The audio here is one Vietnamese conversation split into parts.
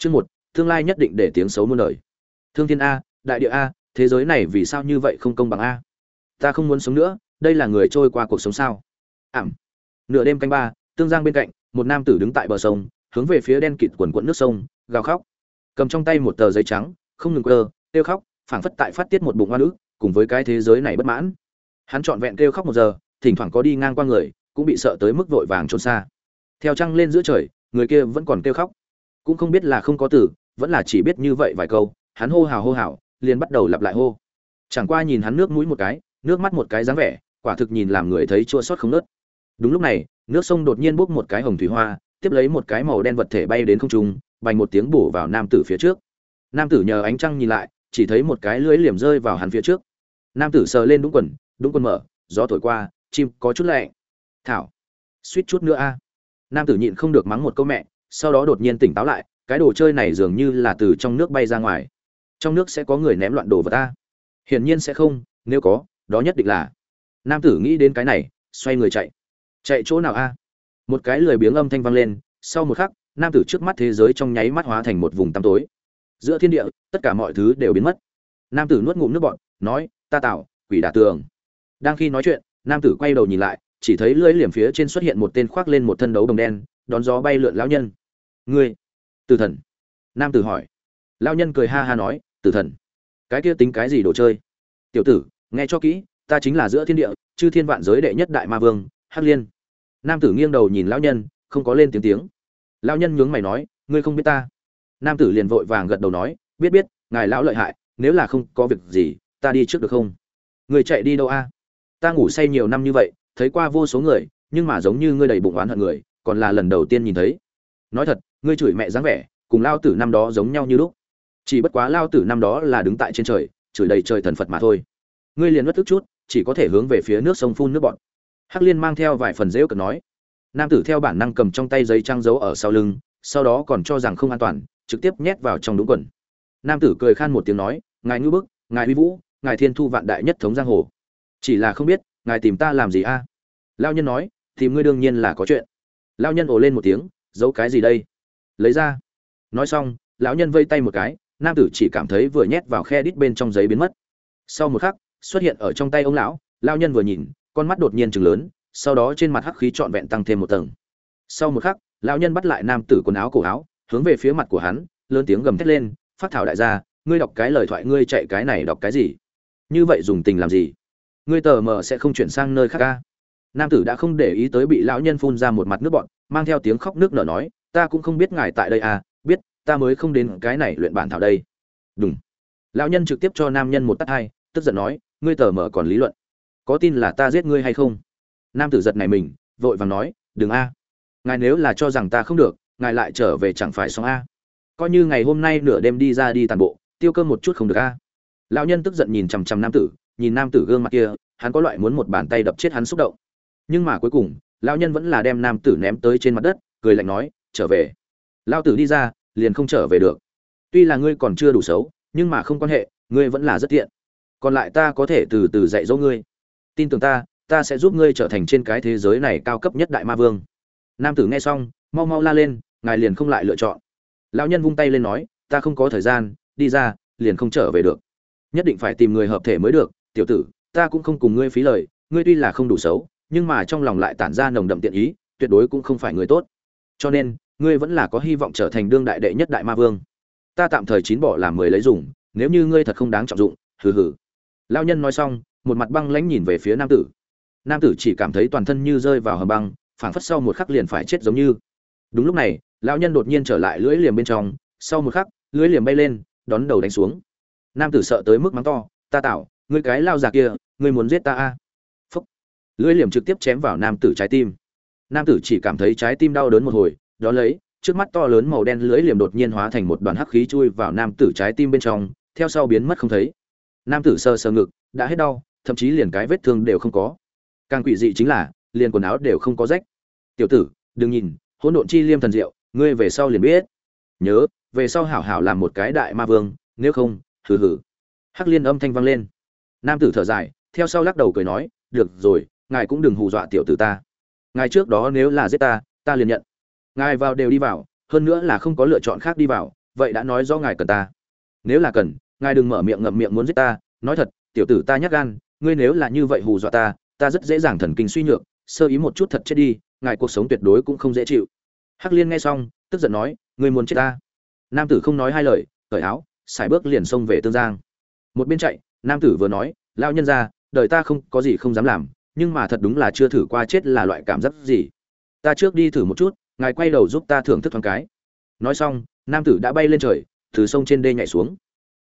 Chương một, tương lai nhất định để tiếng xấu muôn đời. Thương thiên a, đại địa a, thế giới này vì sao như vậy không công bằng a? Ta không muốn sống nữa, đây là người trôi qua cuộc sống sao? Ảm. Nửa đêm canh ba, tương giang bên cạnh, một nam tử đứng tại bờ sông, hướng về phía đen kịt quần quần nước sông, gào khóc. Cầm trong tay một tờ giấy trắng, không ngừng quơ, kêu khóc, phảng phất tại phát tiết một bụng oan ức, cùng với cái thế giới này bất mãn. Hắn trọn vẹn kêu khóc một giờ, thỉnh thoảng có đi ngang qua người, cũng bị sợ tới mức vội vàng trốn xa. Theo trăng lên giữa trời, người kia vẫn còn kêu khóc. Cũng không biết là không có từ, vẫn là chỉ biết như vậy vài câu, hắn hô hào hô hào, liền bắt đầu lặp lại hô. Chẳng qua nhìn hắn nước mũi một cái, nước mắt một cái dáng vẻ, quả thực nhìn làm người thấy chua xót không nớt. Đúng lúc này, nước sông đột nhiên bốc một cái hồng thủy hoa, tiếp lấy một cái màu đen vật thể bay đến không trung, bành một tiếng bổ vào nam tử phía trước. Nam tử nhờ ánh trăng nhìn lại, chỉ thấy một cái lưới liềm rơi vào hắn phía trước. Nam tử sờ lên đúng quần, đúng quần mở, gió thổi qua, chim có chút lạnh. Thảo, suýt chút nữa a. Nam tử nhịn không được mắng một câu mẹ, sau đó đột nhiên tỉnh táo lại, cái đồ chơi này dường như là từ trong nước bay ra ngoài. Trong nước sẽ có người ném loạn đồ vào ta. Hiển nhiên sẽ không, nếu có, đó nhất định là. Nam tử nghĩ đến cái này, xoay người chạy. Chạy chỗ nào a? Một cái lười biếng âm thanh vang lên, sau một khắc, nam tử trước mắt thế giới trong nháy mắt hóa thành một vùng tăm tối. Giữa thiên địa, tất cả mọi thứ đều biến mất. Nam tử nuốt ngụm nước bọt, nói, "Ta tạo, quỷ đả tường." Đang khi nói chuyện, nam tử quay đầu nhìn lại, chỉ thấy lưỡi liềm phía trên xuất hiện một tên khoác lên một thân đấu đồng đen, đón gió bay lượn lão nhân. "Ngươi?" Tử thần. Nam tử hỏi. Lão nhân cười ha ha nói, "Tử thần? Cái kia tính cái gì đồ chơi?" "Tiểu tử, nghe cho kỹ, ta chính là giữa thiên địa, chư thiên vạn giới đệ nhất đại ma vương, Hắc Liên." Nam tử nghiêng đầu nhìn lão nhân, không có lên tiếng tiếng. Lão nhân nhướng mày nói, "Ngươi không biết ta?" Nam tử liền vội vàng gật đầu nói, "Biết biết, ngài lão lợi hại, nếu là không có việc gì, ta đi trước được không?" "Người chạy đi đâu a?" "Ta ngủ say nhiều năm như vậy, thấy qua vô số người nhưng mà giống như ngươi đầy bụng oán hận người còn là lần đầu tiên nhìn thấy. Nói thật, ngươi chửi mẹ dáng vẻ, cùng lao tử năm đó giống nhau như lúc. Chỉ bất quá lao tử năm đó là đứng tại trên trời, chửi đầy trời thần phật mà thôi. Ngươi liền mất tức chút, chỉ có thể hướng về phía nước sông phun nước bọn hắc liên mang theo vài phần dễu cực nói. Nam tử theo bản năng cầm trong tay giấy trang giấu ở sau lưng, sau đó còn cho rằng không an toàn, trực tiếp nhét vào trong đúng quần. Nam tử cười khan một tiếng nói, ngài ngư bức, ngài uy vũ, ngài thiên thu vạn đại nhất thống giang hồ. Chỉ là không biết, ngài tìm ta làm gì a? Lao nhân nói, tìm ngươi đương nhiên là có chuyện lao nhân ồ lên một tiếng, giấu cái gì đây? Lấy ra. Nói xong, lão nhân vây tay một cái, nam tử chỉ cảm thấy vừa nhét vào khe đít bên trong giấy biến mất. Sau một khắc, xuất hiện ở trong tay ông lão lao nhân vừa nhìn, con mắt đột nhiên chừng lớn, sau đó trên mặt hắc khí trọn vẹn tăng thêm một tầng. Sau một khắc, lão nhân bắt lại nam tử quần áo cổ áo, hướng về phía mặt của hắn, lớn tiếng gầm thét lên, phát thảo đại gia, ngươi đọc cái lời thoại, ngươi chạy cái này đọc cái gì? Như vậy dùng tình làm gì? Ngươi tờ mờ sẽ không chuyển sang nơi khác ca nam tử đã không để ý tới bị lão nhân phun ra một mặt nước bọn mang theo tiếng khóc nước nở nói, ta cũng không biết ngài tại đây à biết, ta mới không đến cái này luyện bản thảo đây. Đúng lão nhân trực tiếp cho nam nhân một tắt hai, tức giận nói, ngươi tờ mờ còn lý luận. Có tin là ta giết ngươi hay không? Nam tử giật này mình, vội vàng nói, đừng a. Ngài nếu là cho rằng ta không được, ngài lại trở về chẳng phải xong a. Coi như ngày hôm nay nửa đêm đi ra đi tàn bộ, tiêu cơm một chút không được a. Lão nhân tức giận nhìn chằm chằm nam tử, nhìn nam tử gương mặt kia, hắn có loại muốn một bàn tay đập chết hắn xúc động nhưng mà cuối cùng, lão nhân vẫn là đem nam tử ném tới trên mặt đất, cười lạnh nói, trở về. Lão tử đi ra, liền không trở về được. Tuy là ngươi còn chưa đủ xấu, nhưng mà không quan hệ, ngươi vẫn là rất tiện. Còn lại ta có thể từ từ dạy dỗ ngươi. Tin tưởng ta ta sẽ giúp ngươi trở thành trên cái thế giới này cao cấp nhất đại ma vương. Nam tử nghe xong, mau mau la lên, ngài liền không lại lựa chọn. Lão nhân vung tay lên nói, ta không có thời gian, đi ra, liền không trở về được. Nhất định phải tìm người hợp thể mới được, tiểu tử, ta cũng không cùng ngươi phí lời, ngươi tuy là không đủ xấu nhưng mà trong lòng lại tản ra nồng đậm tiện ý, tuyệt đối cũng không phải người tốt. Cho nên, ngươi vẫn là có hy vọng trở thành đương đại đệ nhất đại ma vương. Ta tạm thời chín bỏ làm mười lấy dùng, nếu như ngươi thật không đáng trọng dụng, hừ hừ. Lao nhân nói xong, một mặt băng lãnh nhìn về phía nam tử. Nam tử chỉ cảm thấy toàn thân như rơi vào hầm băng, phảng phất sau một khắc liền phải chết giống như. Đúng lúc này, lão nhân đột nhiên trở lại lưỡi liềm bên trong, sau một khắc, lưỡi liềm bay lên, đón đầu đánh xuống. Nam tử sợ tới mức mắng to, ta tạo ngươi cái lao già kia, ngươi muốn giết ta a? à? Lưỡi liềm trực tiếp chém vào nam tử trái tim. Nam tử chỉ cảm thấy trái tim đau đớn một hồi, đó lấy, trước mắt to lớn màu đen lưỡi liềm đột nhiên hóa thành một đoàn hắc khí chui vào nam tử trái tim bên trong, theo sau biến mất không thấy. Nam tử sờ sờ ngực, đã hết đau, thậm chí liền cái vết thương đều không có. Càng quỷ dị chính là, liền quần áo đều không có rách. Tiểu tử, đừng nhìn, hỗn độn chi liêm thần diệu, ngươi về sau liền biết. Nhớ, về sau hảo hảo làm một cái đại ma vương, nếu không, hừ hừ. Hắc liên âm thanh vang lên. Nam tử thở dài, theo sau lắc đầu cười nói, được rồi ngài cũng đừng hù dọa tiểu tử ta. Ngài trước đó nếu là giết ta ta liền nhận. Ngài vào đều đi vào, hơn nữa là không có lựa chọn khác đi vào, vậy đã nói do ngài cần ta. Nếu là cần, ngài đừng mở miệng ngậm miệng muốn giết ta. Nói thật, tiểu tử ta nhắc gan, ngươi nếu là như vậy hù dọa ta ta rất dễ dàng thần kinh suy nhược, sơ ý một chút thật chết đi, ngài cuộc sống tuyệt đối cũng không dễ chịu. Hắc liên nghe xong, tức giận nói, ngươi muốn chết ta. Nam tử không nói hai lời, cởi áo xài bước liền xông về tương giang. Một bên chạy, nam tử vừa nói lao nhân ra đời ta không có gì không dám làm nhưng mà thật đúng là chưa thử qua chết là loại cảm giác gì. Ta trước đi thử một chút, ngài quay đầu giúp ta thưởng thức thoáng cái. Nói xong, nam tử đã bay lên trời, từ sông trên đê nhảy xuống.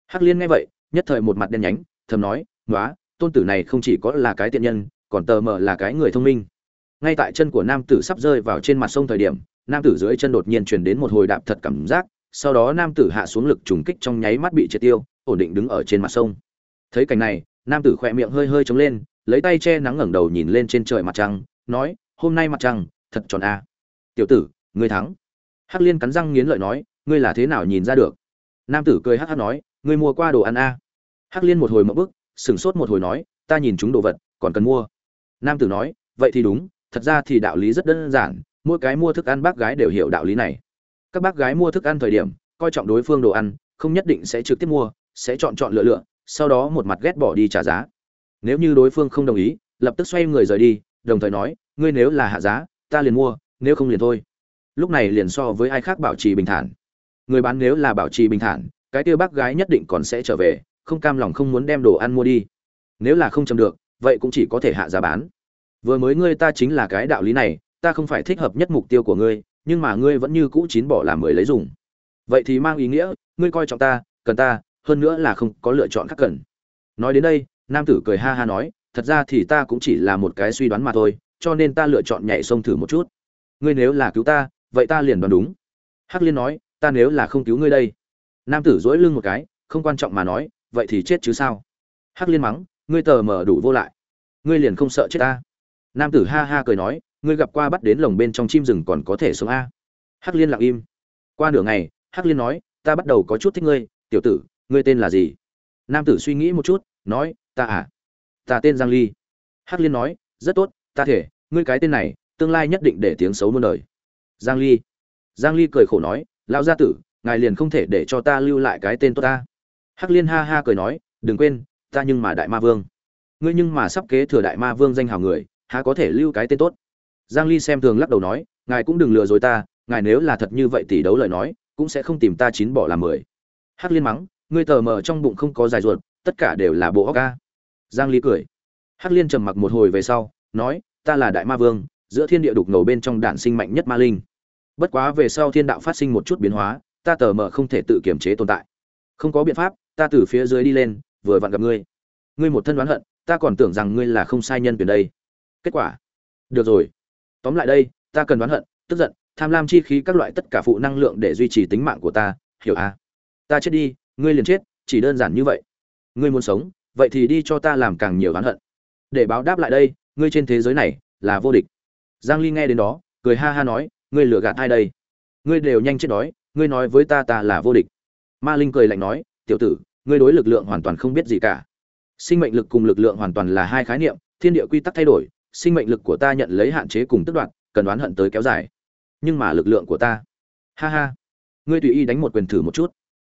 Hắc liên nghe vậy, nhất thời một mặt đen nhánh, thầm nói nói tôn tử này không chỉ có là cái tiện nhân, còn tờ mờ là cái người thông minh. Ngay tại chân của nam tử sắp rơi vào trên mặt sông thời điểm, nam tử dưới chân đột nhiên truyền đến một hồi đạp thật cảm giác, sau đó nam tử hạ xuống lực trùng kích trong nháy mắt bị triệt tiêu, ổn định đứng ở trên mặt sông. Thấy cảnh này, nam tử khỏe miệng hơi hơi trống lên lấy tay che nắng ngẩng đầu nhìn lên trên trời mặt trăng, nói, hôm nay mặt trăng, thật tròn a. À. tiểu tử, ngươi thắng. Hắc liên cắn răng nghiến lợi nói, ngươi là thế nào nhìn ra được? Nam tử cười hắc hắc nói, ngươi mua qua đồ ăn a? À. hắc liên một hồi mở bức sững sốt một hồi nói, ta nhìn chúng đồ vật, còn cần mua. Nam tử nói, vậy thì đúng, thật ra thì đạo lý rất đơn giản, mỗi cái mua thức ăn bác gái đều hiểu đạo lý này. Các bác gái mua thức ăn thời điểm, coi trọng đối phương đồ ăn, không nhất định sẽ trực tiếp mua, sẽ chọn chọn lựa lựa, sau đó một mặt ghét bỏ đi trả giá nếu như đối phương không đồng ý, lập tức xoay người rời đi, đồng thời nói, ngươi nếu là hạ giá, ta liền mua, nếu không liền thôi. Lúc này liền so với ai khác bảo trì bình thản. Người bán nếu là bảo trì bình thản, cái kia bác gái nhất định còn sẽ trở về, không cam lòng không muốn đem đồ ăn mua đi. Nếu là không chầm được, vậy cũng chỉ có thể hạ giá bán. Vừa mới ngươi ta chính là cái đạo lý này, ta không phải thích hợp nhất mục tiêu của ngươi, nhưng mà ngươi vẫn như cũ chín bỏ làm mười lấy dùng. Vậy thì mang ý nghĩa, ngươi coi trọng ta, cần ta, hơn nữa là không có lựa chọn khác cần. Nói đến đây nam tử cười ha ha nói, thật ra thì ta cũng chỉ là một cái suy đoán mà thôi, cho nên ta lựa chọn nhảy sông thử một chút. Ngươi nếu là cứu ta, vậy ta liền đoán đúng. Hắc liên nói, ta nếu là không cứu ngươi đây? Nam tử dỗi lưng một cái, không quan trọng mà nói, vậy thì chết chứ sao? Hắc liên mắng, ngươi tờ mở đủ vô lại. Ngươi liền không sợ chết ta. Nam tử ha ha cười nói, ngươi gặp qua bắt đến lồng bên trong chim rừng còn có thể sống a? Hắc liên lặng im. Qua nửa ngày, hắc liên nói, ta bắt đầu có chút thích ngươi, tiểu tử, ngươi tên là gì? Nam tử suy nghĩ một chút, nói ta à? Ta tên giang ly. Hắc liên nói, rất tốt, ta thể, ngươi cái tên này, tương lai nhất định để tiếng xấu muôn đời. Giang ly. Giang ly cười khổ nói, lão gia tử, ngài liền không thể để cho ta lưu lại cái tên tốt ta. Hắc liên ha ha cười nói, đừng quên, ta nhưng mà đại ma vương. Ngươi nhưng mà sắp kế thừa đại ma vương danh hào người, há có thể lưu cái tên tốt? Giang ly xem thường lắc đầu nói, ngài cũng đừng lừa dối ta, ngài nếu là thật như vậy tỷ đấu lời nói, cũng sẽ không tìm ta chín bỏ làm mười. Hắc liên mắng, ngươi tờ mờ trong bụng không có dài ruột, tất cả đều là bộ óc ca giang ly cười. Hắc liên trầm mặc một hồi về sau, nói, ta là đại ma vương, giữa thiên địa đục ngầu bên trong đản sinh mạnh nhất ma linh. Bất quá về sau thiên đạo phát sinh một chút biến hóa, ta tờ mờ không thể tự kiểm chế tồn tại. Không có biện pháp, ta từ phía dưới đi lên, vừa vặn gặp ngươi. Ngươi một thân đoán hận, ta còn tưởng rằng ngươi là không sai nhân tuyển đây. Kết quả. Được rồi. Tóm lại đây, ta cần đoán hận, tức giận, tham lam chi khí các loại tất cả phụ năng lượng để duy trì tính mạng của ta. Hiểu à? Ta chết đi, ngươi liền chết, chỉ đơn giản như vậy. Ngươi muốn sống vậy thì đi cho ta làm càng nhiều oán hận. Để báo đáp lại đây, ngươi trên thế giới này là vô địch. Giang ly nghe đến đó, cười ha ha nói, ngươi lừa gạt ai đây? Ngươi đều nhanh chết đói, ngươi nói với ta ta là vô địch. Ma linh cười lạnh nói, tiểu tử, ngươi đối lực lượng hoàn toàn không biết gì cả. Sinh mệnh lực cùng lực lượng hoàn toàn là hai khái niệm, thiên địa quy tắc thay đổi, sinh mệnh lực của ta nhận lấy hạn chế cùng tức đoạn cần đoán hận tới kéo dài. Nhưng mà lực lượng của ta? Ha ha. Ngươi tùy ý đánh một quyền thử một chút.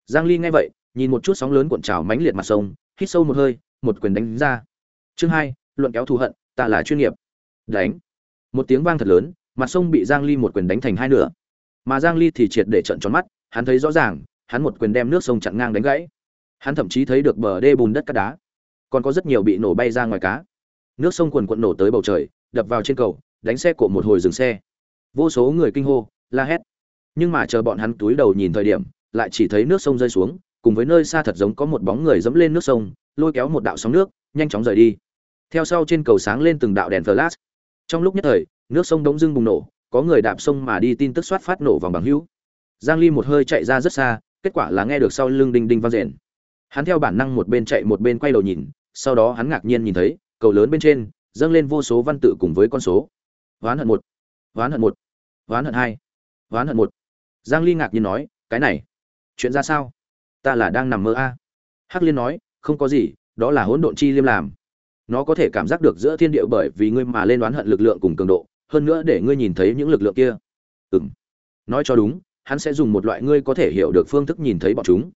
Giang ly nghe vậy, nhìn một chút sóng lớn cuộn trào mãnh liệt mặt sông hít sâu một hơi, một quyền đánh ra. Chương hai, luận kéo thù hận, ta là chuyên nghiệp. Đánh. Một tiếng vang thật lớn, mặt sông bị giang ly một quyền đánh thành hai nửa. Mà giang ly thì triệt để trận tròn mắt, hắn thấy rõ ràng, hắn một quyền đem nước sông chặn ngang đánh gãy. Hắn thậm chí thấy được bờ đê bùn đất cát đá. Còn có rất nhiều bị nổ bay ra ngoài cá. Nước sông quần quận nổ tới bầu trời, đập vào trên cầu, đánh xe của một hồi dừng xe. Vô số người kinh hô, la hét. Nhưng mà chờ bọn hắn túi đầu nhìn thời điểm, lại chỉ thấy nước sông rơi xuống cùng với nơi xa thật giống có một bóng người dẫm lên nước sông, lôi kéo một đạo sóng nước, nhanh chóng rời đi. Theo sau trên cầu sáng lên từng đạo đèn flash. Trong lúc nhất thời, nước sông đống dưng bùng nổ, có người đạp sông mà đi tin tức xoát phát nổ vòng bằng hữu. Giang ly một hơi chạy ra rất xa, kết quả là nghe được sau lưng đinh đinh vang rền. Hắn theo bản năng một bên chạy một bên quay đầu nhìn, sau đó hắn ngạc nhiên nhìn thấy, cầu lớn bên trên, dâng lên vô số văn tự cùng với con số. Ván hận một ván hận một ván hận hai ván hận một. Giang ly ngạc nhiên nói, cái này, chuyện ra sao? Ta là đang nằm mơ a. Hắc liên nói, không có gì, đó là hỗn độn chi liêm làm. Nó có thể cảm giác được giữa thiên địa bởi vì ngươi mà lên đoán hận lực lượng cùng cường độ, hơn nữa để ngươi nhìn thấy những lực lượng kia. Ừm. Nói cho đúng, hắn sẽ dùng một loại ngươi có thể hiểu được phương thức nhìn thấy bọn chúng.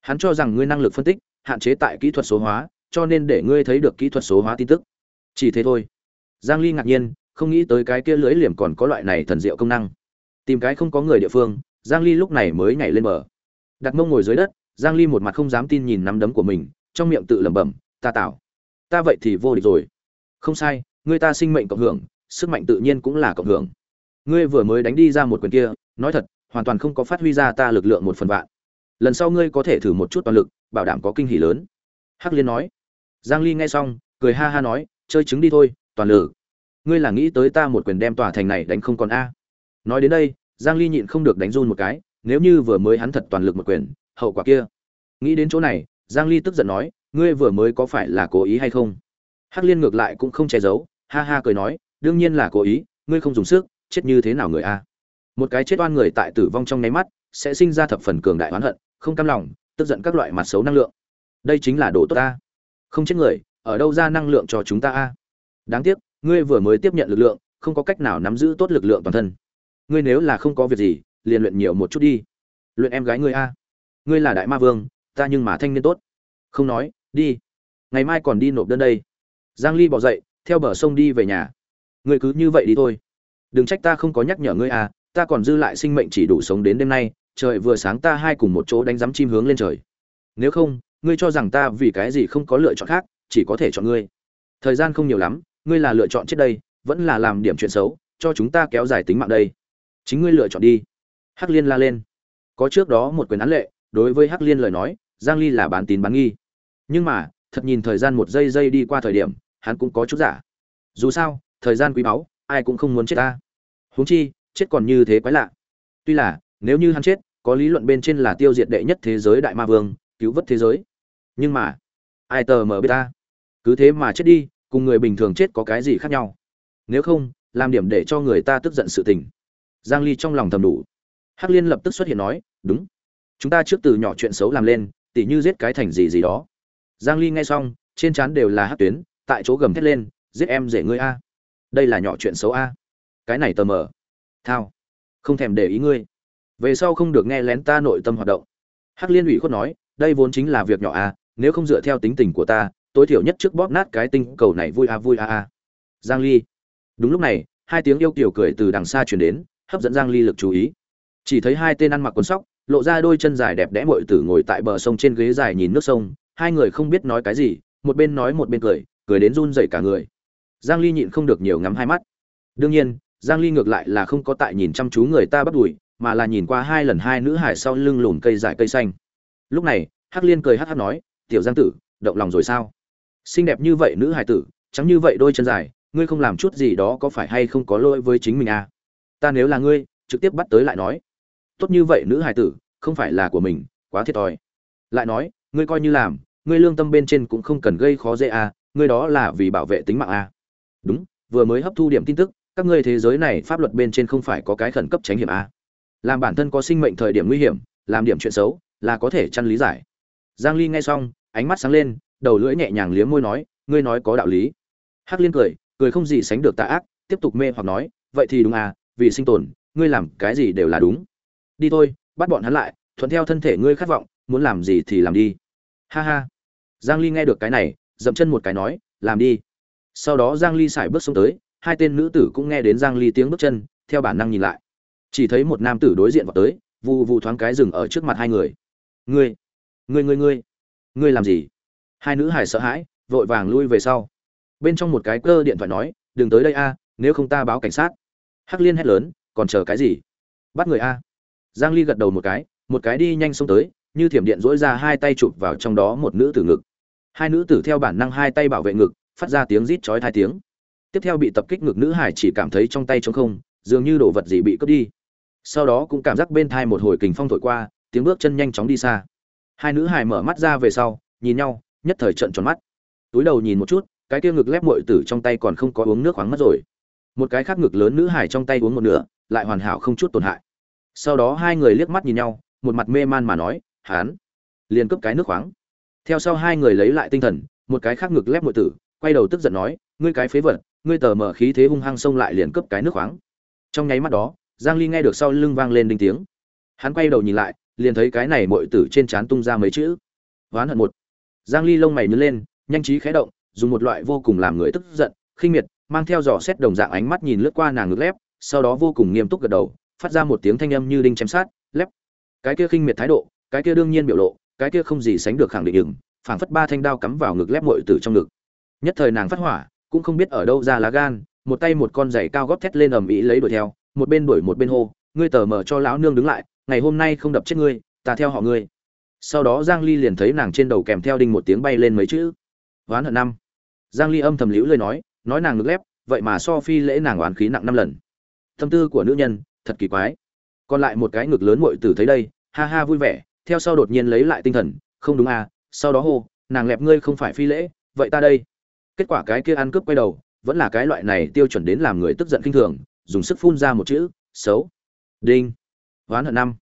Hắn cho rằng ngươi năng lực phân tích, hạn chế tại kỹ thuật số hóa, cho nên để ngươi thấy được kỹ thuật số hóa tin tức. Chỉ thế thôi. Giang ly ngạc nhiên, không nghĩ tới cái kia lưới liềm còn có loại này thần diệu công năng. Tìm cái không có người địa phương, giang ly lúc này mới nhảy lên bờ. Đặt mông ngồi dưới đất giang ly một mặt không dám tin nhìn nắm đấm của mình, trong miệng tự lẩm bẩm, ta tạo ta vậy thì vô địch rồi. Không sai, ngươi ta sinh mệnh cộng hưởng, sức mạnh tự nhiên cũng là cộng hưởng. Ngươi vừa mới đánh đi ra một quyền kia, nói thật, hoàn toàn không có phát huy ra ta lực lượng một phần vạn. Lần sau ngươi có thể thử một chút toàn lực, bảo đảm có kinh hỉ lớn. Hắc liên nói. Giang ly nghe xong, cười ha ha nói, chơi trứng đi thôi, toàn lực. Ngươi là nghĩ tới ta một quyền đem tòa thành này đánh không còn a? Nói đến đây, giang ly nhịn không được đánh run một cái, nếu như vừa mới hắn thật toàn lực một quyền hậu quả kia. Nghĩ đến chỗ này, giang ly tức giận nói, ngươi vừa mới có phải là cố ý hay không? Hắc liên ngược lại cũng không che giấu, ha ha cười nói, đương nhiên là cố ý, ngươi không dùng sức, chết như thế nào người a? Một cái chết oan người tại tử vong trong nháy mắt, sẽ sinh ra thập phần cường đại oán hận, không cam lòng, tức giận các loại mặt xấu năng lượng. Đây chính là đồ tốt ta. Không chết người, ở đâu ra năng lượng cho chúng ta a? Đáng tiếc, ngươi vừa mới tiếp nhận lực lượng, không có cách nào nắm giữ tốt lực lượng toàn thân. Ngươi nếu là không có việc gì, liền luyện nhiều một chút đi. Luyện em gái ngươi a ngươi là đại ma vương, ta nhưng mà thanh niên tốt. Không nói, đi. Ngày mai còn đi nộp đơn đây. Giang ly bỏ dậy, theo bờ sông đi về nhà. Ngươi cứ như vậy đi thôi. Đừng trách ta không có nhắc nhở ngươi à ta còn dư lại sinh mệnh chỉ đủ sống đến đêm nay, trời vừa sáng ta hai cùng một chỗ đánh giám chim hướng lên trời. Nếu không, ngươi cho rằng ta vì cái gì không có lựa chọn khác, chỉ có thể chọn ngươi. Thời gian không nhiều lắm, ngươi là lựa chọn trước đây, vẫn là làm điểm chuyện xấu, cho chúng ta kéo dài tính mạng đây. Chính ngươi lựa chọn đi. Hắc liên la lên. Có trước đó một quyền án lệ đối với hắc liên lời nói, giang ly là bán tín bán nghi. Nhưng mà, thật nhìn thời gian một giây giây đi qua thời điểm, hắn cũng có chút giả. Dù sao, thời gian quý báu, ai cũng không muốn chết ta. Huống chi, chết còn như thế quái lạ. Tuy là, nếu như hắn chết, có lý luận bên trên là tiêu diệt đệ nhất thế giới đại ma vương, cứu vớt thế giới. Nhưng mà, ai tờ mờ biết ta? Cứ thế mà chết đi, cùng người bình thường chết có cái gì khác nhau? Nếu không, làm điểm để cho người ta tức giận sự tình. Giang ly trong lòng thầm đủ. Hắc liên lập tức xuất hiện nói, đúng chúng ta trước từ nhỏ chuyện xấu làm lên, tỉ như giết cái thành gì gì đó. Giang ly nghe xong, trên trán đều là hắc tuyến, tại chỗ gầm thét lên, giết em rể ngươi a. Đây là nhỏ chuyện xấu a. Cái này tờ mờ. Thao. Không thèm để ý ngươi. Về sau không được nghe lén ta nội tâm hoạt động. Hắc liên ủy khuất nói, đây vốn chính là việc nhỏ a, nếu không dựa theo tính tình của ta, tối thiểu nhất trước bóp nát cái tinh cầu này vui a vui a a. Giang ly. Đúng lúc này, hai tiếng yêu kiều cười từ đằng xa truyền đến, hấp dẫn giang ly lực chú ý. Chỉ thấy hai tên ăn mặc quần sóc lộ ra đôi chân dài đẹp đẽ muội tử ngồi tại bờ sông trên ghế dài nhìn nước sông, hai người không biết nói cái gì, một bên nói một bên cười cười đến run rẩy cả người. Giang ly nhịn không được nhiều ngắm hai mắt. Đương nhiên, giang ly ngược lại là không có tại nhìn chăm chú người ta bắt đuổi mà là nhìn qua hai lần hai nữ hải sau lưng lùn cây dài cây xanh. Lúc này, hắc liên cười hắc hắc nói, tiểu giang tử, động lòng rồi sao? Xinh đẹp như vậy nữ hải tử, trắng như vậy đôi chân dài, ngươi không làm chút gì đó có phải hay không có lỗi với chính mình à? Ta nếu là ngươi, trực tiếp bắt tới lại nói tốt như vậy nữ hài tử, không phải là của mình, quá thiệt thòi. Lại nói, ngươi coi như làm, ngươi lương tâm bên trên cũng không cần gây khó dễ à ngươi đó là vì bảo vệ tính mạng à. Đúng, vừa mới hấp thu điểm tin tức, các ngươi thế giới này pháp luật bên trên không phải có cái khẩn cấp tránh hiểm à. Làm bản thân có sinh mệnh thời điểm nguy hiểm, làm điểm chuyện xấu, là có thể chăn lý giải. Giang ly nghe xong, ánh mắt sáng lên, đầu lưỡi nhẹ nhàng liếm môi nói, ngươi nói có đạo lý. Hắc liên cười cười không gì sánh được tà ác, tiếp tục mê hoặc nói, vậy thì đúng à vì sinh tồn, ngươi làm cái gì đều là đúng đi thôi, bắt bọn hắn lại, thuận theo thân thể ngươi khát vọng, muốn làm gì thì làm đi. Ha ha. Giang ly nghe được cái này, dậm chân một cái nói, làm đi. Sau đó giang ly xài bước xuống tới, hai tên nữ tử cũng nghe đến giang ly tiếng bước chân, theo bản năng nhìn lại. Chỉ thấy một nam tử đối diện vào tới, vù vù thoáng cái dừng ở trước mặt hai người. Ngươi ngươi ngươi ngươi ngươi làm gì? Hai nữ hải sợ hãi, vội vàng lui về sau. Bên trong một cái cơ điện thoại nói, đừng tới đây a, nếu không ta báo cảnh sát. Hắc liên hét lớn, còn chờ cái gì? Bắt người a giang ly gật đầu một cái một cái đi nhanh xông tới, như thiểm điện dỗi ra hai tay chụp vào trong đó một nữ tử ngực. Hai nữ tử theo bản năng hai tay bảo vệ ngực, phát ra tiếng rít chói hai tiếng. Tiếp theo bị tập kích ngực nữ hải chỉ cảm thấy trong tay trống không, dường như đồ vật gì bị cướp đi. Sau đó cũng cảm giác bên thai một hồi kình phong thổi qua, tiếng bước chân nhanh chóng đi xa. Hai nữ hải mở mắt ra về sau, nhìn nhau, nhất thời trận tròn mắt. Túi đầu nhìn một chút, cái kia ngực lép muội tử trong tay còn không có uống nước khoáng mất rồi. Một cái khác ngực lớn nữ hải trong tay uống một nửa, lại hoàn hảo không chút tổn hại sau đó hai người liếc mắt nhìn nhau, một mặt mê man mà nói, hán, liền cướp cái nước khoáng. Theo sau hai người lấy lại tinh thần, một cái khác ngực lép muội tử, quay đầu tức giận nói, ngươi cái phế vật, ngươi tờ mở khí thế hung hăng xông lại liền cướp cái nước khoáng. Trong nháy mắt đó, giang ly nghe được sau lưng vang lên đinh tiếng. Hắn quay đầu nhìn lại, liền thấy cái này muội tử trên trán tung ra mấy chữ. Oán hận một. Giang ly lông mày nhướng lên, nhanh trí khẽ động, dùng một loại vô cùng làm người tức giận, khinh miệt, mang theo dò xét đồng dạng ánh mắt nhìn lướt qua nàng ngực lép, sau đó vô cùng nghiêm túc gật đầu phát ra một tiếng thanh âm như đinh chém sát lép. Cái kia khinh miệt thái độ cái kia đương nhiên biểu lộ cái kia không gì sánh được khẳng định ứng, phảng phất ba thanh đao cắm vào ngực lép muội tử trong ngực. Nhất thời nàng phát hỏa cũng không biết ở đâu ra lá gan một tay một con giày cao gót thét lên ầm ĩ lấy đuổi theo một bên đuổi một bên hô ngươi tờ mở cho lão nương đứng lại ngày hôm nay không đập chết ngươi ta theo họ ngươi. Sau đó giang ly liền thấy nàng trên đầu kèm theo đinh một tiếng bay lên mấy chữ. Oán hận năm. Giang ly âm thầm liễu lời nói nói nàng ngực lép vậy mà so phi lễ nàng oán khí nặng năm lần. Tâm tư của nữ nhân thật kỳ quái. Còn lại một cái ngực lớn muội tử thấy đây, ha ha vui vẻ, theo sau đột nhiên lấy lại tinh thần, không đúng à sau đó hô, nàng lẹp ngươi không phải phi lễ, vậy ta đây. Kết quả cái kia ăn cướp quay đầu, vẫn là cái loại này tiêu chuẩn đến làm người tức giận kinh thường, dùng sức phun ra một chữ, xấu. Đinh. Oán hận năm.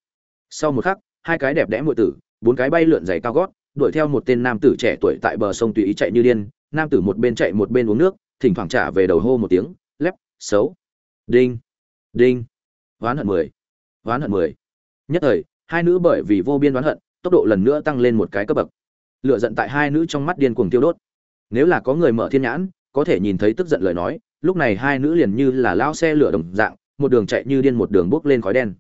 Sau một khắc, hai cái đẹp đẽ muội tử, bốn cái bay lượn giày cao gót, đuổi theo một tên nam tử trẻ tuổi tại bờ sông tùy ý chạy như điên, nam tử một bên chạy một bên uống nước, thỉnh thoảng trả về đầu hô một tiếng, lép, xấu. Đinh. Đinh oán hận mười. Oán hận mười. Nhất thời, hai nữ bởi vì vô biên oán hận, tốc độ lần nữa tăng lên một cái cấp bậc. Lựa giận tại hai nữ trong mắt điên cuồng tiêu đốt. Nếu là có người mở thiên nhãn, có thể nhìn thấy tức giận lời nói, lúc này hai nữ liền như là lao xe lửa đồng dạng, một đường chạy như điên một đường bốc lên khói đen.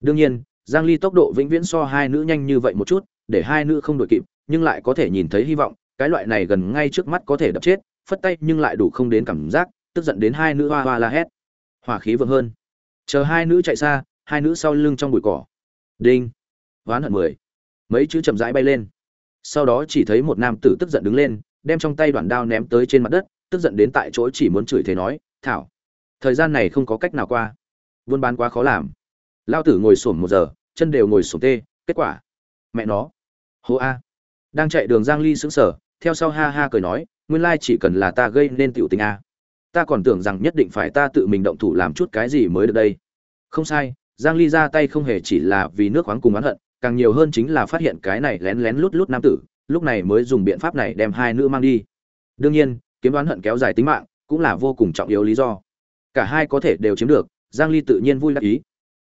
Đương nhiên, giang ly tốc độ vĩnh viễn so hai nữ nhanh như vậy một chút, để hai nữ không đội kịp, nhưng lại có thể nhìn thấy hy vọng, cái loại này gần ngay trước mắt có thể đập chết, phất tay nhưng lại đủ không đến cảm giác, tức giận đến hai nữ hoa hoa la hét. Hỏa khí vượng hơn chờ hai nữ chạy xa, hai nữ sau lưng trong bụi cỏ. Đinh. Ván hận mười. Mấy chữ chậm rãi bay lên. Sau đó chỉ thấy một nam tử tức giận đứng lên, đem trong tay đoạn đao ném tới trên mặt đất, tức giận đến tại chỗ chỉ muốn chửi thế nói, thảo, thời gian này không có cách nào qua. Buôn bán quá khó làm. Lao tử ngồi sổm một giờ, chân đều ngồi sổm tê, kết quả? Mẹ nó. Hô a. Đang chạy đường giang ly sững sờ, theo sau ha ha cười nói, nguyên lai chỉ cần là ta gây nên tiểu tình a. Ta còn tưởng rằng nhất định phải ta tự mình động thủ làm chút cái gì mới được đây không sai, giang ly ra tay không hề chỉ là vì nước khoáng cùng oán hận, càng nhiều hơn chính là phát hiện cái này lén lén lút lút nam tử, lúc này mới dùng biện pháp này đem hai nữ mang đi. Đương nhiên, kiếm đoán hận kéo dài tính mạng cũng là vô cùng trọng yếu lý do. Cả hai có thể đều chiếm được, giang ly tự nhiên vui đắc ý.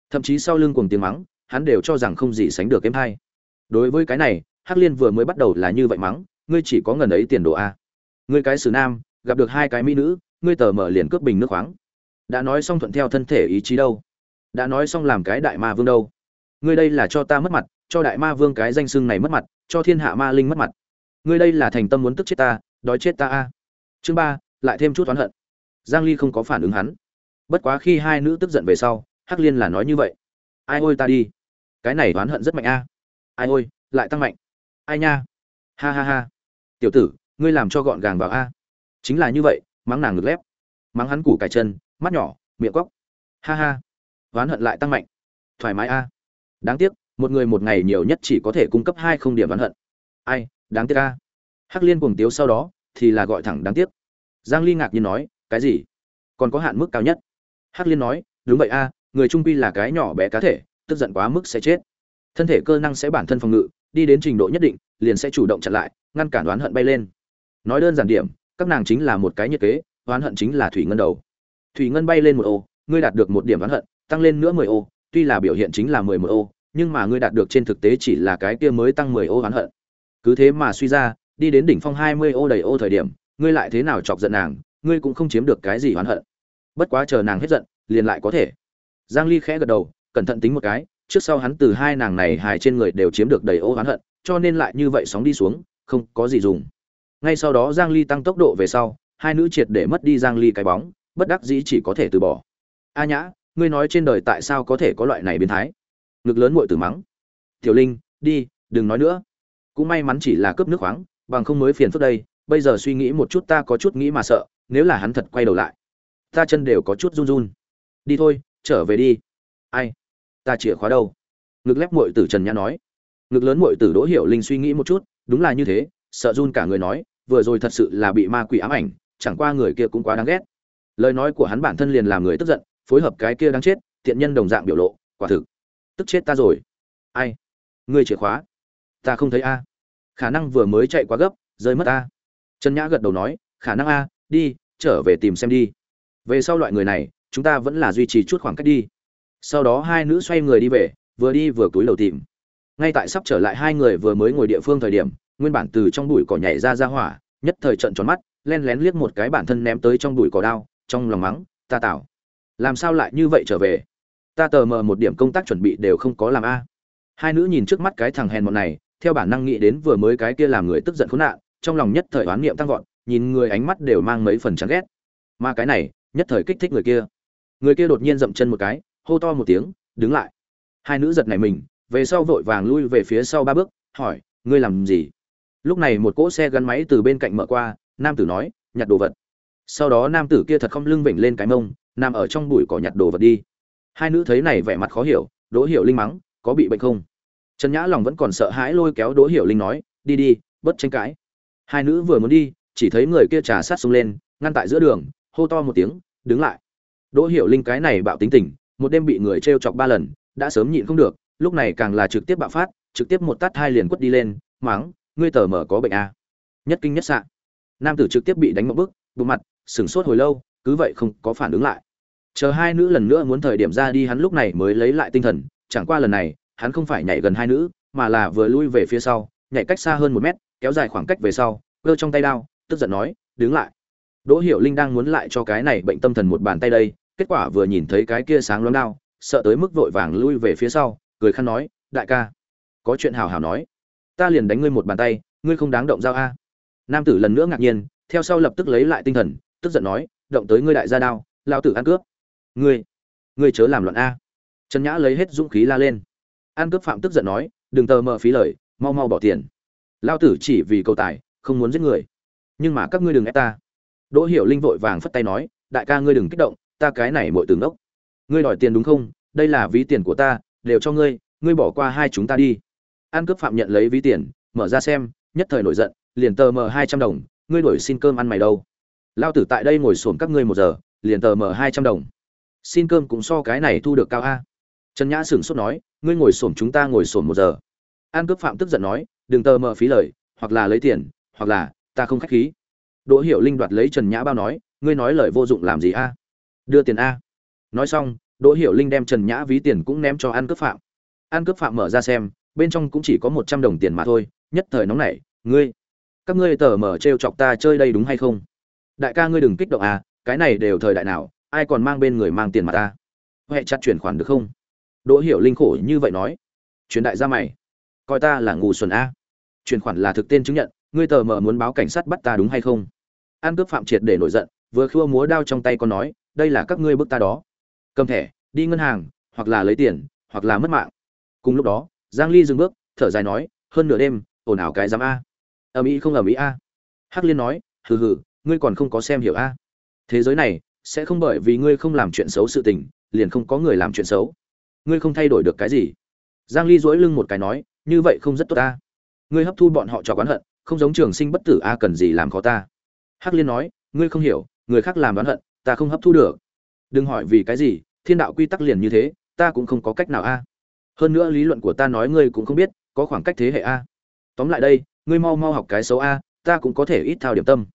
Thậm chí sau lưng cùng tiếng mắng, hắn đều cho rằng không gì sánh được kém hai đối với cái này, hắc liên vừa mới bắt đầu là như vậy mắng, ngươi chỉ có ngần ấy tiền đồ a. Ngươi cái xử nam, gặp được hai cái mỹ nữ, ngươi tờ mở liền cướp bình nước khoáng. Đã nói xong thuận theo thân thể ý chí đâu đã nói xong làm cái đại ma vương đâu. Ngươi đây là cho ta mất mặt, cho đại ma vương cái danh xưng này mất mặt, cho thiên hạ ma linh mất mặt. Ngươi đây là thành tâm muốn tức chết ta, đói chết ta a. Chương ba, lại thêm chút oán hận. Giang ly không có phản ứng hắn. Bất quá khi hai nữ tức giận về sau, hắc liên là nói như vậy. Ai ôi ta đi. Cái này oán hận rất mạnh a. Ai ôi, lại tăng mạnh. Ai nha. Ha ha ha. Tiểu tử, ngươi làm cho gọn gàng vào a. Chính là như vậy, mắng nàng ngực lép. Mắng hắn củ cải chân, mắt nhỏ, miệng cóc. Ha ha oán hận lại tăng mạnh. Thoải mái a. Đáng tiếc, một người một ngày nhiều nhất chỉ có thể cung cấp hai không điểm oán hận. Ai, đáng tiếc a. Hắc liên cuồng tiếu sau đó, thì là gọi thẳng đáng tiếc. Giang ly ngạc nhiên nói, cái gì? Còn có hạn mức cao nhất? Hắc liên nói, đúng vậy a, người trung quy là cái nhỏ bé cá thể, tức giận quá mức sẽ chết. Thân thể cơ năng sẽ bản thân phòng ngự, đi đến trình độ nhất định, liền sẽ chủ động chặn lại, ngăn cản đoán hận bay lên. Nói đơn giản điểm, các nàng chính là một cái nhiệt kế, oán hận chính là thủy ngân đầu. Thủy ngân bay lên một ô, ngươi đạt được một điểm oán hận tăng lên nữa mười ô, tuy là biểu hiện chính là mười một ô, nhưng mà ngươi đạt được trên thực tế chỉ là cái kia mới tăng mười ô oán hận. Cứ thế mà suy ra, đi đến đỉnh phong hai mươi ô đầy ô thời điểm, ngươi lại thế nào chọc giận nàng, ngươi cũng không chiếm được cái gì oán hận. Bất quá chờ nàng hết giận, liền lại có thể. Giang ly khẽ gật đầu, cẩn thận tính một cái, trước sau hắn từ hai nàng này hài trên người đều chiếm được đầy ô oán hận, cho nên lại như vậy sóng đi xuống, không có gì dùng. Ngay sau đó giang ly tăng tốc độ về sau, hai nữ triệt để mất đi giang ly cái bóng, bất đắc dĩ chỉ có thể từ bỏ. A nhã ngươi nói trên đời tại sao có thể có loại này biến thái? Ngực lớn muội tử mắng. Tiểu linh, đi, đừng nói nữa. Cũng may mắn chỉ là cướp nước khoáng, bằng không mới phiền phức đây. Bây giờ suy nghĩ một chút ta có chút nghĩ mà sợ, nếu là hắn thật quay đầu lại. Ta chân đều có chút run run. Đi thôi, trở về đi. Ai? Ta chìa khóa đâu? Ngực lép muội tử trần nhã nói. Ngực lớn muội tử đỗ hiểu linh suy nghĩ một chút, đúng là như thế, sợ run cả người nói, vừa rồi thật sự là bị ma quỷ ám ảnh, chẳng qua người kia cũng quá đáng ghét. Lời nói của hắn bản thân liền làm người tức giận phối hợp cái kia đáng chết thiện nhân đồng dạng biểu lộ, quả thực. Tức chết ta rồi. Ai? Ngươi chìa khóa. Ta không thấy a. Khả năng vừa mới chạy quá gấp, rơi mất a. Trần nhã gật đầu nói, khả năng a, đi, trở về tìm xem đi. Về sau loại người này, chúng ta vẫn là duy trì chút khoảng cách đi. Sau đó hai nữ xoay người đi về, vừa đi vừa cúi đầu tìm. Ngay tại sắp trở lại hai người vừa mới ngồi địa phương thời điểm, nguyên bản từ trong bụi cỏ nhảy ra ra hỏa, nhất thời trận tròn mắt, len lén liếc một cái bản thân ném tới trong bụi cỏ đao, trong lòng mắng, ta tảo làm sao lại như vậy trở về? Ta tờ mờ một điểm công tác chuẩn bị đều không có làm a. Hai nữ nhìn trước mắt cái thằng hèn một này, theo bản năng nghĩ đến vừa mới cái kia làm người tức giận khốn nạn, trong lòng nhất thời oán niệm tăng vọt, nhìn người ánh mắt đều mang mấy phần chán ghét. Mà cái này, nhất thời kích thích người kia. Người kia đột nhiên dậm chân một cái, hô to một tiếng, đứng lại. Hai nữ giật này mình, về sau vội vàng lui về phía sau ba bước, hỏi, ngươi làm gì? Lúc này một cỗ xe gắn máy từ bên cạnh mở qua, nam tử nói, nhặt đồ vật. Sau đó nam tử kia thật không lưng vểnh lên cái mông nằm ở trong bụi cỏ nhặt đồ vật đi. Hai nữ thấy này vẻ mặt khó hiểu, đỗ hiểu linh mắng, có bị bệnh không? Trần nhã lòng vẫn còn sợ hãi lôi kéo đỗ hiểu linh nói, đi đi bất tranh cãi. Hai nữ vừa muốn đi, chỉ thấy người kia trà sát xông lên, ngăn tại giữa đường, hô to một tiếng, đứng lại. Đỗ hiểu linh cái này bạo tính tình, một đêm bị người t chọc ba lần, đã sớm nhịn không được, lúc này càng là trực tiếp bạo phát, trực tiếp một tát hai liền quất đi lên, mắng, ngươi tờ mở có bệnh à. nhất kinh nhất sạn nam tử trực tiếp bị đánh một bức bụng mặt, sửng sốt hồi lâu cứ vậy không có phản ứng lại. Chờ hai nữ lần nữa muốn thời điểm ra đi hắn lúc này mới lấy lại tinh thần, chẳng qua lần này, hắn không phải nhảy gần hai nữ, mà là vừa lui về phía sau, nhảy cách xa hơn một mét, kéo dài khoảng cách về sau, cơ trong tay đao, tức giận nói, đứng lại. Đỗ hiểu linh đang muốn lại cho cái này bệnh tâm thần một bàn tay đây, kết quả vừa nhìn thấy cái kia sáng loáng đao, sợ tới mức vội vàng lui về phía sau, cười khăn nói, đại ca, có chuyện hào hào nói. Ta liền đánh ngươi một bàn tay, ngươi không đáng động dao a. Nam tử lần nữa ngạc nhiên, theo sau lập tức lấy lại tinh thần, tức giận nói động tới ngươi đại gia đao lao tử ăn cướp. Ngươi ngươi chớ làm loạn a. Trần nhã lấy hết dũng khí la lên. An cướp phạm tức giận nói, đừng tờ mờ phí lời, mau mau bỏ tiền. Lao tử chỉ vì cầu tài, không muốn giết người. Nhưng mà các ngươi đừng ép ta. Đỗ hiểu linh vội vàng phất tay nói, đại ca ngươi đừng kích động, ta cái này mọi từ ngốc. Ngươi đòi tiền đúng không? Đây là ví tiền của ta, đều cho ngươi ngươi bỏ qua hai chúng ta đi. An cướp phạm nhận lấy ví tiền, mở ra xem, nhất thời nổi giận, liền tờ mờ hai trăm đồng, ngươi đổi xin cơm ăn mày đâu? Lao tử tại đây ngồi xổm các ngươi một giờ, liền tờ mờ hai trăm đồng. Xin cơm cũng so cái này thu được cao a. Trần nhã sửng sốt nói, ngươi ngồi xổm chúng ta ngồi xổm một giờ. An cướp phạm tức giận nói, đừng tờ mờ phí lời, hoặc là lấy tiền, hoặc là, ta không khách khí. Đỗ hiểu linh đoạt lấy trần nhã bao nói, ngươi nói lời vô dụng làm gì a? Đưa tiền a. Nói xong, đỗ hiểu linh đem trần nhã ví tiền cũng ném cho an cướp phạm. An cướp phạm mở ra xem, bên trong cũng chỉ có một trăm đồng tiền mà thôi, nhất thời nóng nảy, ngươi, các ngươi tờ mở t chọc ta chơi đây đúng hay không? Đại ca ngươi đừng kích động à cái này đều thời đại nào, ai còn mang bên người mang tiền mà ta? Huệ chặt chuyển khoản được không? Đỗ hiểu linh khổ như vậy nói. Truyền đại gia mày. Coi ta là ngu xuẩn a. Chuyển khoản là thực tên chứng nhận, ngươi tờ mở muốn báo cảnh sát bắt ta đúng hay không? An cướp phạm triệt để nổi giận, vừa khua múa đao trong tay con nói, đây là các ngươi bức ta đó. Cầm thẻ, đi ngân hàng, hoặc là lấy tiền, hoặc là mất mạng. Cùng lúc đó, giang ly dừng bước, thở dài nói, hơn nửa đêm, ồn ào cái dám a. Ầm ĩ không ầm ĩ a. Hắc liên nói, hừ hừ ngươi còn không có xem hiểu a? Thế giới này sẽ không bởi vì ngươi không làm chuyện xấu sự tình, liền không có người làm chuyện xấu. Ngươi không thay đổi được cái gì. Giang ly duỗi lưng một cái nói, như vậy không rất tốt ta. Ngươi hấp thu bọn họ cho quán hận, không giống trường sinh bất tử a cần gì làm khó ta. Hắc liên nói, ngươi không hiểu, người khác làm đoán hận, ta không hấp thu được. Đừng hỏi vì cái gì, thiên đạo quy tắc liền như thế, ta cũng không có cách nào a. Hơn nữa lý luận của ta nói ngươi cũng không biết, có khoảng cách thế hệ a. Tóm lại đây, ngươi mau mau học cái xấu a, ta cũng có thể ít thao điểm tâm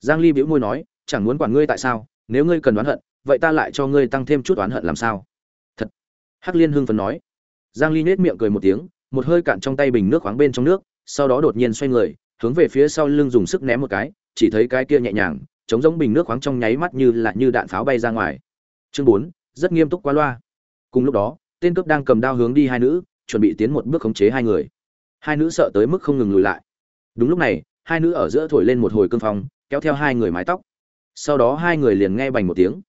giang ly bĩu môi nói chẳng muốn quản ngươi tại sao nếu ngươi cần đoán hận vậy ta lại cho ngươi tăng thêm chút đoán hận làm sao? Thật. Hắc liên hưng phấn nói. Giang ly nết miệng cười một tiếng một hơi cạn trong tay bình nước khoáng bên trong nước sau đó đột nhiên xoay người hướng về phía sau lưng dùng sức ném một cái chỉ thấy cái kia nhẹ nhàng chống giống bình nước khoáng trong nháy mắt như là như đạn pháo bay ra ngoài. Chương 4, rất nghiêm túc quá loa. Cùng lúc đó tên cướp đang cầm đao hướng đi hai nữ chuẩn bị tiến một bước khống chế hai người. Hai nữ sợ tới mức không ngừng lùi lại. Đúng lúc này hai nữ ở giữa thổi lên một hồi cương phong kéo theo hai người mái tóc. Sau đó hai người liền nghe bành một tiếng.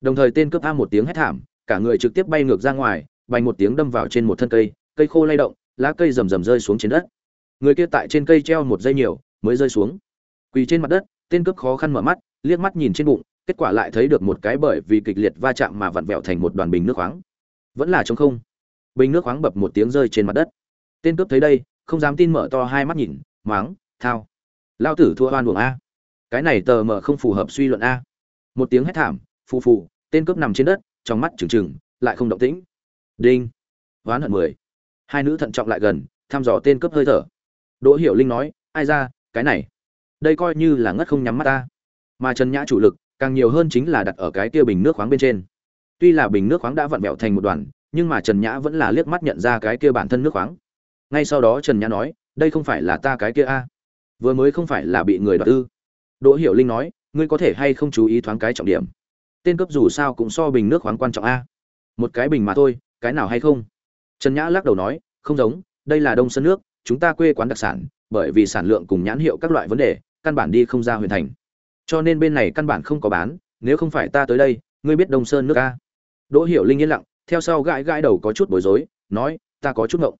Đồng thời tên cướp a một tiếng hét thảm, cả người trực tiếp bay ngược ra ngoài, bành một tiếng đâm vào trên một thân cây cây khô lay động, lá cây rầm rầm rơi xuống trên đất. Người kia tại trên cây treo một dây nhiều, mới rơi xuống. Quỳ trên mặt đất, tên cướp khó khăn mở mắt, liếc mắt nhìn trên bụng, kết quả lại thấy được một cái bởi vì kịch liệt va chạm mà vặn vẹo thành một đoàn bình nước khoáng. Vẫn là trống không. Bình nước khoáng bập một tiếng rơi trên mặt đất. Tên cướp thấy đây, không dám tin mở to hai mắt nhìn, máng, thao. Lao tử thua oan buồng a cái này tờ mờ không phù hợp suy luận a. Một tiếng hét thảm, phù phù, tên cướp nằm trên đất, trong mắt trừng trừng, lại không động tĩnh. Đinh. Oán hận mười. Hai nữ thận trọng lại gần, thăm dò tên cướp hơi thở. Đỗ hiểu linh nói, ai ra, cái này? Đây coi như là ngất không nhắm mắt ta. Mà trần nhã chủ lực, càng nhiều hơn chính là đặt ở cái kia bình nước khoáng bên trên. Tuy là bình nước khoáng đã vặn vẹo thành một đoàn, nhưng mà trần nhã vẫn là liếc mắt nhận ra cái kia bản thân nước khoáng. Ngay sau đó trần nhã nói, đây không phải là ta cái kia a. Vừa mới không phải là bị người đoạt ư đỗ hiểu linh nói ngươi có thể hay không chú ý thoáng cái trọng điểm? Tên cướp dù sao cũng so bình nước khoáng quan trọng a. Một cái bình mà thôi cái nào hay không? Trần nhã lắc đầu nói không giống đây là đông sơn nước chúng ta quê quán đặc sản bởi vì sản lượng cùng nhãn hiệu các loại vấn đề căn bản đi không ra huyện thành. Cho nên bên này căn bản không có bán nếu không phải ta tới đây ngươi biết đông sơn nước a? Đỗ hiểu linh yên lặng theo sau gãi gãi đầu có chút bối rối nói ta có chút ngộng.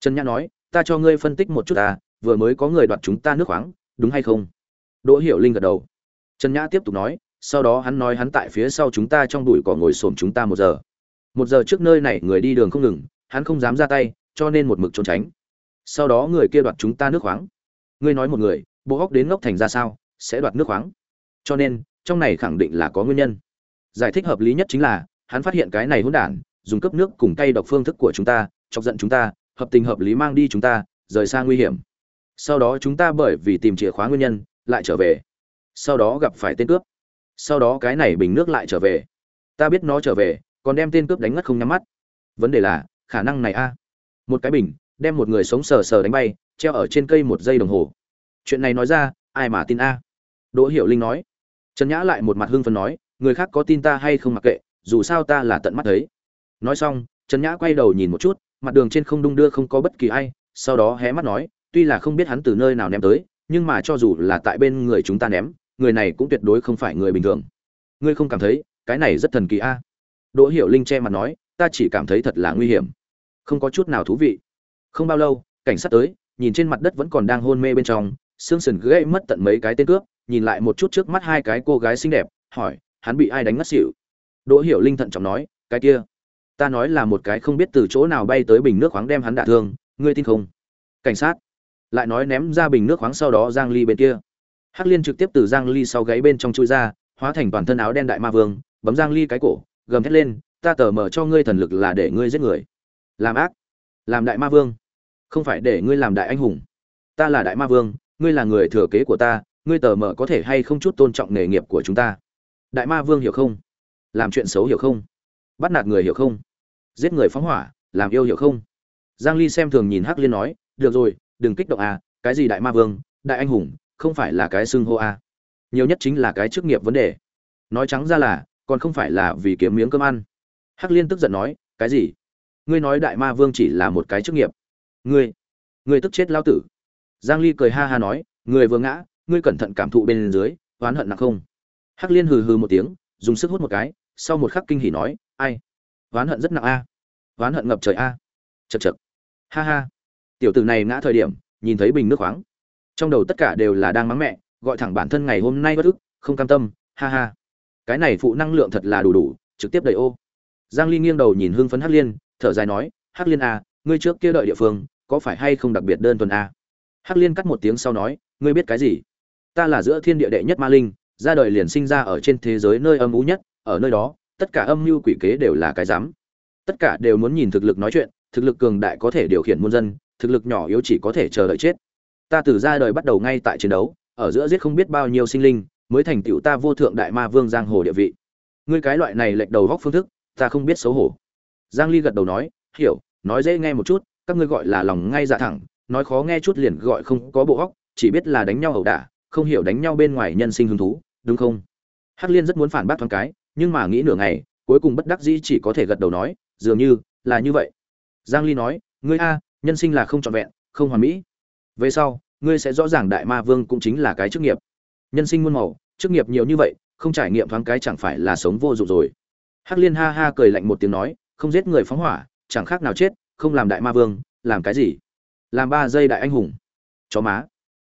Trần nhã nói ta cho ngươi phân tích một chút ta, vừa mới có người đoạt chúng ta nước khoáng đúng hay không? Đỗ hiểu linh gật đầu. Trần nhã tiếp tục nói, sau đó hắn nói hắn tại phía sau chúng ta trong bụi cỏ ngồi xổm chúng ta một giờ. Một giờ trước nơi này người đi đường không ngừng, hắn không dám ra tay, cho nên một mực trốn tránh. Sau đó người kia đoạt chúng ta nước khoáng. Ngươi nói một người, bộ góc đến ngốc thành ra sao, sẽ đoạt nước khoáng. Cho nên, trong này khẳng định là có nguyên nhân. Giải thích hợp lý nhất chính là, hắn phát hiện cái này hỗn đản, dùng cấp nước cùng tay độc phương thức của chúng ta, chọc giận chúng ta, hợp tình hợp lý mang đi chúng ta, rời xa nguy hiểm. Sau đó chúng ta bởi vì tìm chìa khóa nguyên nhân lại trở về. Sau đó gặp phải tên cướp. Sau đó cái này bình nước lại trở về. Ta biết nó trở về, còn đem tên cướp đánh ngất không nhắm mắt. Vấn đề là, khả năng này a. Một cái bình, đem một người sống sờ sờ đánh bay, treo ở trên cây một giây đồng hồ. Chuyện này nói ra, ai mà tin a? Đỗ hiểu linh nói. Trần nhã lại một mặt hưng phấn nói, người khác có tin ta hay không mặc kệ, dù sao ta là tận mắt thấy. Nói xong, trần nhã quay đầu nhìn một chút, mặt đường trên không đung đưa không có bất kỳ ai, sau đó hé mắt nói, tuy là không biết hắn từ nơi nào ném tới nhưng mà cho dù là tại bên người chúng ta ném, người này cũng tuyệt đối không phải người bình thường. Ngươi không cảm thấy, cái này rất thần kỳ a? Đỗ hiểu linh che mặt nói, ta chỉ cảm thấy thật là nguy hiểm. Không có chút nào thú vị. Không bao lâu, cảnh sát tới, nhìn trên mặt đất vẫn còn đang hôn mê bên trong xương sườn gãy mất tận mấy cái tên cướp, nhìn lại một chút trước mắt hai cái cô gái xinh đẹp, hỏi, hắn bị ai đánh ngất xỉu? Đỗ hiểu linh thận trọng nói, cái kia, ta nói là một cái không biết từ chỗ nào bay tới bình nước khoáng đem hắn đả thương, ngươi tin không? Cảnh sát lại nói ném ra bình nước khoáng sau đó giang ly bên kia. Hắc liên trực tiếp từ giang ly sau gáy bên trong chui ra, hóa thành toàn thân áo đen đại ma vương, bấm giang ly cái cổ, gầm thét lên, ta tờ mở cho ngươi thần lực là để ngươi giết người. Làm ác? Làm đại ma vương? Không phải để ngươi làm đại anh hùng. Ta là đại ma vương, ngươi là người thừa kế của ta, ngươi tờ mở có thể hay không chút tôn trọng nghề nghiệp của chúng ta? Đại ma vương hiểu không? Làm chuyện xấu hiểu không? Bắt nạt người hiểu không? Giết người phóng hỏa, làm yêu hiểu không? Giang ly xem thường nhìn hắc liên nói, được rồi đừng kích động à cái gì đại ma vương, đại anh hùng, không phải là cái xưng hô à nhiều nhất chính là cái chức nghiệp vấn đề. Nói trắng ra là, còn không phải là vì kiếm miếng cơm ăn. Hắc liên tức giận nói, cái gì? Ngươi nói đại ma vương chỉ là một cái chức nghiệp. Ngươi ngươi tức chết lao tử. Giang ly cười ha ha nói, người vừa ngã, ngươi cẩn thận cảm thụ bên dưới, oán hận nặng không? Hắc liên hừ hừ một tiếng, dùng sức hút một cái, sau một khắc kinh hỉ nói, ai? Oán hận rất nặng a. Oán hận ngập trời a. Chậc chậc. ha ha tiểu tử này ngã thời điểm, nhìn thấy bình nước khoáng. Trong đầu tất cả đều là đang mắng mẹ, gọi thẳng bản thân ngày hôm nay bất ức, không cam tâm, ha ha. Cái này phụ năng lượng thật là đủ đủ, trực tiếp đầy ô. Giang ly nghiêng đầu nhìn hưng phấn hắc liên, thở dài nói, hắc liên a ngươi trước kia đợi địa phương, có phải hay không đặc biệt đơn thuần a hắc liên cắt một tiếng sau nói, ngươi biết cái gì? Ta là giữa thiên địa đệ nhất ma linh, ra đời liền sinh ra ở trên thế giới nơi âm u nhất, ở nơi đó, tất cả âm mưu quỷ kế đều là cái dám tất cả đều muốn nhìn thực lực nói chuyện, thực lực cường đại có thể điều khiển muôn dân thực lực nhỏ yếu chỉ có thể chờ đợi chết. Ta từ ra đời bắt đầu ngay tại chiến đấu, ở giữa giết không biết bao nhiêu sinh linh, mới thành tựu ta vô thượng đại ma vương giang hồ địa vị. Ngươi cái loại này lệch đầu góc phương thức, ta không biết xấu hổ. Giang ly gật đầu nói, hiểu, nói dễ nghe một chút, các ngươi gọi là lòng ngay dạ thẳng, nói khó nghe chút liền gọi không có bộ góc, chỉ biết là đánh nhau ẩu đả, không hiểu đánh nhau bên ngoài nhân sinh hứng thú, đúng không? Hắc liên rất muốn phản bác thoáng cái, nhưng mà nghĩ nửa ngày, cuối cùng bất đắc dĩ chỉ có thể gật đầu nói, dường như là như vậy. Giang ly nói, ngươi a nhân sinh là không trọn vẹn, không hoàn mỹ. Về sau, ngươi sẽ rõ ràng đại ma vương cũng chính là cái chức nghiệp. Nhân sinh muôn màu, chức nghiệp nhiều như vậy, không trải nghiệm thoáng cái chẳng phải là sống vô dụng rồi. Hắc liên ha ha cười lạnh một tiếng nói, không giết người phóng hỏa, chẳng khác nào chết, không làm đại ma vương, làm cái gì? Làm ba giây đại anh hùng. Chó má.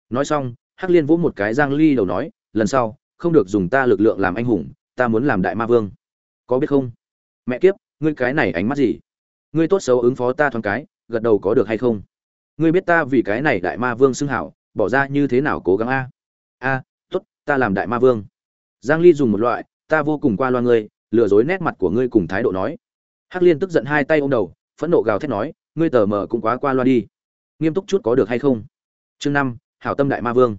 Nói xong, hắc liên vỗ một cái giang ly đầu nói, lần sau, không được dùng ta lực lượng làm anh hùng, ta muốn làm đại ma vương. Có biết không? Mẹ kiếp, ngươi cái này ánh mắt gì? Ngươi tốt xấu ứng phó ta thoáng cái gật đầu có được hay không? Ngươi biết ta vì cái này đại ma vương xưng hảo, bỏ ra như thế nào cố gắng a? A, tốt, ta làm đại ma vương. Giang ly dùng một loại, ta vô cùng qua loa ngươi, lừa dối nét mặt của ngươi cùng thái độ nói. Hắc liên tức giận hai tay ôm đầu, phẫn nộ gào thét nói, ngươi tờ mờ cũng quá qua loa đi. Nghiêm túc chút có được hay không? Chương năm, hảo tâm đại ma vương.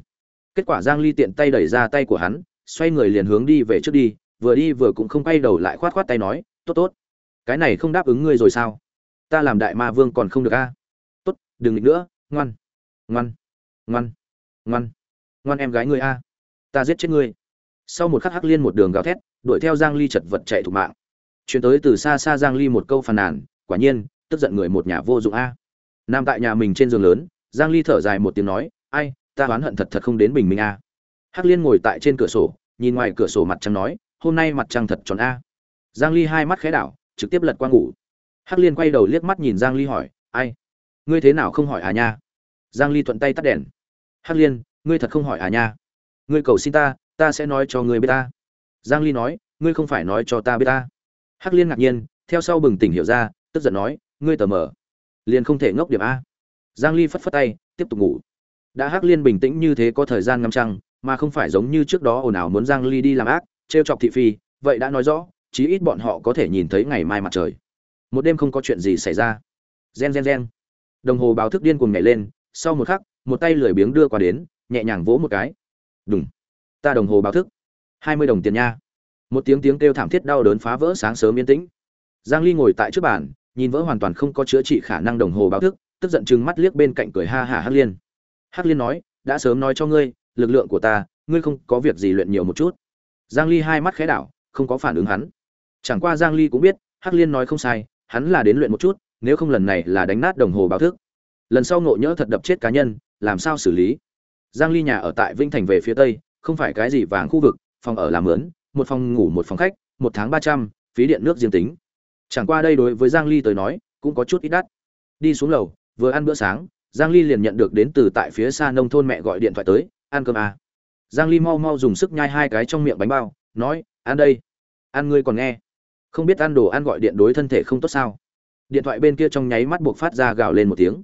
Kết quả giang ly tiện tay đẩy ra tay của hắn, xoay người liền hướng đi về trước đi, vừa đi vừa cũng không quay đầu lại khoát khoát tay nói, tốt tốt. Cái này không đáp ứng ngươi rồi sao? Ta làm đại ma vương còn không được a. Tốt, đừng nghịch nữa, ngoan. Ngoan. Ngoan. Ngoan. Ngoan em gái ngươi a. Ta giết chết ngươi. Sau một khắc hắc liên một đường gào thét, đuổi theo giang ly chật vật chạy thủ mạng. Chuyển tới từ xa xa giang ly một câu phàn nàn, quả nhiên, tức giận người một nhà vô dụng a. Nam tại nhà mình trên giường lớn, giang ly thở dài một tiếng nói, ai, ta oán hận thật thật không đến bình minh a. Hắc liên ngồi tại trên cửa sổ, nhìn ngoài cửa sổ mặt trăng nói, hôm nay mặt trăng thật tròn a. Giang ly hai mắt khẽ đảo, trực tiếp lật qua ngủ hắc liên quay đầu liếc mắt nhìn giang ly hỏi, ai? Ngươi thế nào không hỏi à nha? Giang ly thuận tay tắt đèn. Hắc liên, ngươi thật không hỏi à nha? Ngươi cầu xin ta ta sẽ nói cho ngươi biết ta. Giang ly nói, ngươi không phải nói cho ta biết ta. Hắc liên ngạc nhiên, theo sau bừng tỉnh hiểu ra, tức giận nói, ngươi tờ mở liền không thể ngốc điểm a. Giang ly phất phất tay, tiếp tục ngủ. Đã hắc liên bình tĩnh như thế có thời gian ngâm trăng, mà không phải giống như trước đó ồn ào muốn giang ly đi làm ác, trêu chọc thị phi, vậy đã nói rõ, chí ít bọn họ có thể nhìn thấy ngày mai mặt trời một đêm không có chuyện gì xảy ra. Gen gen gen. Đồng hồ báo thức điên cuồng nhảy lên, sau một khắc, một tay lười biếng đưa qua đến, nhẹ nhàng vỗ một cái. Đúng ta đồng hồ báo thức. Hai mươi đồng tiền nha. Một tiếng tiếng kêu thảm thiết đau đớn phá vỡ sáng sớm yên tĩnh. Giang ly ngồi tại trước bàn, nhìn vỡ hoàn toàn không có chữa trị khả năng đồng hồ báo thức, tức giận chừng mắt liếc bên cạnh cười ha hả hắc liên. Hắc liên nói, đã sớm nói cho ngươi, lực lượng của ta, ngươi không có việc gì luyện nhiều một chút. Giang ly hai mắt khẽ đảo, không có phản ứng hắn. Chẳng qua giang ly cũng biết, hắc liên nói không sai hắn là đến luyện một chút nếu không lần này là đánh nát đồng hồ báo thức. Lần sau ngộ nhỡ thật đập chết cá nhân làm sao xử lý? Giang ly nhà ở tại vinh thành về phía tây không phải cái gì vàng khu vực phòng ở làm mướn một phòng ngủ một phòng khách một tháng 300, phí điện nước riêng tính. Chẳng qua đây đối với giang ly tới nói cũng có chút ít đắt. Đi xuống lầu vừa ăn bữa sáng giang ly liền nhận được đến từ tại phía xa nông thôn mẹ gọi điện thoại tới ăn cơm à. giang ly mau mau dùng sức nhai hai cái trong miệng bánh bao nói ăn đây. Ăn ngươi còn nghe không biết ăn đồ ăn gọi điện đối thân thể không tốt sao? Điện thoại bên kia trong nháy mắt buộc phát ra gào lên một tiếng.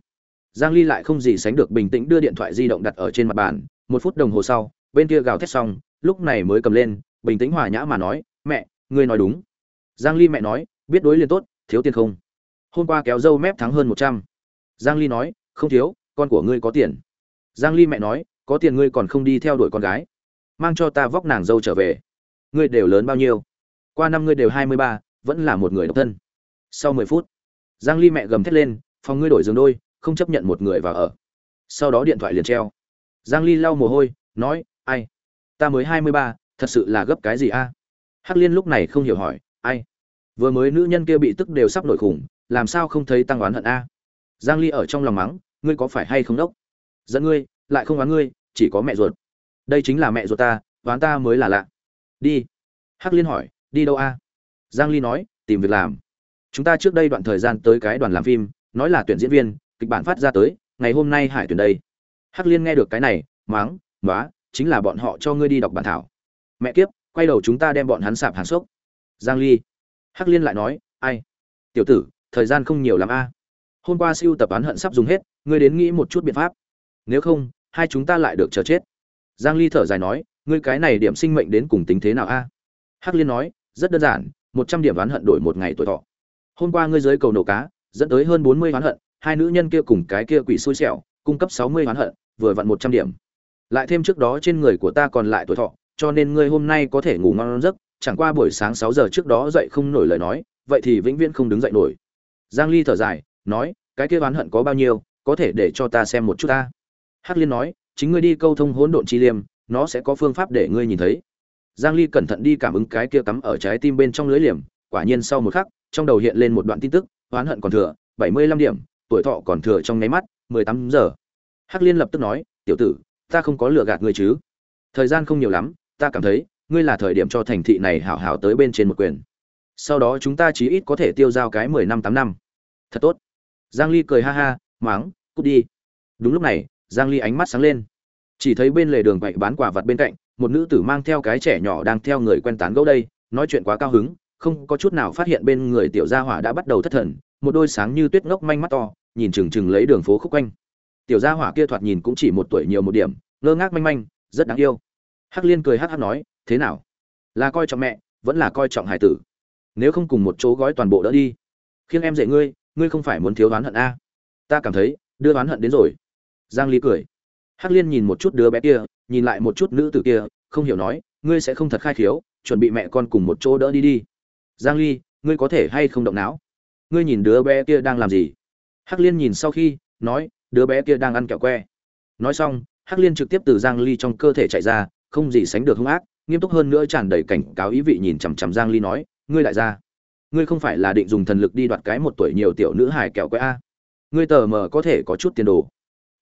Giang ly lại không gì sánh được bình tĩnh đưa điện thoại di động đặt ở trên mặt bàn. Một phút đồng hồ sau, bên kia gào thét xong, lúc này mới cầm lên, bình tĩnh hòa nhã mà nói, mẹ, ngươi nói đúng. Giang ly mẹ nói, biết đối liền tốt, thiếu tiền không? Hôm qua kéo dâu mép thắng hơn 100. giang ly nói, không thiếu, con của ngươi có tiền. Giang ly mẹ nói, có tiền ngươi còn không đi theo đuổi con gái, mang cho ta vóc nàng dâu trở về. Ngươi đều lớn bao nhiêu? Qua năm ngươi đều 23, vẫn là một người độc thân. Sau 10 phút giang ly mẹ gầm thét lên phòng ngươi đổi giường đôi không chấp nhận một người vào ở. Sau đó điện thoại liền treo. Giang ly lau mồ hôi nói ai? Ta mới 23, thật sự là gấp cái gì a? Hắc liên lúc này không hiểu hỏi ai? Vừa mới nữ nhân kia bị tức đều sắp nổi khủng làm sao không thấy tăng oán hận a? Giang ly ở trong lòng mắng ngươi có phải hay không đốc? Dẫn ngươi lại không oán ngươi chỉ có mẹ ruột. Đây chính là mẹ ruột ta oán ta mới là lạ. Đi. Hắc liên hỏi đi đâu a? Giang ly nói, tìm việc làm. Chúng ta trước đây đoạn thời gian tới cái đoàn làm phim, nói là tuyển diễn viên, kịch bản phát ra tới, ngày hôm nay hải tuyển đây. Hắc liên nghe được cái này, máng nói chính là bọn họ cho ngươi đi đọc bản thảo. Mẹ kiếp, quay đầu chúng ta đem bọn hắn sạp hàng xốc giang ly. Hắc liên lại nói, ai? Tiểu tử, thời gian không nhiều lắm a. Hôm qua siêu tập án hận sắp dùng hết, ngươi đến nghĩ một chút biện pháp. Nếu không, hai chúng ta lại được chờ chết. Giang ly thở dài nói, ngươi cái này điểm sinh mệnh đến cùng tính thế nào a? Hắc liên nói rất đơn giản, một trăm điểm oán hận đổi một ngày tuổi thọ. Hôm qua ngươi dưới cầu nổ cá, dẫn tới hơn bốn mươi oán hận, hai nữ nhân kia cùng cái kia quỷ xui xẻo, cung cấp sáu mươi oán hận, vừa vặn một trăm điểm. Lại thêm trước đó trên người của ta còn lại tuổi thọ, cho nên ngươi hôm nay có thể ngủ ngon giấc, chẳng qua buổi sáng sáu giờ trước đó dậy không nổi lời nói, vậy thì vĩnh viễn không đứng dậy nổi. Giang ly thở dài, nói, cái kia oán hận có bao nhiêu, có thể để cho ta xem một chút ta. Hắc liên nói, chính ngươi đi câu thông hỗn độn chi liêm, nó sẽ có phương pháp để ngươi nhìn thấy giang ly cẩn thận đi cảm ứng cái kia cắm ở trái tim bên trong lưới liềm, quả nhiên sau một khắc, trong đầu hiện lên một đoạn tin tức, oán hận còn thừa 75 điểm, tuổi thọ còn thừa trong nháy mắt 18 giờ. Hắc liên lập tức nói, tiểu tử, ta không có lừa gạt ngươi chứ. Thời gian không nhiều lắm, ta cảm thấy, ngươi là thời điểm cho thành thị này hảo hảo tới bên trên một quyền. Sau đó chúng ta chí ít có thể tiêu giao cái 10 năm 8 năm. Thật tốt. Giang ly cười ha ha, máng, cút đi. Đúng lúc này, giang ly ánh mắt sáng lên. Chỉ thấy bên lề đường quậy bán quả vật bên cạnh một nữ tử mang theo cái trẻ nhỏ đang theo người quen tán gẫu đây, nói chuyện quá cao hứng, không có chút nào phát hiện bên người tiểu gia hỏa đã bắt đầu thất thần, một đôi sáng như tuyết ngốc manh mắt to, nhìn chừng chừng lấy đường phố khúc quanh. Tiểu gia hỏa kia thoạt nhìn cũng chỉ một tuổi nhiều một điểm, ngơ ngác manh manh, rất đáng yêu. Hắc liên cười hắc hắc nói, thế nào? Là coi trọng mẹ, vẫn là coi trọng hải tử? Nếu không cùng một chỗ gói toàn bộ đỡ đi khiêng em dạy ngươi ngươi không phải muốn thiếu đoán hận a? Ta cảm thấy, đưa đoán hận đến rồi. Giang ly cười. Hắc liên nhìn một chút đứa bé kia nhìn lại một chút nữ tử kia, không hiểu nói, ngươi sẽ không thật khai khiếu, chuẩn bị mẹ con cùng một chỗ đỡ đi đi. Giang ly, ngươi có thể hay không động não? Ngươi nhìn đứa bé kia đang làm gì? Hắc liên nhìn sau khi, nói, đứa bé kia đang ăn kẹo que. Nói xong, hắc liên trực tiếp từ giang ly trong cơ thể chạy ra, không gì sánh được hung ác, nghiêm túc hơn nữa tràn đầy cảnh cáo ý vị nhìn chằm chằm giang ly nói, ngươi lại ra ngươi không phải là định dùng thần lực đi đoạt cái một tuổi nhiều tiểu nữ hài kẹo que a? Ngươi tờ mờ có thể có chút tiền đồ.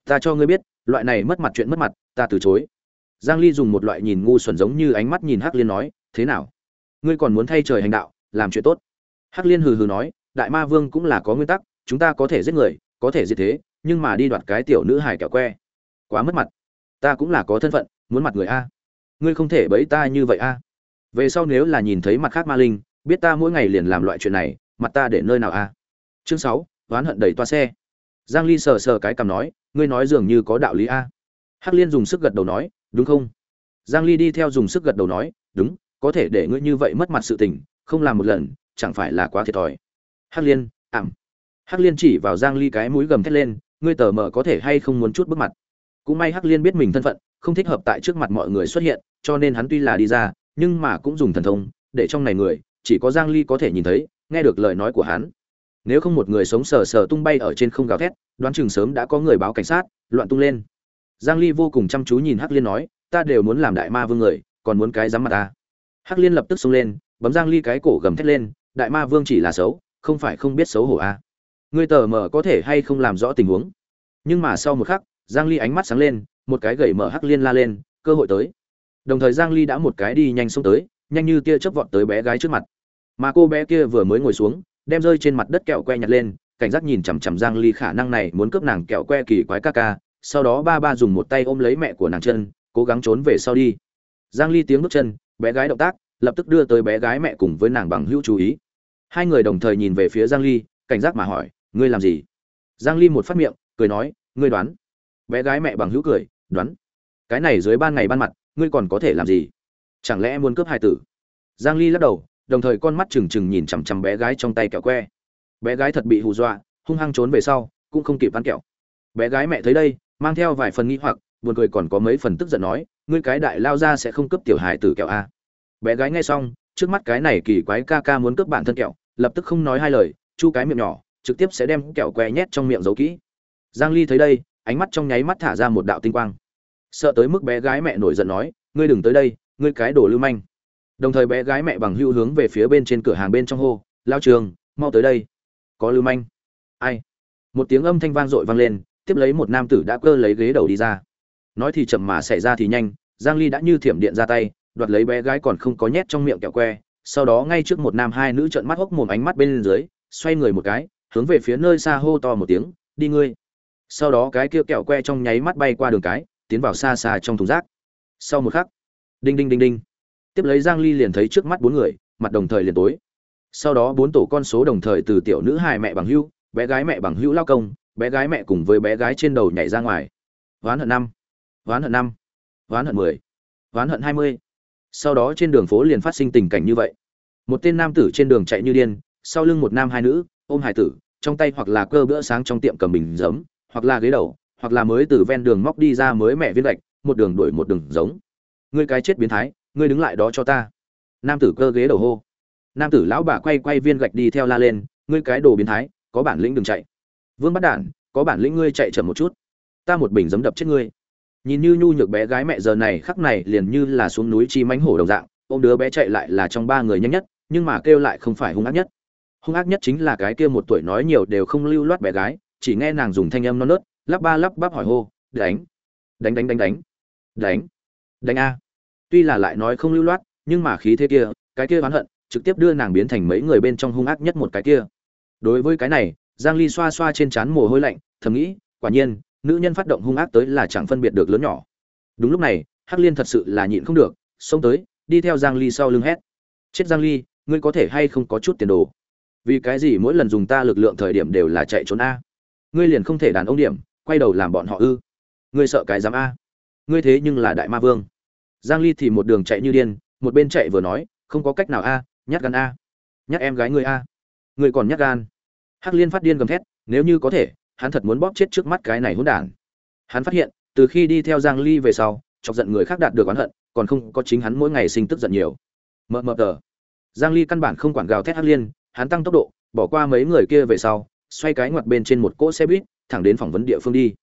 Ta cho ngươi biết, loại này mất mặt chuyện mất mặt, ta từ chối giang ly dùng một loại nhìn ngu xuẩn giống như ánh mắt nhìn hắc liên nói, thế nào? Ngươi còn muốn thay trời hành đạo, làm chuyện tốt? Hắc liên hừ hừ nói, đại ma vương cũng là có nguyên tắc, chúng ta có thể giết người, có thể giết thế, nhưng mà đi đoạt cái tiểu nữ hài kẹo que. Quá mất mặt. Ta cũng là có thân phận, muốn mặt người a. Ngươi không thể bẫy ta như vậy a. Về sau nếu là nhìn thấy mặt khác ma linh, biết ta mỗi ngày liền làm loại chuyện này, mặt ta để nơi nào a? Chương sáu, oán hận đẩy toa xe. Giang ly sờ sờ cái cằm nói, ngươi nói dường như có đạo lý a hắc liên dùng sức gật đầu nói, đúng không? Giang ly đi theo dùng sức gật đầu nói, đúng, có thể để ngươi như vậy mất mặt sự tình, không làm một lần, chẳng phải là quá thiệt thòi. Hắc liên ảm hắc liên chỉ vào giang ly cái mũi gầm thét lên, ngươi tờ mờ có thể hay không muốn chút bước mặt? Cũng may hắc liên biết mình thân phận, không thích hợp tại trước mặt mọi người xuất hiện, cho nên hắn tuy là đi ra, nhưng mà cũng dùng thần thông, để trong này người, chỉ có giang ly có thể nhìn thấy, nghe được lời nói của hắn. Nếu không một người sống sờ sờ tung bay ở trên không gào thét, đoán chừng sớm đã có người báo cảnh sát, loạn tung lên giang ly vô cùng chăm chú nhìn hắc liên nói, ta đều muốn làm đại ma vương người, còn muốn cái dám mặt ta. Hắc liên lập tức xông lên, bấm giang ly cái cổ gầm thét lên, đại ma vương chỉ là xấu, không phải không biết xấu hổ a à. ngươi tờ mở có thể hay không làm rõ tình huống? Nhưng mà sau một khắc, giang ly ánh mắt sáng lên, một cái gậy mở hắc liên la lên, cơ hội tới. Đồng thời giang ly đã một cái đi nhanh xông tới, nhanh như tia chớp vọt tới bé gái trước mặt. Mà cô bé kia vừa mới ngồi xuống, đem rơi trên mặt đất kẹo que nhặt lên, cảnh giác nhìn chằm chằm giang ly khả năng này muốn cướp nàng kẹo que kỳ quái ca ca sau đó ba ba dùng một tay ôm lấy mẹ của nàng chân, cố gắng trốn về sau đi. Giang ly tiếng bước chân, bé gái động tác, lập tức đưa tới bé gái mẹ cùng với nàng bằng hữu chú ý. Hai người đồng thời nhìn về phía giang ly, cảnh giác mà hỏi, ngươi làm gì? Giang ly một phát miệng, cười nói, ngươi đoán. Bé gái mẹ bằng hữu cười, đoán? Cái này dưới ban ngày ban mặt, ngươi còn có thể làm gì? Chẳng lẽ muốn cướp hai tử? Giang ly lắc đầu, đồng thời con mắt trừng trừng nhìn chằm chằm bé gái trong tay kẹo que. Bé gái thật bị hù dọa, hung hăng trốn về sau, cũng không kịp ăn kẹo. Bé gái mẹ thấy đây mang theo vài phần nghi hoặc, buồn cười còn có mấy phần tức giận nói, ngươi cái đại lao ra sẽ không cướp tiểu hài tử kẹo a bé gái nghe xong, trước mắt cái này kỳ quái ca ca muốn cướp bản thân kẹo, lập tức không nói hai lời, chu cái miệng nhỏ, trực tiếp sẽ đem kẹo que nhét trong miệng giấu kỹ. Giang ly thấy đây, ánh mắt trong nháy mắt thả ra một đạo tinh quang. Sợ tới mức bé gái mẹ nổi giận nói, ngươi đừng tới đây, ngươi cái đồ lưu manh. Đồng thời bé gái mẹ bằng hữu hướng về phía bên trên cửa hàng bên trong hô, lao trường, mau tới đây. Có lưu manh. Ai? Một tiếng âm thanh vang dội vang lên tiếp lấy một nam tử đã cơ lấy ghế đầu đi ra. Nói thì chậm mà xảy ra thì nhanh, giang ly đã như thiểm điện ra tay, đoạt lấy bé gái còn không có nhét trong miệng kẹo que. Sau đó ngay trước một nam hai nữ trợn mắt hốc mồm ánh mắt bên dưới, xoay người một cái, hướng về phía nơi xa hô to một tiếng, đi ngươi. Sau đó cái kia kẹo que trong nháy mắt bay qua đường cái, tiến vào xa xa trong thùng rác. Sau một khắc, đinh đinh đinh đinh. Tiếp lấy giang ly liền thấy trước mắt bốn người, mặt đồng thời liền tối. Sau đó bốn tổ con số đồng thời từ tiểu nữ hài mẹ bằng hữu bé gái mẹ bằng hữu lao công bé gái mẹ cùng với bé gái trên đầu nhảy ra ngoài. Ván hận năm. Ván hận năm. Ván hận mười. Ván hận hai mươi. Sau đó trên đường phố liền phát sinh tình cảnh như vậy. Một tên nam tử trên đường chạy như điên, sau lưng một nam hai nữ, ôm hải tử, trong tay hoặc là cơ bữa sáng trong tiệm cầm bình giấm, hoặc là ghế đầu, hoặc là mới từ ven đường móc đi ra mới mẹ viên gạch, một đường đuổi một đường giống. Ngươi cái chết biến thái, ngươi đứng lại đó cho ta. Nam tử cơ ghế đầu hô. Nam tử lão bà quay quay viên gạch đi theo la lên. Ngươi cái đồ biến thái, có bản lĩnh đừng chạy vương bắt đản, có bản lĩnh ngươi chạy chậm một chút. Ta một bình giấm đập chết ngươi. Nhìn như nhu nhược bé gái mẹ giờ này, khắc này liền như là xuống núi chi mánh hổ đồng dạng, ôm đứa bé chạy lại là trong ba người nhanh nhất, nhưng mà kêu lại không phải hung ác nhất. Hung ác nhất chính là cái kia một tuổi nói nhiều đều không lưu loát bé gái, chỉ nghe nàng dùng thanh âm non nớt, lắp ba lắp bắp hỏi hô, đánh đánh đánh đánh đánh đánh đánh a. Tuy là lại nói không lưu loát, nhưng mà khí thế kia, cái kia oán hận, trực tiếp đưa nàng biến thành mấy người bên trong hung ác nhất một cái kia. Đối với cái này giang ly xoa xoa trên trán mồ hôi lạnh, thầm nghĩ, quả nhiên, nữ nhân phát động hung ác tới là chẳng phân biệt được lớn nhỏ. Đúng lúc này, hắc liên thật sự là nhịn không được, xông tới, đi theo giang ly sau lưng hét. Chết giang ly, ngươi có thể hay không có chút tiền đồ? Vì cái gì mỗi lần dùng ta lực lượng thời điểm đều là chạy trốn a? Ngươi liền không thể đàn ông điểm, quay đầu làm bọn họ ư? Ngươi sợ cái dám a? Ngươi thế nhưng là đại ma vương. Giang ly thì một đường chạy như điên, một bên chạy vừa nói, không có cách nào a, nhát gan a. Nhát em gái ngươi a. Ngươi còn nhát gan hắc liên phát điên gầm thét, nếu như có thể, hắn thật muốn bóp chết trước mắt cái này hỗn đản. Hắn phát hiện, từ khi đi theo giang ly về sau, chọc giận người khác đạt được oán hận, còn không có chính hắn mỗi ngày sinh tức giận nhiều. Mờ mờ tờ. Giang ly căn bản không quản gào thét hắc liên, hắn tăng tốc độ, bỏ qua mấy người kia về sau, xoay cái ngoặt bên trên một cỗ xe buýt, thẳng đến phỏng vấn địa phương đi.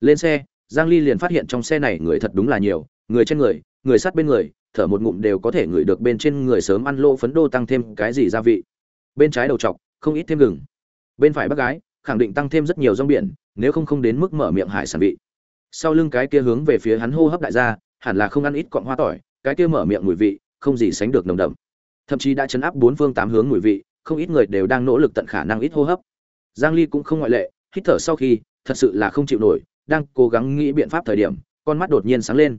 Lên xe, giang ly liền phát hiện trong xe này người thật đúng là nhiều, người trên người người sát bên người, thở một ngụm đều có thể ngửi được bên trên người sớm ăn lô phấn đô tăng thêm cái gì gia vị. Bên trái đầu trọc không ít thêm gừng bên phải bác gái, khẳng định tăng thêm rất nhiều rong biển, nếu không không đến mức mở miệng hải sản vị. Sau lưng cái kia hướng về phía hắn hô hấp đại gia, hẳn là không ăn ít cọng hoa tỏi, cái kia mở miệng mùi vị, không gì sánh được nồng đậm. Thậm chí đã chấn áp bốn phương tám hướng mùi vị, không ít người đều đang nỗ lực tận khả năng ít hô hấp. Giang ly cũng không ngoại lệ, hít thở sau khi, thật sự là không chịu nổi, đang cố gắng nghĩ biện pháp thời điểm, con mắt đột nhiên sáng lên.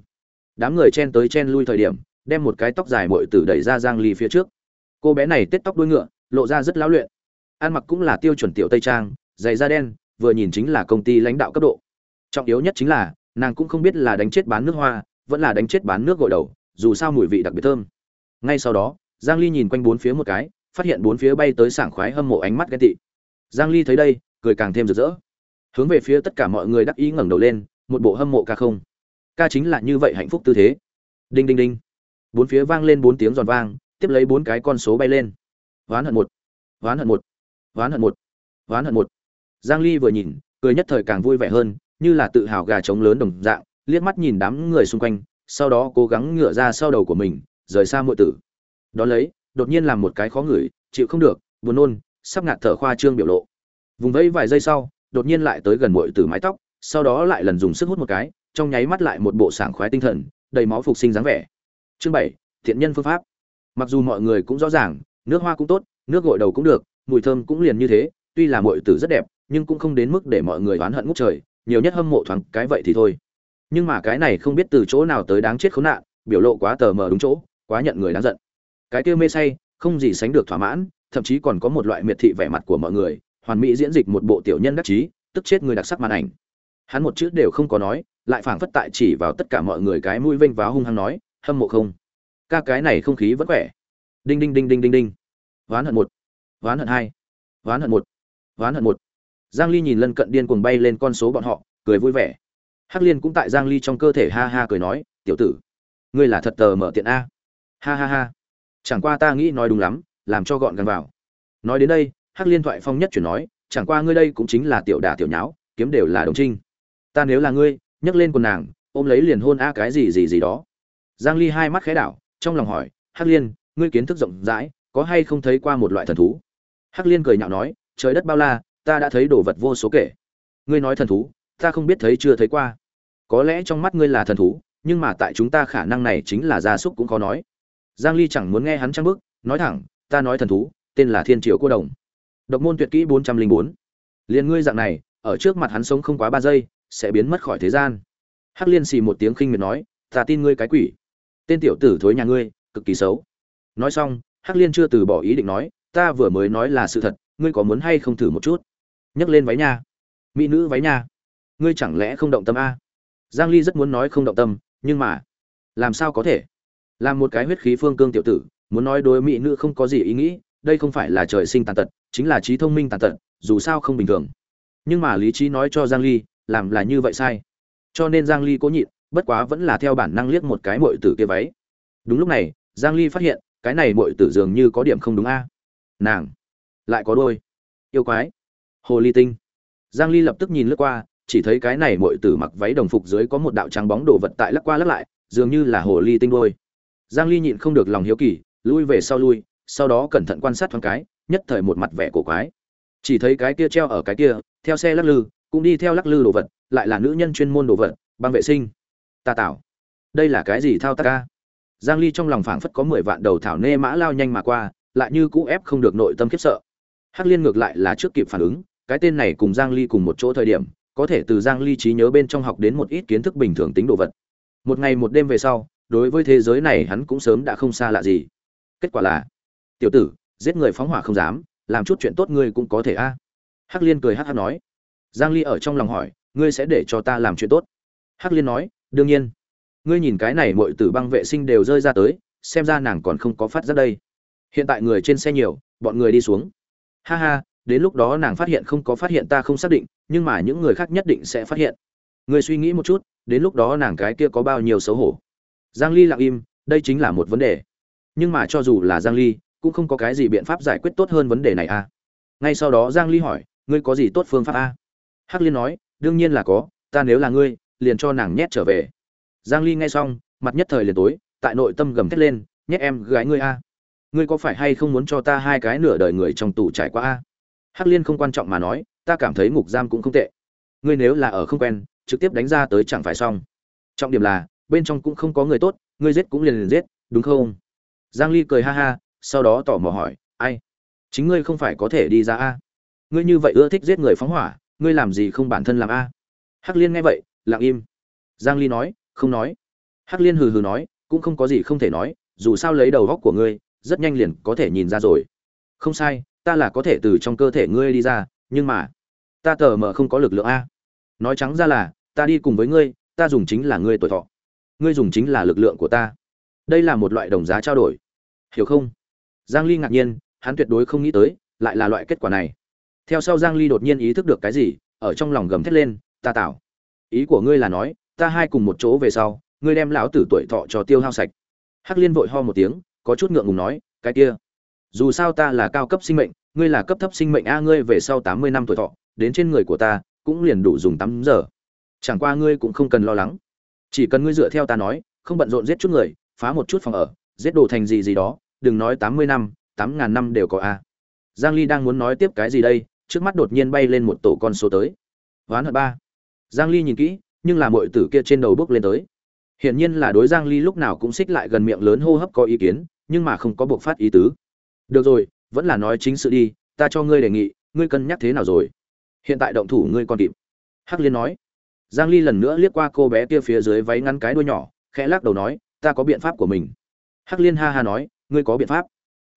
Đám người chen tới chen lui thời điểm, đem một cái tóc dài muội tử đẩy ra giang ly phía trước. Cô bé này tết tóc đuôi ngựa, lộ ra rất lão luyện ăn mặc cũng là tiêu chuẩn tiểu tây trang, giày da đen, vừa nhìn chính là công ty lãnh đạo cấp độ. Trọng yếu nhất chính là, nàng cũng không biết là đánh chết bán nước hoa, vẫn là đánh chết bán nước gội đầu, dù sao mùi vị đặc biệt thơm. Ngay sau đó, giang ly nhìn quanh bốn phía một cái, phát hiện bốn phía bay tới sảng khoái hâm mộ ánh mắt ghen tị. Giang ly thấy đây, cười càng thêm rực rỡ. Hướng về phía tất cả mọi người đắc ý ngẩng đầu lên, một bộ hâm mộ ca không. Ca chính là như vậy hạnh phúc tư thế. Đinh đinh đinh. Bốn phía vang lên bốn tiếng giòn vang, tiếp lấy bốn cái con số bay lên. Ván hận một. Ván hận một ván hận một, ván hận một. Giang ly vừa nhìn, cười nhất thời càng vui vẻ hơn, như là tự hào gà trống lớn đồng dạng, liếc mắt nhìn đám người xung quanh, sau đó cố gắng ngửa ra sau đầu của mình, rời xa muội tử. Đó lấy, đột nhiên làm một cái khó ngửi, chịu không được, buồn nôn, sắp ngạt thở khoa trương biểu lộ. Vùng vẫy vài giây sau, đột nhiên lại tới gần muội tử mái tóc, sau đó lại lần dùng sức hút một cái, trong nháy mắt lại một bộ sảng khoái tinh thần, đầy máu phục sinh dáng vẻ. Chương bảy, thiện nhân phương pháp. Mặc dù mọi người cũng rõ ràng, nước hoa cũng tốt, nước gội đầu cũng được mùi thơm cũng liền như thế, tuy là muội tử rất đẹp, nhưng cũng không đến mức để mọi người oán hận ngút trời, nhiều nhất hâm mộ thoáng cái vậy thì thôi. Nhưng mà cái này không biết từ chỗ nào tới đáng chết khốn nạn, biểu lộ quá tờ mờ đúng chỗ, quá nhận người đáng giận. Cái kia mê say, không gì sánh được thỏa mãn, thậm chí còn có một loại miệt thị vẻ mặt của mọi người, hoàn mỹ diễn dịch một bộ tiểu nhân đắc chí, tức chết người đặc sắc màn ảnh. Hắn một chữ đều không có nói, lại phảng phất tại chỉ vào tất cả mọi người cái mũi vênh váo hung hăng nói, hâm mộ không? Ca cái này không khí vẫn khỏe. Đinh đinh đinh đinh đinh đinh. Ván hận một ván hận hai. Ván hận một. Ván hận một. Giang ly nhìn lân cận điên cuồng bay lên con số bọn họ, cười vui vẻ. Hắc liên cũng tại giang ly trong cơ thể ha ha cười nói, tiểu tử, ngươi là thật tờ mở tiện a. Ha ha ha. Chẳng qua ta nghĩ nói đúng lắm, làm cho gọn gàng vào. Nói đến đây, hắc liên thoại phong nhất chuyển nói, chẳng qua ngươi đây cũng chính là tiểu đả tiểu nháo, kiếm đều là đồng trinh. Ta nếu là ngươi, nhấc lên quần nàng, ôm lấy liền hôn a cái gì gì gì đó. Giang ly hai mắt khẽ đảo, trong lòng hỏi, hắc liên, ngươi kiến thức rộng rãi, có hay không thấy qua một loại thần thú? Hắc liên cười nhạo nói, trời đất bao la, ta đã thấy đồ vật vô số kể. Ngươi nói thần thú, ta không biết thấy chưa thấy qua. Có lẽ trong mắt ngươi là thần thú, nhưng mà tại chúng ta khả năng này chính là gia súc cũng khó nói. Giang ly chẳng muốn nghe hắn trăng bức, nói thẳng, ta nói thần thú, tên là thiên triều cô đồng. Độc môn tuyệt kỹ 404. liền ngươi dạng này, ở trước mặt hắn sống không quá ba giây, sẽ biến mất khỏi thế gian. Hắc liên xì một tiếng khinh miệt nói, ta tin ngươi cái quỷ. Tên tiểu tử thối nhà ngươi, cực kỳ xấu. Nói xong, hắc liên chưa từ bỏ ý định nói ta vừa mới nói là sự thật, ngươi có muốn hay không thử một chút? Nhấc lên váy nha. Mỹ nữ váy nha. Ngươi chẳng lẽ không động tâm a giang ly rất muốn nói không động tâm, nhưng mà, làm sao có thể? Làm một cái huyết khí phương cương tiểu tử, muốn nói đối mỹ nữ không có gì ý nghĩ, đây không phải là trời sinh tàn tật, chính là trí thông minh tàn tật, dù sao không bình thường. Nhưng mà lý trí nói cho giang ly, làm là như vậy sai. Cho nên giang ly cố nhịn, bất quá vẫn là theo bản năng liếc một cái muội tử kia váy. Đúng lúc này, giang ly phát hiện, cái này muội tử dường như có điểm không đúng a nàng lại có đôi yêu quái hồ ly tinh giang ly lập tức nhìn lướt qua chỉ thấy cái này muội tử mặc váy đồng phục dưới có một đạo trắng bóng đồ vật tại lắc qua lắc lại dường như là hồ ly tinh đôi giang ly nhịn không được lòng hiếu kỳ lui về sau lui sau đó cẩn thận quan sát thoáng cái nhất thời một mặt vẻ cổ quái chỉ thấy cái kia treo ở cái kia theo xe lắc lư cũng đi theo lắc lư đồ vật lại là nữ nhân chuyên môn đồ vật băng vệ sinh ta tạo đây là cái gì thao tác ca giang ly trong lòng phảng phất có 10 vạn đầu thảo nê mã lao nhanh mà qua lại như cũ ép không được nội tâm khiếp sợ. Hắc liên ngược lại là trước kịp phản ứng, cái tên này cùng giang ly cùng một chỗ thời điểm, có thể từ giang ly trí nhớ bên trong học đến một ít kiến thức bình thường tính đồ vật. Một ngày một đêm về sau, đối với thế giới này hắn cũng sớm đã không xa lạ gì. Kết quả là, tiểu tử, giết người phóng hỏa không dám, làm chút chuyện tốt ngươi cũng có thể a. Hắc liên cười hắc hắc nói. Giang ly ở trong lòng hỏi, ngươi sẽ để cho ta làm chuyện tốt? Hắc liên nói, đương nhiên. Ngươi nhìn cái này mọi tử băng vệ sinh đều rơi ra tới, xem ra nàng còn không có phát ra đây hiện tại người trên xe nhiều, bọn người đi xuống. Ha ha, đến lúc đó nàng phát hiện không có phát hiện ta không xác định, nhưng mà những người khác nhất định sẽ phát hiện. Ngươi suy nghĩ một chút, đến lúc đó nàng cái kia có bao nhiêu xấu hổ. Giang ly lặng im, đây chính là một vấn đề. Nhưng mà cho dù là giang ly, cũng không có cái gì biện pháp giải quyết tốt hơn vấn đề này à. Ngay sau đó giang ly hỏi, ngươi có gì tốt phương pháp à? Hắc liên nói, đương nhiên là có, ta nếu là ngươi, liền cho nàng nhét trở về. Giang ly nghe xong, mặt nhất thời liền tối, tại nội tâm gầm thét lên, nhét em gái ngươi à ngươi có phải hay không muốn cho ta hai cái nửa đời người trong tù trải qua a? hắc liên không quan trọng mà nói, ta cảm thấy ngục giam cũng không tệ. Ngươi nếu là ở không quen, trực tiếp đánh ra tới chẳng phải xong. Trọng điểm là, bên trong cũng không có người tốt, ngươi giết cũng liền liền giết, đúng không? Giang ly cười ha ha, sau đó tỏ mò hỏi, ai? Chính ngươi không phải có thể đi ra a? Ngươi như vậy ưa thích giết người phóng hỏa, ngươi làm gì không bản thân làm a? Hắc liên nghe vậy, lặng im. Giang ly nói, không nói. Hắc liên hừ hừ nói, cũng không có gì không thể nói, dù sao lấy đầu góc của ngươi rất nhanh liền có thể nhìn ra rồi. Không sai, ta là có thể từ trong cơ thể ngươi đi ra, nhưng mà, ta tờ mờ không có lực lượng a. Nói trắng ra là, ta đi cùng với ngươi, ta dùng chính là ngươi tuổi thọ. Ngươi dùng chính là lực lượng của ta. Đây là một loại đồng giá trao đổi. Hiểu không? Giang ly ngạc nhiên, hắn tuyệt đối không nghĩ tới, lại là loại kết quả này. Theo sau giang ly đột nhiên ý thức được cái gì, ở trong lòng gầm thét lên, ta tạo ý của ngươi là nói, ta hai cùng một chỗ về sau, ngươi đem lão tử tuổi thọ cho tiêu hao sạch. Hắc liên vội ho một tiếng có chút ngượng ngùng nói, cái kia, dù sao ta là cao cấp sinh mệnh, ngươi là cấp thấp sinh mệnh a, ngươi về sau 80 năm tuổi thọ, đến trên người của ta, cũng liền đủ dùng 8 giờ. Chẳng qua ngươi cũng không cần lo lắng. Chỉ cần ngươi dựa theo ta nói, không bận rộn giết chút người, phá một chút phòng ở, giết đồ thành gì gì đó, đừng nói 80 năm, tám ngàn năm đều có a. Giang ly đang muốn nói tiếp cái gì đây, trước mắt đột nhiên bay lên một tổ con số tới. Hoán hận ba. Giang ly nhìn kỹ, nhưng là muội tử kia trên đầu bước lên tới hiển nhiên là đối giang ly lúc nào cũng xích lại gần miệng lớn hô hấp có ý kiến, nhưng mà không có buộc phát ý tứ. Được rồi, vẫn là nói chính sự đi, ta cho ngươi đề nghị, ngươi cân nhắc thế nào rồi? Hiện tại động thủ ngươi còn kịp. Hắc liên nói. Giang ly lần nữa liếc qua cô bé kia phía dưới váy ngắn cái đuôi nhỏ, khẽ lắc đầu nói, ta có biện pháp của mình. Hắc liên ha ha nói, ngươi có biện pháp?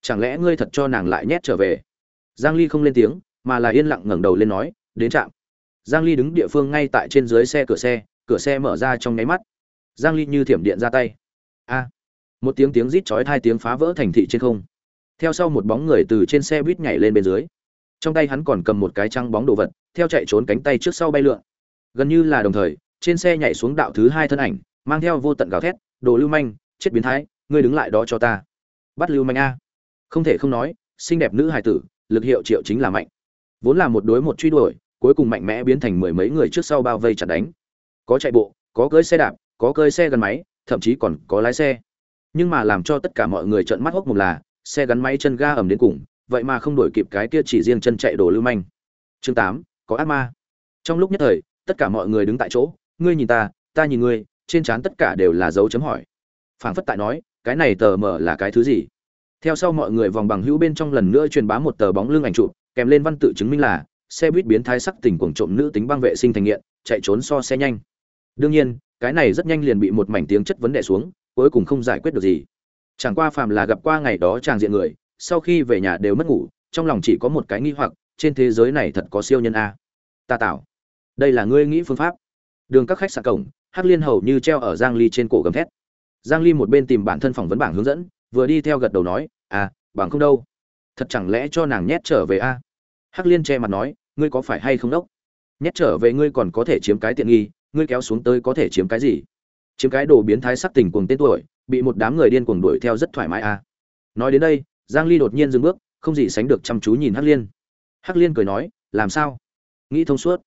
Chẳng lẽ ngươi thật cho nàng lại nhét trở về? Giang ly không lên tiếng, mà là yên lặng ngẩng đầu lên nói, đến trạm. Giang ly đứng địa phương ngay tại trên dưới xe cửa xe cửa xe mở ra trong nháy mắt giang ly như thiểm điện ra tay. A. Một tiếng tiếng rít chói hai tiếng phá vỡ thành thị trên không. Theo sau một bóng người từ trên xe buýt nhảy lên bên dưới. Trong tay hắn còn cầm một cái trăng bóng đồ vật, theo chạy trốn cánh tay trước sau bay lượn. Gần như là đồng thời, trên xe nhảy xuống đạo thứ hai thân ảnh, mang theo vô tận gào thét, đồ lưu manh, chết biến thái, ngươi đứng lại đó cho ta. Bắt lưu manh a. Không thể không nói, xinh đẹp nữ hài tử, lực hiệu triệu chính là mạnh. Vốn là một đối một truy đuổi, cuối cùng mạnh mẽ biến thành mười mấy người trước sau bao vây chặt đánh. Có chạy bộ, có cưỡi xe đạp có cơi xe gắn máy, thậm chí còn có lái xe. Nhưng mà làm cho tất cả mọi người trợn mắt hốc mồm là, xe gắn máy chân ga ẩm đến cùng, vậy mà không đổi kịp cái kia chỉ riêng chân chạy đồ lưu manh. Chương tám, có ác ma. Trong lúc nhất thời, tất cả mọi người đứng tại chỗ, ngươi nhìn ta ta nhìn ngươi, trên trán tất cả đều là dấu chấm hỏi. Phảng phất tại nói, cái này tờ mờ là cái thứ gì? Theo sau mọi người vòng bằng hữu bên trong lần nữa truyền bá một tờ bóng lưng ảnh chụp, kèm lên văn tự chứng minh là, xe buýt biến thái sắc tình cuồng trộm nữ tính băng vệ sinh thành nghiện, chạy trốn so xe nhanh. Đương nhiên cái này rất nhanh liền bị một mảnh tiếng chất vấn đè xuống, cuối cùng không giải quyết được gì. Chẳng qua phàm là gặp qua ngày đó chàng diện người, sau khi về nhà đều mất ngủ, trong lòng chỉ có một cái nghi hoặc, trên thế giới này thật có siêu nhân a. Ta tạo đây là ngươi nghĩ phương pháp. Đường các khách sạn cổng, hắc liên hầu như treo ở giang ly trên cổ gầm thét. Giang ly một bên tìm bản thân phỏng vấn bảng hướng dẫn, vừa đi theo gật đầu nói à bằng không đâu. Thật chẳng lẽ cho nàng nhét trở về a? Hắc liên che mặt nói, ngươi có phải hay không đốc? Nhét trở về ngươi còn có thể chiếm cái tiện nghi ngươi kéo xuống tới có thể chiếm cái gì? Chiếm cái đồ biến thái sắc tình cuồng tên tuổi, bị một đám người điên cuồng đuổi theo rất thoải mái à? nói đến đây, giang ly đột nhiên dừng bước, không gì sánh được chăm chú nhìn hắc liên. Hắc liên cười nói, làm sao? Nghĩ thông suốt.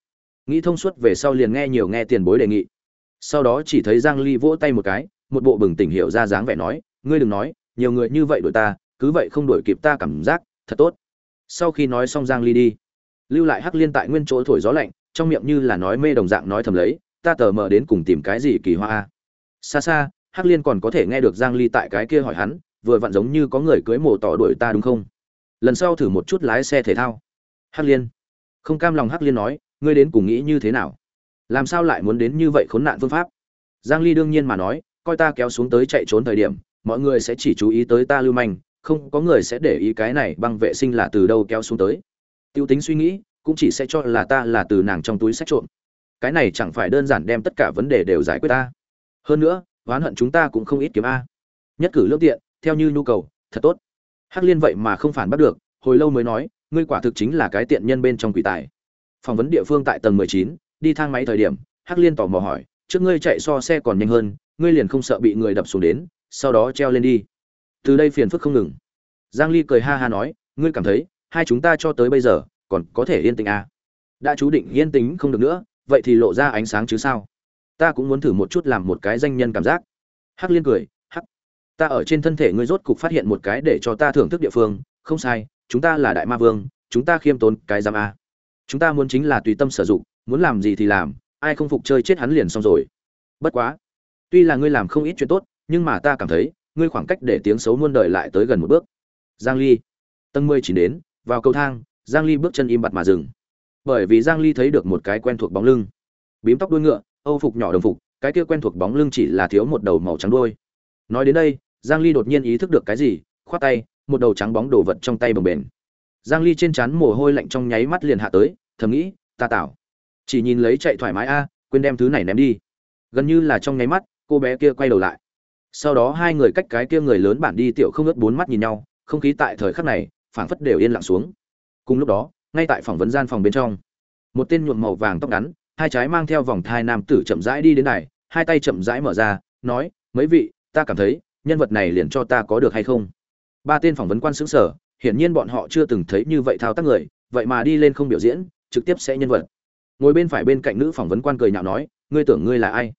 Nghĩ thông suốt về sau liền nghe nhiều nghe tiền bối đề nghị. Sau đó chỉ thấy giang ly vỗ tay một cái, một bộ bừng tỉnh hiểu ra dáng vẻ nói, ngươi đừng nói, nhiều người như vậy đuổi ta, cứ vậy không đuổi kịp ta cảm giác, thật tốt. Sau khi nói xong giang ly đi, lưu lại hắc liên tại nguyên chỗ thổi gió lạnh, trong miệng như là nói mê đồng dạng nói thầm lấy ta tờ mờ đến cùng tìm cái gì kỳ hoa a? Xa xa, hắc liên còn có thể nghe được giang ly tại cái kia hỏi hắn, vừa vặn giống như có người cưới mồ tỏ đuổi ta đúng không? Lần sau thử một chút lái xe thể thao. Hắc liên. Không cam lòng hắc liên nói, ngươi đến cùng nghĩ như thế nào? Làm sao lại muốn đến như vậy khốn nạn phương pháp? Giang ly đương nhiên mà nói, coi ta kéo xuống tới chạy trốn thời điểm, mọi người sẽ chỉ chú ý tới ta lưu manh, không có người sẽ để ý cái này băng vệ sinh là từ đâu kéo xuống tới. Tiêu tính suy nghĩ, cũng chỉ sẽ cho là ta là từ nàng trong túi sách trộm cái này chẳng phải đơn giản đem tất cả vấn đề đều giải quyết ta. Hơn nữa, oán hận chúng ta cũng không ít kiếm a. Nhất cử lương tiện, theo như nhu cầu, thật tốt. Hắc liên vậy mà không phản bắt được, hồi lâu mới nói, ngươi quả thực chính là cái tiện nhân bên trong quỷ tài. Phỏng vấn địa phương tại tầng mười chín, đi thang máy thời điểm, hắc liên tò mò hỏi, trước ngươi chạy so xe còn nhanh hơn, ngươi liền không sợ bị người đập xuống đến, sau đó treo lên đi. Từ đây phiền phức không ngừng. Giang ly cười ha ha nói, ngươi cảm thấy, hai chúng ta cho tới bây giờ, còn có thể yên tĩnh à? đã chú định yên tĩnh không được nữa vậy thì lộ ra ánh sáng chứ sao? Ta cũng muốn thử một chút làm một cái danh nhân cảm giác. Hắc liên cười, hắc, ta ở trên thân thể ngươi rốt cục phát hiện một cái để cho ta thưởng thức địa phương, không sai, chúng ta là đại ma vương, chúng ta khiêm tốn cái giam a. Chúng ta muốn chính là tùy tâm sử dụng, muốn làm gì thì làm, ai không phục chơi chết hắn liền xong rồi. Bất quá, tuy là ngươi làm không ít chuyện tốt, nhưng mà ta cảm thấy, ngươi khoảng cách để tiếng xấu muôn đời lại tới gần một bước. Giang ly, tầng mười chỉ đến, vào cầu thang, giang ly bước chân im bặt mà dừng bởi vì giang ly thấy được một cái quen thuộc bóng lưng. Bím tóc đuôi ngựa, âu phục nhỏ đồng phục, cái kia quen thuộc bóng lưng chỉ là thiếu một đầu màu trắng đuôi. Nói đến đây, giang ly đột nhiên ý thức được cái gì, khoát tay, một đầu trắng bóng đổ vật trong tay bồng bềnh. Giang ly trên trán mồ hôi lạnh trong nháy mắt liền hạ tới, thầm nghĩ, ta tạo chỉ nhìn lấy chạy thoải mái a, quên đem thứ này ném đi. Gần như là trong nháy mắt, cô bé kia quay đầu lại. Sau đó hai người cách cái kia người lớn bản đi tiểu không ướt bốn mắt nhìn nhau, không khí tại thời khắc này, phảng phất đều yên lặng xuống. Cùng lúc đó ngay tại phỏng vấn gian phòng bên trong. Một tên nhuộm màu vàng tóc ngắn, hai trái mang theo vòng thai nam tử chậm rãi đi đến này, hai tay chậm rãi mở ra, nói, mấy vị, ta cảm thấy, nhân vật này liền cho ta có được hay không? Ba tên phỏng vấn quan xứng sở, hiển nhiên bọn họ chưa từng thấy như vậy thao tác người, vậy mà đi lên không biểu diễn, trực tiếp sẽ nhân vật. Ngồi bên phải bên cạnh nữ phỏng vấn quan cười nhạo nói, ngươi tưởng ngươi là ai?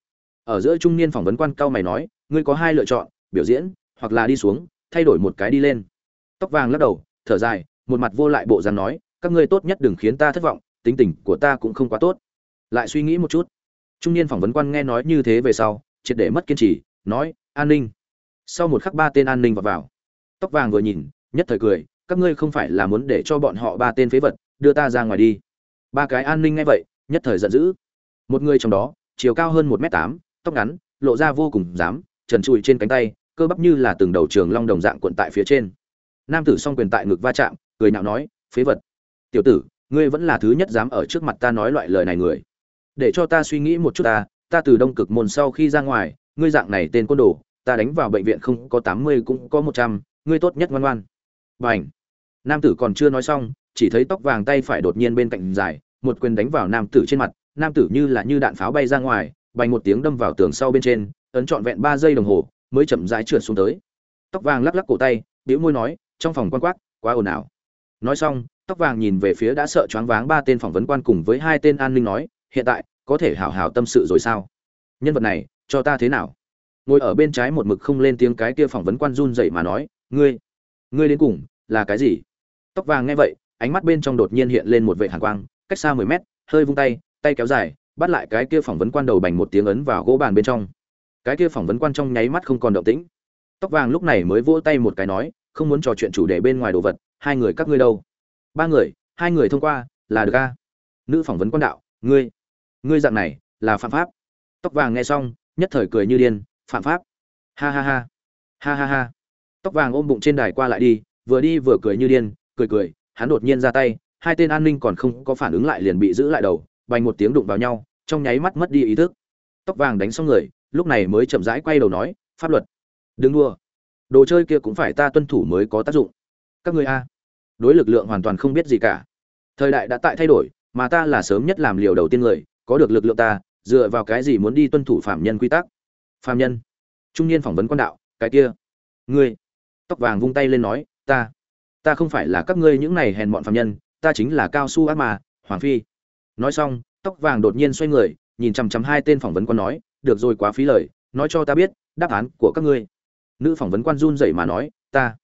Ở giữa trung niên phỏng vấn quan cao mày nói, ngươi có hai lựa chọn, biểu diễn, hoặc là đi xuống, thay đổi một cái đi lên. Tóc vàng lắc đầu, thở dài, một mặt vô lại bộ dáng nói các ngươi tốt nhất đừng khiến ta thất vọng, tính tình của ta cũng không quá tốt. Lại suy nghĩ một chút. Trung niên phỏng vấn quan nghe nói như thế về sau, triệt để mất kiên trì, nói, an ninh. Sau một khắc ba tên an ninh vào vào. Tóc vàng vừa nhìn, nhất thời cười, các ngươi không phải là muốn để cho bọn họ ba tên phế vật, đưa ta ra ngoài đi. Ba cái an ninh ngay vậy, nhất thời giận dữ. Một người trong đó, chiều cao hơn một m tám, tóc ngắn, lộ ra vô cùng dám, trần trụi trên cánh tay, cơ bắp như là từng đầu trường long đồng dạng cuộn tại phía trên. Nam tử song quyền tại ngực va chạm, cười nhạo nói, phế vật tiểu tử, ngươi vẫn là thứ nhất dám ở trước mặt ta nói loại lời này người. Để cho ta suy nghĩ một chút ta ta từ đông cực môn sau khi ra ngoài, ngươi dạng này tên côn đồ, ta đánh vào bệnh viện không có tám mươi cũng có một trăm, ngươi tốt nhất ngoan ngoan. B nam tử còn chưa nói xong, chỉ thấy tóc vàng tay phải đột nhiên bên cạnh dài, một quyền đánh vào nam tử trên mặt, nam tử như là như đạn pháo bay ra ngoài, bành một tiếng đâm vào tường sau bên trên, ấn trọn vẹn ba giây đồng hồ, mới chậm rãi trượt xuống tới. Tóc vàng lắc lắc cổ tay, bĩu môi nói, trong phòng quan quát quá ồn ào. Nói xong tóc vàng nhìn về phía đã sợ choáng váng ba tên phỏng vấn quan cùng với hai tên an ninh nói, hiện tại, có thể hảo hảo tâm sự rồi sao? Nhân vật này, cho ta thế nào? Ngồi ở bên trái một mực không lên tiếng cái kia phỏng vấn quan run dậy mà nói, ngươi ngươi đến cùng là cái gì? Tóc vàng nghe vậy, ánh mắt bên trong đột nhiên hiện lên một vệ hàn quang, cách xa mười mét, hơi vung tay tay kéo dài, bắt lại cái kia phỏng vấn quan đầu bành một tiếng ấn vào gỗ bàn bên trong. Cái kia phỏng vấn quan trong nháy mắt không còn động tĩnh. Tóc vàng lúc này mới vỗ tay một cái nói, không muốn trò chuyện chủ đề bên ngoài đồ vật, hai người các ngươi đâu? Ba người, hai người thông qua, là được a. Nữ phỏng vấn quan đạo, ngươi ngươi dạng này là phạm pháp. Tóc vàng nghe xong, nhất thời cười như điên, phạm pháp. Ha ha ha. Ha ha ha. Tóc vàng ôm bụng trên đài qua lại đi, vừa đi vừa cười như điên, cười cười, hắn đột nhiên ra tay, hai tên an ninh còn không có phản ứng lại liền bị giữ lại đầu, bành một tiếng đụng vào nhau, trong nháy mắt mất đi ý thức. Tóc vàng đánh xong người, lúc này mới chậm rãi quay đầu nói, pháp luật. Đừng đua đồ chơi kia cũng phải ta tuân thủ mới có tác dụng. Các người a đối lực lượng hoàn toàn không biết gì cả. Thời đại đã tại thay đổi, mà ta là sớm nhất làm liều đầu tiên người, có được lực lượng ta, dựa vào cái gì muốn đi tuân thủ phạm nhân quy tắc? Phạm nhân. Trung niên phỏng vấn quan đạo, cái kia, ngươi. Tóc vàng vung tay lên nói, ta ta không phải là các ngươi những này hèn bọn phạm nhân, ta chính là cao su ác mà hoàng phi. Nói xong, tóc vàng đột nhiên xoay người, nhìn chằm chằm hai tên phỏng vấn quan nói, được rồi, quá phí lời, nói cho ta biết, đáp án của các ngươi. Nữ phỏng vấn quan run rẩy mà nói, ta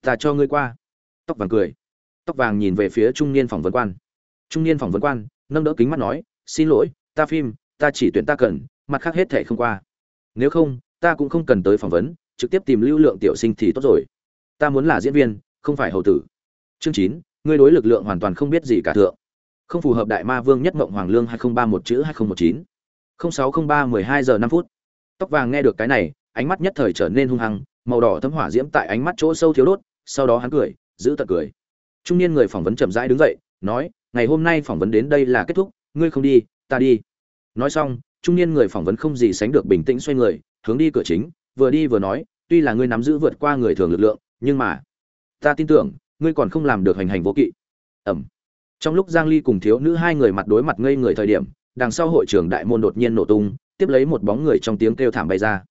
ta cho ngươi qua tóc vàng cười. Tóc vàng nhìn về phía trung niên phỏng vấn quan. Trung niên phỏng vấn quan, nâng đỡ kính mắt nói, xin lỗi, ta phim, ta chỉ tuyển ta cần, mặt khác hết thể không qua. Nếu không, ta cũng không cần tới phỏng vấn, trực tiếp tìm lưu lượng tiểu sinh thì tốt rồi. Ta muốn là diễn viên, không phải hậu tử. Chương chín, ngươi đối lực lượng hoàn toàn không biết gì cả thượng. Không phù hợp đại ma vương nhất mộng hoàng lương hai nghìn ba một chữ hai nghìn một chín. Sáu không ba mười hai giờ năm phút. Tóc vàng nghe được cái này, ánh mắt nhất thời trở nên hung hăng, màu đỏ thấm hỏa diễm tại ánh mắt chỗ sâu thiếu đốt, sau đó hắn cười giữ tật cười. Trung niên người phỏng vấn chậm rãi đứng dậy, nói, ngày hôm nay phỏng vấn đến đây là kết thúc, ngươi không đi, ta đi. Nói xong, trung niên người phỏng vấn không gì sánh được bình tĩnh xoay người, hướng đi cửa chính, vừa đi vừa nói, tuy là ngươi nắm giữ vượt qua người thường lực lượng, nhưng mà, ta tin tưởng, ngươi còn không làm được hành hành vô kỵ. Ẩm. Trong lúc giang ly cùng thiếu nữ hai người mặt đối mặt ngây người thời điểm, đằng sau hội trưởng đại môn đột nhiên nổ tung, tiếp lấy một bóng người trong tiếng kêu thảm bay ra.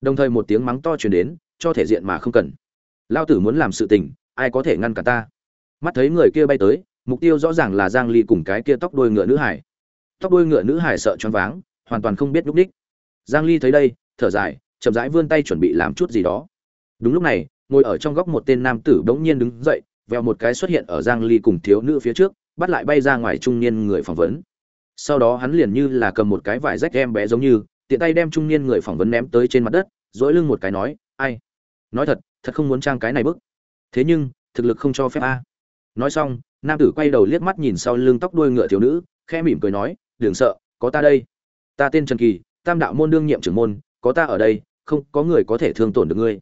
Đồng thời một tiếng mắng to truyền đến, cho thể diện mà không cần. Lao tử muốn làm sự tình ai có thể ngăn cả ta? Mắt thấy người kia bay tới, mục tiêu rõ ràng là giang ly cùng cái kia tóc đuôi ngựa nữ hải. Tóc đuôi ngựa nữ hải sợ choáng váng, hoàn toàn không biết lúc đích giang ly thấy đây, thở dài, chậm rãi vươn tay chuẩn bị làm chút gì đó. Đúng lúc này, ngồi ở trong góc một tên nam tử bỗng nhiên đứng dậy, vèo một cái xuất hiện ở giang ly cùng thiếu nữ phía trước, bắt lại bay ra ngoài trung niên người phỏng vấn. Sau đó hắn liền như là cầm một cái vải rách em bé giống như, tiện tay đem trung niên người phỏng vấn ném tới trên mặt đất, dỗi lưng một cái nói, ai? Nói thật thật không muốn trang cái này bức thế nhưng, thực lực không cho phép a. Nói xong, nam tử quay đầu liếc mắt nhìn sau lưng tóc đuôi ngựa thiếu nữ, khẽ mỉm cười nói, đừng sợ, có ta đây. Ta tên trần kỳ, tam đạo môn đương nhiệm trưởng môn, có ta ở đây, không có người có thể thương tổn được ngươi.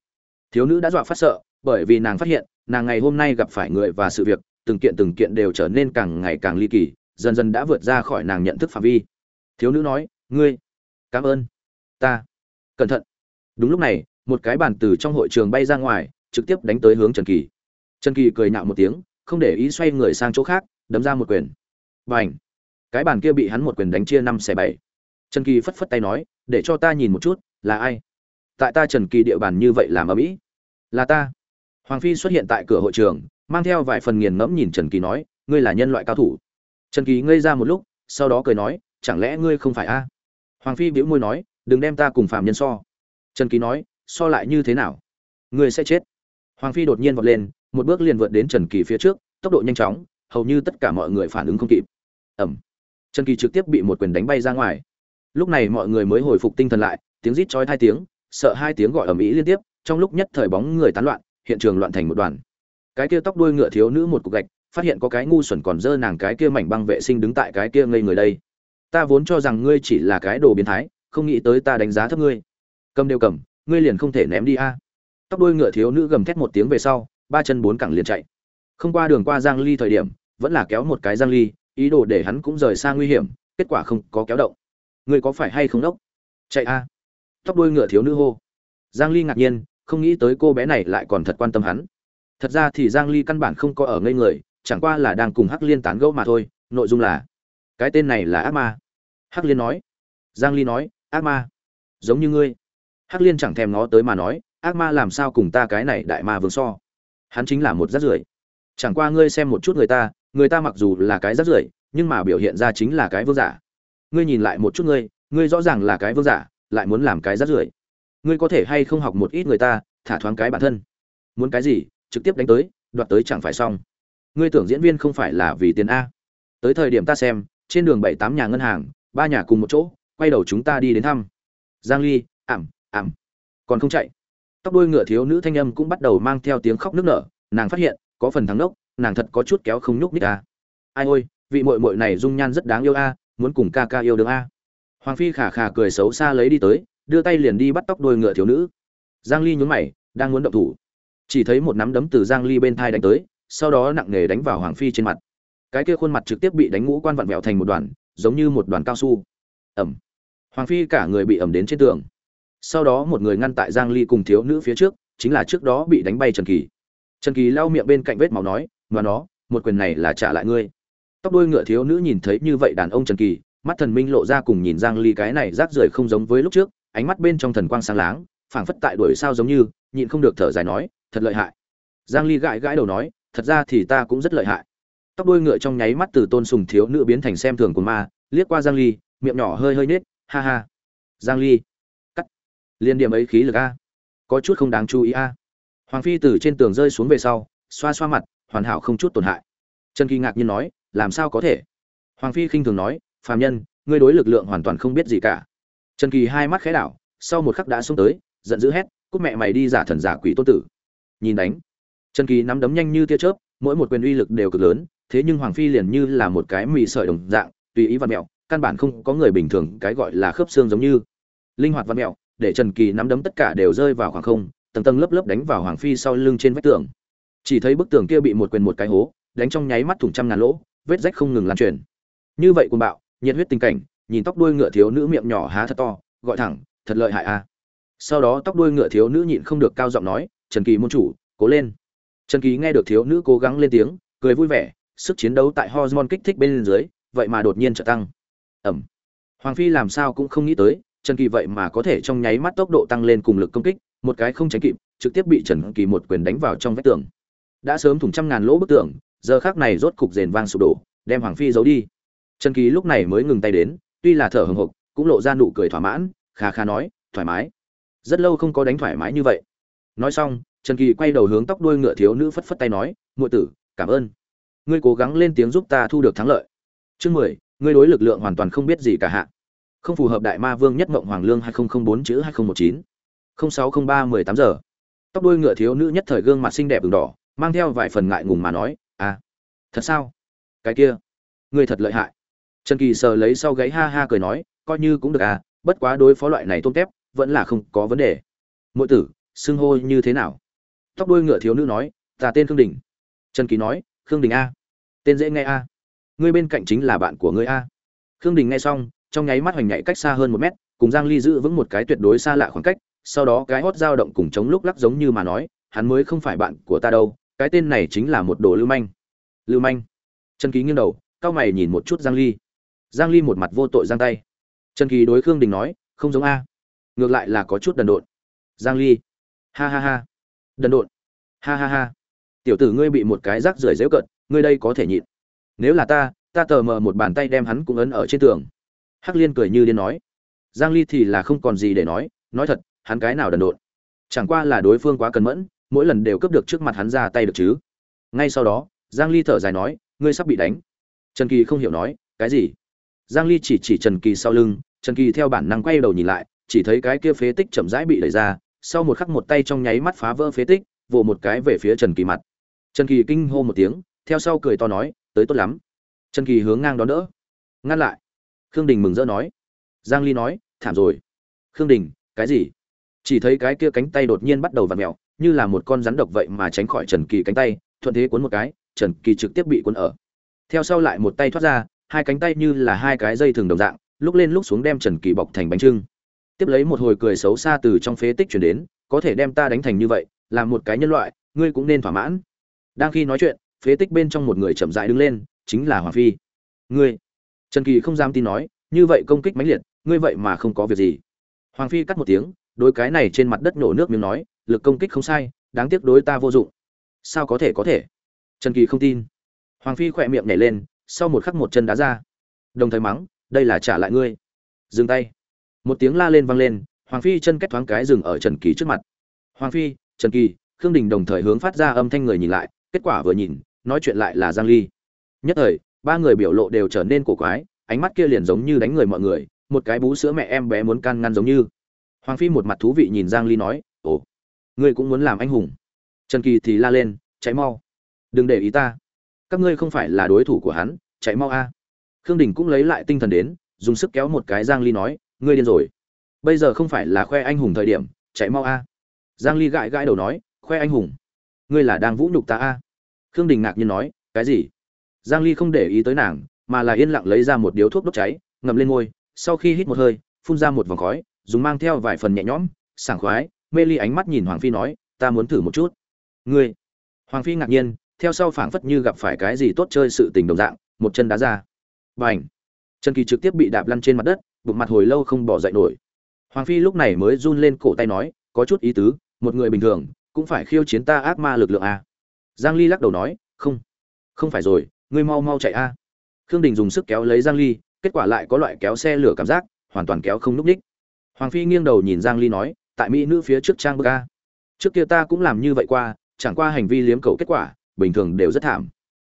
Thiếu nữ đã dọa phát sợ, bởi vì nàng phát hiện, nàng ngày hôm nay gặp phải người và sự việc, từng kiện từng kiện đều trở nên càng ngày càng ly kỳ, dần dần đã vượt ra khỏi nàng nhận thức phạm vi. Thiếu nữ nói, ngươi, cảm ơn ta. Cẩn thận. Đúng lúc này, một cái bàn từ trong hội trường bay ra ngoài trực tiếp đánh tới hướng trần kỳ. Trần kỳ cười nhạo một tiếng không để ý xoay người sang chỗ khác đấm ra một quyền. Bành, cái bàn kia bị hắn một quyền đánh chia năm xẻ bảy. Trần kỳ phất phất tay nói để cho ta nhìn một chút là ai? Tại ta trần kỳ địa bàn như vậy làm ở mỹ. Là ta. Hoàng phi xuất hiện tại cửa hội trường mang theo vài phần nghiền ngẫm nhìn trần kỳ nói ngươi là nhân loại cao thủ. Trần kỳ ngây ra một lúc sau đó cười nói chẳng lẽ ngươi không phải a? Hoàng phi bĩu môi nói đừng đem ta cùng phạm nhân so. Trần kỳ nói so lại như thế nào? Ngươi sẽ chết hoàng phi đột nhiên vọt lên, một bước liền vượt đến trần kỳ phía trước, tốc độ nhanh chóng, hầu như tất cả mọi người phản ứng không kịp. Ầm! trần kỳ trực tiếp bị một quyền đánh bay ra ngoài. Lúc này mọi người mới hồi phục tinh thần lại, tiếng rít chói tai tiếng, sợ hai tiếng gọi ở mỹ liên tiếp, trong lúc nhất thời bóng người tán loạn, hiện trường loạn thành một đoàn. Cái kia tóc đuôi ngựa thiếu nữ một cục gạch, phát hiện có cái ngu xuẩn còn dơ nàng cái kia mảnh băng vệ sinh đứng tại cái kia ngây người đây. Ta vốn cho rằng ngươi chỉ là cái đồ biến thái, không nghĩ tới ta đánh giá thấp ngươi. Cầm đều cầm, ngươi liền không thể ném đi a tóc đuôi ngựa thiếu nữ gầm thét một tiếng về sau, ba chân bốn cẳng liền chạy. Không qua đường qua giang ly thời điểm, vẫn là kéo một cái giang ly, ý đồ để hắn cũng rời xa nguy hiểm, kết quả không có kéo động. Ngươi có phải hay không đốc? Chạy a. Tóc đuôi ngựa thiếu nữ hô. Giang ly ngạc nhiên, không nghĩ tới cô bé này lại còn thật quan tâm hắn. Thật ra thì giang ly căn bản không có ở ngây người, chẳng qua là đang cùng hắc liên tán gẫu mà thôi, nội dung là, cái tên này là ác ma. Hắc liên nói. Giang ly nói, ác ma? Giống như ngươi. Hắc liên chẳng thèm ngó tới mà nói ác ma làm sao cùng ta cái này đại ma vương so? Hắn chính là một rác rưởi. Chẳng qua ngươi xem một chút người ta người ta mặc dù là cái rác rưởi, nhưng mà biểu hiện ra chính là cái vương giả. Ngươi nhìn lại một chút ngươi ngươi rõ ràng là cái vương giả, lại muốn làm cái rác rưởi. Ngươi có thể hay không học một ít người ta, thả thoáng cái bản thân? Muốn cái gì, trực tiếp đánh tới, đoạt tới chẳng phải xong. Ngươi tưởng diễn viên không phải là vì tiền a. Tới thời điểm ta xem, trên đường bảy tám nhà ngân hàng, ba nhà cùng một chỗ, quay đầu chúng ta đi đến thăm. Giang ly, ảm ảm. Còn không chạy tóc đuôi ngựa thiếu nữ thanh âm cũng bắt đầu mang theo tiếng khóc nức nở, nàng phát hiện, có phần thắng đốc nàng thật có chút kéo không nhúc nhích a ai ôi, vị muội muội này dung nhan rất đáng yêu a, muốn cùng ca ca yêu đương a. Hoàng phi khả khả cười xấu xa lấy đi tới, đưa tay liền đi bắt tóc đuôi ngựa thiếu nữ. Giang ly nhún mày, đang muốn động thủ. Chỉ thấy một nắm đấm từ giang ly bên thai đánh tới, sau đó nặng nề đánh vào hoàng phi trên mặt. Cái kia khuôn mặt trực tiếp bị đánh ngũ quan vặn vẹo thành một đoàn, giống như một đoàn cao su. Ẩm. Hoàng phi cả người bị ẩm đến trên tường sau đó một người ngăn tại giang ly cùng thiếu nữ phía trước, chính là trước đó bị đánh bay trần kỳ. Trần kỳ lau miệng bên cạnh vết máu nói, mà nó, một quyền này là trả lại ngươi. Tóc đôi ngựa thiếu nữ nhìn thấy như vậy đàn ông trần kỳ, mắt thần minh lộ ra cùng nhìn giang ly cái này rác rưởi không giống với lúc trước, ánh mắt bên trong thần quang sáng láng, phảng phất tại đuổi sao giống như, nhịn không được thở dài nói, thật lợi hại. Giang ly gãi gãi đầu nói, thật ra thì ta cũng rất lợi hại. Tóc đuôi ngựa trong nháy mắt từ tôn sùng thiếu nữ biến thành xem thường của ma, liếc qua giang ly, miệng nhỏ hơi hơi nết ha ha. Giang ly liên điểm ấy khí lực a. Có chút không đáng chú ý a. Hoàng phi từ trên tường rơi xuống về sau, xoa xoa mặt, hoàn hảo không chút tổn hại. Trần kỳ ngạc nhiên nói, làm sao có thể? Hoàng phi khinh thường nói, phàm nhân, ngươi đối lực lượng hoàn toàn không biết gì cả. Trần kỳ hai mắt khẽ đảo, sau một khắc đã xuống tới, giận dữ hét, cút mẹ mày đi giả thần giả quỷ tôn tử. Nhìn đánh. Trần kỳ nắm đấm nhanh như tia chớp, mỗi một quyền uy lực đều cực lớn, thế nhưng hoàng phi liền như là một cái mì sợi đồng dạng, tùy ý văn mẹo, căn bản không có người bình thường cái gọi là khớp xương giống như. Linh hoạt văn mẹo để trần kỳ nắm đấm tất cả đều rơi vào khoảng không, tầng tầng lớp lớp đánh vào hoàng phi sau lưng trên vách tường. Chỉ thấy bức tường kia bị một quyền một cái hố, đánh trong nháy mắt thủng trăm ngàn lỗ, vết rách không ngừng lan truyền. Như vậy cuồng bạo, nhiệt huyết tình cảnh, nhìn tóc đuôi ngựa thiếu nữ miệng nhỏ há thật to, gọi thẳng, thật lợi hại a. Sau đó tóc đuôi ngựa thiếu nữ nhịn không được cao giọng nói, trần kỳ môn chủ, cố lên. Trần kỳ nghe được thiếu nữ cố gắng lên tiếng, cười vui vẻ, sức chiến đấu tại hormone kích thích bên dưới, vậy mà đột nhiên trở tăng. Ẩm. Hoàng phi làm sao cũng không nghĩ tới trần kỳ vậy mà có thể trong nháy mắt tốc độ tăng lên cùng lực công kích, một cái không tránh kịp, trực tiếp bị trần kỳ một quyền đánh vào trong vách tường. Đã sớm thủng trăm ngàn lỗ bức tường, giờ khắc này rốt cục rền vang sụp đổ, đem hoàng phi giấu đi. Trần kỳ lúc này mới ngừng tay đến, tuy là thở hồng hộc, cũng lộ ra nụ cười thỏa mãn khà khà nói, thoải mái. Rất lâu không có đánh thoải mái như vậy. Nói xong, trần kỳ quay đầu hướng tóc đuôi ngựa thiếu nữ phất phất tay nói, muội tử, cảm ơn. Ngươi cố gắng lên tiếng giúp ta thu được thắng lợi. Chương mười, ngươi đối lực lượng hoàn toàn không biết gì cả hạ không phù hợp đại ma vương nhất mộng hoàng lương hai nghìn bốn chữ hai nghìn một chín. sáu không ba mười tám giờ. Tóc đuôi ngựa thiếu nữ nhất thời gương mặt xinh đẹp ửng đỏ, mang theo vài phần ngại ngùng mà nói à thật sao? Cái kia, ngươi thật lợi hại. Trần kỳ sờ lấy sau gáy ha ha cười nói, coi như cũng được à bất quá đối phó loại này tôm tép, vẫn là không có vấn đề. Muội tử, xưng hô như thế nào? Tóc đuôi ngựa thiếu nữ nói, ta tên khương đình. Trần kỳ nói, khương đình a. Tên dễ nghe a. Ngươi bên cạnh chính là bạn của ngươi a. Khương đình nghe xong trong nháy mắt hoành nhảy cách xa hơn một mét, cùng giang ly giữ vững một cái tuyệt đối xa lạ khoảng cách, sau đó cái hót dao động cùng chống lúc lắc giống như mà nói, hắn mới không phải bạn của ta đâu, cái tên này chính là một đồ lưu manh. Lưu manh. Trần ký nghiêng đầu, cao mày nhìn một chút giang ly. Giang ly một mặt vô tội giang tay. Trần kỳ đối khương đình nói, không giống a. Ngược lại là có chút đần độn. Giang ly. Ha ha ha. Đần độn. Ha ha ha. Tiểu tử ngươi bị một cái rác rưởi dễu cận, ngươi đây có thể nhịn. Nếu là ta ta tờ mờ một bàn tay đem hắn cũng ấn ở trên tường hắc liên cười như điên nói, giang ly thì là không còn gì để nói nói thật, hắn cái nào đần độn. Chẳng qua là đối phương quá cẩn mẫn, mỗi lần đều cướp được trước mặt hắn ra tay được chứ. Ngay sau đó, giang ly thở dài nói, ngươi sắp bị đánh. Trần kỳ không hiểu nói, cái gì? Giang ly chỉ chỉ trần kỳ sau lưng, trần kỳ theo bản năng quay đầu nhìn lại, chỉ thấy cái kia phế tích chậm rãi bị đẩy ra, sau một khắc một tay trong nháy mắt phá vỡ phế tích, vồ một cái về phía trần kỳ mặt. Trần kỳ kinh hô một tiếng, theo sau cười to nói, tới tốt lắm. Trần kỳ hướng ngang đón đỡ. Ngăn lại khương đình mừng rỡ nói. Giang ly nói, thảm rồi. Khương đình, cái gì? Chỉ thấy cái kia cánh tay đột nhiên bắt đầu vặn mèo, như là một con rắn độc vậy mà tránh khỏi trần kỳ cánh tay, thuận thế cuốn một cái, trần kỳ trực tiếp bị cuốn ở. Theo sau lại một tay thoát ra, hai cánh tay như là hai cái dây thường đồng dạng, lúc lên lúc xuống đem trần kỳ bọc thành bánh trưng. Tiếp lấy một hồi cười xấu xa từ trong phế tích chuyển đến, có thể đem ta đánh thành như vậy, là một cái nhân loại, ngươi cũng nên thỏa mãn. Đang khi nói chuyện, phế tích bên trong một người chậm dại đứng lên, chính là hoàng phi. Ngươi trần kỳ không dám tin nói, như vậy công kích mãnh liệt, ngươi vậy mà không có việc gì. Hoàng phi cắt một tiếng đôi cái này trên mặt đất nổ nước miếng nói, lực công kích không sai, đáng tiếc đối ta vô dụng. Sao có thể có thể? Trần kỳ không tin. Hoàng phi khỏe miệng nhảy lên, sau một khắc một chân đá ra. Đồng thời mắng, đây là trả lại ngươi. Dừng tay. Một tiếng la lên vang lên, hoàng phi chân kết thoáng cái dừng ở trần kỳ trước mặt. Hoàng phi, trần kỳ. Khương đình đồng thời hướng phát ra âm thanh người nhìn lại, kết quả vừa nhìn, nói chuyện lại là giang ly. Nhất thời ba người biểu lộ đều trở nên cổ quái, ánh mắt kia liền giống như đánh người mọi người, một cái bú sữa mẹ em bé muốn can ngăn giống như. Hoàng phi một mặt thú vị nhìn giang ly nói, ồ, ngươi cũng muốn làm anh hùng. Trần kỳ thì la lên cháy mau, đừng để ý ta. Các ngươi không phải là đối thủ của hắn, chạy mau a. Khương đình cũng lấy lại tinh thần đến, dùng sức kéo một cái giang ly nói, ngươi điên rồi. Bây giờ không phải là khoe anh hùng thời điểm, chạy mau a. Giang ly gãi gãi đầu nói, khoe anh hùng? Ngươi là đang vũ nhục ta a? Khương đình ngạc nhiên nói, cái gì? Giang ly không để ý tới nàng, mà là yên lặng lấy ra một điếu thuốc đốt cháy, ngậm lên môi, sau khi hít một hơi, phun ra một vòng khói, dùng mang theo vài phần nhẹ nhõm, sảng khoái, mê ly ánh mắt nhìn hoàng phi nói, ta muốn thử một chút. Ngươi? Hoàng phi ngạc nhiên, theo sau phảng phất như gặp phải cái gì tốt chơi sự tình đồng dạng, một chân đá ra. Bành! Trần kỳ trực tiếp bị đạp lăn trên mặt đất, bụng mặt hồi lâu không bỏ dậy nổi. Hoàng phi lúc này mới run lên cổ tay nói, có chút ý tứ, một người bình thường, cũng phải khiêu chiến ta ác ma lực lượng a. Giang ly lắc đầu nói, không không phải rồi ngươi mau mau chạy a. Khương đình dùng sức kéo lấy giang ly, kết quả lại có loại kéo xe lửa cảm giác, hoàn toàn kéo không núp đích hoàng phi nghiêng đầu nhìn giang ly nói, tại mỹ nữ phía trước trang bức a. Trước kia ta cũng làm như vậy qua, chẳng qua hành vi liếm cầu kết quả, bình thường đều rất thảm.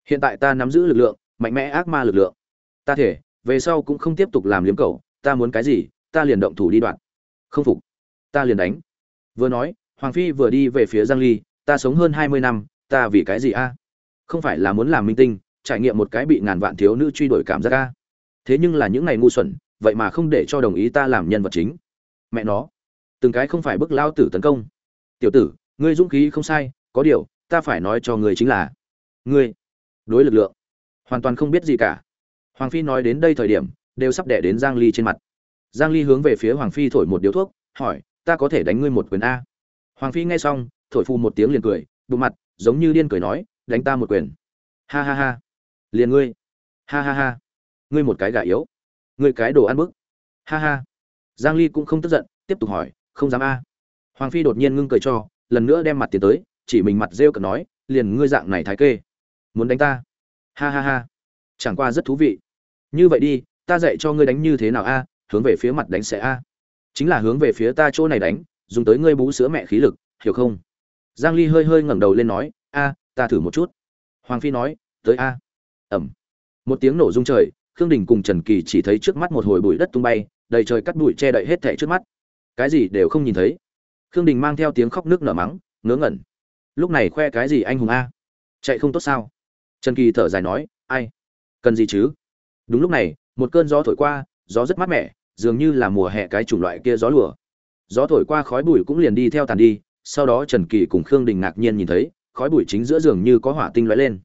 Hiện tại ta nắm giữ lực lượng, mạnh mẽ ác ma lực lượng. Ta thể, về sau cũng không tiếp tục làm liếm cầu, ta muốn cái gì, ta liền động thủ đi đoạn. Không phục, ta liền đánh. Vừa nói, hoàng phi vừa đi về phía giang ly, ta sống hơn 20 năm, ta vì cái gì a? Không phải là muốn làm minh tinh trải nghiệm một cái bị ngàn vạn thiếu nữ truy đuổi cảm giác ca thế nhưng là những ngày ngu xuẩn, vậy mà không để cho đồng ý ta làm nhân vật chính. Mẹ nó, từng cái không phải bức lao tử tấn công. Tiểu tử, ngươi dũng khí không sai, có điều, ta phải nói cho ngươi chính là, ngươi, đối lực lượng, hoàn toàn không biết gì cả. Hoàng phi nói đến đây thời điểm, đều sắp đẻ đến giang ly trên mặt. Giang ly hướng về phía hoàng phi thổi một điếu thuốc, hỏi, ta có thể đánh ngươi một quyền a. Hoàng phi nghe xong, thổi phu một tiếng liền cười, bụng mặt, giống như điên cười nói, đánh ta một quyền. Ha ha ha liền ngươi. Ha ha ha. Ngươi một cái gà yếu. Ngươi cái đồ ăn bức. Ha ha. Giang ly cũng không tức giận, tiếp tục hỏi, không dám a. Hoàng phi đột nhiên ngưng cười cho, lần nữa đem mặt tiến tới, chỉ mình mặt rêu cợt nói, liền ngươi dạng này thái kê. Muốn đánh ta? Ha ha ha. Chẳng qua rất thú vị. Như vậy đi, ta dạy cho ngươi đánh như thế nào a, hướng về phía mặt đánh sẽ a. Chính là hướng về phía ta chỗ này đánh, dùng tới ngươi bú sữa mẹ khí lực, hiểu không? Giang ly hơi hơi ngẩng đầu lên nói, a, ta thử một chút. Hoàng phi nói, tới a ẩm. Một tiếng nổ rung trời, khương đình cùng trần kỳ chỉ thấy trước mắt một hồi bụi đất tung bay, đầy trời cắt bụi che đậy hết thẻ trước mắt. Cái gì đều không nhìn thấy. Khương đình mang theo tiếng khóc nước nở mắng, ngớ ngẩn. Lúc này khoe cái gì anh hùng a? Chạy không tốt sao? Trần kỳ thở dài nói, ai? Cần gì chứ? Đúng lúc này, một cơn gió thổi qua, gió rất mát mẻ, dường như là mùa hè cái chủng loại kia gió lùa. Gió thổi qua khói bụi cũng liền đi theo tàn đi, sau đó trần kỳ cùng khương đình ngạc nhiên nhìn thấy, khói bụi chính giữa giường như có hỏa tinh lóe lên.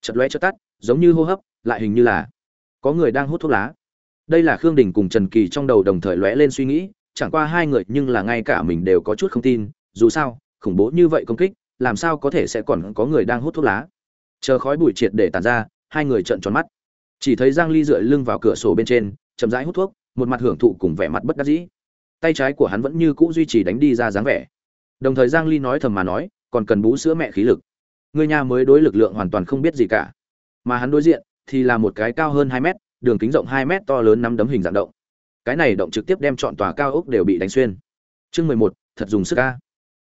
Chật lóe chợt tắt giống như hô hấp, lại hình như là có người đang hút thuốc lá. Đây là khương đình cùng trần kỳ trong đầu đồng thời lóe lên suy nghĩ, chẳng qua hai người nhưng là ngay cả mình đều có chút không tin, dù sao, khủng bố như vậy công kích, làm sao có thể sẽ còn có người đang hút thuốc lá? Chờ khói bụi triệt để tàn ra, hai người trợn tròn mắt. Chỉ thấy giang ly dựa lưng vào cửa sổ bên trên, chậm rãi hút thuốc, một mặt hưởng thụ cùng vẻ mặt bất đắc dĩ. Tay trái của hắn vẫn như cũ duy trì đánh đi ra dáng vẻ. Đồng thời giang ly nói thầm mà nói, còn cần bú sữa mẹ khí lực. Người nhà mới đối lực lượng hoàn toàn không biết gì cả mà hắn đối diện thì là một cái cao hơn 2 mét đường kính rộng 2 mét to lớn nắm đấm hình dạng động. Cái này động trực tiếp đem chọn tòa cao ốc đều bị đánh xuyên. Chương 11, thật dùng sức a.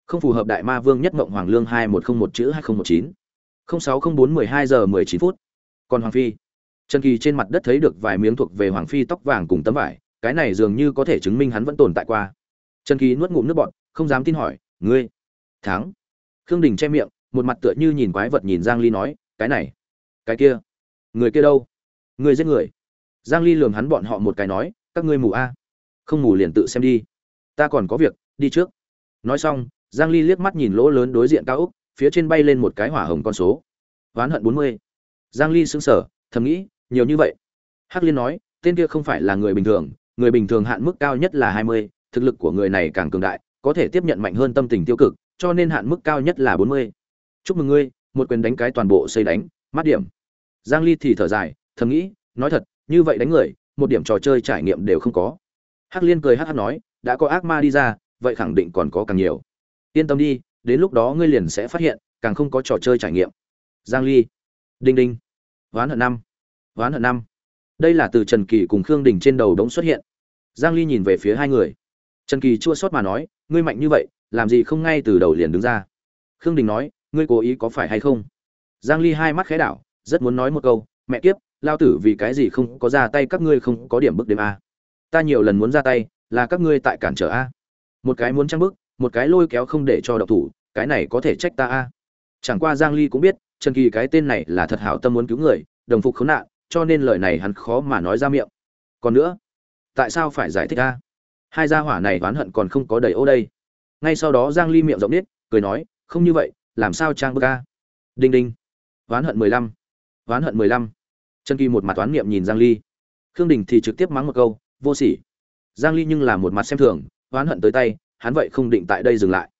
Không phù hợp đại ma vương nhất mộng hoàng lương 2101 chữ 2019 0604 12 giờ 19 phút. Còn hoàng phi. Trần kỳ trên mặt đất thấy được vài miếng thuộc về hoàng phi tóc vàng cùng tấm vải cái này dường như có thể chứng minh hắn vẫn tồn tại qua. Trần kỳ nuốt ngụm nước bọt không dám tin hỏi ngươi? Thắng. Khương đình che miệng một mặt tựa như nhìn quái vật nhìn giang ly nói cái này cái kia? Người kia đâu? Người giết người? Giang ly lườm hắn bọn họ một cái nói các ngươi mù a. Không mù liền tự xem đi. Ta còn có việc đi trước. Nói xong giang ly liếc mắt nhìn lỗ lớn đối diện cao úc phía trên bay lên một cái hỏa hồng con số. Oán hận 40. giang ly sững sờ thầm nghĩ nhiều như vậy. Hắc liên nói tên kia không phải là người bình thường người bình thường hạn mức cao nhất là 20, thực lực của người này càng cường đại có thể tiếp nhận mạnh hơn tâm tình tiêu cực cho nên hạn mức cao nhất là 40. chúc mừng ngươi một quyền đánh cái toàn bộ xây đánh mắt điểm. Giang ly thì thở dài, thầm nghĩ, nói thật, như vậy đánh người, một điểm trò chơi trải nghiệm đều không có. Hắc liên cười hắc hắc nói, đã có ác ma đi ra, vậy khẳng định còn có càng nhiều. Yên tâm đi, đến lúc đó ngươi liền sẽ phát hiện, càng không có trò chơi trải nghiệm. Giang ly. Đinh đinh. Ván hận năm. Ván hận năm. Đây là từ trần kỳ cùng khương đình trên đầu đống xuất hiện. Giang ly nhìn về phía hai người. Trần kỳ chua xót mà nói, ngươi mạnh như vậy, làm gì không ngay từ đầu liền đứng ra. Khương đình nói, ngươi cố ý có phải hay không? Giang ly hai mắt khẽ đảo, rất muốn nói một câu, mẹ kiếp, lao tử vì cái gì không có ra tay, các ngươi không có điểm bức đêm a? Ta nhiều lần muốn ra tay, là các ngươi tại cản trở a? Một cái muốn trăng bức một cái lôi kéo không để cho độc thủ, cái này có thể trách ta a? Chẳng qua giang ly cũng biết, trần kỳ cái tên này là thật hảo tâm muốn cứu người, đồng phục khốn nạn, cho nên lời này hắn khó mà nói ra miệng. Còn nữa, tại sao phải giải thích a? Hai gia hỏa này oán hận còn không có đầy ô đây. Ngay sau đó giang ly miệng rộng nít cười nói, không như vậy, làm sao trang bức a? Đinh đinh oán hận 15. oán hận 15. trần kỳ một mặt toán niệm nhìn giang ly. Khương đình thì trực tiếp mắng một câu, vô sỉ. Giang ly nhưng là một mặt xem thường, oán hận tới tay, hắn vậy không định tại đây dừng lại.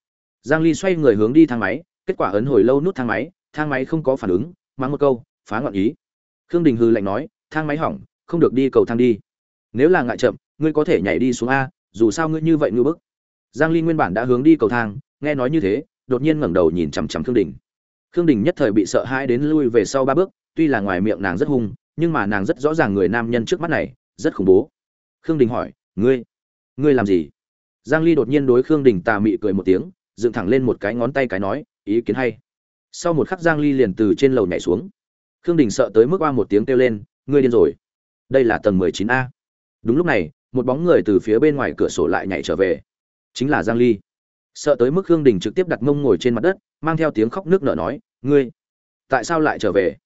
Giang ly xoay người hướng đi thang máy, kết quả ấn hồi lâu nút thang máy thang máy không có phản ứng, mắng một câu, phá ngọn ý. Khương đình hư lạnh nói, thang máy hỏng, không được đi cầu thang đi. Nếu là ngại chậm, ngươi có thể nhảy đi xuống a, dù sao ngươi như vậy ngư bức. Giang ly nguyên bản đã hướng đi cầu thang, nghe nói như thế, đột nhiên ngẩng đầu nhìn chằm chằm khương đình khương đình nhất thời bị sợ hãi đến lui về sau ba bước, tuy là ngoài miệng nàng rất hung, nhưng mà nàng rất rõ ràng người nam nhân trước mắt này, rất khủng bố. Khương đình hỏi, ngươi ngươi làm gì? Giang ly đột nhiên đối khương đình tà mị cười một tiếng, dựng thẳng lên một cái ngón tay cái nói, ý kiến hay. Sau một khắc giang ly liền từ trên lầu nhảy xuống. Khương đình sợ tới mức qua một tiếng kêu lên, ngươi điên rồi. Đây là tầng 19 a. Đúng lúc này, một bóng người từ phía bên ngoài cửa sổ lại nhảy trở về. Chính là giang ly. Sợ tới mức khương đình trực tiếp đặt mông ngồi trên mặt đất mang theo tiếng khóc nước nở nói, ngươi, tại sao lại trở về?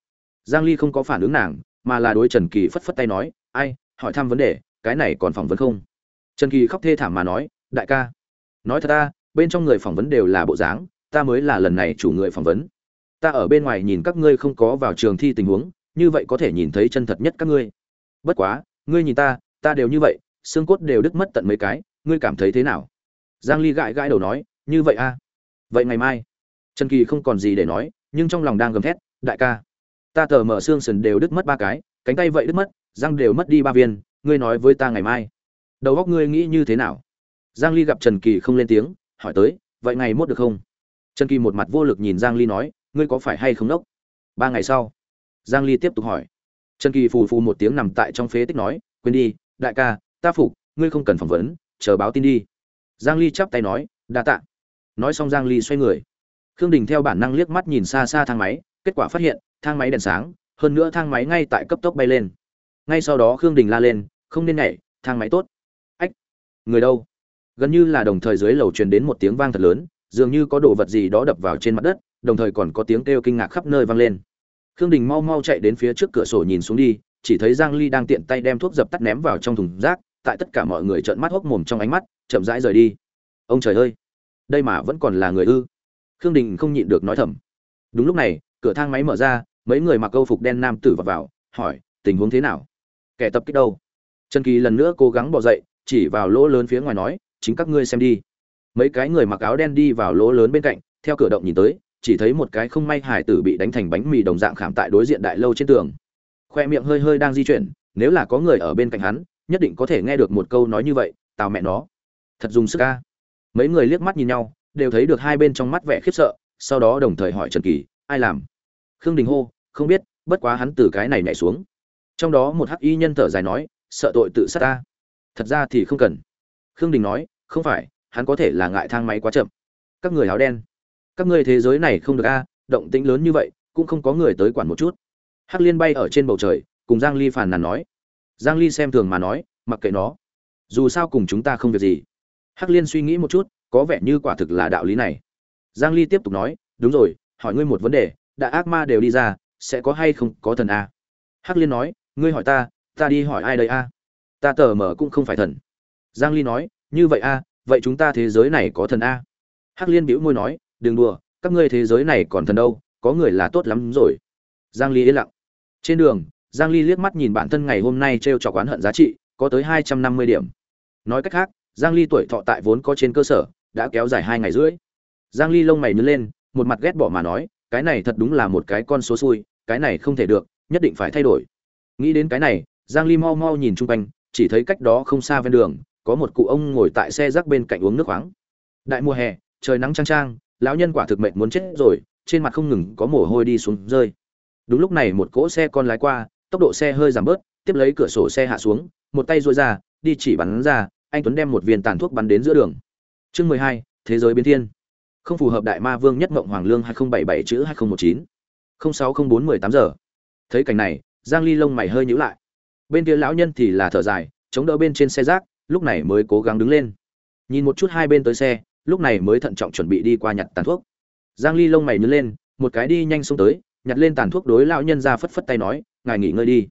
Giang ly không có phản ứng nàng, mà là đối trần kỳ phất phất tay nói, ai, hỏi thăm vấn đề, cái này còn phỏng vấn không? Trần kỳ khóc thê thảm mà nói, đại ca, nói thật ta, bên trong người phỏng vấn đều là bộ dáng, ta mới là lần này chủ người phỏng vấn. Ta ở bên ngoài nhìn các ngươi không có vào trường thi tình huống, như vậy có thể nhìn thấy chân thật nhất các ngươi. Bất quá, ngươi nhìn ta ta đều như vậy, xương cốt đều đứt mất tận mấy cái, ngươi cảm thấy thế nào? Giang ly gãi gãi đầu nói, như vậy a. À? vậy ngày mai trần kỳ không còn gì để nói, nhưng trong lòng đang gầm thét, đại ca, ta tờ mở xương sườn đều đứt mất ba cái, cánh tay vậy đứt mất, răng đều mất đi ba viên, ngươi nói với ta ngày mai. Đầu óc ngươi nghĩ như thế nào? Giang ly gặp trần kỳ không lên tiếng, hỏi tới, vậy ngày mốt được không? Trần kỳ một mặt vô lực nhìn giang ly nói, ngươi có phải hay không nốc ba ngày sau. Giang ly tiếp tục hỏi. Trần kỳ phù phù một tiếng nằm tại trong phế tích nói, quên đi, đại ca, ta phục, ngươi không cần phỏng vấn, chờ báo tin đi. Giang ly chắp tay nói, đa tạ. Nói xong giang ly xoay người khương đình theo bản năng liếc mắt nhìn xa xa thang máy, kết quả phát hiện, thang máy đèn sáng, hơn nữa thang máy ngay tại cấp tốc bay lên. Ngay sau đó khương đình la lên, không nên nhảy, thang máy tốt. Ách, người đâu? Gần như là đồng thời dưới lầu truyền đến một tiếng vang thật lớn, dường như có đồ vật gì đó đập vào trên mặt đất, đồng thời còn có tiếng kêu kinh ngạc khắp nơi vang lên. Khương đình mau mau chạy đến phía trước cửa sổ nhìn xuống đi, chỉ thấy giang ly đang tiện tay đem thuốc dập tắt ném vào trong thùng rác, tại tất cả mọi người trợn mắt hốc mồm trong ánh mắt, chậm rãi rời đi. Ông trời ơi, đây mà vẫn còn là người ư? Khương đình không nhịn được nói thầm. Đúng lúc này cửa thang máy mở ra mấy người mặc câu phục đen nam tử vào, vào hỏi tình huống thế nào? Kẻ tập kích đâu? Trần kỳ lần nữa cố gắng bỏ dậy chỉ vào lỗ lớn phía ngoài nói chính các ngươi xem đi. Mấy cái người mặc áo đen đi vào lỗ lớn bên cạnh theo cửa động nhìn tới chỉ thấy một cái không may hải tử bị đánh thành bánh mì đồng dạng khảm tại đối diện đại lâu trên tường. Khoe miệng hơi hơi đang di chuyển nếu là có người ở bên cạnh hắn nhất định có thể nghe được một câu nói như vậy tào mẹ nó thật dùng sức ca mấy người liếc mắt nhìn nhau đều thấy được hai bên trong mắt vẻ khiếp sợ, sau đó đồng thời hỏi trần kỳ, ai làm? Khương đình hô, không biết, bất quá hắn từ cái này nhảy xuống. Trong đó một hắc y nhân thở dài nói, sợ tội tự sát ta. Thật ra thì không cần. Khương đình nói, không phải, hắn có thể là ngại thang máy quá chậm. Các người áo đen, các ngươi thế giới này không được a, động tĩnh lớn như vậy, cũng không có người tới quản một chút. Hắc liên bay ở trên bầu trời, cùng giang ly phàn nàn nói. Giang ly xem thường mà nói, mặc kệ nó, dù sao cùng chúng ta không việc gì. Hắc liên suy nghĩ một chút có vẻ như quả thực là đạo lý này. Giang ly tiếp tục nói, đúng rồi, hỏi ngươi một vấn đề, đã ác ma đều đi ra, sẽ có hay không có thần a? Hắc liên nói, ngươi hỏi ta ta đi hỏi ai đây a? Ta tờ mở cũng không phải thần. Giang ly nói, như vậy a, vậy chúng ta thế giới này có thần a? Hắc liên bĩu môi nói, đừng đùa, các ngươi thế giới này còn thần đâu, có người là tốt lắm rồi. Giang ly yên lặng. Trên đường, giang ly liếc mắt nhìn bản thân ngày hôm nay treo trò quán hận giá trị, có tới 250 điểm. Nói cách khác, giang ly tuổi thọ tại vốn có trên cơ sở đã kéo dài hai ngày rưỡi. Giang ly lông mày nhướng lên, một mặt ghét bỏ mà nói, cái này thật đúng là một cái con số xui, cái này không thể được, nhất định phải thay đổi. Nghĩ đến cái này, giang ly mau mau nhìn chung quanh, chỉ thấy cách đó không xa ven đường, có một cụ ông ngồi tại xe rác bên cạnh uống nước khoáng. Đại mùa hè, trời nắng trang trang lão nhân quả thực mệnh muốn chết rồi, trên mặt không ngừng có mồ hôi đi xuống rơi. Đúng lúc này một cỗ xe con lái qua, tốc độ xe hơi giảm bớt, tiếp lấy cửa sổ xe hạ xuống, một tay duỗi ra, đi chỉ bắn ra, anh tuấn đem một viên tàn thuốc bắn đến giữa đường chương mười hai, thế giới biến thiên. Không phù hợp đại ma vương nhất ngộng hoàng lương hai nghìn bảy bảy chữ hai nghìn một chín. sáu không bốn mười tám giờ. Thấy cảnh này, giang ly lông mày hơi nhíu lại. Bên kia lão nhân thì là thở dài, chống đỡ bên trên xe rác, lúc này mới cố gắng đứng lên. Nhìn một chút hai bên tới xe, lúc này mới thận trọng chuẩn bị đi qua nhặt tàn thuốc. Giang ly lông mày nhướng lên, một cái đi nhanh xuống tới, nhặt lên tàn thuốc đối lão nhân ra phất phất tay nói, ngài nghỉ ngơi đi.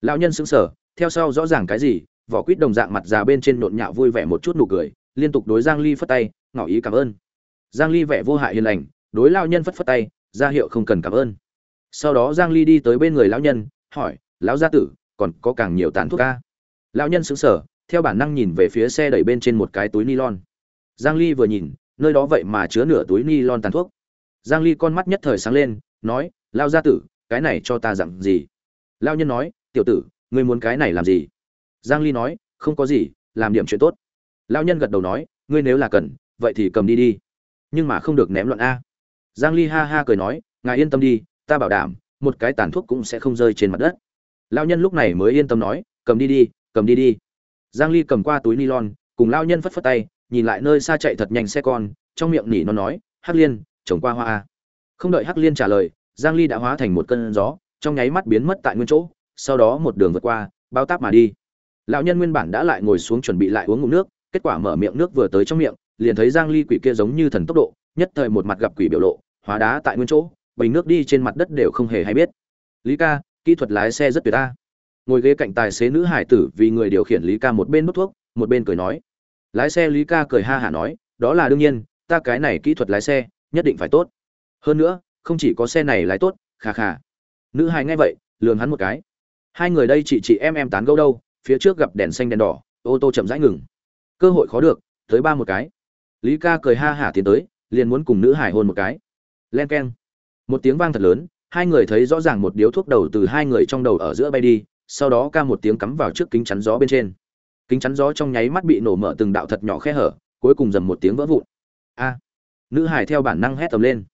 Lão nhân sững sờ, theo sau rõ ràng cái gì, vỏ quýt đồng dạng mặt già bên trên nhộn nhạo vui vẻ một chút nụ cười liên tục đối giang ly phất tay, ngỏ ý cảm ơn. Giang ly vẻ vô hại hiền lành, đối lão nhân phất phất tay, ra hiệu không cần cảm ơn. Sau đó giang ly đi tới bên người lão nhân, hỏi, lão gia tử, còn có càng nhiều tàn thuốc ca? Lão nhân sững sờ, theo bản năng nhìn về phía xe đẩy bên trên một cái túi nylon. Giang ly vừa nhìn, nơi đó vậy mà chứa nửa túi nylon tàn thuốc. Giang ly con mắt nhất thời sáng lên, nói lao gia tử, cái này cho ta dặn gì? Lao nhân nói, tiểu tử, ngươi muốn cái này làm gì? Giang ly nói, không có gì, làm điểm chuyện tốt lao nhân gật đầu nói, ngươi nếu là cần, vậy thì cầm đi đi. Nhưng mà không được ném loạn a. Giang ly ha ha cười nói, ngài yên tâm đi, ta bảo đảm, một cái tàn thuốc cũng sẽ không rơi trên mặt đất. Lao nhân lúc này mới yên tâm nói, cầm đi đi, cầm đi đi. Giang ly cầm qua túi nylon, cùng lao nhân phất phất tay, nhìn lại nơi xa chạy thật nhanh xe con, trong miệng nỉ nó nói, hắc liên, trồng qua hoa a. Không đợi hắc liên trả lời, giang ly đã hóa thành một cơn gió, trong nháy mắt biến mất tại nguyên chỗ, sau đó một đường vượt qua, bao táp mà đi. Lão nhân nguyên bản đã lại ngồi xuống chuẩn bị lại uống ngụm nước kết quả mở miệng nước vừa tới trong miệng, liền thấy giang ly quỷ kia giống như thần tốc độ, nhất thời một mặt gặp quỷ biểu lộ, hóa đá tại nguyên chỗ, bình nước đi trên mặt đất đều không hề hay biết. Lý ca, kỹ thuật lái xe rất tuyệt ta. Ngồi ghế cạnh tài xế nữ hải tử vì người điều khiển lý ca một bên nút thuốc, một bên cười nói. Lái xe lý ca cười ha hả nói, đó là đương nhiên, ta cái này kỹ thuật lái xe, nhất định phải tốt. Hơn nữa, không chỉ có xe này lái tốt khà khà nữ Hải nghe vậy lường hắn một cái. Hai người đây chị chị em em tán gẫu đâu, phía trước gặp đèn xanh đèn đỏ, ô tô chậm rãi ngừng cơ hội khó được, tới ba một cái. Lý ca cười ha hả tiến tới, liền muốn cùng nữ hải hôn một cái. Len k e n một tiếng vang thật lớn, hai người thấy rõ ràng một điếu thuốc đầu từ hai người trong đầu ở giữa bay đi, sau đó ca một tiếng cắm vào trước kính chắn gió bên trên. Kính chắn gió trong nháy mắt bị nổ mở từng đạo thật nhỏ khe hở, cuối cùng dầm một tiếng vỡ vụn. A. Nữ hải theo bản năng hét tầm lên.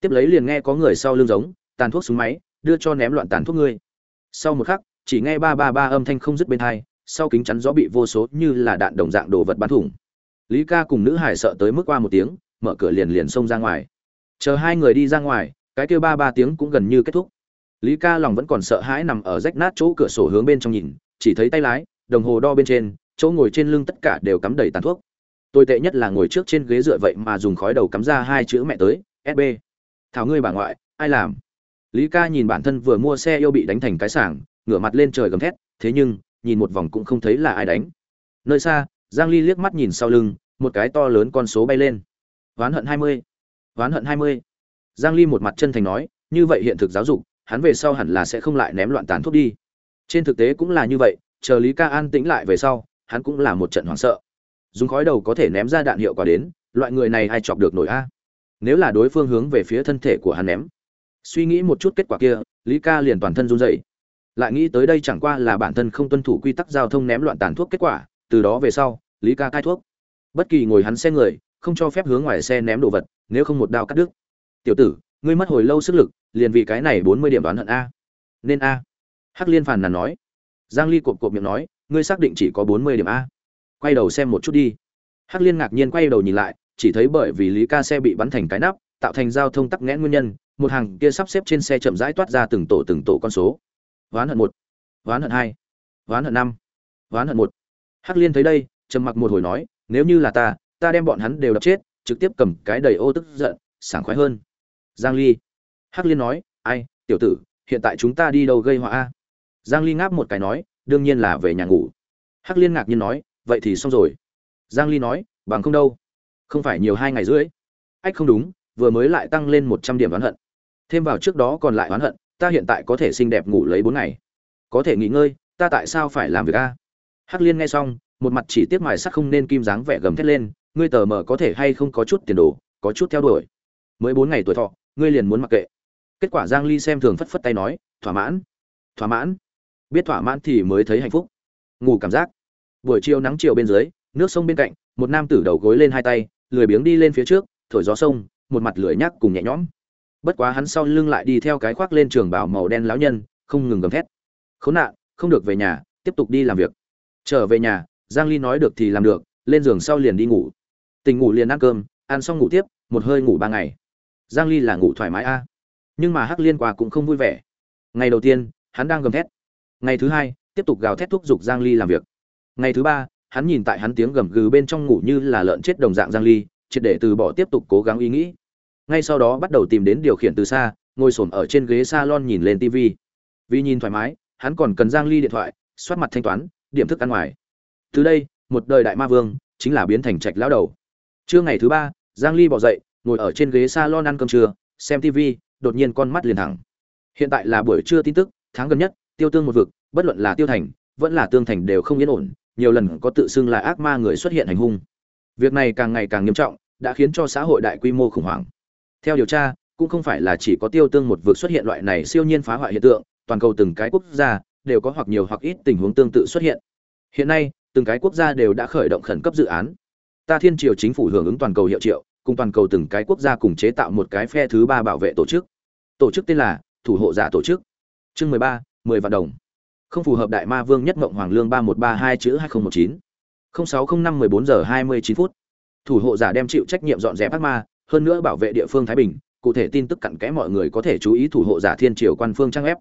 Tiếp lấy liền nghe có người sau lưng giống, tàn thuốc súng máy, đưa cho ném loạn tàn thuốc ngươi. Sau một khắc, chỉ nghe ba ba ba âm thanh không dứt bên thai sau kính chắn gió bị vô số như là đạn đồng dạng đồ vật bắn thủng. Lý ca cùng nữ hải sợ tới mức qua một tiếng, mở cửa liền liền xông ra ngoài. Chờ hai người đi ra ngoài, cái kêu ba ba tiếng cũng gần như kết thúc. Lý ca lòng vẫn còn sợ hãi nằm ở rách nát chỗ cửa sổ hướng bên trong nhìn, chỉ thấy tay lái, đồng hồ đo bên trên, chỗ ngồi trên lưng tất cả đều cắm đầy tàn thuốc. Tồi tệ nhất là ngồi trước trên ghế dựa vậy mà dùng khói đầu cắm ra hai chữ mẹ tới sb thảo ngươi bà ngoại, ai làm? Lý ca nhìn bản thân vừa mua xe yêu bị đánh thành cái sảng, ngửa mặt lên trời gầm thét, thế nhưng nhìn một vòng cũng không thấy là ai đánh. Nơi xa, giang ly liếc mắt nhìn sau lưng, một cái to lớn con số bay lên. Oán hận 20. oán hận 20. giang ly một mặt chân thành nói, như vậy hiện thực giáo dục, hắn về sau hẳn là sẽ không lại ném loạn tàn thuốc đi. Trên thực tế cũng là như vậy, chờ lý ca an tĩnh lại về sau, hắn cũng là một trận hoảng sợ. Dùng khói đầu có thể ném ra đạn hiệu quả đến, loại người này ai chọc được nổi a? Nếu là đối phương hướng về phía thân thể của hắn ném. Suy nghĩ một chút kết quả kia, lý ca liền toàn thân run rẩy lại nghĩ tới đây chẳng qua là bản thân không tuân thủ quy tắc giao thông ném loạn tàn thuốc kết quả, từ đó về sau, lý ca cai thuốc. Bất kỳ ngồi hắn xe người, không cho phép hướng ngoài xe ném đồ vật, nếu không một đao cắt đứt. Tiểu tử, ngươi mất hồi lâu sức lực, liền vì cái này bốn mươi điểm đoán hận a. Nên a. Hắc liên phàn nàn nói. Giang ly cộp cộp miệng nói, ngươi xác định chỉ có bốn mươi điểm a. Quay đầu xem một chút đi. Hắc liên ngạc nhiên quay đầu nhìn lại, chỉ thấy bởi vì lý ca xe bị bắn thành cái nắp, tạo thành giao thông tắc nghẽn nguyên nhân, một hàng kia sắp xếp trên xe chậm rãi toát ra từng tổ từng tổ con số ván hận một, ván hận hai, ván hận năm, ván hận một. Hắc liên thấy đây, trầm mặc một hồi nói, nếu như là ta ta đem bọn hắn đều đập chết, trực tiếp cầm cái đầy ô tức giận, sảng khoái hơn. Giang ly. Hắc liên nói, ai, tiểu tử, hiện tại chúng ta đi đâu gây họa a? Giang ly ngáp một cái nói, đương nhiên là về nhà ngủ. Hắc liên ngạc nhiên nói, vậy thì xong rồi. Giang ly nói, bằng không đâu. Không phải nhiều hai ngày rưỡi. Ách, không đúng, vừa mới lại tăng lên 100 điểm oán hận. Thêm vào trước đó còn lại oán hận ta hiện tại có thể xinh đẹp ngủ lấy bốn ngày. Có thể nghỉ ngơi, ta tại sao phải làm việc a? Hắc liên nghe xong, một mặt chỉ tiếp mài sắc không nên kim dáng vẻ gầm thét lên, ngươi tờ mờ có thể hay không có chút tiền đồ, có chút theo đuổi. Mới bốn ngày tuổi thọ, ngươi liền muốn mặc kệ. Kết quả giang ly xem thường phất phất tay nói, thỏa mãn thỏa mãn. Biết thỏa mãn thì mới thấy hạnh phúc. Ngủ cảm giác. Buổi chiều nắng chiều bên dưới, nước sông bên cạnh, một nam tử đầu gối lên hai tay, lười biếng đi lên phía trước, thổi gió sông, một mặt lười nhác cùng nhẹ nhõm bất quá hắn sau lưng lại đi theo cái khoác lên trường bảo màu đen lão nhân, không ngừng gầm thét. Khốn nạn, không được về nhà, tiếp tục đi làm việc. Trở về nhà, giang ly nói được thì làm được, lên giường sau liền đi ngủ. Tình ngủ liền ăn cơm, ăn xong ngủ tiếp, một hơi ngủ ba ngày. Giang ly là ngủ thoải mái a. Nhưng mà hắc liên quả cũng không vui vẻ. Ngày đầu tiên, hắn đang gầm thét. Ngày thứ hai, tiếp tục gào thét thúc giục giang ly làm việc. Ngày thứ ba, hắn nhìn tại hắn tiếng gầm gừ bên trong ngủ như là lợn chết đồng dạng giang ly, triệt để từ bỏ tiếp tục cố gắng ý nghĩ ngay sau đó bắt đầu tìm đến điều khiển từ xa, ngồi xổm ở trên ghế salon nhìn lên tv vì nhìn thoải mái, hắn còn cần giang ly điện thoại, soát mặt thanh toán, điểm thức ăn ngoài. Từ đây, một đời đại ma vương, chính là biến thành trạch lão đầu. Trưa ngày thứ ba, giang ly bỏ dậy, ngồi ở trên ghế salon ăn cơm trưa, xem tv đột nhiên con mắt liền thẳng. Hiện tại là buổi trưa tin tức, tháng gần nhất, tiêu tương một vực, bất luận là tiêu thành, vẫn là tương thành đều không yên ổn, nhiều lần có tự xưng là ác ma người xuất hiện hành hung. Việc này càng ngày càng nghiêm trọng, đã khiến cho xã hội đại quy mô khủng hoảng theo điều tra, cũng không phải là chỉ có tiêu tương một vực xuất hiện loại này siêu nhiên phá hoại hiện tượng, toàn cầu từng cái quốc gia đều có hoặc nhiều hoặc ít tình huống tương tự xuất hiện. Hiện nay, từng cái quốc gia đều đã khởi động khẩn cấp dự án. Ta thiên triều chính phủ hưởng ứng toàn cầu hiệu triệu, cùng toàn cầu từng cái quốc gia cùng chế tạo một cái phe thứ ba bảo vệ tổ chức. Tổ chức tên là thủ hộ giả tổ chức. Chương mười ba, mười vạn đồng. Không phù hợp đại ma vương nhất mộng hoàng lương ba một ba hai chữ hai nghìn một chín. Sáu không năm mười bốn giờ hai mươi chín phút. Thủ hộ giả đem chịu trách nhiệm dọn dẹp ác ma hơn nữa bảo vệ địa phương thái bình, cụ thể tin tức cặn kẽ mọi người có thể chú ý thủ hộ giả thiên triều quan phương trang ép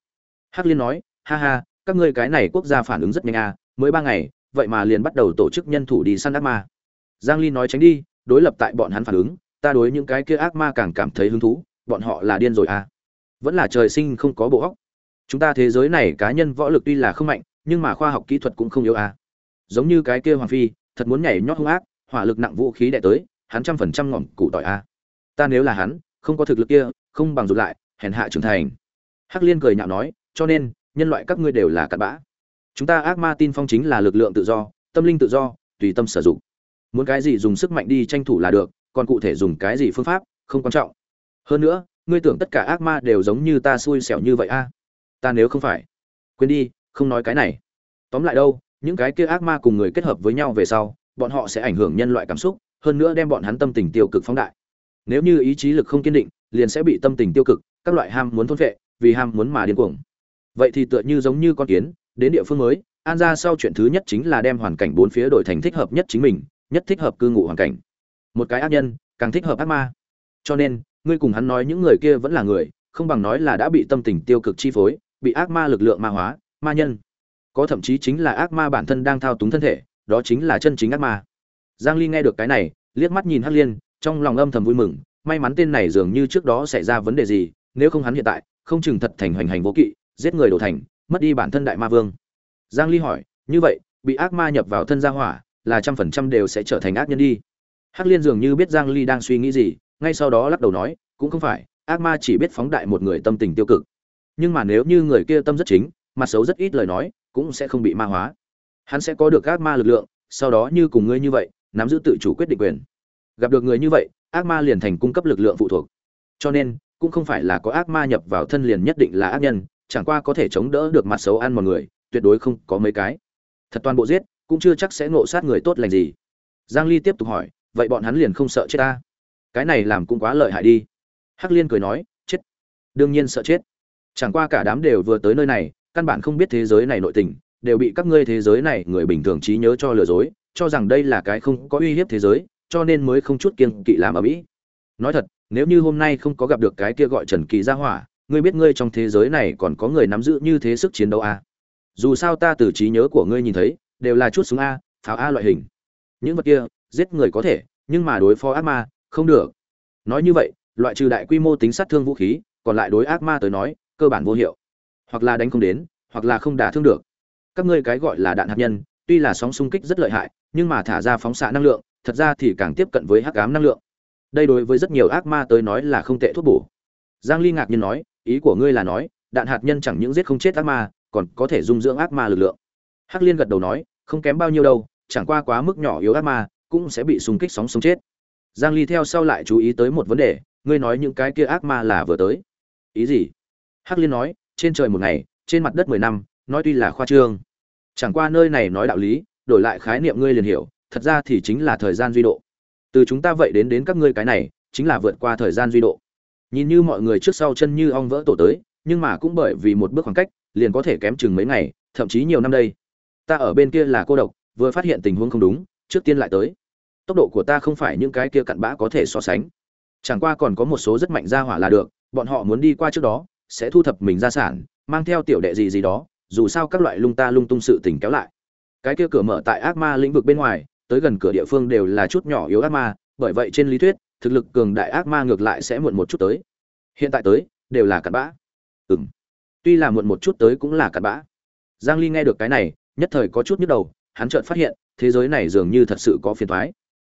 hắc liên nói, ha ha, các ngươi cái này quốc gia phản ứng rất nhanh à mới ba ngày, vậy mà liền bắt đầu tổ chức nhân thủ đi săn ác ma. Giang ly nói tránh đi, đối lập tại bọn hắn phản ứng, ta đối những cái kia ác ma càng cảm thấy hứng thú, bọn họ là điên rồi à. Vẫn là trời sinh không có bộ óc chúng ta thế giới này cá nhân võ lực tuy là không mạnh, nhưng mà khoa học kỹ thuật cũng không yếu à. Giống như cái kia hoàng phi, thật muốn nhảy nhót hung ác, hỏa lực nặng vũ khí đẻ tới, hắn trăm phần trăm ngỏm cụ tỏi à ta nếu là hắn, không có thực lực kia, không bằng rụt lại, hèn hạ trưởng thành. Hắc liên cười nhạo nói, cho nên, nhân loại các ngươi đều là cặn bã. Chúng ta ác ma tin phong chính là lực lượng tự do, tâm linh tự do, tùy tâm sử dụng. Muốn cái gì dùng sức mạnh đi tranh thủ là được, còn cụ thể dùng cái gì phương pháp, không quan trọng. Hơn nữa, ngươi tưởng tất cả ác ma đều giống như ta xui xẻo như vậy a? À? ta nếu không phải, quên đi, không nói cái này. Tóm lại đâu, những cái kia ác ma cùng người kết hợp với nhau về sau, bọn họ sẽ ảnh hưởng nhân loại cảm xúc, hơn nữa đem bọn hắn tâm tình tiêu cực phóng đại nếu như ý chí lực không kiên định, liền sẽ bị tâm tình tiêu cực, các loại ham muốn thôn vệ vì ham muốn mà điên cuồng. Vậy thì tựa như giống như con kiến, đến địa phương mới, an ra sau chuyện thứ nhất chính là đem hoàn cảnh bốn phía đổi thành thích hợp nhất chính mình, nhất thích hợp cư ngụ hoàn cảnh. Một cái ác nhân, càng thích hợp ác ma. Cho nên, ngươi cùng hắn nói những người kia vẫn là người, không bằng nói là đã bị tâm tình tiêu cực chi phối, bị ác ma lực lượng ma hóa, ma nhân. Có thậm chí chính là ác ma bản thân đang thao túng thân thể, đó chính là chân chính ác ma. Giang ly nghe được cái này, liếc mắt nhìn hắc liên trong lòng âm thầm vui mừng, may mắn tên này dường như trước đó xảy ra vấn đề gì, nếu không hắn hiện tại, không chừng thật thành hoành hành vô kỵ, giết người đổ thành, mất đi bản thân đại ma vương. Giang ly hỏi, như vậy, bị ác ma nhập vào thân gia hỏa, là trăm phần trăm đều sẽ trở thành ác nhân đi. Hắc liên dường như biết giang ly đang suy nghĩ gì, ngay sau đó lắc đầu nói, cũng không phải, ác ma chỉ biết phóng đại một người tâm tình tiêu cực. Nhưng mà nếu như người kia tâm rất chính mặt xấu rất ít lời nói, cũng sẽ không bị ma hóa. Hắn sẽ có được ác ma lực lượng, sau đó như cùng ngươi như vậy, nắm giữ tự chủ quyết định quyền gặp được người như vậy, ác ma liền thành cung cấp lực lượng phụ thuộc. Cho nên, cũng không phải là có ác ma nhập vào thân liền nhất định là ác nhân, chẳng qua có thể chống đỡ được mặt xấu ăn một người, tuyệt đối không có mấy cái. Thật toàn bộ giết, cũng chưa chắc sẽ ngộ sát người tốt lành gì. Giang ly tiếp tục hỏi, vậy bọn hắn liền không sợ chết ta? Cái này làm cũng quá lợi hại đi. Hắc liên cười nói, chết. Đương nhiên sợ chết. Chẳng qua cả đám đều vừa tới nơi này, căn bản không biết thế giới này nội tình, đều bị các ngươi thế giới này người bình thường trí nhớ cho lừa dối, cho rằng đây là cái không có uy hiếp thế giới cho nên mới không chút kiêng kỵ làm ở mỹ. Nói thật, nếu như hôm nay không có gặp được cái kia gọi trần kỳ ra hỏa, ngươi biết ngươi trong thế giới này còn có người nắm giữ như thế sức chiến đấu a à? dù sao ta từ trí nhớ của ngươi nhìn thấy, đều là chút súng a, pháo a loại hình. Những vật kia, giết người có thể, nhưng mà đối phó ác ma, không được. Nói như vậy, loại trừ đại quy mô tính sát thương vũ khí, còn lại đối ác ma tới nói, cơ bản vô hiệu. Hoặc là đánh không đến, hoặc là không đả thương được. Các ngươi cái gọi là đạn hạt nhân, tuy là sóng xung kích rất lợi hại, nhưng mà thả ra phóng xạ năng lượng thật ra thì càng tiếp cận với hắc ám năng lượng. Đây đối với rất nhiều ác ma tới nói là không tệ thuốc bổ. Giang ly ngạc nhiên nói, ý của ngươi là nói, đạn hạt nhân chẳng những giết không chết ác ma, còn có thể dung dưỡng ác ma lực lượng. Hắc liên gật đầu nói, không kém bao nhiêu đâu, chẳng qua quá mức nhỏ yếu ác ma, cũng sẽ bị xung kích sóng sống chết. Giang ly theo sau lại chú ý tới một vấn đề, ngươi nói những cái kia ác ma là vừa tới. Ý gì? Hắc liên nói, trên trời một ngày, trên mặt đất mười năm, nói tuy là khoa trương. Chẳng qua nơi này nói đạo lý, đổi lại khái niệm ngươi liền hiểu thật ra thì chính là thời gian duy độ. Từ chúng ta vậy đến đến các ngươi cái này, chính là vượt qua thời gian duy độ. Nhìn như mọi người trước sau chân như ong vỡ tổ tới, nhưng mà cũng bởi vì một bước khoảng cách, liền có thể kém chừng mấy ngày, thậm chí nhiều năm đây. Ta ở bên kia là cô độc, vừa phát hiện tình huống không đúng, trước tiên lại tới. Tốc độ của ta không phải những cái kia cặn bã có thể so sánh. Chẳng qua còn có một số rất mạnh ra hỏa là được, bọn họ muốn đi qua trước đó, sẽ thu thập mình gia sản, mang theo tiểu đệ gì gì đó, dù sao các loại lung ta lung tung sự tình kéo lại. Cái kia cửa mở tại ác ma lĩnh vực bên ngoài tới gần cửa địa phương đều là chút nhỏ yếu ác ma bởi vậy trên lý thuyết thực lực cường đại ác ma ngược lại sẽ muộn một chút tới. Hiện tại tới đều là cặn bã. Ừm, tuy là muộn một chút tới cũng là cặn bã. Giang ly nghe được cái này nhất thời có chút nhức đầu hắn chợt phát hiện thế giới này dường như thật sự có phiền toái.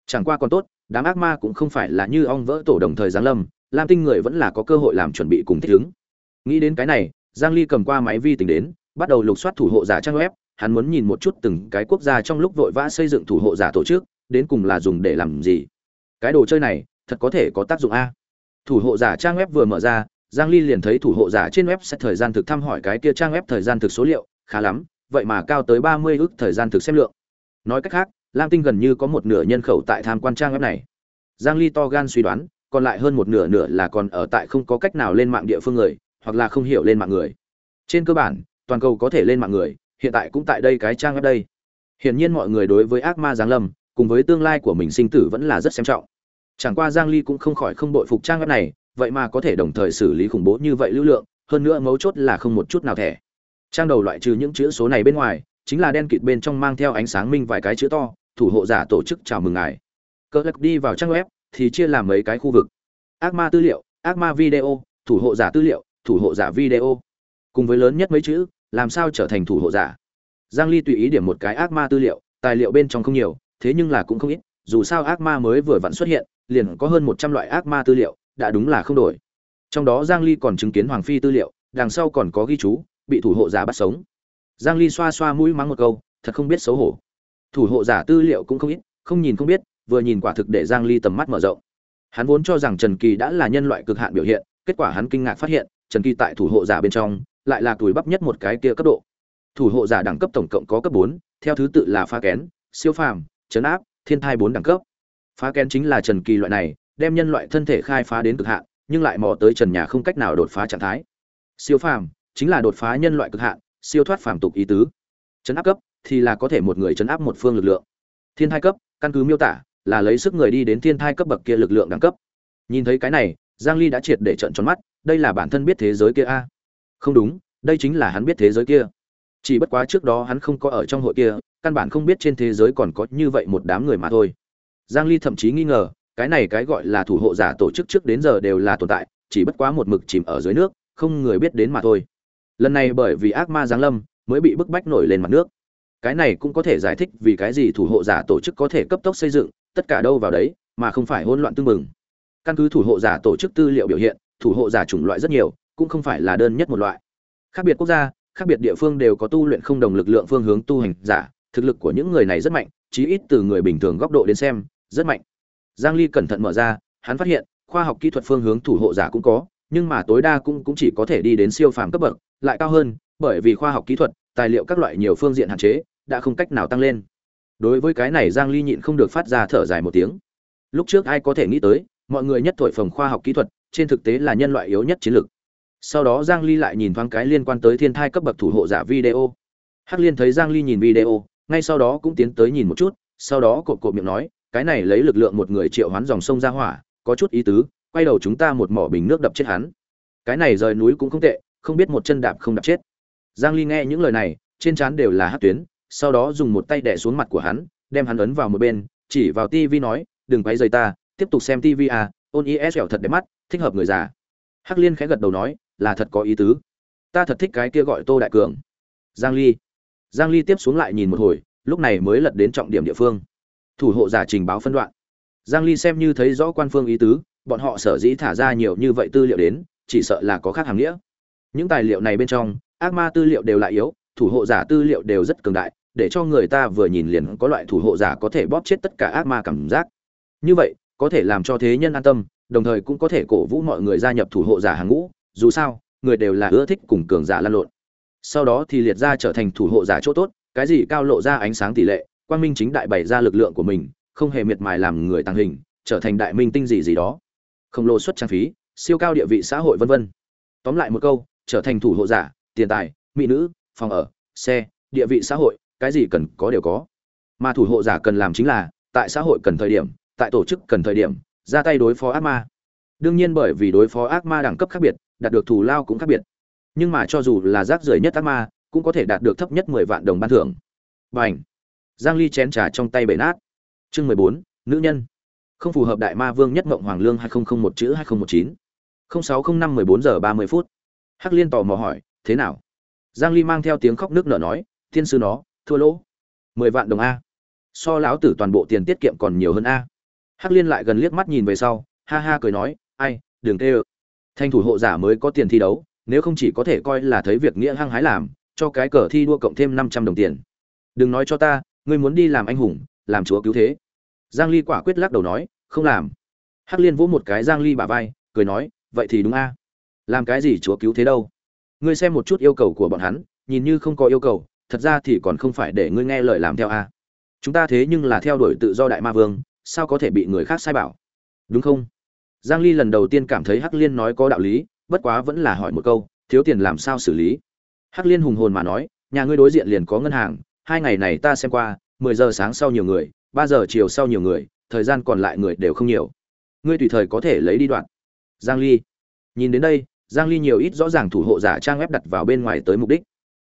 Chẳng qua còn tốt đám ác ma cũng không phải là như ong vỡ tổ đồng thời giáng lâm lam tinh người vẫn là có cơ hội làm chuẩn bị cùng thích ứng. Nghĩ đến cái này giang ly cầm qua máy vi tính đến bắt đầu lục soát thủ hộ giả trang web hắn muốn nhìn một chút từng cái quốc gia trong lúc vội vã xây dựng thủ hộ giả tổ chức, đến cùng là dùng để làm gì. Cái đồ chơi này, thật có thể có tác dụng a. Thủ hộ giả trang web vừa mở ra, giang ly liền thấy thủ hộ giả trên web sẽ thời gian thực thăm hỏi cái kia trang web thời gian thực số liệu, khá lắm, vậy mà cao tới 30 ước thời gian thực xem lượng. Nói cách khác, lam tinh gần như có một nửa nhân khẩu tại tham quan trang web này. Giang ly to gan suy đoán, còn lại hơn một nửa nửa là còn ở tại không có cách nào lên mạng địa phương người, hoặc là không hiểu lên mạng người. Trên cơ bản, toàn cầu có thể lên mạng người hiện tại cũng tại đây cái trang web đây. Hiển nhiên mọi người đối với ác ma giáng lâm, cùng với tương lai của mình sinh tử vẫn là rất xem trọng. Chẳng qua giang ly cũng không khỏi không bội phục trang web này, vậy mà có thể đồng thời xử lý khủng bố như vậy lưu lượng, hơn nữa mấu chốt là không một chút nào thẻ. Trang đầu loại trừ những chữ số này bên ngoài, chính là đen kịt bên trong mang theo ánh sáng minh vài cái chữ to, thủ hộ giả tổ chức chào mừng ngài. Cơ lắc đi vào trang web, thì chia làm mấy cái khu vực. Ác ma tư liệu, ác ma video, thủ hộ giả tư liệu, thủ hộ giả video. Cùng với lớn nhất mấy chữ làm sao trở thành thủ hộ giả? Giang ly tùy ý điểm một cái ác ma tư liệu, tài liệu bên trong không nhiều, thế nhưng là cũng không ít, dù sao ác ma mới vừa vặn xuất hiện, liền có hơn 100 loại ác ma tư liệu, đã đúng là không đổi. Trong đó giang ly còn chứng kiến hoàng phi tư liệu, đằng sau còn có ghi chú, bị thủ hộ giả bắt sống. Giang ly xoa xoa mũi mắng một câu, thật không biết xấu hổ. Thủ hộ giả tư liệu cũng không ít, không nhìn không biết, vừa nhìn quả thực để giang ly tầm mắt mở rộng. Hắn vốn cho rằng trần kỳ đã là nhân loại cực hạn biểu hiện, kết quả hắn kinh ngạc phát hiện, trần kỳ tại thủ hộ giả bên trong lại là tuổi bắp nhất một cái kia cấp độ. Thủ hộ giả đẳng cấp tổng cộng có cấp 4, theo thứ tự là phá kén siêu phàm chấn áp thiên thai bốn đẳng cấp. Phá kén chính là trần kỳ loại này đem nhân loại thân thể khai phá đến cực hạn nhưng lại mò tới trần nhà không cách nào đột phá trạng thái. Siêu phàm chính là đột phá nhân loại cực hạn siêu thoát phàm tục ý tứ. Chấn áp cấp thì là có thể một người chấn áp một phương lực lượng. Thiên thai cấp căn cứ miêu tả là lấy sức người đi đến thiên thai cấp bậc kia lực lượng đẳng cấp. Nhìn thấy cái này giang ly đã triệt để trận tròn mắt đây là bản thân biết thế giới kia a không đúng, đây chính là hắn biết thế giới kia. Chỉ bất quá trước đó hắn không có ở trong hội kia, căn bản không biết trên thế giới còn có như vậy một đám người mà thôi. Giang ly thậm chí nghi ngờ, cái này cái gọi là thủ hộ giả tổ chức trước đến giờ đều là tồn tại, chỉ bất quá một mực chìm ở dưới nước, không người biết đến mà thôi. Lần này bởi vì ác ma giáng lâm, mới bị bức bách nổi lên mặt nước. Cái này cũng có thể giải thích vì cái gì thủ hộ giả tổ chức có thể cấp tốc xây dựng, tất cả đâu vào đấy, mà không phải hỗn loạn tương mừng căn cứ thủ hộ giả tổ chức tư liệu biểu hiện, thủ hộ giả chủng loại rất nhiều cũng không phải là đơn nhất một loại. Khác biệt quốc gia, khác biệt địa phương đều có tu luyện không đồng lực lượng phương hướng tu hành giả, thực lực của những người này rất mạnh, chí ít từ người bình thường góc độ đến xem, rất mạnh. Giang ly cẩn thận mở ra, hắn phát hiện, khoa học kỹ thuật phương hướng thủ hộ giả cũng có, nhưng mà tối đa cũng cũng chỉ có thể đi đến siêu phàm cấp bậc, lại cao hơn, bởi vì khoa học kỹ thuật, tài liệu các loại nhiều phương diện hạn chế, đã không cách nào tăng lên. Đối với cái này giang ly nhịn không được phát ra thở dài một tiếng. Lúc trước ai có thể nghĩ tới, mọi người nhất thổi phồng khoa học kỹ thuật, trên thực tế là nhân loại yếu nhất chiến lược sau đó giang ly lại nhìn thoáng cái liên quan tới thiên thai cấp bậc thủ hộ giả video. Hắc liên thấy giang ly nhìn video, ngay sau đó cũng tiến tới nhìn một chút, sau đó cột cột miệng nói, cái này lấy lực lượng một người triệu hoán dòng sông ra hỏa, có chút ý tứ, quay đầu chúng ta một mỏ bình nước đập chết hắn. Cái này rời núi cũng không tệ, không biết một chân đạp không đập chết. Giang ly nghe những lời này, trên trán đều là hắc tuyến, sau đó dùng một tay đè xuống mặt của hắn, đem hắn ấn vào một bên, chỉ vào tivi nói, đừng quay rời ta, tiếp tục xem tivi à ôn is dẻo thật đẹp mắt, thích hợp người già. Hắc liên khẽ gật đầu nói là thật có ý tứ. Ta thật thích cái kia gọi tô đại cường. Giang ly. Giang ly tiếp xuống lại nhìn một hồi, lúc này mới lật đến trọng điểm địa phương. Thủ hộ giả trình báo phân đoạn. Giang ly xem như thấy rõ quan phương ý tứ, bọn họ sở dĩ thả ra nhiều như vậy tư liệu đến, chỉ sợ là có khác hàng nghĩa. Những tài liệu này bên trong, ác ma tư liệu đều lại yếu, thủ hộ giả tư liệu đều rất cường đại, để cho người ta vừa nhìn liền có loại thủ hộ giả có thể bóp chết tất cả ác ma cảm giác. Như vậy, có thể làm cho thế nhân an tâm, đồng thời cũng có thể cổ vũ mọi người gia nhập thủ hộ giả hàng ngũ dù sao, người đều là ưa thích cùng cường giả lan lộn. Sau đó thì liệt ra trở thành thủ hộ giả chỗ tốt, cái gì cao lộ ra ánh sáng tỷ lệ, quang minh chính đại bày ra lực lượng của mình, không hề miệt mài làm người tăng hình, trở thành đại minh tinh gì gì đó. Khổng lồ xuất trang phí, siêu cao địa vị xã hội vân vân. Tóm lại một câu, trở thành thủ hộ giả, tiền tài, mỹ nữ, phòng ở, xe, địa vị xã hội, cái gì cần có đều có. Mà thủ hộ giả cần làm chính là, tại xã hội cần thời điểm, tại tổ chức cần thời điểm, ra tay đối phó ác ma. Đương nhiên bởi vì đối phó ác ma đẳng cấp khác biệt đạt được thù lao cũng khác biệt. Nhưng mà cho dù là rác rưởi nhất ác ma, cũng có thể đạt được thấp nhất mười vạn đồng ban thưởng. B à n h giang ly chén trà trong tay bể nát. Chương mười bốn, nữ nhân. Không phù hợp đại ma vương nhất mộng hoàng lương hai nghìn một chữ hai nghìn một chín. Sáu không năm mười bốn giờ ba mươi phút. Hắc liên tò mò hỏi, thế nào? Giang ly mang theo tiếng khóc nước nở nói, thiên sư nó, thua lỗ. Mười vạn đồng a. So lão tử toàn bộ tiền tiết kiệm còn nhiều hơn a. Hắc liên lại gần liếc mắt nhìn về sau, ha ha cười nói, ai, đừng tê ơ thanh thủ hộ giả mới có tiền thi đấu, nếu không chỉ có thể coi là thấy việc nghĩa hăng hái làm, cho cái cờ thi đua cộng thêm năm trăm đồng tiền. Đừng nói cho ta, ngươi muốn đi làm anh hùng, làm chúa cứu thế. Giang ly quả quyết lắc đầu nói, không làm. Hắc liên vỗ một cái giang ly bả vai, cười nói, vậy thì đúng a. Làm cái gì chúa cứu thế đâu? Ngươi xem một chút yêu cầu của bọn hắn, nhìn như không có yêu cầu, thật ra thì còn không phải để ngươi nghe lời làm theo a. Chúng ta thế nhưng là theo đuổi tự do đại ma vương, sao có thể bị người khác sai bảo? Đúng không? Giang ly lần đầu tiên cảm thấy hắc liên nói có đạo lý, bất quá vẫn là hỏi một câu, thiếu tiền làm sao xử lý? Hắc liên hùng hồn mà nói, nhà ngươi đối diện liền có ngân hàng, hai ngày này ta xem qua 10 giờ sáng sau nhiều người, ba giờ chiều sau nhiều người, thời gian còn lại người đều không nhiều. Ngươi tùy thời có thể lấy đi đoạn. Giang ly. Nhìn đến đây, giang ly nhiều ít rõ ràng thủ hộ giả trang web đặt vào bên ngoài tới mục đích.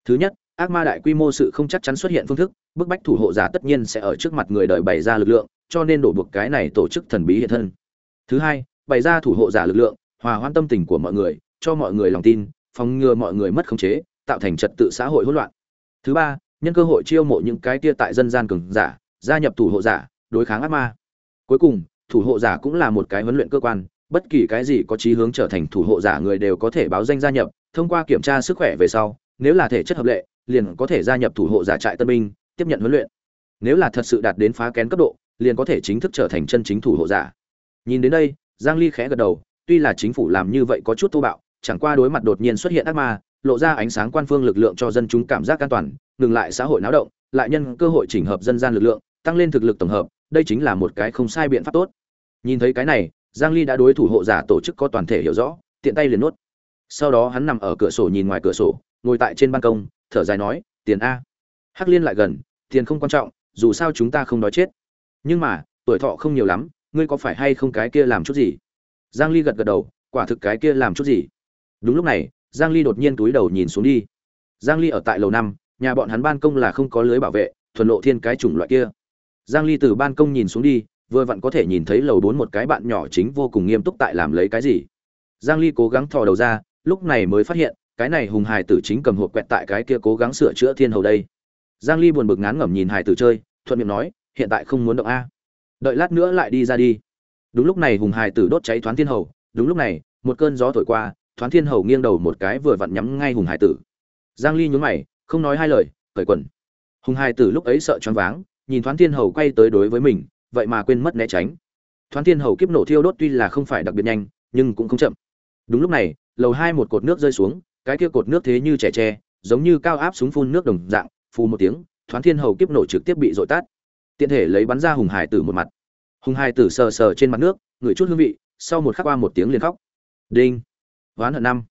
Thứ nhất, ác ma đại quy mô sự không chắc chắn xuất hiện phương thức, bức bách thủ hộ giả tất nhiên sẽ ở trước mặt người đợi bày ra lực lượng, cho nên đổ buộc cái này tổ chức thần bí hiện thân. Thứ hai bày ra thủ hộ giả lực lượng, hòa hoãn tâm tình của mọi người, cho mọi người lòng tin, phòng ngừa mọi người mất khống chế, tạo thành trật tự xã hội hỗn loạn. Thứ ba, nhân cơ hội chiêu mộ những cái tia tại dân gian cường giả, gia nhập thủ hộ giả, đối kháng ác ma. Cuối cùng, thủ hộ giả cũng là một cái huấn luyện cơ quan, bất kỳ cái gì có chí hướng trở thành thủ hộ giả người đều có thể báo danh gia nhập, thông qua kiểm tra sức khỏe về sau, nếu là thể chất hợp lệ, liền có thể gia nhập thủ hộ giả trại tân binh, tiếp nhận huấn luyện. Nếu là thật sự đạt đến phá kén cấp độ, liền có thể chính thức trở thành chân chính thủ hộ giả. Nhìn đến đây giang ly khẽ gật đầu, tuy là chính phủ làm như vậy có chút thô bạo, chẳng qua đối mặt đột nhiên xuất hiện ác ma, lộ ra ánh sáng quan phương lực lượng cho dân chúng cảm giác an toàn, ngừng lại xã hội náo động, lại nhân cơ hội chỉnh hợp dân gian lực lượng, tăng lên thực lực tổng hợp, đây chính là một cái không sai biện pháp tốt. Nhìn thấy cái này, giang ly đã đối thủ hộ giả tổ chức có toàn thể hiểu rõ, tiện tay liền nuốt. Sau đó hắn nằm ở cửa sổ nhìn ngoài cửa sổ, ngồi tại trên ban công, thở dài nói, tiền a. Hắc liên lại gần, tiền không quan trọng, dù sao chúng ta không đói chết. Nhưng mà, tuổi thọ không nhiều lắm ngươi có phải hay không cái kia làm chút gì? Giang ly gật gật đầu, quả thực cái kia làm chút gì? Đúng lúc này, giang ly đột nhiên túi đầu nhìn xuống đi. Giang ly ở tại lầu năm, nhà bọn hắn ban công là không có lưới bảo vệ, thuần lộ thiên cái chủng loại kia. Giang ly từ ban công nhìn xuống đi, vừa vặn có thể nhìn thấy lầu bốn một cái bạn nhỏ chính vô cùng nghiêm túc tại làm lấy cái gì. Giang ly cố gắng thò đầu ra, lúc này mới phát hiện, cái này hùng hài tử chính cầm hộp quẹt tại cái kia cố gắng sửa chữa thiên hầu đây. Giang ly buồn bực ngán ngẩm nhìn hài tử chơi, thuận miệng nói, hiện tại không muốn động a đợi lát nữa lại đi ra đi. Đúng lúc này hùng hải tử đốt cháy thoáng thiên hầu, đúng lúc này, một cơn gió thổi qua, thoáng thiên hầu nghiêng đầu một cái vừa vặn nhắm ngay hùng hải tử. Giang ly nhún mày, không nói hai lời, cởi quần. Hùng hải tử lúc ấy sợ choáng váng, nhìn thoáng thiên hầu quay tới đối với mình, vậy mà quên mất né tránh. Thoáng thiên hầu kiếp nổ thiêu đốt tuy là không phải đặc biệt nhanh, nhưng cũng không chậm. Đúng lúc này, lầu hai một cột nước rơi xuống, cái kia cột nước thế như trẻ tre, giống như cao áp súng phun nước đồng dạng, phù một tiếng, thoáng thiên hầu kiếp nổ trực tiếp bị dội tát tiện thể lấy bắn ra hùng hải tử một mặt. Hùng hải tử sờ sờ trên mặt nước, ngửi chút hương vị, sau một khắc qua một tiếng liền khóc. Đinh. Oán hận năm.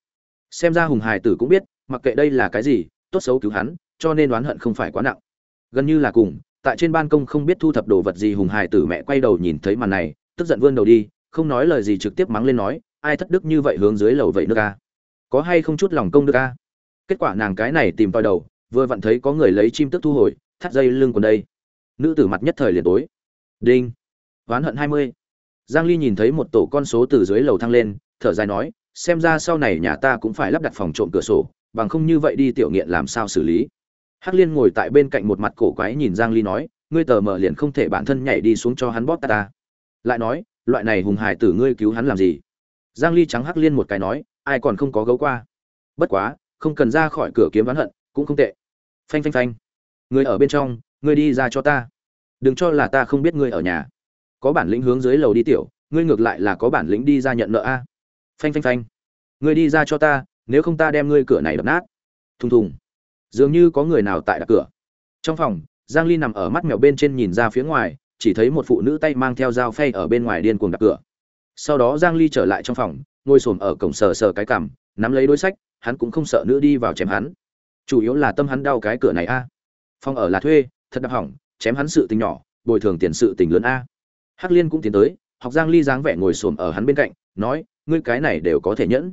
Xem ra hùng hải tử cũng biết, mặc kệ đây là cái gì, tốt xấu cứu hắn, cho nên oán hận không phải quá nặng. Gần như là cùng, tại trên ban công không biết thu thập đồ vật gì hùng hải tử mẹ quay đầu nhìn thấy màn này, tức giận vươn đầu đi, không nói lời gì trực tiếp mắng lên nói, ai thất đức như vậy hướng dưới lầu vậy nước a? có hay không chút lòng công đức a? kết quả nàng cái này tìm tòi đầu, vừa vặn thấy có người lấy chim tức thu hồi, thắt dây lưng còn đây nữ tử mặt nhất thời liền tối. Đinh. Oán hận hai mươi. Giang ly nhìn thấy một tổ con số từ dưới lầu thang lên, thở dài nói, xem ra sau này nhà ta cũng phải lắp đặt phòng trộm cửa sổ, bằng không như vậy đi tiểu nghiện làm sao xử lý. Hắc liên ngồi tại bên cạnh một mặt cổ quái nhìn giang ly nói, ngươi tờ mở liền không thể bản thân nhảy đi xuống cho hắn bóp ta ta. Lại nói, loại này hùng hài tử ngươi cứu hắn làm gì? Giang ly trắng hắc liên một cái nói, ai còn không có gấu qua. Bất quá, không cần ra khỏi cửa kiếm oán hận, cũng không tệ. Phanh phanh phanh. Người ở bên trong ngươi đi ra cho ta. Đừng cho là ta không biết ngươi ở nhà. Có bản lĩnh hướng dưới lầu đi tiểu, ngươi ngược lại là có bản lĩnh đi ra nhận nợ a. Phanh phanh phanh. Ngươi đi ra cho ta, nếu không ta đem ngươi cửa này đập nát. Thùng thùng. Dường như có người nào tại đặt cửa. Trong phòng, giang ly nằm ở mắt mèo bên trên nhìn ra phía ngoài, chỉ thấy một phụ nữ tay mang theo dao phay ở bên ngoài điên cuồng đập cửa. Sau đó giang ly trở lại trong phòng, ngồi xổm ở cổng sờ sờ cái cằm, nắm lấy đối sách, hắn cũng không sợ nữ đi vào chém hắn. Chủ yếu là tâm hắn đau cái cửa này a. Phòng ở là thuê thật đập hỏng, chém hắn sự tình nhỏ, bồi thường tiền sự tình lớn a. Hắc liên cũng tiến tới, học giang ly dáng vẻ ngồi xổm ở hắn bên cạnh, nói, ngươi cái này đều có thể nhẫn.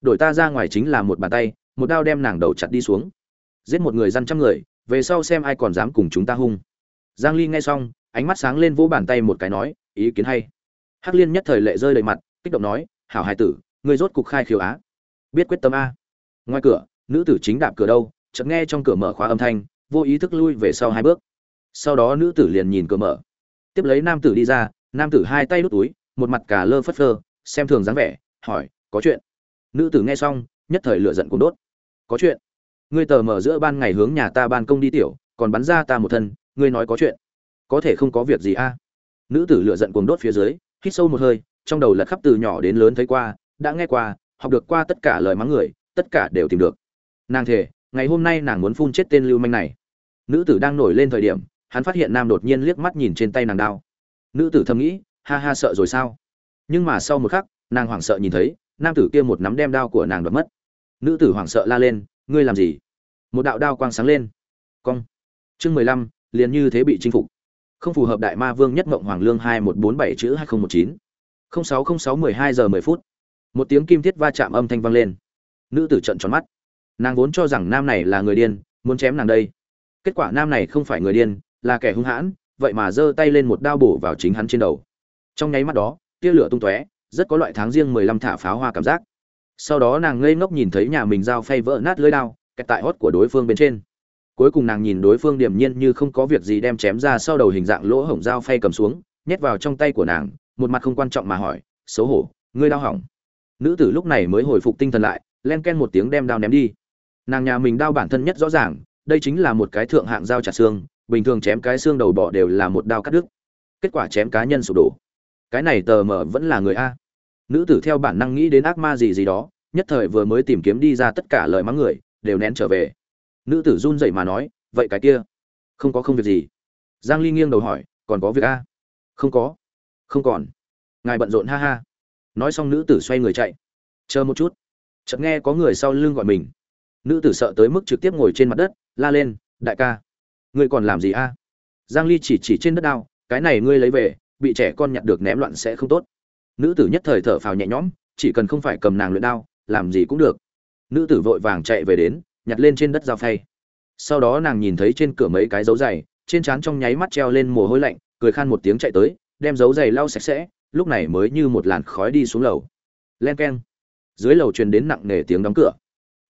Đổi ta ra ngoài chính là một bàn tay, một đao đem nàng đầu chặt đi xuống. Giết một người dân trăm người, về sau xem ai còn dám cùng chúng ta hung. Giang ly nghe xong, ánh mắt sáng lên vỗ bàn tay một cái nói, ý kiến hay. Hắc liên nhất thời lệ rơi đầy mặt, kích động nói, hảo hài tử, ngươi rốt cục khai khiếu á. Biết quyết tâm a. Ngoài cửa, nữ tử chính đạp cửa đâu, chợt nghe trong cửa mở khóa âm thanh vô ý thức lui về sau hai bước. Sau đó nữ tử liền nhìn cửa mở. Tiếp lấy nam tử đi ra, nam tử hai tay đút túi, một mặt cả lơ phất phơ, xem thường dáng vẻ, hỏi, có chuyện? Nữ tử nghe xong, nhất thời lửa giận cuốn đốt. Có chuyện? Ngươi tờ mở giữa ban ngày hướng nhà ta ban công đi tiểu, còn bắn ra ta một thân, ngươi nói có chuyện? Có thể không có việc gì a? Nữ tử lửa giận cuồng đốt phía dưới, hít sâu một hơi, trong đầu lật khắp từ nhỏ đến lớn thấy qua, đã nghe qua, học được qua tất cả lời mắng người, tất cả đều tìm được. Nàng thề, ngày hôm nay nàng muốn phun chết tên lưu manh này nữ tử đang nổi lên thời điểm, hắn phát hiện nam đột nhiên liếc mắt nhìn trên tay nàng đao. Nữ tử thầm nghĩ, ha ha sợ rồi sao? Nhưng mà sau một khắc, nàng hoảng sợ nhìn thấy, nam tử kia một nắm đem đao của nàng đoạt mất. Nữ tử hoảng sợ la lên, ngươi làm gì? Một đạo đao quang sáng lên. Cong. Chương mười lăm, liền như thế bị chinh phục. Không phù hợp đại ma vương nhất mộng hoàng lương hai một bốn bảy chữ hai nghìn một chín. không sáu không sáu mười hai giờ mười phút. Một tiếng kim thiết va chạm âm thanh vang lên. Nữ tử trận tròn mắt. Nàng vốn cho rằng nam này là người điên, muốn chém nàng đây kết quả nam này không phải người điên, là kẻ hung hãn, vậy mà giơ tay lên một đao bổ vào chính hắn trên đầu. Trong nháy mắt đó, tia lửa tung tóe, rất có loại tháng riêng mười lăm thả pháo hoa cảm giác. Sau đó nàng ngây ngốc nhìn thấy nhà mình dao phay vỡ nát lưỡi đao, kẹt tại hót của đối phương bên trên. Cuối cùng nàng nhìn đối phương điềm nhiên như không có việc gì đem chém ra sau đầu hình dạng lỗ hổng dao phay cầm xuống, nhét vào trong tay của nàng, một mặt không quan trọng mà hỏi, xấu hổ, ngươi đau hỏng. Nữ tử lúc này mới hồi phục tinh thần lại, len ken một tiếng đem đao ném đi. Nàng nhà mình đao bản thân nhất rõ ràng đây chính là một cái thượng hạng dao chặt xương, bình thường chém cái xương đầu bỏ đều là một đao cắt đứt. Kết quả chém cá nhân sụp đổ. Cái này tờ mờ vẫn là người a. Nữ tử theo bản năng nghĩ đến ác ma gì gì đó, nhất thời vừa mới tìm kiếm đi ra tất cả lời mắng người, đều nén trở về. Nữ tử run rẩy mà nói, vậy cái kia, không có không việc gì. Giang ly nghiêng đầu hỏi, còn có việc a? Không có, không còn. Ngài bận rộn ha ha. Nói xong nữ tử xoay người chạy. Chờ một chút. Chợt nghe có người sau lưng gọi mình. Nữ tử sợ tới mức trực tiếp ngồi trên mặt đất la lên, đại ca. Ngươi còn làm gì a? Giang ly chỉ chỉ trên đất đao, cái này ngươi lấy về, bị trẻ con nhặt được ném loạn sẽ không tốt. Nữ tử nhất thời thở phào nhẹ nhõm, chỉ cần không phải cầm nàng luyện đao, làm gì cũng được. Nữ tử vội vàng chạy về đến, nhặt lên trên đất dao phay. Sau đó nàng nhìn thấy trên cửa mấy cái dấu giày, trên trán trong nháy mắt treo lên mồ hôi lạnh, cười khan một tiếng chạy tới, đem dấu giày lau sạch sẽ, lúc này mới như một làn khói đi xuống lầu. Len keng. Dưới lầu truyền đến nặng nề tiếng đóng cửa.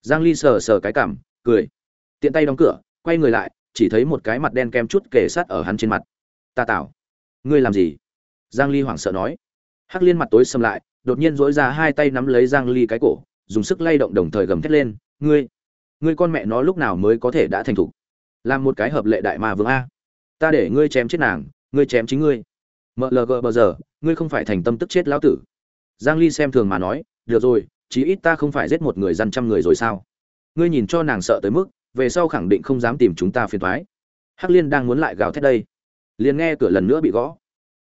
Giang ly sờ sờ cái cảm, cười tiện tay đóng cửa, quay người lại, chỉ thấy một cái mặt đen kem chút kề sát ở hắn trên mặt. Ta tạo ngươi làm gì? Giang ly hoảng sợ nói. Hắc liên mặt tối sầm lại, đột nhiên dỗi ra hai tay nắm lấy giang ly cái cổ, dùng sức lay động đồng thời gầm thét lên. Ngươi ngươi con mẹ nó lúc nào mới có thể đã thành thục? Làm một cái hợp lệ đại ma vương a. Ta để ngươi chém chết nàng, ngươi chém chính ngươi. Mlg bờ giờ, ngươi không phải thành tâm tức chết lão tử. Giang ly xem thường mà nói, được rồi, chí ít ta không phải giết một người dân trăm người rồi sao? Ngươi nhìn cho nàng sợ tới mức về sau khẳng định không dám tìm chúng ta phiền toái hắc liên đang muốn lại gào thét đây. Liền nghe cửa lần nữa bị gõ.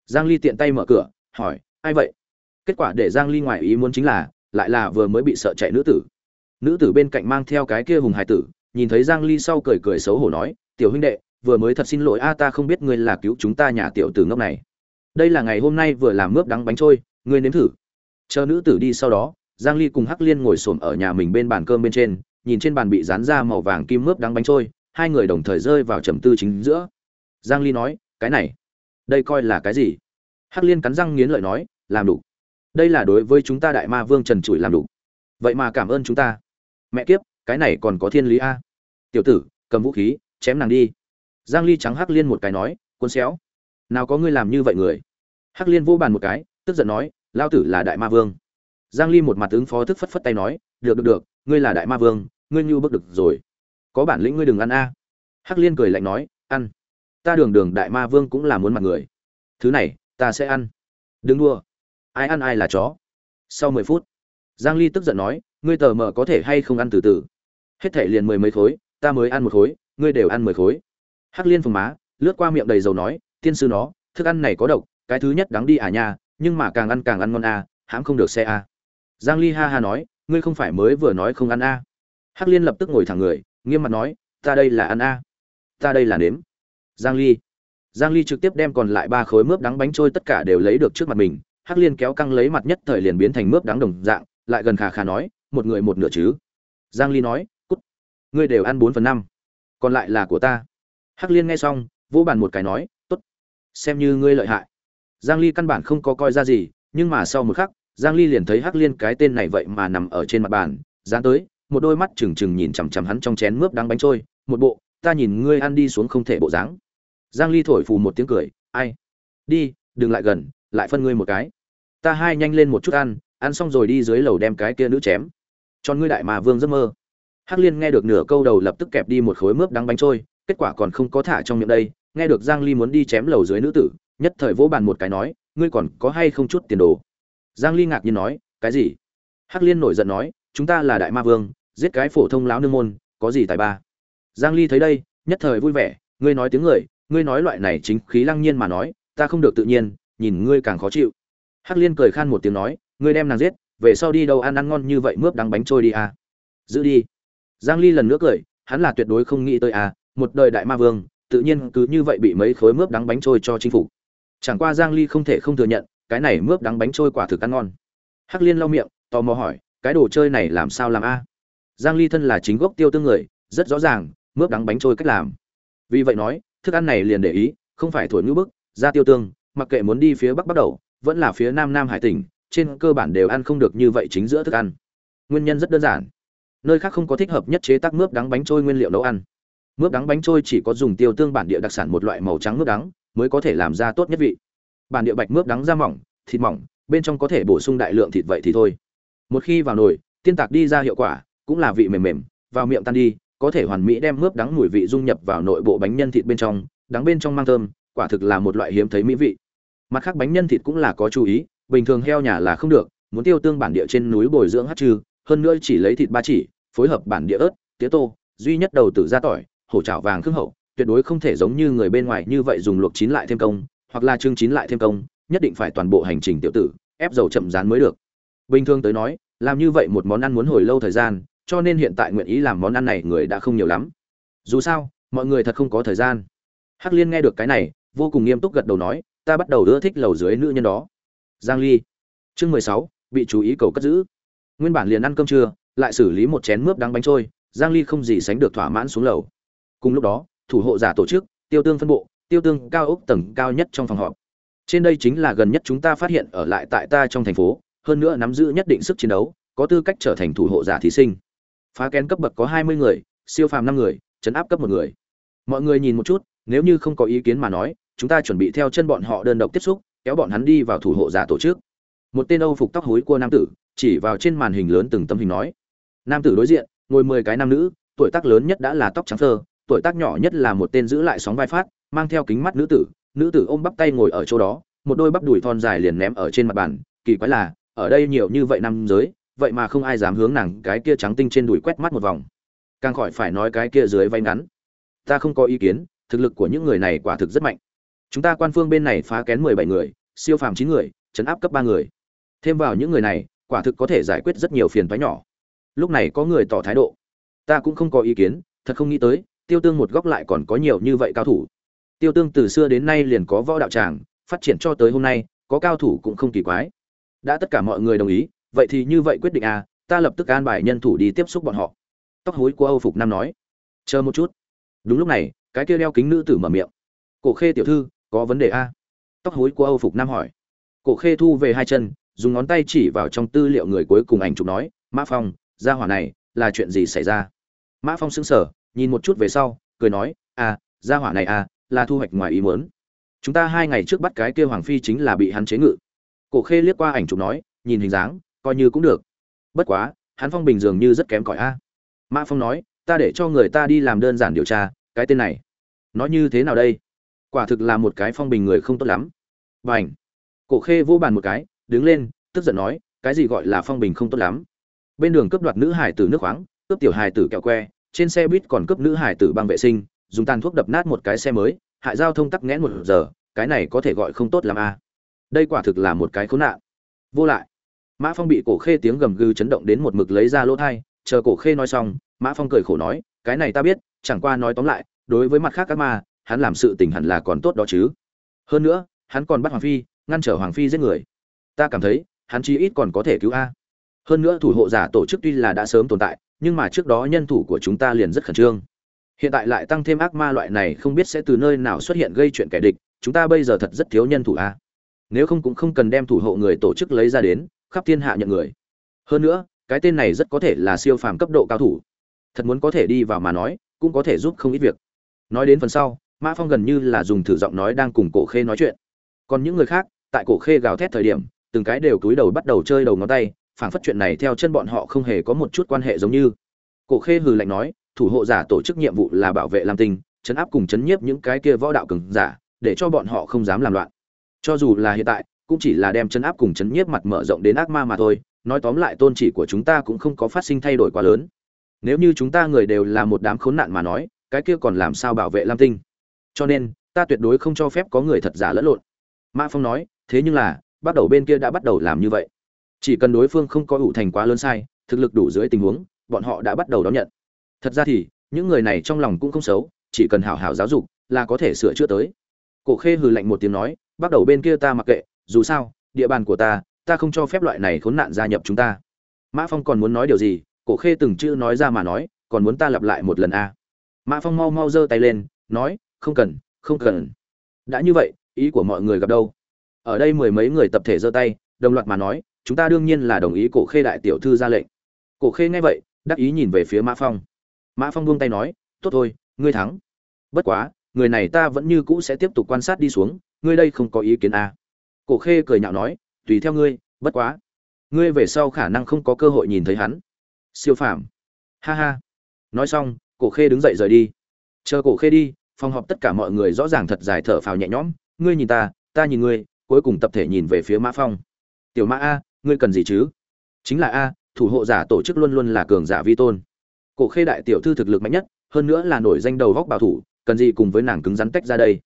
Giang ly tiện tay mở cửa, hỏi, ai vậy? Kết quả để giang ly ngoài ý muốn chính là, lại là vừa mới bị sợ chạy nữ tử. Nữ tử bên cạnh mang theo cái kia hùng hải tử, nhìn thấy giang ly sau cười cười xấu hổ nói, tiểu huynh đệ, vừa mới thật xin lỗi a, ta không biết ngươi là cứu chúng ta nhà tiểu tử ngốc này. Đây là ngày hôm nay vừa làm mướp đắng bánh trôi, ngươi nếm thử. Chờ nữ tử đi sau đó, giang ly cùng hắc liên ngồi xổm ở nhà mình bên bàn cơm bên trên nhìn trên bàn bị dán ra màu vàng kim mướp đắng bánh trôi, hai người đồng thời rơi vào trầm tư chính giữa. Giang ly nói, cái này, đây coi là cái gì? Hắc liên cắn răng nghiến lợi nói, làm đủ. Đây là đối với chúng ta đại ma vương trần trụi làm đủ. Vậy mà cảm ơn chúng ta. Mẹ kiếp, cái này còn có thiên lý a. Tiểu tử, cầm vũ khí, chém nàng đi. Giang ly trắng hắc liên một cái nói, cuốn xéo. Nào có ngươi làm như vậy người. Hắc liên vô bàn một cái, tức giận nói, lao tử là đại ma vương. Giang ly một mặt ứng phó thức phất phất tay nói, được được được, ngươi là đại ma vương ngươi như bước được rồi. Có bản lĩnh ngươi đừng ăn a. Hắc liên cười lạnh nói ăn. Ta đường đường đại ma vương cũng là muốn mặt người. Thứ này ta sẽ ăn. Đừng đua ai ăn ai là chó. Sau mười phút giang ly tức giận nói ngươi tờ mờ có thể hay không ăn từ từ. Hết thể liền mười mấy khối ta mới ăn một khối ngươi đều ăn mười khối. Hắc liên phồng má lướt qua miệng đầy dầu nói tiên sư nó thức ăn này có độc cái thứ nhất đáng đi à nha nhưng mà càng ăn càng ăn ngon a à, hãm không được xe a à. giang ly ha ha nói ngươi không phải mới vừa nói không ăn a à hắc liên lập tức ngồi thẳng người, nghiêm mặt nói, ta đây là ăn a. Ta đây là nếm. Giang ly. Giang ly trực tiếp đem còn lại ba khối mướp đắng bánh trôi tất cả đều lấy được trước mặt mình. Hắc liên kéo căng lấy mặt nhất thời liền biến thành mướp đắng đồng dạng, lại gần khà khà nói, một người một nửa chứ? Giang ly nói, cút. Ngươi đều ăn 4 phần 5. còn lại là của ta. Hắc liên nghe xong, vỗ bàn một cái nói, tốt. Xem như ngươi lợi hại. Giang ly căn bản không có coi ra gì, nhưng mà sau một khắc, giang ly liền thấy hắc liên cái tên này vậy mà nằm ở trên mặt bàn, dán tới một đôi mắt trừng trừng nhìn chằm chằm hắn trong chén mướp đang bánh trôi, một bộ, ta nhìn ngươi ăn đi xuống không thể bộ dáng. Giang ly thổi phù một tiếng cười, ai? Đi, đừng lại gần, lại phân ngươi một cái. Ta hai nhanh lên một chút ăn ăn xong rồi đi dưới lầu đem cái kia nữ chém. Cho ngươi đại mà vương giấc mơ. Hắc liên nghe được nửa câu đầu lập tức kẹp đi một khối mướp đắng bánh trôi, kết quả còn không có thả trong miệng đây, nghe được giang ly muốn đi chém lầu dưới nữ tử, nhất thời vỗ bàn một cái nói, ngươi còn có hay không chút tiền đồ? Giang ly ngạc nhiên nói, cái gì? Hắc liên nổi giận nói chúng ta là đại ma vương, giết cái phổ thông lão nương môn, có gì tài ba? Giang ly thấy đây, nhất thời vui vẻ, ngươi nói tiếng người, ngươi nói loại này chính khí lăng nhiên mà nói, ta không được tự nhiên, nhìn ngươi càng khó chịu. Hắc liên cười khan một tiếng nói, ngươi đem nàng giết, về sau đi đâu ăn ăn ngon như vậy mướp đắng bánh trôi đi à? Giữ đi. Giang ly lần nữa cười, hắn là tuyệt đối không nghĩ tới à một đời đại ma vương, tự nhiên cứ như vậy bị mấy khối mướp đắng bánh trôi cho chính phủ chẳng qua giang ly không thể không thừa nhận, cái này mướp đắng bánh trôi quả thực ăn ngon. Hắc liên lau miệng, tò mò hỏi cái đồ chơi này làm sao làm a? Giang ly thân là chính gốc tiêu tương người, rất rõ ràng, mướp đắng bánh trôi cách làm. Vì vậy nói, thức ăn này liền để ý, không phải thổi ngữ bức, ra tiêu tương, mặc kệ muốn đi phía bắc bắt đầu, vẫn là phía nam nam hải tỉnh, trên cơ bản đều ăn không được như vậy chính giữa thức ăn. Nguyên nhân rất đơn giản. Nơi khác không có thích hợp nhất chế tác mướp đắng bánh trôi nguyên liệu nấu ăn. Mướp đắng bánh trôi chỉ có dùng tiêu tương bản địa đặc sản một loại màu trắng mướp đắng, mới có thể làm ra tốt nhất vị. Bản địa bạch mướp đắng da mỏng, thịt mỏng, bên trong có thể bổ sung đại lượng thịt vậy thì thôi một khi vào nồi, tiên tạc đi ra hiệu quả, cũng là vị mềm mềm, vào miệng tan đi, có thể hoàn mỹ đem mướp đắng mùi vị dung nhập vào nội bộ bánh nhân thịt bên trong, đắng bên trong mang thơm, quả thực là một loại hiếm thấy mỹ vị. Mặt khác bánh nhân thịt cũng là có chú ý, bình thường heo nhà là không được, muốn tiêu tương bản địa trên núi bồi dưỡng hát trừ, hơn nữa chỉ lấy thịt ba chỉ, phối hợp bản địa ớt, tía tô, duy nhất đầu tử ra tỏi, hổ chảo vàng khương hậu, tuyệt đối không thể giống như người bên ngoài như vậy dùng luộc chín lại thêm công, hoặc là trưng chín lại thêm công, nhất định phải toàn bộ hành trình tiểu tử, ép dầu chậm rán mới được bình thường tới nói, làm như vậy một món ăn muốn hồi lâu thời gian, cho nên hiện tại nguyện ý làm món ăn này người đã không nhiều lắm. Dù sao, mọi người thật không có thời gian. Hắc liên nghe được cái này, vô cùng nghiêm túc gật đầu nói, ta bắt đầu ưa thích lầu dưới nữ nhân đó. Giang ly. Chương mười sáu, bị chú ý cầu cất giữ. Nguyên bản liền ăn cơm trưa, lại xử lý một chén mướp đắng bánh trôi, giang ly không gì sánh được thỏa mãn xuống lầu. Cùng lúc đó, thủ hộ giả tổ chức, tiêu tương phân bộ, tiêu tương cao ốc tầng cao nhất trong phòng họp. Trên đây chính là gần nhất chúng ta phát hiện ở lại tại ta trong thành phố hơn nữa nắm giữ nhất định sức chiến đấu, có tư cách trở thành thủ hộ giả thí sinh. Phá kén cấp bậc có 20 người, siêu phàm 5 người, chấn áp cấp một người. Mọi người nhìn một chút, nếu như không có ý kiến mà nói, chúng ta chuẩn bị theo chân bọn họ đơn độc tiếp xúc, kéo bọn hắn đi vào thủ hộ giả tổ chức. Một tên âu phục tóc hối của nam tử, chỉ vào trên màn hình lớn từng tấm hình nói. Nam tử đối diện, ngồi mười cái nam nữ, tuổi tác lớn nhất đã là tóc trắng thơ tuổi tác nhỏ nhất là một tên giữ lại sóng vai phát, mang theo kính mắt nữ tử. Nữ tử ôm bắp tay ngồi ở chỗ đó, một đôi bắp đùi thon dài liền ném ở trên mặt bàn, kỳ quái là ở đây nhiều như vậy nam giới, vậy mà không ai dám hướng nàng cái kia trắng tinh trên đùi quét mắt một vòng. Càng khỏi phải nói cái kia dưới vay ngắn. Ta không có ý kiến, thực lực của những người này quả thực rất mạnh. Chúng ta quan phương bên này phá kén mười bảy người, siêu phàm chín người, chấn áp cấp ba người. Thêm vào những người này, quả thực có thể giải quyết rất nhiều phiền toái nhỏ. Lúc này có người tỏ thái độ. Ta cũng không có ý kiến, thật không nghĩ tới, tiêu tương một góc lại còn có nhiều như vậy cao thủ. Tiêu tương từ xưa đến nay liền có võ đạo tràng, phát triển cho tới hôm nay, có cao thủ cũng không kỳ quái đã tất cả mọi người đồng ý, vậy thì như vậy quyết định à ta lập tức an bài nhân thủ đi tiếp xúc bọn họ. Tóc hối của âu phục nam nói. Chờ một chút. Đúng lúc này, cái kia đeo kính nữ tử mở miệng. Cổ khê tiểu thư, có vấn đề a à? tóc hối của âu phục nam hỏi. Cổ khê thu về hai chân, dùng ngón tay chỉ vào trong tư liệu người cuối cùng ảnh chụp nói, mã phong, gia hỏa này, là chuyện gì xảy ra? Mã phong sững sờ, nhìn một chút về sau, cười nói à gia hỏa này à là thu hoạch ngoài ý muốn. Chúng ta hai ngày trước bắt cái kia hoàng phi chính là bị hắn chế ngự cổ khê liếc qua ảnh chụp nói, nhìn hình dáng, coi như cũng được. Bất quá, hắn phong bình dường như rất kém cỏi a. Mã phong nói, ta để cho người ta đi làm đơn giản điều tra, cái tên này. Nó như thế nào đây? Quả thực là một cái phong bình người không tốt lắm. B ảnh cổ khê vô bàn một cái, đứng lên, tức giận nói, cái gì gọi là phong bình không tốt lắm? Bên đường cướp đoạt nữ hải tử nước khoáng, cướp tiểu hải tử kẹo que, trên xe buýt còn cướp nữ hải tử băng vệ sinh, dùng tàn thuốc đập nát một cái xe mới, hại giao thông tắc nghẽn một giờ, cái này có thể gọi không tốt làm a đây quả thực là một cái khốn nạn. Vô lại. Mã phong bị cổ khê tiếng gầm gừ chấn động đến một mực lấy ra lỗ thai, chờ cổ khê nói xong, mã phong cười khổ nói, cái này ta biết, chẳng qua nói tóm lại, đối với mặt khác các ma, hắn làm sự tình hẳn là còn tốt đó chứ. Hơn nữa, hắn còn bắt hoàng phi, ngăn trở hoàng phi giết người. Ta cảm thấy, hắn chí ít còn có thể cứu a. Hơn nữa thủ hộ giả tổ chức tuy là đã sớm tồn tại, nhưng mà trước đó nhân thủ của chúng ta liền rất khẩn trương. Hiện tại lại tăng thêm ác ma loại này không biết sẽ từ nơi nào xuất hiện gây chuyện kẻ địch, chúng ta bây giờ thật rất thiếu nhân thủ a nếu không cũng không cần đem thủ hộ người tổ chức lấy ra đến, khắp thiên hạ nhận người. Hơn nữa, cái tên này rất có thể là siêu phàm cấp độ cao thủ. Thật muốn có thể đi vào mà nói, cũng có thể giúp không ít việc. Nói đến phần sau, mã phong gần như là dùng thử giọng nói đang cùng cổ khê nói chuyện. Còn những người khác, tại cổ khê gào thét thời điểm, từng cái đều cúi đầu bắt đầu chơi đầu ngón tay, phảng phất chuyện này theo chân bọn họ không hề có một chút quan hệ giống như. Cổ khê hừ lạnh nói, thủ hộ giả tổ chức nhiệm vụ là bảo vệ lam tinh, chấn áp cùng chấn nhiếp những cái kia võ đạo cường giả, để cho bọn họ không dám làm loạn cho dù là hiện tại, cũng chỉ là đem chấn áp cùng chấn nhiếp mặt mở rộng đến ác ma mà thôi, nói tóm lại tôn chỉ của chúng ta cũng không có phát sinh thay đổi quá lớn. Nếu như chúng ta người đều là một đám khốn nạn mà nói, cái kia còn làm sao bảo vệ lam tinh? Cho nên, ta tuyệt đối không cho phép có người thật giả lẫn lộn. Mã phong nói, thế nhưng là, bắt đầu bên kia đã bắt đầu làm như vậy. Chỉ cần đối phương không có ủ thành quá lớn sai, thực lực đủ dưới tình huống, bọn họ đã bắt đầu đón nhận. Thật ra thì, những người này trong lòng cũng không xấu, chỉ cần hảo hảo giáo dục, là có thể sửa chữa tới. Cổ khê hừ lạnh một tiếng nói bắt đầu bên kia ta mặc kệ, dù sao, địa bàn của ta ta không cho phép loại này khốn nạn gia nhập chúng ta. Mã phong còn muốn nói điều gì? Cổ khê từng chữ nói ra mà nói, còn muốn ta lặp lại một lần a à. mã phong mau mau giơ tay lên, nói, không cần không cần. Đã như vậy, ý của mọi người gặp đâu? Ở đây mười mấy người tập thể giơ tay, đồng loạt mà nói, chúng ta đương nhiên là đồng ý cổ khê đại tiểu thư ra lệnh. Cổ khê nghe vậy, đắc ý nhìn về phía mã phong. Mã phong buông tay nói, tốt thôi, ngươi thắng. Bất quá, người này ta vẫn như cũ sẽ tiếp tục quan sát đi xuống ngươi đây không có ý kiến à. cổ khê cười nhạo nói, tùy theo ngươi, bất quá. Ngươi về sau khả năng không có cơ hội nhìn thấy hắn. Siêu phàm. Ha ha. Nói xong, cổ khê đứng dậy rời đi. Chờ cổ khê đi, phòng họp tất cả mọi người rõ ràng thật dài thở phào nhẹ nhõm. Ngươi nhìn ta ta nhìn ngươi, cuối cùng tập thể nhìn về phía mã phong. Tiểu mã a, ngươi cần gì chứ? Chính là a, thủ hộ giả tổ chức luôn luôn là cường giả vi tôn. Cổ khê đại tiểu thư thực lực mạnh nhất, hơn nữa là nổi danh đầu góc bảo thủ, cần gì cùng với nàng cứng rắn tách ra đây?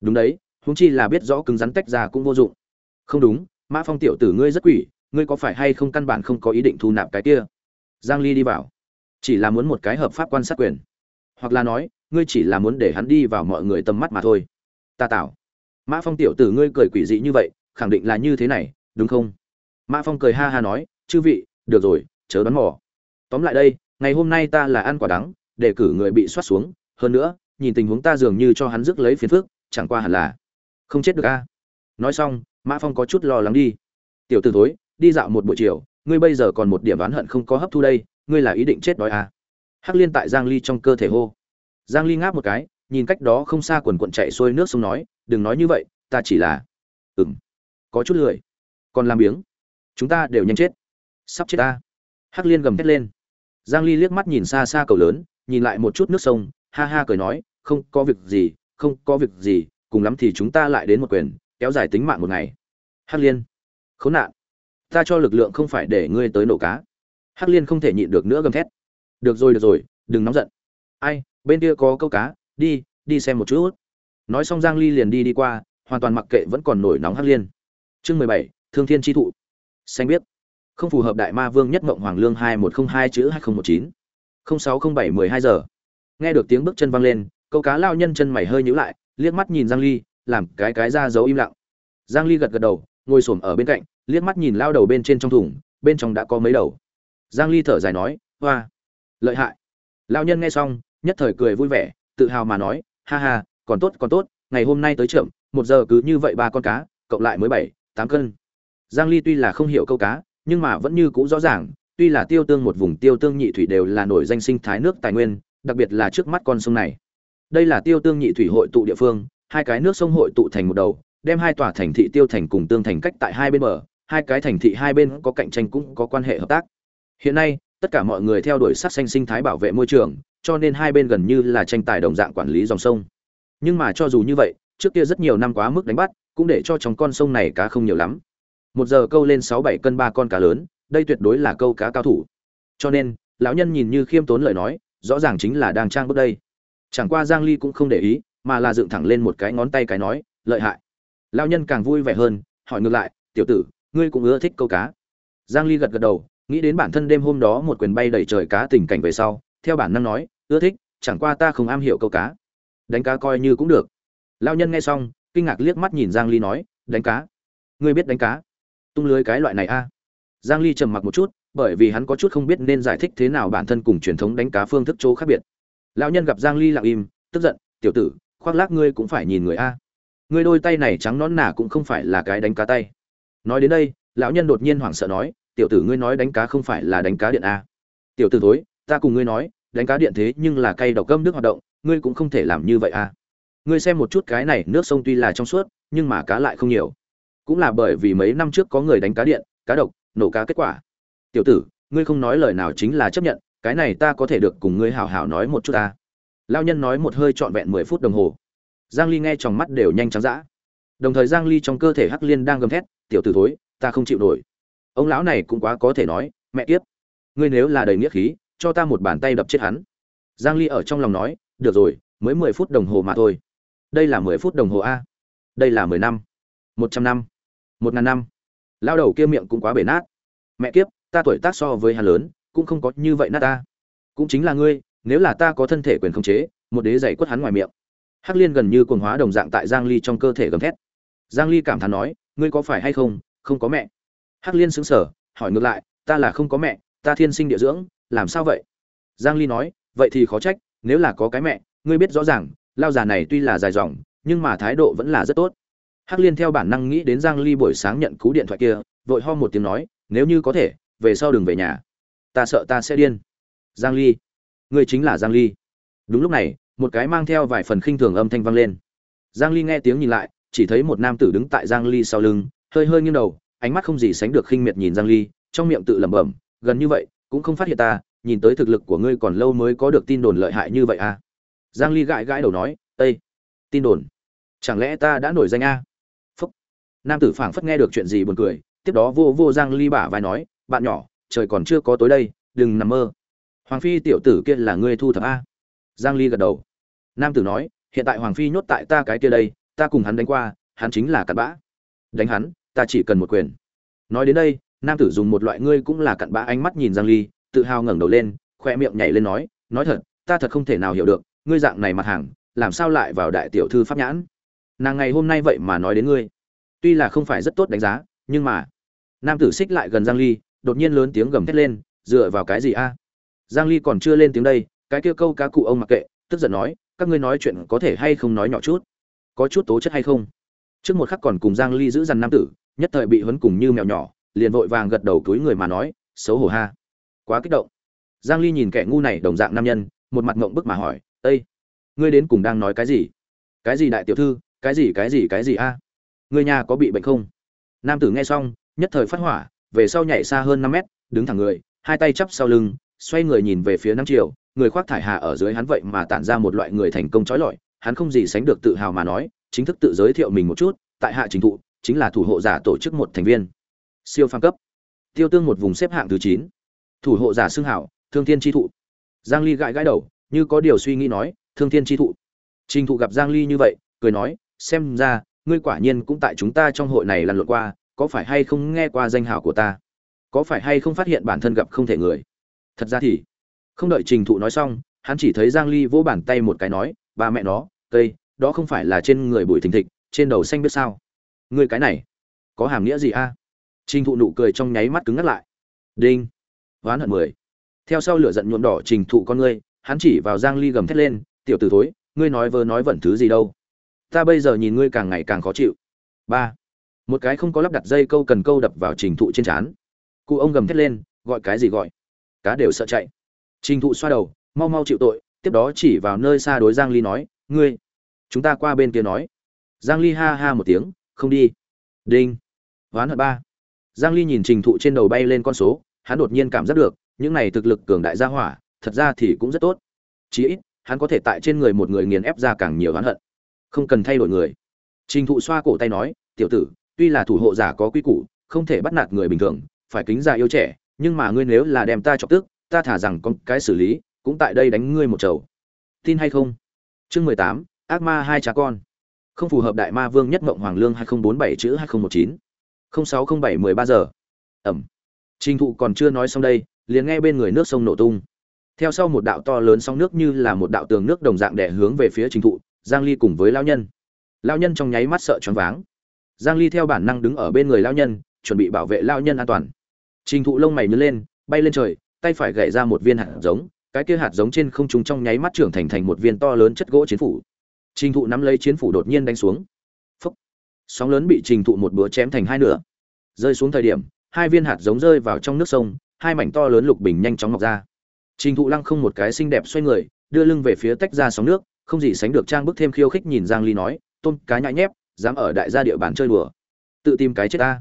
Đúng đấy huống chi là biết rõ cứng rắn tách ra cũng vô dụng. Không đúng mã phong tiểu tử ngươi rất quỷ ngươi có phải hay không căn bản không có ý định thu nạp cái kia? Giang ly đi vào. Chỉ là muốn một cái hợp pháp quan sát quyền. Hoặc là nói ngươi chỉ là muốn để hắn đi vào mọi người tầm mắt mà thôi. Ta tạo. Mã phong tiểu tử ngươi cười quỷ dị như vậy khẳng định là như thế này đúng không? Mã phong cười ha ha nói chư vị được rồi chớ đoán mò. Tóm lại đây ngày hôm nay ta là ăn quả đắng để cử người bị soát xuống. Hơn nữa nhìn tình huống ta dường như cho hắn rước lấy phiền phức, chẳng qua hẳn là không chết được a. Nói xong, mã phong có chút lo lắng đi. Tiểu t ử thối, đi dạo một buổi chiều, ngươi bây giờ còn một điểm oán hận không có hấp thu đây, ngươi là ý định chết đói à. hắc liên tại giang ly trong cơ thể hô. Giang ly ngáp một cái, nhìn cách đó không xa quần quận chạy xuôi nước sông nói, đừng nói như vậy, ta chỉ là ừm. Có chút lười. Còn làm biếng? Chúng ta đều nhanh chết. Sắp chết ta. Hắc liên gầm thét lên. Giang ly liếc mắt nhìn xa xa cầu lớn, nhìn lại một chút nước sông, ha ha cười nói, không có việc gì, không có việc gì cùng lắm thì chúng ta lại đến một quyền kéo dài tính mạng một ngày. Hắc liên khốn nạn. Ta cho lực lượng không phải để ngươi tới nổ cá. Hắc liên không thể nhịn được nữa gầm thét. Được rồi được rồi đừng nóng giận. Ai bên kia có câu cá đi đi xem một chút. Nói xong giang ly liền đi đi qua hoàn toàn mặc kệ vẫn còn nổi nóng hắc liên. Chương 17, thương thiên chi thụ. Xanh biết không phù hợp đại ma vương nhất mộng hoàng lương 2102 chữ 2019 0607 12 giờ. Nghe được tiếng bước chân vang lên câu cá lao nhân chân mày hơi nhíu lại liếc mắt nhìn giang ly, làm cái cái ra dấu im lặng. Giang ly gật gật đầu, ngồi xổm ở bên cạnh, liếc mắt nhìn lao đầu bên trên trong thùng, bên trong đã có mấy đầu. Giang ly thở dài nói, hoa, lợi hại. Lao nhân nghe xong, nhất thời cười vui vẻ, tự hào mà nói, ha ha, còn tốt còn tốt, ngày hôm nay tới trượm một giờ cứ như vậy ba con cá, cộng lại mới bảy, tám cân. Giang ly tuy là không hiểu câu cá, nhưng mà vẫn như cũ rõ ràng, tuy là tiêu tương một vùng tiêu tương nhị thủy đều là nổi danh sinh thái nước tài nguyên, đặc biệt là trước mắt con sông này đây là tiêu tương nhị thủy hội tụ địa phương, hai cái nước sông hội tụ thành một đầu, đem hai tòa thành thị tiêu thành cùng tương thành cách tại hai bên bờ, hai cái thành thị hai bên có cạnh tranh cũng có quan hệ hợp tác. Hiện nay, tất cả mọi người theo đuổi sát xanh sinh thái bảo vệ môi trường, cho nên hai bên gần như là tranh tài đồng dạng quản lý dòng sông. Nhưng mà cho dù như vậy, trước kia rất nhiều năm quá mức đánh bắt, cũng để cho trong con sông này cá không nhiều lắm. Một giờ câu lên sáu bảy cân ba con cá lớn, đây tuyệt đối là câu cá cao thủ. Cho nên, lão nhân nhìn như khiêm tốn lời nói, rõ ràng chính là đang trang bước đây chẳng qua giang ly cũng không để ý, mà là dựng thẳng lên một cái ngón tay cái nói, lợi hại. Lão nhân càng vui vẻ hơn, hỏi ngược lại, tiểu tử, ngươi cũng ưa thích câu cá? Giang ly gật gật đầu, nghĩ đến bản thân đêm hôm đó một quyền bay đầy trời cá tình cảnh về sau, theo bản năng nói, ưa thích, chẳng qua ta không am hiểu câu cá. Đánh cá coi như cũng được. Lão nhân nghe xong, kinh ngạc liếc mắt nhìn giang ly nói, đánh cá? Ngươi biết đánh cá? Tung lưới cái loại này a? Giang ly trầm mặc một chút, bởi vì hắn có chút không biết nên giải thích thế nào bản thân cùng truyền thống đánh cá phương thức chỗ khác biệt lão nhân gặp giang ly lặng im, tức giận, tiểu tử, khoác lác ngươi cũng phải nhìn người a. Ngươi đôi tay này trắng nón nà cũng không phải là cái đánh cá tay. Nói đến đây, lão nhân đột nhiên hoảng sợ nói, tiểu tử ngươi nói đánh cá không phải là đánh cá điện a. Tiểu tử thối, ta cùng ngươi nói, đánh cá điện thế nhưng là cây độc cơm nước hoạt động, ngươi cũng không thể làm như vậy a. Ngươi xem một chút cái này, nước sông tuy là trong suốt, nhưng mà cá lại không nhiều. Cũng là bởi vì mấy năm trước có người đánh cá điện, cá độc, nổ cá kết quả. Tiểu tử, ngươi không nói lời nào chính là chấp nhận cái này ta có thể được cùng ngươi hảo hảo nói một chút ta. Lao nhân nói một hơi trọn vẹn mười phút đồng hồ. Giang ly nghe trong mắt đều nhanh trắng dã. Đồng thời giang ly trong cơ thể hắc liên đang gầm thét, tiểu tử thối, ta không chịu nổi. Ông lão này cũng quá có thể nói, mẹ kiếp, ngươi nếu là đầy nghĩa khí, cho ta một bàn tay đập chết hắn. Giang ly ở trong lòng nói, được rồi, mới 10 phút đồng hồ mà thôi. Đây là 10 phút đồng hồ a. Đây là 10 năm 100 năm, một ngàn năm. Lao đầu kia miệng cũng quá bể nát. Mẹ kiếp, ta tuổi tác so với hắn lớn cũng không có như vậy nát ta. Cũng chính là ngươi, nếu là ta có thân thể quyền khống chế, một đế giày quất hắn ngoài miệng. Hắc liên gần như cuồng hóa đồng dạng tại giang ly trong cơ thể gầm thét. Giang ly cảm thán nói, ngươi có phải hay không? Không có mẹ. Hắc liên sững sờ, hỏi ngược lại, ta là không có mẹ, ta thiên sinh địa dưỡng, làm sao vậy? Giang ly nói, vậy thì khó trách, nếu là có cái mẹ, ngươi biết rõ ràng, lao già này tuy là dài dòng, nhưng mà thái độ vẫn là rất tốt. Hắc liên theo bản năng nghĩ đến giang ly buổi sáng nhận cú điện thoại kia, vội ho một tiếng nói, nếu như có thể, về sau đừng về nhà ta sợ ta sẽ điên. Giang ly, ngươi chính là giang ly. Đúng lúc này, một cái mang theo vài phần khinh thường âm thanh vang lên. Giang ly nghe tiếng nhìn lại, chỉ thấy một nam tử đứng tại giang ly sau lưng, hơi hơi nghiêng đầu, ánh mắt không gì sánh được khinh miệt nhìn giang ly, trong miệng tự lẩm bẩm, gần như vậy, cũng không phát hiện ta, nhìn tới thực lực của ngươi còn lâu mới có được tin đồn lợi hại như vậy à? Giang ly gãi gãi đầu nói ây tin đồn, chẳng lẽ ta đã nổi danh a? Phúc. Nam tử phảng phất nghe được chuyện gì buồn cười, tiếp đó vô vô giang ly bả vai nói, bạn nhỏ trời còn chưa có tối đây, đừng nằm mơ. Hoàng phi tiểu tử kia là ngươi thu thập a. Giang ly gật đầu. Nam tử nói, hiện tại hoàng phi nhốt tại ta cái kia đây, ta cùng hắn đánh qua, hắn chính là cặn bã. Đánh hắn, ta chỉ cần một quyền. Nói đến đây, nam tử dùng một loại ngươi cũng là cặn bã ánh mắt nhìn giang ly, tự hào ngẩng đầu lên, khoe miệng nhảy lên nói nói thật, ta thật không thể nào hiểu được, ngươi dạng này mặt hàng, làm sao lại vào đại tiểu thư pháp nhãn? Nàng ngày hôm nay vậy mà nói đến ngươi. Tuy là không phải rất tốt đánh giá, nhưng mà, nam tử xích lại gần giang ly đột nhiên lớn tiếng gầm thét lên, dựa vào cái gì a? Giang ly còn chưa lên tiếng đây, cái kia câu cá cụ ông mặc kệ, tức giận nói, các ngươi nói chuyện có thể hay không nói nhỏ chút? Có chút tố chất hay không? Trước một khắc còn cùng giang ly giữ dằn nam tử, nhất thời bị huấn cùng như mèo nhỏ, liền vội vàng gật đầu túi người mà nói, xấu hổ ha. Quá kích động. Giang ly nhìn kẻ ngu này đồng dạng nam nhân, một mặt ngộng bức mà hỏi ây ngươi đến cùng đang nói cái gì? Cái gì đại tiểu thư, cái gì cái gì cái gì a? Ngươi nhà có bị bệnh không? Nam tử nghe xong, nhất thời phát hỏa về sau nhảy xa hơn 5 mét, đứng thẳng người, hai tay chắp sau lưng, xoay người nhìn về phía năm triều. Người khoác thải hà ở dưới hắn vậy mà tản ra một loại người thành công trói lọi, hắn không gì sánh được tự hào mà nói, chính thức tự giới thiệu mình một chút, tại hạ trình thụ, chính là thủ hộ giả tổ chức một thành viên. Siêu phàm cấp. Tiêu tương một vùng xếp hạng thứ chín. Thủ hộ giả xưng hảo, thương thiên tri thụ. Giang ly gãi gãi đầu, như có điều suy nghĩ nói, thương thiên tri thụ. Trình thụ gặp giang ly như vậy, cười nói, xem ra, ngươi quả nhiên cũng tại chúng ta trong hội này lần lượt qua có phải hay không nghe qua danh hào của ta? Có phải hay không phát hiện bản thân gặp không thể người? Thật ra thì, không đợi trình thụ nói xong, hắn chỉ thấy giang ly vỗ bàn tay một cái nói, ba mẹ nó, cây, đó không phải là trên người bùi thình thịch, trên đầu xanh biết sao? Ngươi cái này, có hàm nghĩa gì a? Trình thụ nụ cười trong nháy mắt cứng ngắt lại. Đinh, oán hận mười. Theo sau lửa giận nhuộm đỏ trình thụ con ngươi, hắn chỉ vào giang ly gầm thét lên, tiểu tử thối, ngươi nói vơ nói vẩn thứ gì đâu? Ta bây giờ nhìn ngươi càng ngày càng khó chịu. Ba một cái không có lắp đặt dây câu cần câu đập vào trình thụ trên trán. Cụ ông gầm thét lên, gọi cái gì gọi? Cá đều sợ chạy. Trình thụ xoa đầu, mau mau chịu tội, tiếp đó chỉ vào nơi xa đối giang ly nói, ngươi, chúng ta qua bên kia nói. Giang ly ha ha một tiếng, không đi. Đinh. Ván hận ba. Giang ly nhìn trình thụ trên đầu bay lên con số, hắn đột nhiên cảm giác được, những này thực lực cường đại gia hỏa, thật ra thì cũng rất tốt. Chí ít, hắn có thể tại trên người một người nghiền ép ra càng nhiều oán hận. Không cần thay đổi người. Trình thụ xoa cổ tay nói, tiểu tử tuy là thủ hộ giả có quy củ, không thể bắt nạt người bình thường, phải kính già yêu trẻ, nhưng mà ngươi nếu là đem ta chọc tức, ta thả rằng con cái xử lý, cũng tại đây đánh ngươi một chầu. Tin hay không? Chương mười tám, ác ma hai cha con. Không phù hợp đại ma vương nhất mộng hoàng lương hai nghìn bốn bảy chữ hai nghìn một chín. Sáu không bảy mười ba giờ. Ẩm. Trình thụ còn chưa nói xong đây, liền nghe bên người nước sông nổ tung. Theo sau một đạo to lớn sóng nước như là một đạo tường nước đồng dạng đẻ hướng về phía trình thụ, giang ly cùng với lão nhân. Lão nhân trong nháy mắt sợ choáng váng giang ly theo bản năng đứng ở bên người lão nhân, chuẩn bị bảo vệ lão nhân an toàn. Trình thụ lông mày nhướng lên, bay lên trời, tay phải gảy ra một viên hạt giống, cái kia hạt giống trên không trung trong nháy mắt trưởng thành thành một viên to lớn chất gỗ chiến phủ. Trình thụ nắm lấy chiến phủ đột nhiên đánh xuống. Phúc sóng lớn bị trình thụ một búa chém thành hai nửa. Rơi xuống thời điểm, hai viên hạt giống rơi vào trong nước sông, hai mảnh to lớn lục bình nhanh chóng mọc ra. Trình thụ lăng không một cái xinh đẹp xoay người, đưa lưng về phía tách ra sóng nước, không gì sánh được trang bức thêm khiêu khích nhìn giang ly nói tôn cá nhãi nhép dám ở đại gia địa bàn chơi đùa. Tự tìm cái chết ta.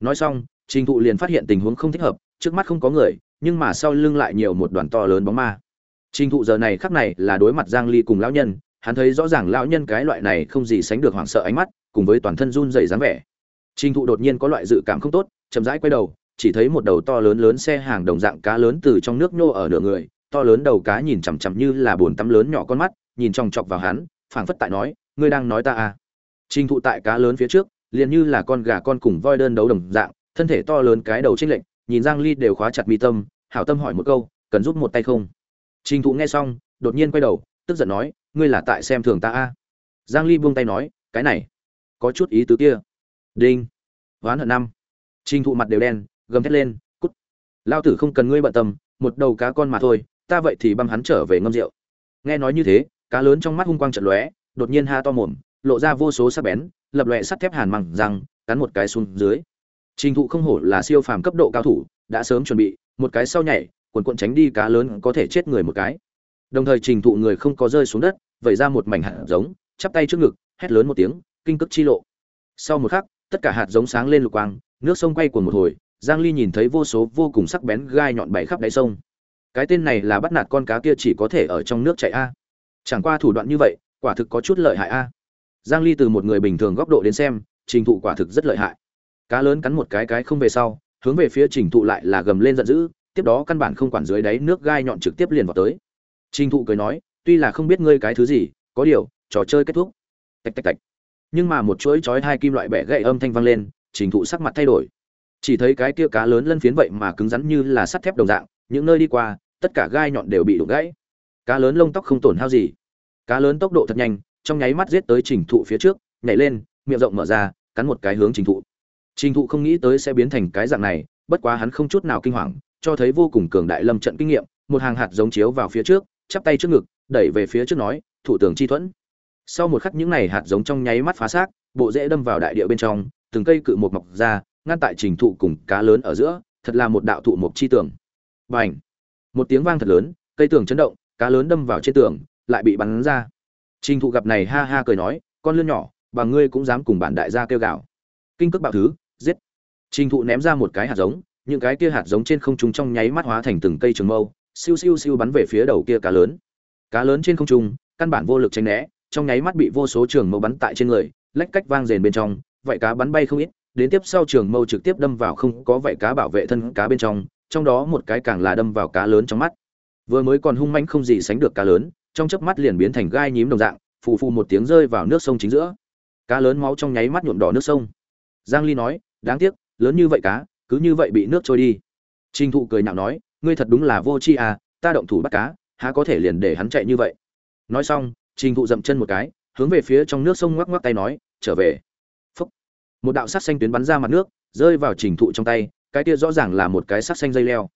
Nói xong, trình thụ liền phát hiện tình huống không thích hợp, trước mắt không có người, nhưng mà sau lưng lại nhiều một đoàn to lớn bóng ma. Trình thụ giờ này khắc này là đối mặt giang ly cùng lão nhân, hắn thấy rõ ràng lão nhân cái loại này không gì sánh được hoảng sợ ánh mắt, cùng với toàn thân run rẩy dáng vẻ. Trình thụ đột nhiên có loại dự cảm không tốt, chậm rãi quay đầu, chỉ thấy một đầu to lớn lớn xe hàng đồng dạng cá lớn từ trong nước nhô ở nửa người, to lớn đầu cá nhìn chằm chằm như là bồn tắm lớn nhỏ con mắt, nhìn chòng chọc vào hắn, phảng phất tại nói, ngươi đang nói ta à? Trình thụ tại cá lớn phía trước, liền như là con gà con cùng voi đơn đấu đồng dạng, thân thể to lớn cái đầu chênh lệch, nhìn giang ly đều khóa chặt mi tâm, hảo tâm hỏi một câu, cần giúp một tay không? Trình thụ nghe xong, đột nhiên quay đầu, tức giận nói, ngươi là tại xem thường ta a? Giang ly buông tay nói, cái này, có chút ý tứ kia. Đinh. Ván hận năm. Trình thụ mặt đều đen, gầm thét lên, cút. Lao tử không cần ngươi bận tâm, một đầu cá con mà thôi, ta vậy thì băm hắn trở về ngâm rượu. Nghe nói như thế, cá lớn trong mắt hung quang trận lóe, đột nhiên ha to mồm lộ ra vô số sắc bén, lập lòe sắt thép hàn măng răng, cắn một cái xuống dưới. Trình thụ không hổ là siêu phàm cấp độ cao thủ, đã sớm chuẩn bị, một cái sau nhảy, cuộn cuộn tránh đi cá lớn có thể chết người một cái. Đồng thời trình thụ người không có rơi xuống đất, vẩy ra một mảnh hạt giống, chắp tay trước ngực, hét lớn một tiếng, kinh cức chi lộ. Sau một khắc, tất cả hạt giống sáng lên lục quang, nước sông quay cuồng một hồi, giang ly nhìn thấy vô số vô cùng sắc bén gai nhọn bảy khắp đáy sông. Cái tên này là bắt nạt con cá kia chỉ có thể ở trong nước chạy a. Chẳng qua thủ đoạn như vậy, quả thực có chút lợi hại a giang ly từ một người bình thường góc độ đến xem, trình thụ quả thực rất lợi hại. Cá lớn cắn một cái cái không về sau, hướng về phía trình thụ lại là gầm lên giận dữ, tiếp đó căn bản không quản dưới đáy nước gai nhọn trực tiếp liền vào tới. Trình thụ cười nói, tuy là không biết ngươi cái thứ gì, có điều, trò chơi kết thúc. Tạch tạch tạch. Nhưng mà một chuỗi chói hai kim loại bẻ gãy âm thanh vang lên, trình thụ sắc mặt thay đổi. Chỉ thấy cái kia cá lớn lân phiến vậy mà cứng rắn như là sắt thép đồng dạng, những nơi đi qua, tất cả gai nhọn đều bị đụng gãy. Cá lớn lông tóc không tổn hao gì. Cá lớn tốc độ thật nhanh trong nháy mắt giết tới trình thụ phía trước, nhảy lên, miệng rộng mở ra, cắn một cái hướng trình thụ. Trình thụ không nghĩ tới sẽ biến thành cái dạng này, bất quá hắn không chút nào kinh hoàng, cho thấy vô cùng cường đại lâm trận kinh nghiệm, một hàng hạt giống chiếu vào phía trước, chắp tay trước ngực, đẩy về phía trước nói, thủ tướng chi thuẫn. Sau một khắc những này hạt giống trong nháy mắt phá xác, bộ rễ đâm vào đại địa bên trong, từng cây cự một mọc ra, ngăn tại trình thụ cùng cá lớn ở giữa, thật là một đạo thụ mộc chi tường. Bành! Một tiếng vang thật lớn, cây tường chấn động, cá lớn đâm vào trên tường, lại bị bắn ra trình thụ gặp này ha ha cười nói, con lươn nhỏ, bà ngươi cũng dám cùng bản đại gia kêu gào. Kinh cước bạo thứ, giết. Trình thụ ném ra một cái hạt giống, những cái kia hạt giống trên không trung trong nháy mắt hóa thành từng cây trường mâu, siêu siêu siêu bắn về phía đầu kia cá lớn. Cá lớn trên không trung, căn bản vô lực tránh né, trong nháy mắt bị vô số trường mâu bắn tại trên người, lách cách vang rền bên trong vậy cá bắn bay không ít, đến tiếp sau trường mâu trực tiếp đâm vào không có vậy cá bảo vệ thân cá bên trong trong đó một cái càng là đâm vào cá lớn trong mắt. Vừa mới còn hung manh không gì sánh được cá lớn trong chớp mắt liền biến thành gai nhím đồng dạng, phù phù một tiếng rơi vào nước sông chính giữa. Cá lớn máu trong nháy mắt nhuộm đỏ nước sông. Giang ly nói, đáng tiếc, lớn như vậy cá, cứ như vậy bị nước trôi đi. Trình thụ cười nhạo nói, ngươi thật đúng là vô tri à ta động thủ bắt cá, há có thể liền để hắn chạy như vậy? Nói xong, trình thụ dậm chân một cái, hướng về phía trong nước sông ngoắc ngoắc tay nói, trở về. Phúc. một đạo sắt xanh tuyến bắn ra mặt nước, rơi vào trình thụ trong tay, cái kia rõ ràng là một cái sắt xanh dây leo.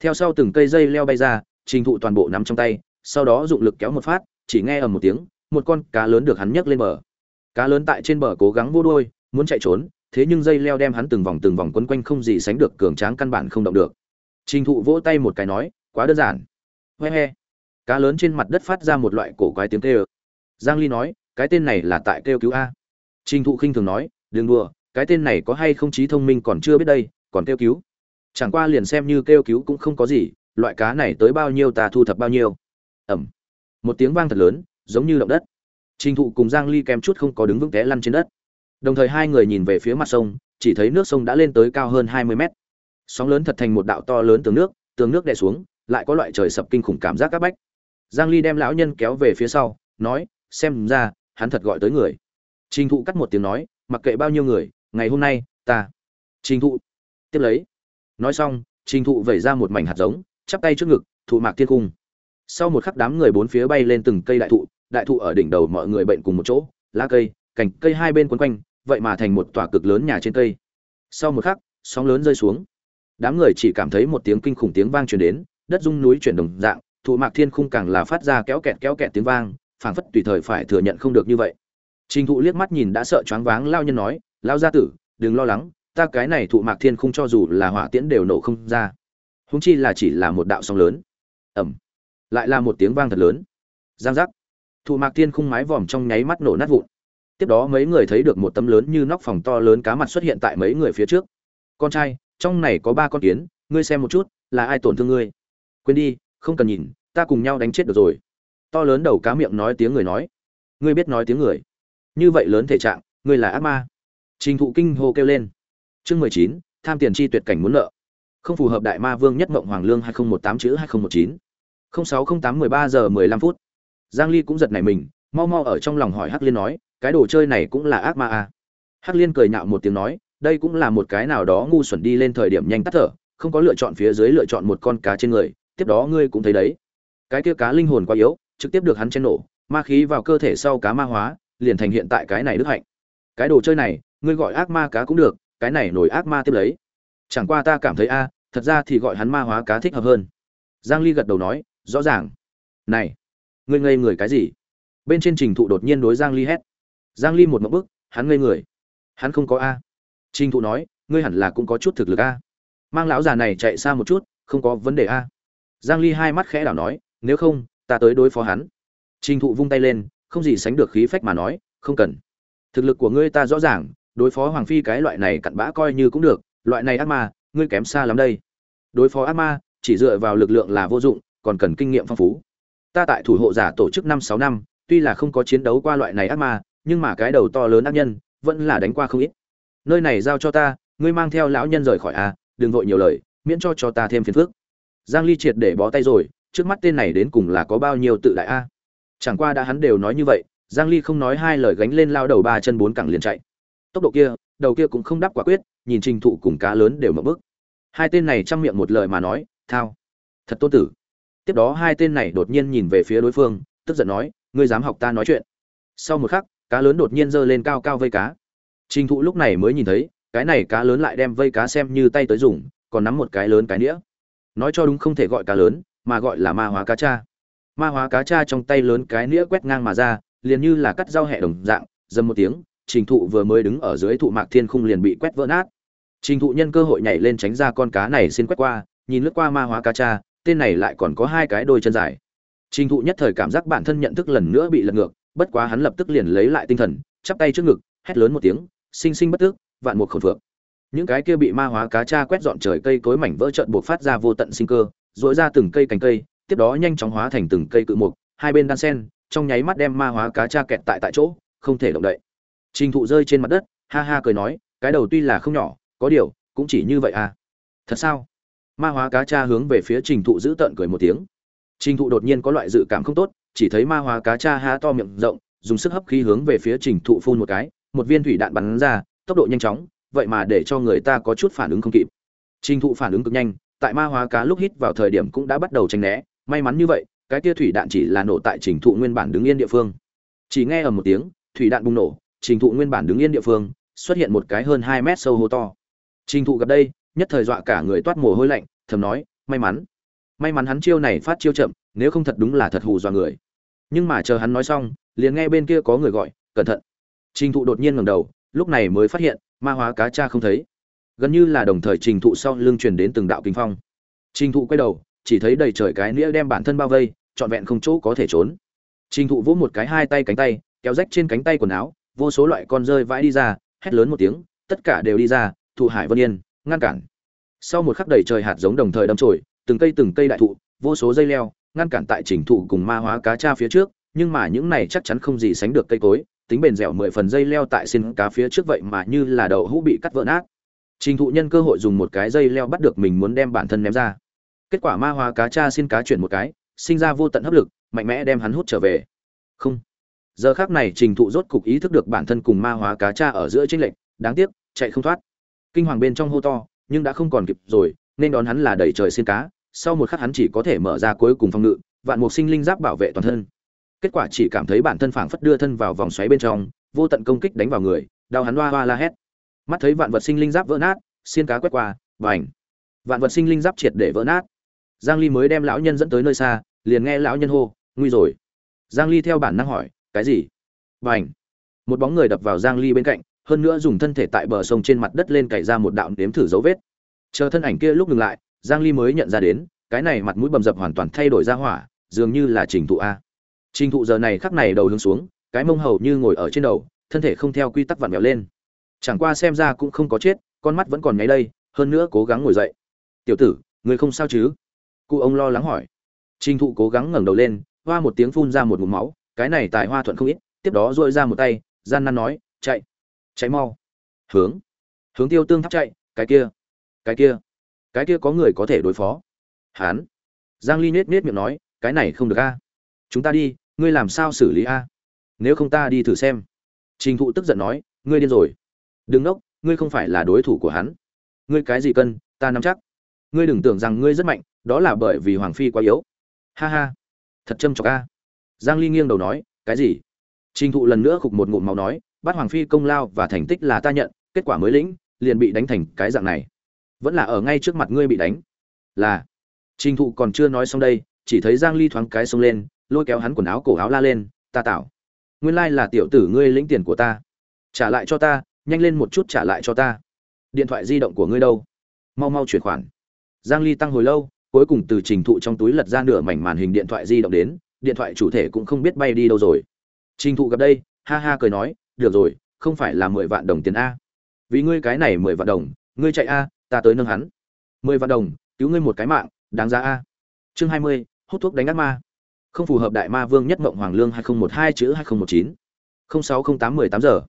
Theo sau từng cây dây leo bay ra, trình thụ toàn bộ nắm trong tay sau đó dụng lực kéo một phát, chỉ nghe ầm một tiếng, một con cá lớn được hắn nhấc lên bờ. Cá lớn tại trên bờ cố gắng vô đuôi, muốn chạy trốn, thế nhưng dây leo đem hắn từng vòng từng vòng quấn quanh không gì sánh được cường tráng căn bản không động được. Trình thụ vỗ tay một cái nói, quá đơn giản. He he. Cá lớn trên mặt đất phát ra một loại cổ quái tiếng kêu. Giang ly nói, cái tên này là tại kêu cứu a. Trình thụ khinh thường nói, đừng đùa, cái tên này có hay không trí thông minh còn chưa biết đây, còn kêu cứu. Chẳng qua liền xem như kêu cứu cũng không có gì, loại cá này tới bao nhiêu ta thu thập bao nhiêu ẩm. Một tiếng vang thật lớn, giống như động đất. Trình thụ cùng giang ly kém chút không có đứng vững té lăn trên đất. Đồng thời hai người nhìn về phía mặt sông, chỉ thấy nước sông đã lên tới cao hơn 20 mét. Sóng lớn thật thành một đạo to lớn tường nước tường nước đè xuống, lại có loại trời sập kinh khủng cảm giác các bách. Giang ly đem lão nhân kéo về phía sau, nói, xem ra, hắn thật gọi tới người. Trình thụ cắt một tiếng nói, mặc kệ bao nhiêu người, ngày hôm nay, ta. Trình thụ, tiếp lấy. Nói xong, trình thụ vẩy ra một mảnh hạt giống, chắp tay trước ngực, thụ mạc thiên cung sau một khắc đám người bốn phía bay lên từng cây đại thụ đại thụ ở đỉnh đầu mọi người bệnh cùng một chỗ, lá cây, cành cây hai bên quấn quanh, vậy mà thành một tòa cực lớn nhà trên cây. Sau một khắc, sóng lớn rơi xuống. Đám người chỉ cảm thấy một tiếng kinh khủng tiếng vang truyền đến, đất rung núi chuyển đồng dạng, thụ mạc thiên khung càng là phát ra kéo kẹt kéo kẹt tiếng vang, phảng phất tùy thời phải thừa nhận không được như vậy. Trình thụ liếc mắt nhìn đã sợ choáng váng lao nhân nói, lao gia tử, đừng lo lắng, ta cái này thụ mạc thiên khung cho dù là hỏa tiễn đều nổ không ra. Húng chi là chỉ là một đạo sóng lớn. Ẩm lại là một tiếng vang thật lớn. Giang giác. Thụ mạc thiên khung mái vòm trong nháy mắt nổ nát vụn. Tiếp đó mấy người thấy được một tấm lớn như nóc phòng to lớn cá mặt xuất hiện tại mấy người phía trước. Con trai, trong này có ba con kiến, ngươi xem một chút, là ai tổn thương ngươi? Quên đi, không cần nhìn, ta cùng nhau đánh chết được rồi. To lớn đầu cá miệng nói tiếng người nói. Ngươi biết nói tiếng người. Như vậy lớn thể trạng, ngươi là ác ma. Trình thụ kinh hô kêu lên. Chương mười chín, tham tiền chi tuyệt cảnh muốn nợ. Không phù hợp đại ma vương nhất mộng hoàng lương hai nghìn một tám chữ hai nghìn một chín sáu không tám mười ba giờ mười lăm phút. Giang ly cũng giật nảy mình, mau mau ở trong lòng hỏi hắc liên nói, cái đồ chơi này cũng là ác ma à. hắc liên cười nhạo một tiếng nói, đây cũng là một cái nào đó ngu xuẩn đi lên thời điểm nhanh tắt thở, không có lựa chọn phía dưới lựa chọn một con cá trên người, tiếp đó ngươi cũng thấy đấy. Cái kia cá linh hồn quá yếu, trực tiếp được hắn chấn nổ, ma khí vào cơ thể sau cá ma hóa, liền thành hiện tại cái này đức hạnh. Cái đồ chơi này, ngươi gọi ác ma cá cũng được, cái này nổi ác ma tiếp lấy. Chẳng qua ta cảm thấy a, thật ra thì gọi hắn ma hóa cá thích hợp hơn. Giang ly gật đầu nói rõ ràng. Này, ngươi ngây người cái gì? Bên trên trình thụ đột nhiên đối giang ly hét. Giang ly một mẫu bức, hắn ngây người. Hắn không có a. Trình thụ nói, ngươi hẳn là cũng có chút thực lực a. Mang lão già này chạy xa một chút, không có vấn đề a. Giang ly hai mắt khẽ đảo nói, nếu không, ta tới đối phó hắn. Trình thụ vung tay lên, không gì sánh được khí phách mà nói, không cần. Thực lực của ngươi ta rõ ràng, đối phó hoàng phi cái loại này cặn bã coi như cũng được, loại này ác ma, ngươi kém xa lắm đây. Đối phó ác ma, chỉ dựa vào lực lượng là vô dụng còn cần kinh nghiệm phong phú. Ta tại thủ hộ giả tổ chức năm sáu năm, tuy là không có chiến đấu qua loại này ác ma, nhưng mà cái đầu to lớn ác nhân vẫn là đánh qua không ít. Nơi này giao cho ta, ngươi mang theo lão nhân rời khỏi a đừng vội nhiều lời, miễn cho cho ta thêm phiền phức. Giang ly triệt để bó tay rồi, trước mắt tên này đến cùng là có bao nhiêu tự đại a? Chẳng qua đã hắn đều nói như vậy, giang ly không nói hai lời gánh lên lao đầu ba chân bốn cẳng liền chạy. Tốc độ kia, đầu kia cũng không đáp quả quyết, nhìn trình thụ cùng cá lớn đều mở bức hai tên này trong miệng một lời mà nói, thao, thật tôn tử tiếp đó hai tên này đột nhiên nhìn về phía đối phương, tức giận nói, ngươi dám học ta nói chuyện. Sau một khắc, cá lớn đột nhiên giơ lên cao cao vây cá. Trình thụ lúc này mới nhìn thấy, cái này cá lớn lại đem vây cá xem như tay tới dùng, còn nắm một cái lớn cái nĩa. Nói cho đúng không thể gọi cá lớn, mà gọi là ma hóa cá cha. Ma hóa cá cha trong tay lớn cái nĩa quét ngang mà ra, liền như là cắt rau hẹ đồng dạng, dầm một tiếng, trình thụ vừa mới đứng ở dưới thụ mạc thiên khung liền bị quét vỡ nát. Trình thụ nhân cơ hội nhảy lên tránh ra con cá này xin quét qua, nhìn lướt qua ma hóa cá cha tên này lại còn có hai cái đôi chân dài. Trình thụ nhất thời cảm giác bản thân nhận thức lần nữa bị lật ngược, bất quá hắn lập tức liền lấy lại tinh thần, chắp tay trước ngực, hét lớn một tiếng, sinh sinh bất tức vạn một khẩu phượng. Những cái kia bị ma hóa cá cha quét dọn trời cây cối mảnh vỡ trợn buộc phát ra vô tận sinh cơ dội ra từng cây cành cây, tiếp đó nhanh chóng hóa thành từng cây cự mục, hai bên đan sen, trong nháy mắt đem ma hóa cá cha kẹt tại tại chỗ, không thể động đậy. Trình thụ rơi trên mặt đất, ha ha cười nói, cái đầu tuy là không nhỏ, có điều, cũng chỉ như vậy à. Thật sao? Ma hóa cá cha hướng về phía trình thụ giữ tợn cười một tiếng. Trình thụ đột nhiên có loại dự cảm không tốt, chỉ thấy ma hóa cá cha há to miệng rộng, dùng sức hấp khí hướng về phía trình thụ phun một cái, một viên thủy đạn bắn ra, tốc độ nhanh chóng, vậy mà để cho người ta có chút phản ứng không kịp. Trình thụ phản ứng cực nhanh, tại ma hóa cá lúc hít vào thời điểm cũng đã bắt đầu tranh né, may mắn như vậy, cái tia thủy đạn chỉ là nổ tại trình thụ nguyên bản đứng yên địa phương. Chỉ nghe ở một tiếng, thủy đạn bùng nổ, trình thụ nguyên bản đứng yên địa phương, xuất hiện một cái hơn hai mét sâu hố to. Trình thụ gặp đây nhất thời dọa cả người toát mồ hôi lạnh, thầm nói, may mắn may mắn hắn chiêu này phát chiêu chậm, nếu không thật đúng là thật hù dọa người. Nhưng mà chờ hắn nói xong, liền nghe bên kia có người gọi, cẩn thận. Trình thụ đột nhiên ngẩng đầu, lúc này mới phát hiện, ma hóa cá cha không thấy. Gần như là đồng thời trình thụ sau lưng truyền đến từng đạo kinh phong. Trình thụ quay đầu, chỉ thấy đầy trời cái nĩa đem bản thân bao vây, trọn vẹn không chỗ có thể trốn. Trình thụ vỗ một cái hai tay cánh tay, kéo rách trên cánh tay quần áo, vô số loại con rơi vãi đi ra, hét lớn một tiếng, tất cả đều đi ra, thụ hải vân yên ngăn cản. Sau một khắc đầy trời hạt giống đồng thời đâm trồi từng cây từng cây đại thụ, vô số dây leo, ngăn cản tại trình thụ cùng ma hóa cá cha phía trước, nhưng mà những này chắc chắn không gì sánh được cây cối, tính bền dẻo mười phần dây leo tại xin cá phía trước vậy mà như là đầu hũ bị cắt vỡ nát. Trình thụ nhân cơ hội dùng một cái dây leo bắt được mình muốn đem bản thân ném ra. Kết quả ma hóa cá cha xin cá chuyển một cái, sinh ra vô tận hấp lực, mạnh mẽ đem hắn hút trở về. Không. Giờ khác này trình thụ rốt cục ý thức được bản thân cùng ma hóa cá cha ở giữa tranh lệch, đáng tiếc, chạy không thoát kinh hoàng bên trong hô to, nhưng đã không còn kịp rồi, nên đón hắn là đẩy trời xin cá, sau một khắc hắn chỉ có thể mở ra cuối cùng phòng ngự, vạn mục sinh linh giáp bảo vệ toàn thân. Kết quả chỉ cảm thấy bản thân phảng phất đưa thân vào vòng xoáy bên trong, vô tận công kích đánh vào người, đau hắn hoa hoa la hét. Mắt thấy vạn vật sinh linh giáp vỡ nát, xiên cá quét qua và ảnh vạn vật sinh linh giáp triệt để vỡ nát. Giang ly mới đem lão nhân dẫn tới nơi xa, liền nghe lão nhân hô, nguy rồi. Giang ly theo bản năng hỏi, cái gì? Và ảnh một bóng người đập vào giang ly bên cạnh hơn nữa dùng thân thể tại bờ sông trên mặt đất lên cày ra một đạo nếm thử dấu vết. Chờ thân ảnh kia lúc ngừng lại, giang ly mới nhận ra đến, cái này mặt mũi bầm dập hoàn toàn thay đổi ra hỏa, dường như là trình thụ a. Trình thụ giờ này khắc này đầu hướng xuống, cái mông hầu như ngồi ở trên đầu, thân thể không theo quy tắc vặn vẹo lên. Chẳng qua xem ra cũng không có chết, con mắt vẫn còn nháy đây, hơn nữa cố gắng ngồi dậy. Tiểu tử người không sao chứ? Cụ ông lo lắng hỏi. Trình thụ cố gắng ngẩng đầu lên, hoa một tiếng phun ra một ngụm máu, cái này tài hoa thuận không ít, tiếp đó dội ra một tay, gian nan nói, chạy chạy mau. Hướng. Hướng tiêu tương tháp chạy, cái kia cái kia cái kia có người có thể đối phó. Hán. Giang ly nết nết miệng nói, cái này không được a. Chúng ta đi, ngươi làm sao xử lý a? Nếu không ta đi thử xem. Trình thụ tức giận nói, ngươi điên rồi. Đừng nốc, ngươi không phải là đối thủ của hắn. Ngươi cái gì cân, ta nắm chắc. Ngươi đừng tưởng rằng ngươi rất mạnh, đó là bởi vì hoàng phi quá yếu. Ha ha. Thật châm chọc a. Giang ly nghiêng đầu nói, cái gì? Trình thụ lần nữa khục một ngụm máu nói bắt hoàng phi công lao và thành tích là ta nhận, kết quả mới lĩnh, liền bị đánh thành cái dạng này. Vẫn là ở ngay trước mặt ngươi bị đánh. Là. Trình thụ còn chưa nói xong đây, chỉ thấy giang ly thoáng cái xông lên, lôi kéo hắn quần áo cổ áo la lên, ta tạo nguyên lai là tiểu tử ngươi lĩnh tiền của ta. Trả lại cho ta, nhanh lên một chút trả lại cho ta. Điện thoại di động của ngươi đâu? Mau mau chuyển khoản. Giang ly tăng hồi lâu, cuối cùng từ trình thụ trong túi lật ra nửa mảnh màn hình điện thoại di động đến, điện thoại chủ thể cũng không biết bay đi đâu rồi. Trình thụ gặp đây, ha ha cười nói được rồi, không phải là mười vạn đồng tiền a. Vì ngươi cái này mười vạn đồng, ngươi chạy a, ta tới nâng hắn. Mười vạn đồng, cứu ngươi một cái mạng, đáng giá a. Chương hai mươi, hút thuốc đánh ác ma. Không phù hợp đại ma vương nhất mộng hoàng lương hai nghìn một hai chữ hai nghìn một chín. Không sáu, không tám, mười tám giờ.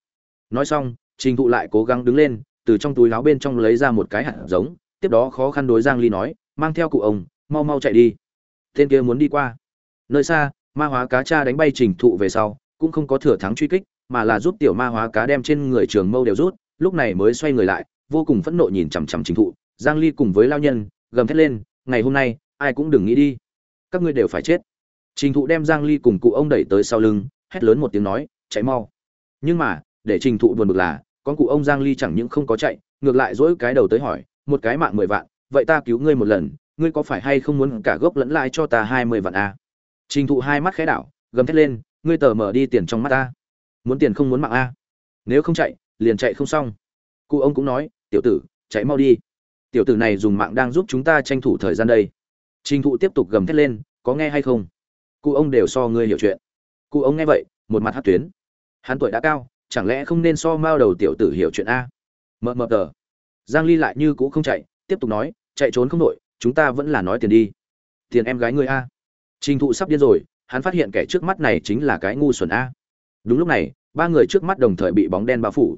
Nói xong, trình thụ lại cố gắng đứng lên, từ trong túi áo bên trong lấy ra một cái hạt giống, tiếp đó khó khăn đối giang ly nói, mang theo cụ ông, mau mau chạy đi. Tên kia muốn đi qua. Nơi xa, ma hóa cá cha đánh bay trình thụ về sau, cũng không có thừa thắng truy kích mà là giúp tiểu ma hóa cá đem trên người trường mâu đều rút, lúc này mới xoay người lại, vô cùng phẫn nộ nhìn chằm chằm trình thụ, giang ly cùng với lao nhân, gầm thét lên, ngày hôm nay, ai cũng đừng nghĩ đi. Các ngươi đều phải chết. Trình thụ đem giang ly cùng cụ ông đẩy tới sau lưng, hét lớn một tiếng nói, chạy mau. Nhưng mà, để trình thụ buồn bực là, con cụ ông giang ly chẳng những không có chạy, ngược lại dỗi cái đầu tới hỏi, một cái mạng mười vạn, vậy ta cứu ngươi một lần, ngươi có phải hay không muốn cả gốc lẫn lại cho ta hai mươi vạn a trình thụ hai mắt khẽ đảo, gầm thét lên, ngươi tờ mở đi tiền trong mắt ta muốn tiền không muốn mạng a. Nếu không chạy, liền chạy không xong. Cụ ông cũng nói, tiểu tử, chạy mau đi. Tiểu tử này dùng mạng đang giúp chúng ta tranh thủ thời gian đây. Trình thụ tiếp tục gầm thét lên, có nghe hay không? Cụ ông đều so ngươi hiểu chuyện. Cụ ông nghe vậy, một mặt hát tuyến. Hắn tuổi đã cao, chẳng lẽ không nên so mao đầu tiểu tử hiểu chuyện a? Mờ mờ tờ. Giang ly lại như cũ không chạy, tiếp tục nói, chạy trốn không nổi, chúng ta vẫn là nói tiền đi. Tiền em gái ngươi a. Trình thụ sắp điên rồi, hắn phát hiện kẻ trước mắt này chính là cái ngu xuẩn a đúng lúc này, ba người trước mắt đồng thời bị bóng đen bao phủ.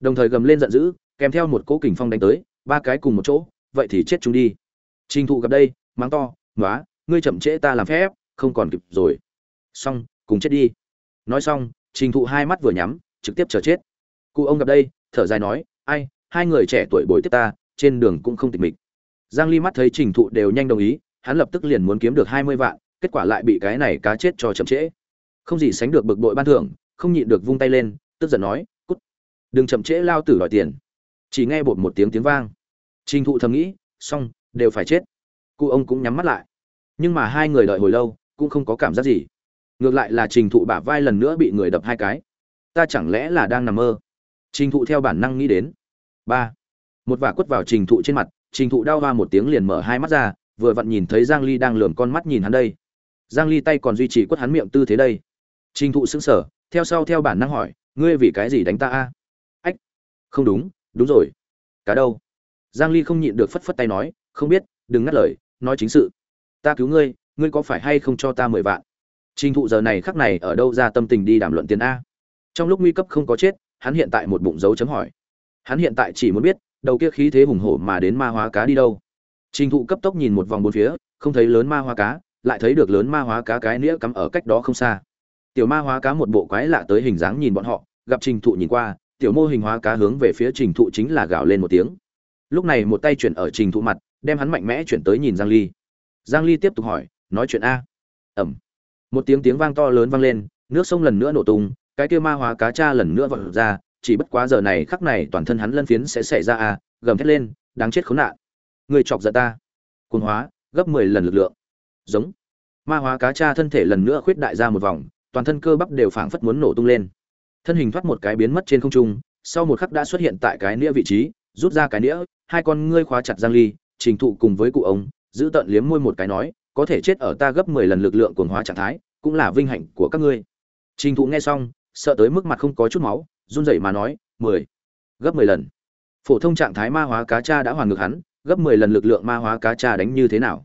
Đồng thời gầm lên giận dữ, kèm theo một cỗ kình phong đánh tới, ba cái cùng một chỗ, vậy thì chết chúng đi. Trình thụ gặp đây, mắng to nói ngươi chậm trễ ta làm phép, không còn kịp rồi. Xong, cùng chết đi. Nói xong, trình thụ hai mắt vừa nhắm, trực tiếp chờ chết. Cụ ông gặp đây, thở dài nói, ai, hai người trẻ tuổi bồi tiếp ta, trên đường cũng không tịch mịch. Giang ly mắt thấy trình thụ đều nhanh đồng ý, hắn lập tức liền muốn kiếm được 20 vạn, kết quả lại bị cái này cá chết cho chậm trễ. Không gì sánh được bực bội ban thưởng không nhịn được vung tay lên, tức giận nói, cút, đừng chậm trễ lao tử đòi tiền. Chỉ nghe bột một tiếng tiếng vang. Trình thụ thầm nghĩ, xong, đều phải chết. Cụ ông cũng nhắm mắt lại. Nhưng mà hai người đợi hồi lâu, cũng không có cảm giác gì. Ngược lại là trình thụ bả vai lần nữa bị người đập hai cái. Ta chẳng lẽ là đang nằm mơ? Trình thụ theo bản năng nghĩ đến. Ba. Một vả quất vào trình thụ trên mặt, trình thụ đau va một tiếng liền mở hai mắt ra, vừa vặn nhìn thấy giang ly đang lườm con mắt nhìn hắn đây. Giang ly tay còn duy trì quất hắn miệng tư thế đây. Trình thụ sững sờ theo sau theo bản năng hỏi, ngươi vì cái gì đánh ta a? Ách, không đúng đúng rồi. Cá đâu? Giang ly không nhịn được phất phất tay nói, không biết, đừng ngắt lời, nói chính sự. Ta cứu ngươi ngươi có phải hay không cho ta mười vạn? Trình thụ giờ này khắc này ở đâu ra tâm tình đi đàm luận tiền a? Trong lúc nguy cấp không có chết, hắn hiện tại một bụng dấu chấm hỏi. Hắn hiện tại chỉ muốn biết, đầu kia khí thế hùng hổ mà đến ma hóa cá đi đâu? Trình thụ cấp tốc nhìn một vòng bốn phía, không thấy lớn ma hóa cá, lại thấy được lớn ma hóa cá cái nĩa cắm ở cách đó không xa tiểu ma hóa cá một bộ quái lạ tới hình dáng nhìn bọn họ, gặp trình thụ nhìn qua, tiểu mô hình hóa cá hướng về phía trình thụ chính là gào lên một tiếng. Lúc này một tay chuyển ở trình thụ mặt, đem hắn mạnh mẽ chuyển tới nhìn giang ly. Giang ly tiếp tục hỏi, nói chuyện a? Ẩm. Một tiếng tiếng vang to lớn vang lên, nước sông lần nữa nổ tung, cái kia ma hóa cá cha lần nữa vọt ra, chỉ bất quá giờ này khắc này toàn thân hắn lân phiến sẽ xảy ra a, gầm thét lên, đáng chết khốn nạn. Người chọc giận ta. Cuồng hóa, gấp 10 lần lực lượng. Giống. Ma hóa cá cha thân thể lần nữa khuyết đại ra một vòng toàn thân cơ bắp đều phảng phất muốn nổ tung lên. Thân hình thoát một cái biến mất trên không trung, sau một khắc đã xuất hiện tại cái nĩa vị trí, rút ra cái nĩa, hai con ngươi khóa chặt giang ly, trình thụ cùng với cụ ông, giữ tận liếm môi một cái nói, có thể chết ở ta gấp 10 lần lực lượng cuồng hóa trạng thái, cũng là vinh hạnh của các ngươi. Trình thụ nghe xong, sợ tới mức mặt không có chút máu, run rẩy mà nói 10. gấp 10 lần. Phổ thông trạng thái ma hóa cá cha đã hoàn ngược hắn, gấp 10 lần lực lượng ma hóa cá cha đánh như thế nào?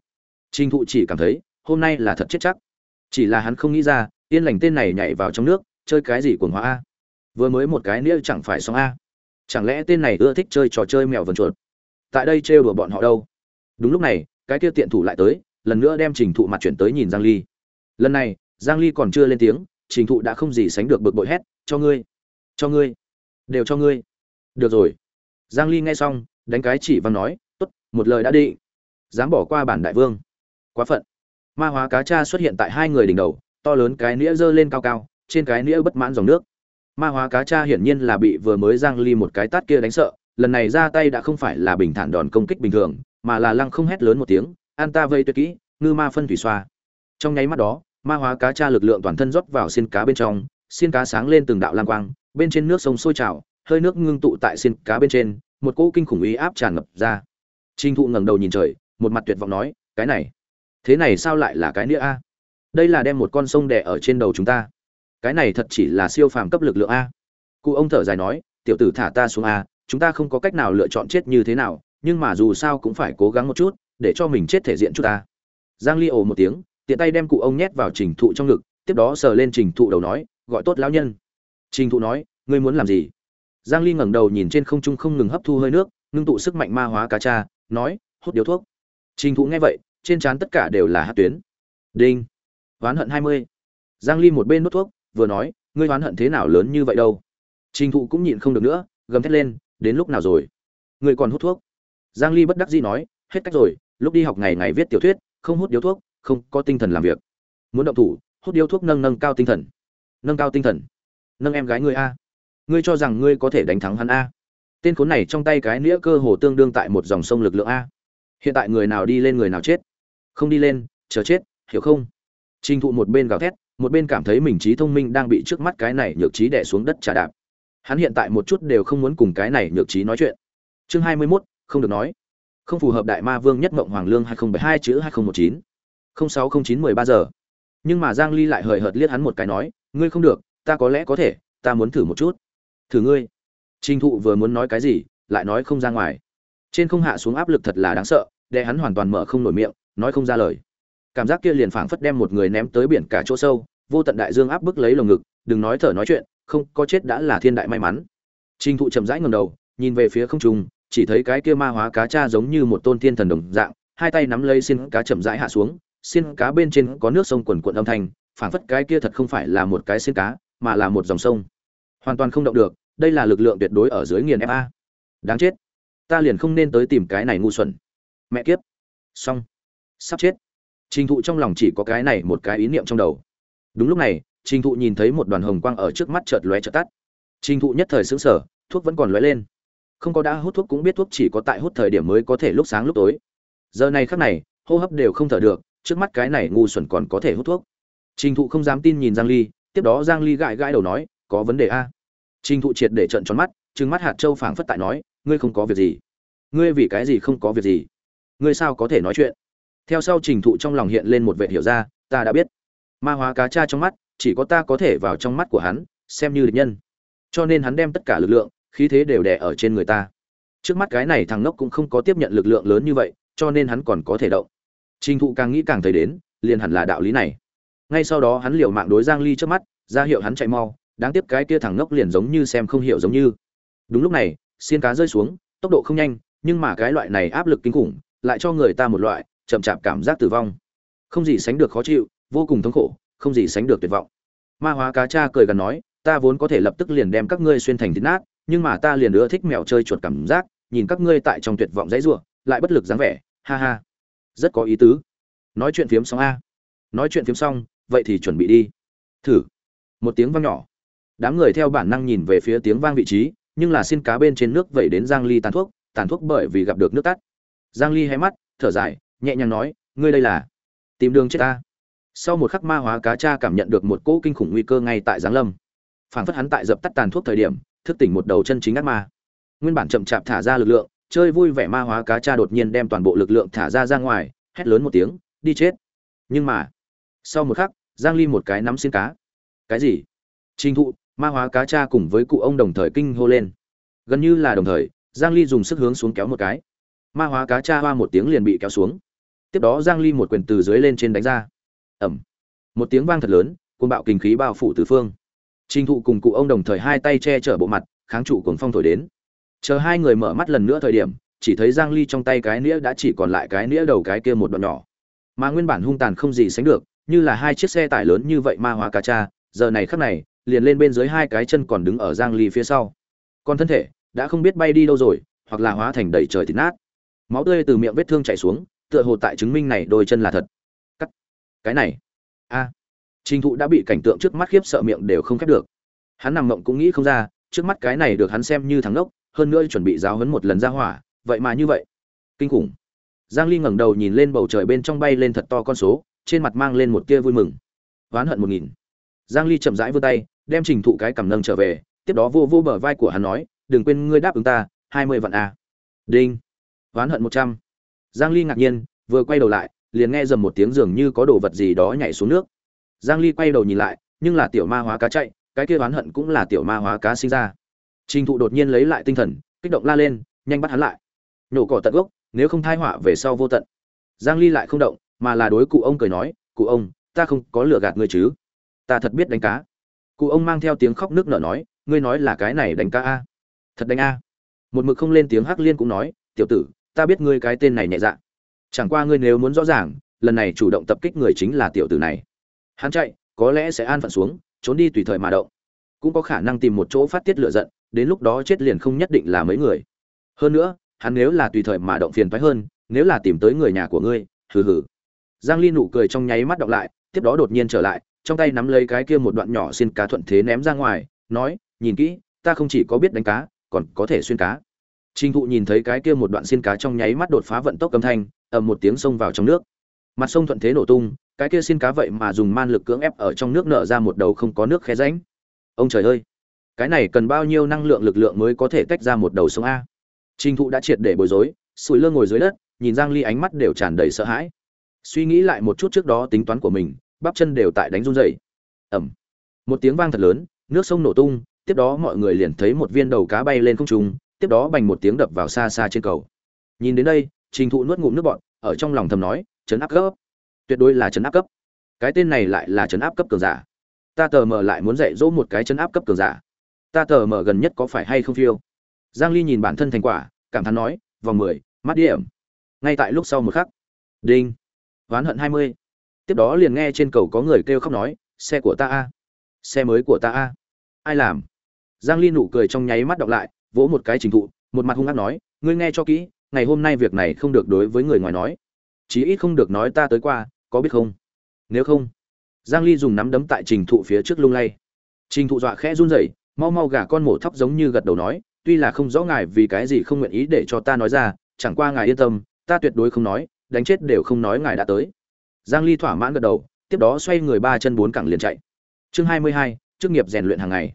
Trình thụ chỉ cảm thấy, hôm nay là thật chết chắc. Chỉ là hắn không nghĩ ra yên lành tên này nhảy vào trong nước, chơi cái gì cuồng hóa a? Vừa mới một cái nĩa chẳng phải xong a. Chẳng lẽ tên này ưa thích chơi trò chơi mèo vần chuột? Tại đây trêu đùa bọn họ đâu? Đúng lúc này, cái kia tiện thủ lại tới, lần nữa đem trình thụ mặt chuyển tới nhìn giang ly. Lần này, giang ly còn chưa lên tiếng, trình thụ đã không gì sánh được bực bội hét, cho ngươi! Cho ngươi! Đều cho ngươi! Được rồi. Giang ly nghe xong, đánh cái chỉ văn nói, tốt, một lời đã đi dám bỏ qua bản đại vương. Quá phận. Ma hóa cá cha xuất hiện tại hai người đỉnh đầu to lớn cái nĩa giơ lên cao cao, trên cái nĩa bất mãn dòng nước. Ma hóa cá cha hiển nhiên là bị vừa mới giang ly một cái tát kia đánh sợ, lần này ra tay đã không phải là bình thản đòn công kích bình thường, mà là lăng không hét lớn một tiếng, an ta vây tuyệt kỹ, ngư ma phân thủy xoa. Trong nháy mắt đó, ma hóa cá cha lực lượng toàn thân rót vào xiên cá bên trong, xiên cá sáng lên từng đạo lang quang, bên trên nước sông sôi trào, hơi nước ngưng tụ tại xiên cá bên trên, một cỗ kinh khủng ý áp tràn ngập ra. Trinh thụ ngẩng đầu nhìn trời, một mặt tuyệt vọng nói, cái này, thế này sao lại là cái nĩa a? Đây là đem một con sông đè ở trên đầu chúng ta. Cái này thật chỉ là siêu phàm cấp lực lượng a. Cụ ông thở dài nói, tiểu tử thả ta xuống a, chúng ta không có cách nào lựa chọn chết như thế nào, nhưng mà dù sao cũng phải cố gắng một chút, để cho mình chết thể diện chút ta. Giang ly ồ một tiếng, tiện tay đem cụ ông nhét vào trình thụ trong ngực, tiếp đó sờ lên trình thụ đầu nói, gọi tốt lão nhân. Trình thụ nói, ngươi muốn làm gì? Giang ly ngẩng đầu nhìn trên không trung không ngừng hấp thu hơi nước, ngưng tụ sức mạnh ma hóa cá cha nói, hút điếu thuốc. Trình thụ nghe vậy, trên trán tất cả đều là hát tuyến. Đinh oán hận 20. giang ly một bên nuốt thuốc, vừa nói, ngươi oán hận thế nào lớn như vậy đâu? Trình thụ cũng nhịn không được nữa, gầm thét lên, đến lúc nào rồi? Ngươi còn hút thuốc? Giang ly bất đắc dĩ nói, hết cách rồi, lúc đi học ngày ngày viết tiểu thuyết, không hút điếu thuốc, không có tinh thần làm việc. Muốn động thủ, hút điếu thuốc nâng nâng cao tinh thần. Nâng cao tinh thần. Nâng em gái ngươi a. Ngươi cho rằng ngươi có thể đánh thắng hắn a? Tên khốn này trong tay cái nĩa cơ hồ tương đương tại một dòng sông lực lượng a. Hiện tại người nào đi lên người nào chết? Không đi lên, chờ chết, hiểu không? Trình thụ một bên gào thét một bên cảm thấy mình trí thông minh đang bị trước mắt cái này nhược trí đè xuống đất trà đạp. Hắn hiện tại một chút đều không muốn cùng cái này nhược trí nói chuyện. Chương hai mươi 21, không được nói. Không phù hợp đại ma vương nhất mộng hoàng lương hai nghìn bảy hai chữ hai nghìn một chín. Sáu không chín mười ba giờ. Nhưng mà giang ly lại hời hợt liếc hắn một cái nói ngươi không được ta có lẽ có thể ta muốn thử một chút. Thử ngươi? Trình thụ vừa muốn nói cái gì lại nói không ra ngoài. Trên không hạ xuống áp lực thật là đáng sợ để hắn hoàn toàn mở không nổi miệng nói không ra lời cảm giác kia liền phảng phất đem một người ném tới biển cả chỗ sâu, vô tận đại dương áp bức lấy lồng ngực, đừng nói thở nói chuyện, không, có chết đã là thiên đại may mắn. Trình thụ chậm rãi ngầm đầu, nhìn về phía không trung, chỉ thấy cái kia ma hóa cá cha giống như một tôn thiên thần đồng dạng, hai tay nắm lấy xin cá chậm rãi hạ xuống xin cá bên trên có nước sông quần cuộn âm thanh, phảng phất cái kia thật không phải là một cái xin cá, mà là một dòng sông. Hoàn toàn không động được, đây là lực lượng tuyệt đối ở dưới nghiền fa đáng chết. Ta liền không nên tới tìm cái này ngu xuẩn. Mẹ kiếp. Xong. Sắp chết trình thụ trong lòng chỉ có cái này một cái ý niệm trong đầu. Đúng lúc này, trình thụ nhìn thấy một đoàn hồng quang ở trước mắt chợt lóe chợt tắt. Trình thụ nhất thời xứng sở thuốc vẫn còn lóe lên. Không có đã hút thuốc cũng biết thuốc chỉ có tại hút thời điểm mới có thể lúc sáng lúc tối. Giờ này khắc này, hô hấp đều không thở được, trước mắt cái này ngu xuẩn còn có thể hút thuốc. Trình thụ không dám tin nhìn giang ly, tiếp đó giang ly gãi gãi đầu nói, có vấn đề a. Trình thụ triệt để trợn tròn mắt, trừng mắt hạt châu phảng phất tại nói, ngươi không có việc gì. Ngươi vì cái gì không có việc gì? Ngươi sao có thể nói chuyện? Theo sau trình thụ trong lòng hiện lên một vệ hiểu ra, ta đã biết. Ma hóa cá cha trong mắt, chỉ có ta có thể vào trong mắt của hắn, xem như địch nhân. Cho nên hắn đem tất cả lực lượng, khí thế đều đè ở trên người ta. Trước mắt cái này thằng ngốc cũng không có tiếp nhận lực lượng lớn như vậy, cho nên hắn còn có thể động. Trình thụ càng nghĩ càng thấy đến, liền hẳn là đạo lý này. Ngay sau đó hắn liều mạng đối giang ly trước mắt, ra hiệu hắn chạy mau, đáng tiếc cái kia thằng ngốc liền giống như xem không hiểu giống như. Đúng lúc này, xiên cá rơi xuống, tốc độ không nhanh, nhưng mà cái loại này áp lực kinh khủng, lại cho người ta một loại chậm chạp cảm giác tử vong. Không gì sánh được khó chịu, vô cùng thống khổ, không gì sánh được tuyệt vọng. Ma hóa cá cha cười gần nói, ta vốn có thể lập tức liền đem các ngươi xuyên thành thịt nát, nhưng mà ta liền ưa thích mèo chơi chuột cảm giác, nhìn các ngươi tại trong tuyệt vọng dãy ruộng lại bất lực dáng vẻ, ha ha. Rất có ý tứ. Nói chuyện phiếm xong a. Nói chuyện phiếm xong, vậy thì chuẩn bị đi. Thử. Một tiếng vang nhỏ. Đám người theo bản năng nhìn về phía tiếng vang vị trí, nhưng là xin cá bên trên nước vậy đến giang ly tàn thuốc tàn thuốc bởi vì gặp được nước tắt. Giang ly hé mắt, thở dài nhẹ nhàng nói, ngươi đây là tìm đường chết ta. Sau một khắc ma hóa cá cha cảm nhận được một cỗ kinh khủng nguy cơ ngay tại giáng lâm. Phảng phất hắn tại dập tắt tàn thuốc thời điểm, thức tỉnh một đầu chân chính ác ma. Nguyên bản chậm chạp thả ra lực lượng, chơi vui vẻ ma hóa cá cha đột nhiên đem toàn bộ lực lượng thả ra ra ngoài, hét lớn một tiếng, đi chết. Nhưng mà, sau một khắc, giang ly một cái nắm xin cá. Cái gì? Trình thụ, ma hóa cá cha cùng với cụ ông đồng thời kinh hô lên. Gần như là đồng thời, giang ly dùng sức hướng xuống kéo một cái ma hóa cá cha hoa một tiếng liền bị kéo xuống. Tiếp đó giang ly một quyền từ dưới lên trên đánh ra. Ẩm một tiếng vang thật lớn, cuồng bạo kinh khí bao phủ tứ phương. Trình thụ cùng cụ ông đồng thời hai tay che chở bộ mặt, kháng trụ cuồng phong thổi đến. Chờ hai người mở mắt lần nữa thời điểm, chỉ thấy giang ly trong tay cái nĩa đã chỉ còn lại cái nĩa đầu cái kia một đoạn nhỏ. Mà nguyên bản hung tàn không gì sánh được, như là hai chiếc xe tải lớn như vậy ma hóa cá cha, giờ này khắc này, liền lên bên dưới hai cái chân còn đứng ở giang ly phía sau. Còn thân thể, đã không biết bay đi đâu rồi, hoặc là hóa thành đầy trời thịt nát máu tươi từ miệng vết thương chảy xuống tựa hồ tại chứng minh này đôi chân là thật. Cắt. Cái này. A. Trình thụ đã bị cảnh tượng trước mắt khiếp sợ miệng đều không khép được. Hắn nằm mộng cũng nghĩ không ra trước mắt cái này được hắn xem như thắng lốc, hơn nữa chuẩn bị giáo hấn một lần ra hỏa vậy mà như vậy. Kinh khủng. Giang ly ngẩng đầu nhìn lên bầu trời bên trong bay lên thật to con số trên mặt mang lên một tia vui mừng. Oán hận một nghìn. Giang ly chậm rãi vươn tay đem trình thụ cái cầm nâng trở về tiếp đó vô vô bờ vai của hắn nói đừng quên ngươi đáp ứng ta 20 vạn a. Đinh oán hận 100. giang ly ngạc nhiên, vừa quay đầu lại, liền nghe dầm một tiếng dường như có đồ vật gì đó nhảy xuống nước. Giang ly quay đầu nhìn lại, nhưng là tiểu ma hóa cá chạy, cái kia oán hận cũng là tiểu ma hóa cá sinh ra. Trình thụ đột nhiên lấy lại tinh thần, kích động la lên, nhanh bắt hắn lại. Nhổ cỏ tận gốc, nếu không thai họa về sau vô tận. Giang ly lại không động, mà là đối cụ ông cười nói, cụ ông, ta không có lừa gạt ngươi chứ? Ta thật biết đánh cá. Cụ ông mang theo tiếng khóc nước nở nói, ngươi nói là cái này đánh cá a? Thật đánh a? Một mực không lên tiếng hắc liên cũng nói, tiểu tử ta biết ngươi cái tên này nhẹ dạ. Chẳng qua ngươi nếu muốn rõ ràng, lần này chủ động tập kích người chính là tiểu tử này. Hắn chạy, có lẽ sẽ an phận xuống, trốn đi tùy thời mà động. Cũng có khả năng tìm một chỗ phát tiết lửa giận, đến lúc đó chết liền không nhất định là mấy người. Hơn nữa, hắn nếu là tùy thời mà động phiền toái hơn, nếu là tìm tới người nhà của ngươi, hừ hừ. Giang ly nụ cười trong nháy mắt đọc lại, tiếp đó đột nhiên trở lại, trong tay nắm lấy cái kia một đoạn nhỏ xin cá thuận thế ném ra ngoài, nói, nhìn kỹ, ta không chỉ có biết đánh cá, còn có thể xuyên cá. Trình thụ nhìn thấy cái kia một đoạn xiên cá trong nháy mắt đột phá vận tốc âm thanh, ầm một tiếng xông vào trong nước. Mặt sông thuận thế nổ tung, cái kia xiên cá vậy mà dùng man lực cưỡng ép ở trong nước nở ra một đầu không có nước khe rãnh. Ông trời ơi! Cái này cần bao nhiêu năng lượng lực lượng mới có thể tách ra một đầu sông a? Trình thụ đã triệt để bối rối, sủi lơ ngồi dưới đất, nhìn giang ly ánh mắt đều tràn đầy sợ hãi. Suy nghĩ lại một chút trước đó tính toán của mình, bắp chân đều tại đánh run rẩy. Ầm. Một tiếng vang thật lớn, nước sông nổ tung, tiếp đó mọi người liền thấy một viên đầu cá bay lên không trung tiếp đó bành một tiếng đập vào xa xa trên cầu. Nhìn đến đây trình thụ nuốt ngụm nước bọt ở trong lòng thầm nói chấn áp cấp. Tuyệt đối là chấn áp cấp. Cái tên này lại là chấn áp cấp cường giả. Ta tờ mờ lại muốn dạy dỗ một cái chấn áp cấp cường giả. Ta tờ mờ gần nhất có phải hay không phiêu? Giang ly nhìn bản thân thành quả cảm thán nói vòng 10, mắt điểm. Ngay tại lúc sau một khắc đinh. Oán hận 20. tiếp đó liền nghe trên cầu có người kêu khóc nói xe của ta a xe mới của ta a. Ai làm? Giang ly nụ cười trong nháy mắt đọc lại vỗ một cái trình thụ một mặt hung hăng nói ngươi nghe cho kỹ ngày hôm nay việc này không được đối với người ngoài nói. Chí ít không được nói ta tới qua có biết không? Nếu không giang ly dùng nắm đấm tại trình thụ phía trước lung lay. Trình thụ dọa khẽ run rẩy mau mau gả con mổ thóc giống như gật đầu nói tuy là không rõ ngài vì cái gì không nguyện ý để cho ta nói ra chẳng qua ngài yên tâm ta tuyệt đối không nói đánh chết đều không nói ngài đã tới. Giang ly thỏa mãn gật đầu tiếp đó xoay người ba chân bốn cẳng liền chạy. Chương 22, chức nghiệp rèn luyện hàng ngày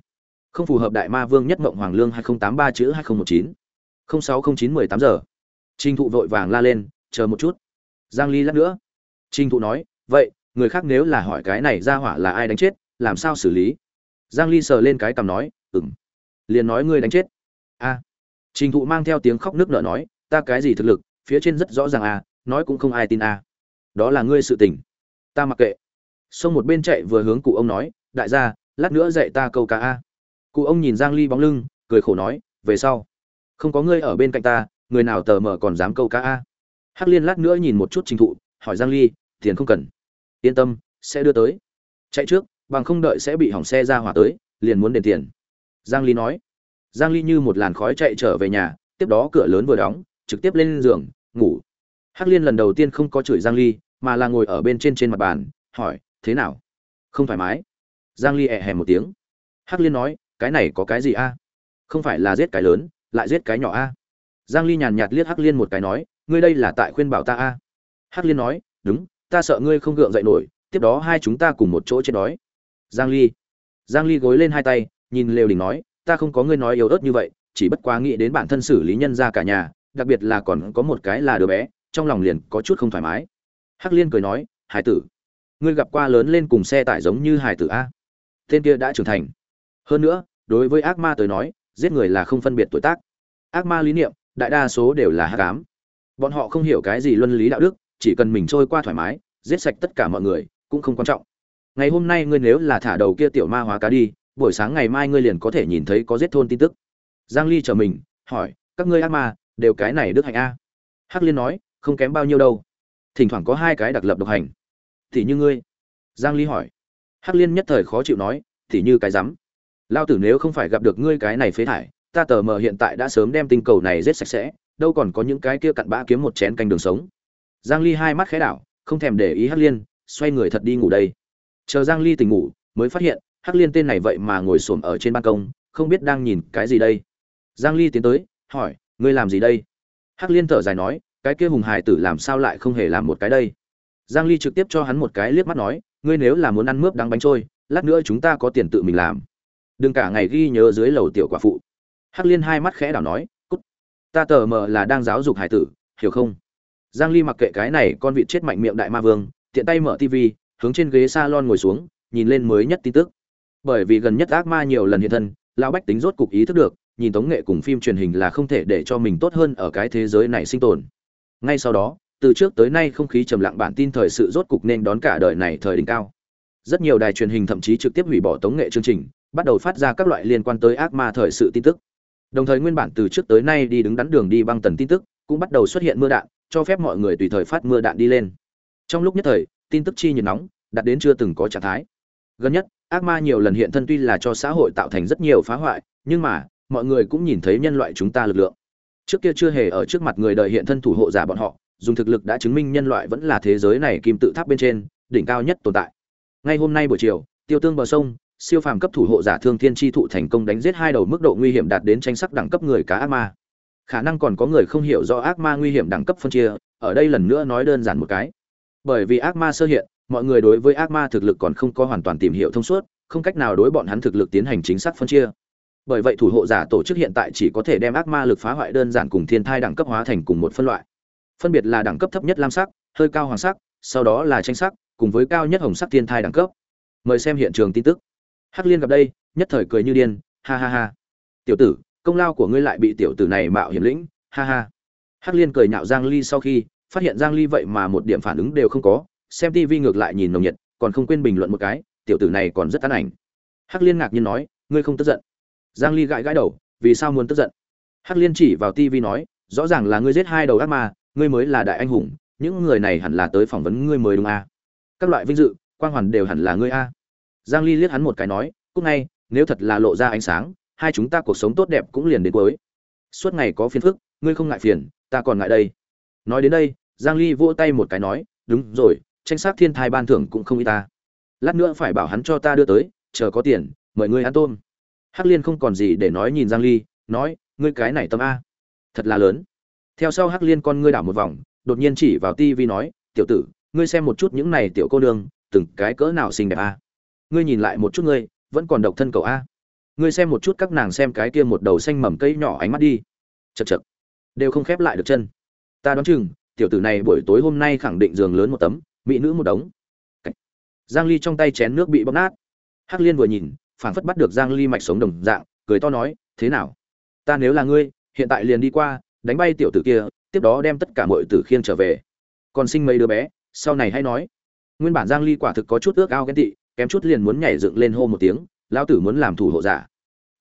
không phù hợp đại ma vương nhất mộng hoàng lương 2083 chữ 2019 060918 giờ. Trình thụ vội vàng la lên, chờ một chút. Giang ly lát nữa. Trình thụ nói, vậy, người khác nếu là hỏi cái này ra hỏa là ai đánh chết, làm sao xử lý? Giang ly sờ lên cái cằm nói, ừm. Liền nói, ngươi đánh chết. A. Trình thụ mang theo tiếng khóc nước nở nói, ta cái gì thực lực, phía trên rất rõ ràng à nói cũng không ai tin à. Đó là ngươi sự tình. Ta mặc kệ. Xông một bên chạy vừa hướng cụ ông nói, đại gia, lát nữa dạy ta câu cá a cụ ông nhìn giang ly bóng lưng, cười khổ nói, về sau, không có ngươi ở bên cạnh ta, người nào tờ mờ còn dám câu cá a? Hắc liên lát nữa nhìn một chút trình thụ, hỏi giang ly, tiền không cần. Yên tâm, sẽ đưa tới. Chạy trước, bằng không đợi sẽ bị hỏng xe ra hỏa tới, liền muốn đền tiền. Giang ly nói. Giang ly như một làn khói chạy trở về nhà, tiếp đó cửa lớn vừa đóng, trực tiếp lên giường, ngủ. Hắc liên lần đầu tiên không có chửi giang ly, mà là ngồi ở bên trên trên mặt bàn, hỏi, thế nào? Không thoải mái? Giang ly ẹ hèm một tiếng. Hắc liên nói cái này có cái gì a? Không phải là giết cái lớn, lại giết cái nhỏ a? Giang ly nhàn nhạt liếc hắc liên một cái nói, ngươi đây là tại khuyên bảo ta a? Hắc liên nói, đúng, ta sợ ngươi không gượng dậy nổi, tiếp đó hai chúng ta cùng một chỗ chết đói. Giang ly. Giang ly gối lên hai tay, nhìn lều đình nói, ta không có ngươi nói yếu ớt như vậy, chỉ bất quá nghĩ đến bản thân xử lý nhân ra cả nhà, đặc biệt là còn có một cái là đứa bé, trong lòng liền có chút không thoải mái. Hắc liên cười nói, hải tử, ngươi gặp qua lớn lên cùng xe tải giống như hải tử a? Tên kia đã trưởng thành hơn nữa, đối với ác ma tới nói, giết người là không phân biệt tuổi tác. Ác ma lý niệm, đại đa số đều là hắc ám. Bọn họ không hiểu cái gì luân lý đạo đức, chỉ cần mình trôi qua thoải mái, giết sạch tất cả mọi người, cũng không quan trọng. Ngày hôm nay ngươi nếu là thả đầu kia tiểu ma hóa cá đi, buổi sáng ngày mai ngươi liền có thể nhìn thấy có giết thôn tin tức. Giang ly chờ mình, hỏi, các ngươi ác ma, đều cái này đức hạnh a? Hắc liên nói, không kém bao nhiêu đâu. Thỉnh thoảng có hai cái đặc lập độc hành. Thì như ngươi. Giang ly hỏi. Hắc liên nhất thời khó chịu nói, thì như cái rắm lao tử nếu không phải gặp được ngươi cái này phế thải, ta tờ mờ hiện tại đã sớm đem tinh cầu này giết sạch sẽ, đâu còn có những cái kia cặn bã kiếm một chén canh đường sống. Giang ly hai mắt khẽ đảo, không thèm để ý hắc liên, xoay người thật đi ngủ đây. Chờ giang ly tỉnh ngủ, mới phát hiện, hắc liên tên này vậy mà ngồi xổm ở trên ban công, không biết đang nhìn cái gì đây. Giang ly tiến tới, hỏi, ngươi làm gì đây? Hắc liên thở dài nói, cái kia hùng hải tử làm sao lại không hề làm một cái đây? Giang ly trực tiếp cho hắn một cái liếc mắt nói, ngươi nếu là muốn ăn mướp đắng bánh trôi, lát nữa chúng ta có tiền tự mình làm đừng cả ngày ghi nhớ dưới lầu tiểu quả phụ. Hắc liên hai mắt khẽ đảo nói, cút. Ta tờ mờ là đang giáo dục hải tử, hiểu không? Giang ly mặc kệ cái này, con vịt chết mạnh miệng đại ma vương, tiện tay mở tivi hướng trên ghế salon ngồi xuống, nhìn lên mới nhất tin tức. Bởi vì gần nhất ác ma nhiều lần hiện thân, lão bách tính rốt cục ý thức được, nhìn tống nghệ cùng phim truyền hình là không thể để cho mình tốt hơn ở cái thế giới này sinh tồn. Ngay sau đó, từ trước tới nay không khí trầm lặng bản tin thời sự rốt cục nên đón cả đời này thời đỉnh cao. Rất nhiều đài truyền hình thậm chí trực tiếp hủy bỏ tống nghệ chương trình bắt đầu phát ra các loại liên quan tới ác ma thời sự tin tức. Đồng thời nguyên bản từ trước tới nay đi đứng đắn đường đi băng tần tin tức cũng bắt đầu xuất hiện mưa đạn, cho phép mọi người tùy thời phát mưa đạn đi lên. Trong lúc nhất thời, tin tức chi nhiệt nóng đạt đến chưa từng có trạng thái. Gần nhất, ác ma nhiều lần hiện thân tuy là cho xã hội tạo thành rất nhiều phá hoại, nhưng mà, mọi người cũng nhìn thấy nhân loại chúng ta lực lượng. Trước kia chưa hề ở trước mặt người đời hiện thân thủ hộ giả bọn họ, dùng thực lực đã chứng minh nhân loại vẫn là thế giới này kim tự tháp bên trên, đỉnh cao nhất tồn tại. Ngay hôm nay buổi chiều, tiêu tương bờ sông siêu phàm cấp thủ hộ giả thương thiên chi thụ thành công đánh giết hai đầu mức độ nguy hiểm đạt đến tranh sắc đẳng cấp người cá ác ma. Khả năng còn có người không hiểu rõ ác ma nguy hiểm đẳng cấp phân chia, ở đây lần nữa nói đơn giản một cái. Bởi vì ác ma sơ hiện, mọi người đối với ác ma thực lực còn không có hoàn toàn tìm hiểu thông suốt, không cách nào đối bọn hắn thực lực tiến hành chính xác phân chia. Bởi vậy thủ hộ giả tổ chức hiện tại chỉ có thể đem ác ma lực phá hoại đơn giản cùng thiên thai đẳng cấp hóa thành cùng một phân loại. Phân biệt là đẳng cấp thấp nhất lam sắc, hơi cao hoàng sắc, sau đó là tranh sắc, cùng với cao nhất hồng sắc thiên thai đẳng cấp. Mời xem hiện trường tin tức hắc liên gặp đây, nhất thời cười như điên, ha ha ha. Tiểu tử, công lao của ngươi lại bị tiểu tử này mạo hiểm lĩnh, ha ha. Hắc liên cười nhạo giang ly sau khi, phát hiện giang ly vậy mà một điểm phản ứng đều không có, xem tivi ngược lại nhìn nồng nhiệt, còn không quên bình luận một cái, tiểu tử này còn rất tán ảnh. Hắc liên ngạc nhiên nói, ngươi không tức giận. Giang ly gãi gãi đầu, vì sao muốn tức giận? Hắc liên chỉ vào tivi nói, rõ ràng là ngươi giết hai đầu ác ma, ngươi mới là đại anh hùng, những người này hẳn là tới phỏng vấn ngươi mới đúng a. À? các loại vinh dự, quang hoàn đều hẳn là ngươi a giang ly liếc hắn một cái nói, cúc ngay, nếu thật là lộ ra ánh sáng, hai chúng ta cuộc sống tốt đẹp cũng liền đến cuối. Suốt ngày có phiền phức, ngươi không ngại phiền, ta còn ngại đây. Nói đến đây, giang ly vỗ tay một cái nói, đúng rồi, tranh sát thiên thai ban thưởng cũng không y ta. Lát nữa phải bảo hắn cho ta đưa tới, chờ có tiền, mời ngươi ăn tôm. Hắc liên không còn gì để nói nhìn giang ly, nói, ngươi cái này tâm a, thật là lớn. Theo sau hắc liên con ngươi đảo một vòng, đột nhiên chỉ vào tivi nói, tiểu tử, ngươi xem một chút những này tiểu cô nương, từng cái cỡ nào xinh đẹp a ngươi nhìn lại một chút ngươi, vẫn còn độc thân cậu a. Ngươi xem một chút các nàng xem cái kia một đầu xanh mầm cây nhỏ ánh mắt đi. Chật chật đều không khép lại được chân. Ta đoán chừng, tiểu tử này buổi tối hôm nay khẳng định giường lớn một tấm, mỹ nữ một đống. Giang ly trong tay chén nước bị bóp nát. Hắc liên vừa nhìn, phảng phất bắt được giang ly mạch sống đồng dạng, cười to nói, thế nào? Ta nếu là ngươi, hiện tại liền đi qua, đánh bay tiểu tử kia, tiếp đó đem tất cả mọi tử khiêng trở về. Còn sinh mấy đứa bé, sau này hãy nói. Nguyên bản giang ly quả thực có chút ước ao ghen tị kém chút liền muốn nhảy dựng lên hô một tiếng, lão tử muốn làm thủ hộ giả.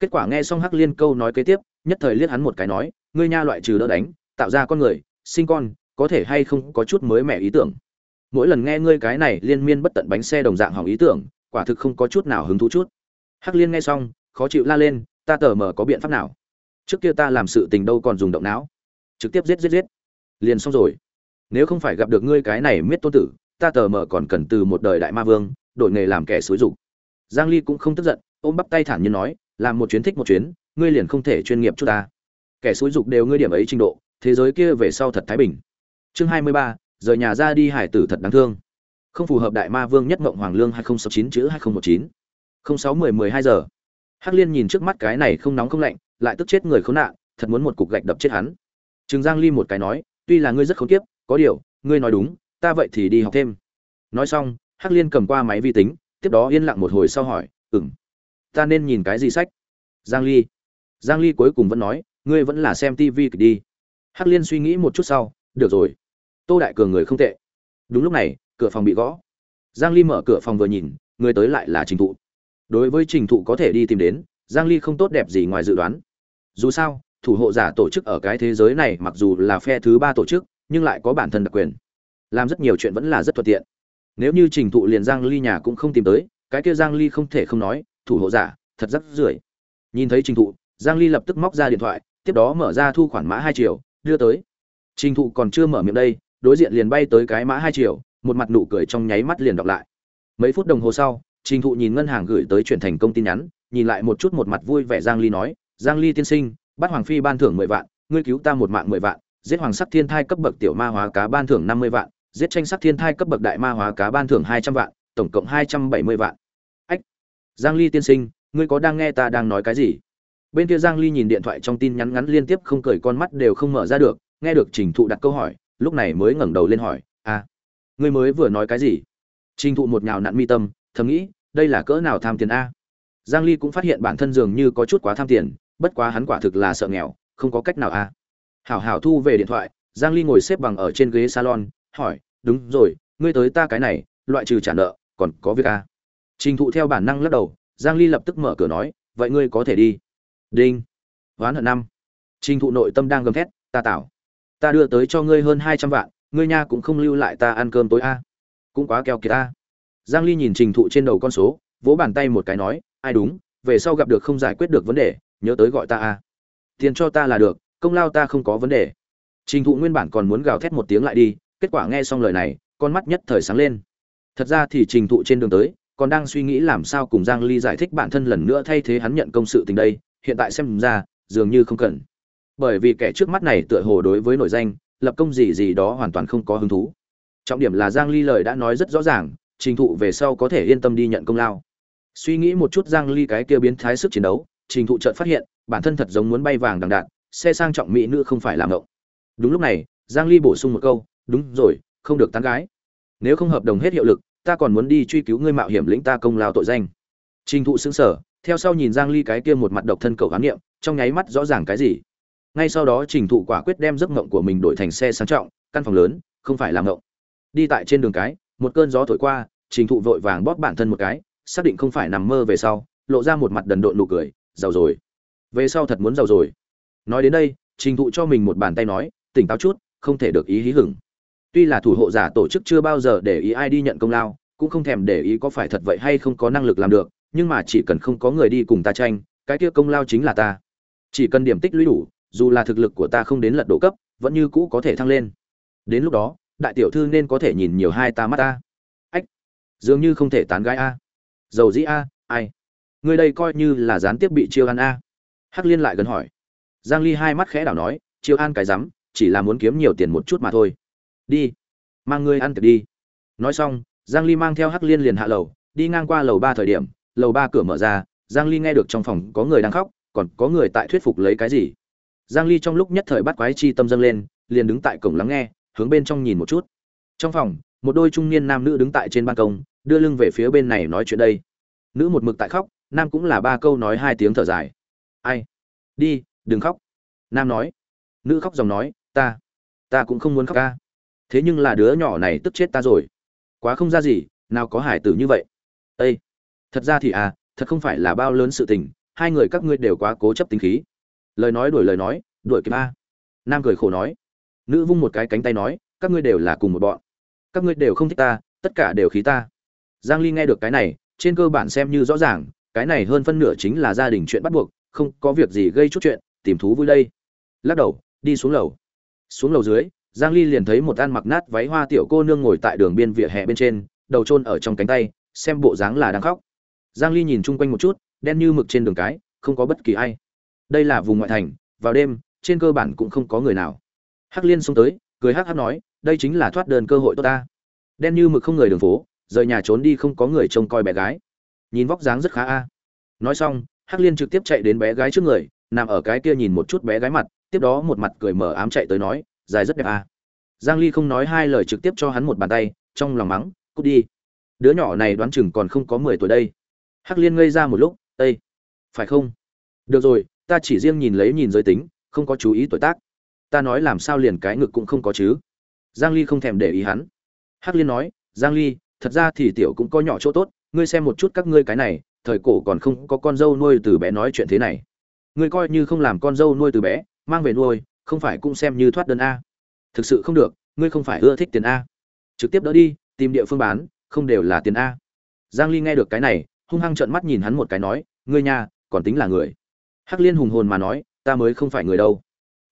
Kết quả nghe xong hắc liên câu nói kế tiếp, nhất thời liếc hắn một cái nói, ngươi nha loại trừ đỡ đánh, tạo ra con người, sinh con, có thể hay không có chút mới mẻ ý tưởng. Mỗi lần nghe ngươi cái này liên miên bất tận bánh xe đồng dạng hỏng ý tưởng, quả thực không có chút nào hứng thú chút. Hắc liên nghe xong, khó chịu la lên, ta tờ mờ có biện pháp nào? Trước kia ta làm sự tình đâu còn dùng động não. Trực tiếp giết giết giết. Liền xong rồi. Nếu không phải gặp được ngươi cái này miết tôn tử, ta tờ mờ còn cần từ một đời đại ma vương đổi nghề làm kẻ xúi dục. Giang ly cũng không tức giận ôm bắp tay thản nhiên nói làm một chuyến thích một chuyến ngươi liền không thể chuyên nghiệp chút ta. Kẻ xúi dục đều ngươi điểm ấy trình độ thế giới kia về sau thật thái bình. Chương 23, rời nhà ra đi hải tử thật đáng thương. Không phù hợp đại ma vương nhất mộng hoàng lương 2069 chữ 2019 06 10 12 giờ. Hắc liên nhìn trước mắt cái này không nóng không lạnh lại tức chết người khốn nạn thật muốn một cục gạch đập chết hắn. Trừng Giang Ly một cái nói, tuy là ngươi rất khốn kiếp, có điều, ngươi nói đúng, ta vậy thì đi học thêm. Nói xong, Hắc Liên cầm qua máy vi tính, tiếp đó yên lặng một hồi sau hỏi, "Ừm, ta nên nhìn cái gì sách?" Giang Ly. Giang Ly cuối cùng vẫn nói, "Ngươi vẫn là xem TV kịch đi." Hắc Liên suy nghĩ một chút sau, "Được rồi." Tô Đại Cường người không tệ. Đúng lúc này, cửa phòng bị gõ. Giang Ly mở cửa phòng vừa nhìn, người tới lại là Trình Thụ. Đối với Trình Thụ có thể đi tìm đến, Giang Ly không tốt đẹp gì ngoài dự đoán. Dù sao, thủ hộ giả tổ chức ở cái thế giới này mặc dù là phe thứ ba tổ chức nhưng lại có bản thân đặc quyền làm rất nhiều chuyện vẫn là rất thuận tiện nếu như trình thụ liền giang ly nhà cũng không tìm tới, cái kia giang ly không thể không nói, thủ hộ giả, thật rất rưởi. Nhìn thấy trình thụ, giang ly lập tức móc ra điện thoại, tiếp đó mở ra thu khoản mã hai triệu, đưa tới. Trình thụ còn chưa mở miệng đây, đối diện liền bay tới cái mã hai triệu, một mặt nụ cười trong nháy mắt liền đọc lại. Mấy phút đồng hồ sau, trình thụ nhìn ngân hàng gửi tới chuyển thành công tin nhắn, nhìn lại một chút một mặt vui vẻ giang ly nói, giang ly tiên sinh, bắt hoàng phi ban thưởng mười vạn, ngươi cứu ta một mạng mười vạn, giết hoàng sắc thiên thai cấp bậc tiểu ma hóa cá ban thưởng năm mươi vạn giết tranh sắc thiên thai cấp bậc đại ma hóa cá ban thưởng hai trăm vạn, tổng cộng hai trăm bảy mươi vạn. Ách, giang ly tiên sinh, ngươi có đang nghe ta đang nói cái gì? Bên kia giang ly nhìn điện thoại trong tin nhắn ngắn liên tiếp không cười con mắt đều không mở ra được, nghe được trình thụ đặt câu hỏi, lúc này mới ngẩng đầu lên hỏi à ngươi mới vừa nói cái gì? Trình thụ một nhào nặn mi tâm, thầm nghĩ, đây là cỡ nào tham tiền a? Giang ly cũng phát hiện bản thân dường như có chút quá tham tiền, bất quá hắn quả thực là sợ nghèo, không có cách nào a. À. hảo hảo thu về điện thoại, giang ly ngồi xếp bằng ở trên ghế salon hỏi, đúng rồi, ngươi tới ta cái này, loại trừ trả nợ, còn có việc a à? trình thụ theo bản năng lắc đầu, giang ly lập tức mở cửa nói, vậy ngươi có thể đi. Đinh. Oán hận năm. Trình thụ nội tâm đang gầm thét, ta tảo, ta đưa tới cho ngươi hơn 200 vạn, ngươi nha cũng không lưu lại ta ăn cơm tối a. Cũng quá keo kiệt a giang ly nhìn trình thụ trên đầu con số, vỗ bàn tay một cái nói, ai đúng, về sau gặp được không giải quyết được vấn đề, nhớ tới gọi ta a. Tiền cho ta là được, công lao ta không có vấn đề. Trình thụ nguyên bản còn muốn gào thét một tiếng lại đi kết quả nghe xong lời này, con mắt nhất thời sáng lên. Thật ra thì trình thụ trên đường tới, còn đang suy nghĩ làm sao cùng giang ly giải thích bản thân lần nữa thay thế hắn nhận công sự tình đây, hiện tại xem ra, dường như không cần. Bởi vì kẻ trước mắt này tựa hồ đối với nội danh, lập công gì gì đó hoàn toàn không có hứng thú. Trọng điểm là giang ly lời đã nói rất rõ ràng, trình thụ về sau có thể yên tâm đi nhận công lao. Suy nghĩ một chút giang ly cái kia biến thái sức chiến đấu, trình thụ chợt phát hiện, bản thân thật giống muốn bay vàng đằng đạn, xe sang trọng mỹ nữ không phải làm ngộng đúng lúc này, giang ly bổ sung một câu đúng rồi, không được tán gái. Nếu không hợp đồng hết hiệu lực, ta còn muốn đi truy cứu ngươi mạo hiểm lĩnh ta công lao tội danh. Trình thụ xứng sở theo sau nhìn giang ly cái kia một mặt độc thân cầu khám nghiệm, trong nháy mắt rõ ràng cái gì. Ngay sau đó trình thụ quả quyết đem giấc ngộng của mình đổi thành xe sang trọng, căn phòng lớn, không phải làm ngộng đi tại trên đường cái, một cơn gió thổi qua, trình thụ vội vàng bóp bản thân một cái, xác định không phải nằm mơ về sau, lộ ra một mặt đần độn nụ cười, giàu rồi. Về sau thật muốn giàu rồi. Nói đến đây, trình thụ cho mình một bàn tay nói, tỉnh táo chút, không thể được ý hí hửng tuy là thủ hộ giả tổ chức chưa bao giờ để ý ai đi nhận công lao, cũng không thèm để ý có phải thật vậy hay không có năng lực làm được, nhưng mà chỉ cần không có người đi cùng ta tranh, cái kia công lao chính là ta. Chỉ cần điểm tích lũy đủ, dù là thực lực của ta không đến lật độ cấp, vẫn như cũ có thể thăng lên. Đến lúc đó, đại tiểu thư nên có thể nhìn nhiều hai ta mắt ta. Ách, dường như không thể tán gái a. Dầu dĩ a, ai? Người đây coi như là gián tiếp bị chiêu An a. Hắc liên lại gần hỏi. Giang ly hai mắt khẽ đảo nói, chiêu An cái rắm, chỉ là muốn kiếm nhiều tiền một chút mà thôi đi. Mang ngươi ăn tiệc đi. Nói xong, giang ly mang theo hắc liên liền hạ lầu, đi ngang qua lầu ba thời điểm, lầu ba cửa mở ra, giang ly nghe được trong phòng có người đang khóc, còn có người tại thuyết phục lấy cái gì. Giang ly trong lúc nhất thời bắt quái chi tâm dâng lên, liền đứng tại cổng lắng nghe, hướng bên trong nhìn một chút. Trong phòng, một đôi trung niên nam nữ đứng tại trên ban công, đưa lưng về phía bên này nói chuyện đây. Nữ một mực tại khóc, nam cũng là ba câu nói hai tiếng thở dài. Ai? Đi, đừng khóc. Nam nói. Nữ khóc dòng nói, ta ta cũng không muốn khóc ca thế nhưng là đứa nhỏ này tức chết ta rồi. Quá không ra gì nào có hải tử như vậy. Ê, thật ra thì à thật không phải là bao lớn sự tình hai người các ngươi đều quá cố chấp tính khí. Lời nói đuổi lời nói đuổi kịp a. Nam cười khổ nói. Nữ vung một cái cánh tay nói các ngươi đều là cùng một bọn. Các ngươi đều không thích ta tất cả đều khí ta. Giang ly nghe được cái này trên cơ bản xem như rõ ràng cái này hơn phân nửa chính là gia đình chuyện bắt buộc không có việc gì gây chút chuyện tìm thú vui đây. Lắc đầu đi xuống lầu. Xuống lầu dưới giang ly liền thấy một ăn mặc nát váy hoa tiểu cô nương ngồi tại đường biên vỉa hè bên trên, đầu trôn ở trong cánh tay, xem bộ dáng là đang khóc. Giang ly nhìn chung quanh một chút, đen như mực trên đường cái, không có bất kỳ ai. Đây là vùng ngoại thành, vào đêm, trên cơ bản cũng không có người nào. Hắc liên xông tới, cười hắc hắc nói, đây chính là thoát đơn cơ hội tốt ta. Đen như mực không người đường phố, rời nhà trốn đi không có người trông coi bé gái. Nhìn vóc dáng rất khá a. Nói xong, hắc liên trực tiếp chạy đến bé gái trước người, nằm ở cái kia nhìn một chút bé gái mặt, tiếp đó một mặt cười mở ám chạy tới nói dài rất đẹp à? giang ly không nói hai lời trực tiếp cho hắn một bàn tay trong lòng mắng cút đi. Đứa nhỏ này đoán chừng còn không có 10 tuổi đây. Hắc liên ngây ra một lúc tây, phải không? Được rồi ta chỉ riêng nhìn lấy nhìn giới tính không có chú ý tuổi tác. Ta nói làm sao liền cái ngực cũng không có chứ. Giang ly không thèm để ý hắn. Hắc liên nói giang ly thật ra thì tiểu cũng có nhỏ chỗ tốt ngươi xem một chút các ngươi cái này thời cổ còn không có con dâu nuôi từ bé nói chuyện thế này. Ngươi coi như không làm con dâu nuôi từ bé mang về nuôi không phải cũng xem như thoát đơn a. Thực sự không được, ngươi không phải ưa thích tiền a. Trực tiếp đỡ đi, tìm địa phương bán, không đều là tiền a. Giang ly nghe được cái này, hung hăng trợn mắt nhìn hắn một cái nói, ngươi nha, còn tính là người. Hắc liên hùng hồn mà nói, ta mới không phải người đâu.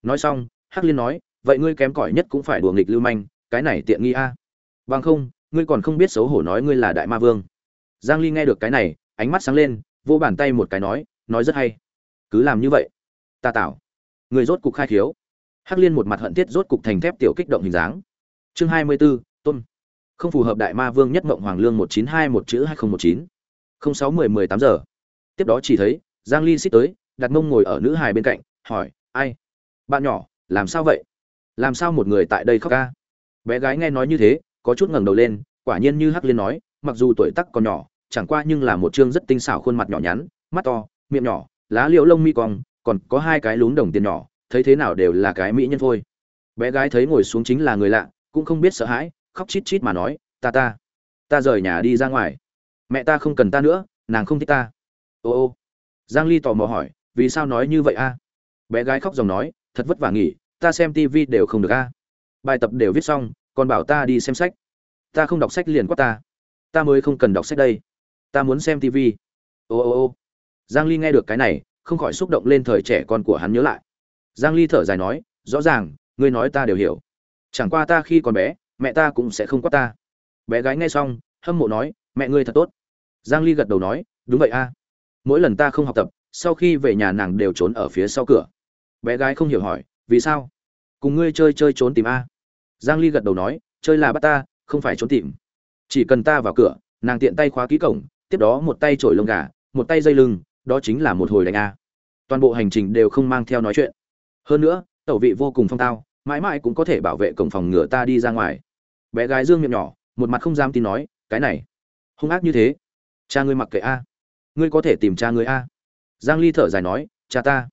Nói xong, hắc liên nói, vậy ngươi kém cỏi nhất cũng phải đùa nghịch lưu manh, cái này tiện nghi a. Bằng không, ngươi còn không biết xấu hổ nói ngươi là đại ma vương. Giang ly nghe được cái này, ánh mắt sáng lên vô bàn tay một cái nói nói rất hay. Cứ làm như vậy. Ta tạo người rốt cục khai thiếu hắc liên một mặt hận thiết rốt cục thành thép tiểu kích động hình dáng. Chương 24, tôn. Không phù hợp đại ma vương nhất mộng hoàng lương 192 một chữ 2019 06 10 18 giờ. Tiếp đó chỉ thấy giang ly xích tới đặt mông ngồi ở nữ hài bên cạnh hỏi ai? Bạn nhỏ làm sao vậy? Làm sao một người tại đây khóc ca? Bé gái nghe nói như thế có chút ngẩng đầu lên quả nhiên như hắc liên nói mặc dù tuổi tác còn nhỏ chẳng qua nhưng là một trương rất tinh xảo khuôn mặt nhỏ nhắn mắt to miệng nhỏ lá liễu lông mi cong còn có hai cái lún đồng tiền nhỏ thấy thế nào đều là cái mỹ nhân thôi bé gái thấy ngồi xuống chính là người lạ, cũng không biết sợ hãi, khóc chít chít mà nói, ta ta ta rời nhà đi ra ngoài. Mẹ ta không cần ta nữa, nàng không thích ta. Ô ô. Giang ly tò mò hỏi, vì sao nói như vậy a? Bé gái khóc dòng nói, thật vất vả nghỉ, ta xem tivi đều không được a. Bài tập đều viết xong, còn bảo ta đi xem sách. Ta không đọc sách liền quát ta. Ta mới không cần đọc sách đây. Ta muốn xem tivi ô ô ô. Giang ly nghe được cái này, không khỏi xúc động lên thời trẻ con của hắn nhớ lại giang ly thở dài nói, rõ ràng, ngươi nói ta đều hiểu. Chẳng qua ta khi còn bé, mẹ ta cũng sẽ không quát ta. Bé gái nghe xong, hâm mộ nói, mẹ ngươi thật tốt. Giang ly gật đầu nói, đúng vậy a. Mỗi lần ta không học tập, sau khi về nhà nàng đều trốn ở phía sau cửa. Bé gái không hiểu hỏi, vì sao? Cùng ngươi chơi chơi trốn tìm a. Giang ly gật đầu nói, chơi là bắt ta, không phải trốn tìm. Chỉ cần ta vào cửa, nàng tiện tay khóa ký cổng, tiếp đó một tay trổi lông gà, một tay dây lưng, đó chính là một hồi đánh a. Toàn bộ hành trình đều không mang theo nói chuyện hơn nữa, tẩu vị vô cùng phong tao, mãi mãi cũng có thể bảo vệ cổng phòng ngựa ta đi ra ngoài. Bé gái dương miệng nhỏ, một mặt không dám tin nói, cái này, hung ác như thế. Cha ngươi mặc kệ a. Ngươi có thể tìm cha ngươi a. Giang ly thở dài nói, cha ta,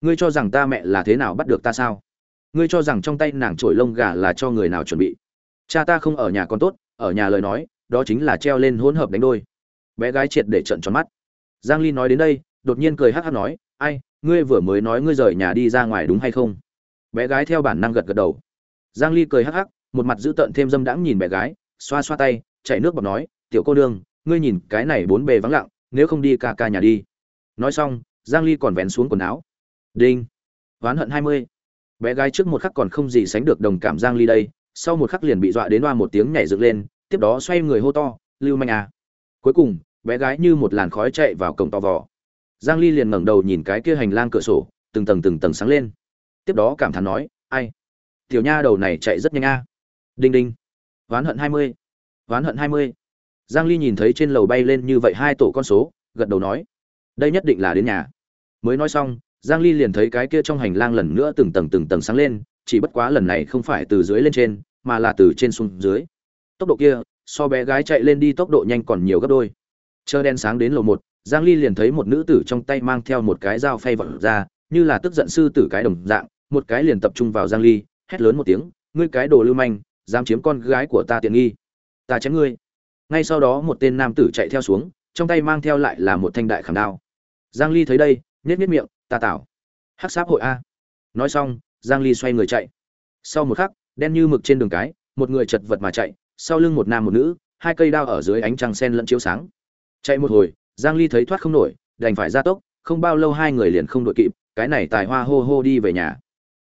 ngươi cho rằng ta mẹ là thế nào bắt được ta sao? Ngươi cho rằng trong tay nàng trổi lông gà là cho người nào chuẩn bị? Cha ta không ở nhà còn tốt, ở nhà lời nói, đó chính là treo lên hỗn hợp đánh đôi. Bé gái triệt để trận tròn mắt. Giang ly nói đến đây, đột nhiên cười hắc hắc nói ai, ngươi vừa mới nói ngươi rời nhà đi ra ngoài đúng hay không? Bé gái theo bản năng gật gật đầu. Giang ly cười hắc hắc, một mặt giữ tợn thêm dâm đãng nhìn bé gái, xoa xoa tay chảy nước bọt nói, tiểu cô đương ngươi nhìn cái này bốn bề vắng lặng, nếu không đi ca ca nhà đi. Nói xong, giang ly còn vén xuống quần áo. Đinh. Oán hận 20. bé gái trước một khắc còn không gì sánh được đồng cảm giang ly đây, sau một khắc liền bị dọa đến oa một tiếng nhảy dựng lên, tiếp đó xoay người hô to, lưu manh à. Cuối cùng, bé gái như một làn khói chạy vào cổng to vò giang ly liền ngẩng đầu nhìn cái kia hành lang cửa sổ, từng tầng từng tầng sáng lên. Tiếp đó cảm thán nói, ai? Tiểu nha đầu này chạy rất nhanh a. Đinh đinh. Ván hận 20. Ván hận 20. giang ly nhìn thấy trên lầu bay lên như vậy hai tổ con số, gật đầu nói, đây nhất định là đến nhà. Mới nói xong, giang ly liền thấy cái kia trong hành lang lần nữa từng tầng từng tầng sáng lên, chỉ bất quá lần này không phải từ dưới lên trên, mà là từ trên xuống dưới. Tốc độ kia, so bé gái chạy lên đi tốc độ nhanh còn nhiều gấp đôi. Chờ đen sáng đến lầu một giang ly liền thấy một nữ tử trong tay mang theo một cái dao phay vọt ra, như là tức giận sư tử cái đồng dạng, một cái liền tập trung vào giang ly, hét lớn một tiếng, ngươi cái đồ lưu manh, dám chiếm con gái của ta tiện nghi. Ta chém ngươi. Ngay sau đó một tên nam tử chạy theo xuống, trong tay mang theo lại là một thanh đại khảm đao. Giang ly thấy đây, nhếch nhếch miệng, ta tảo. Hắc sáp hội a. Nói xong, giang ly xoay người chạy. Sau một khắc, đen như mực trên đường cái, một người chật vật mà chạy, sau lưng một nam một nữ, hai cây đao ở dưới ánh trăng sen lẫn chiếu sáng. Chạy một hồi giang ly thấy thoát không nổi, đành phải ra tốc, không bao lâu hai người liền không đội kịp, cái này tài hoa hô hô đi về nhà.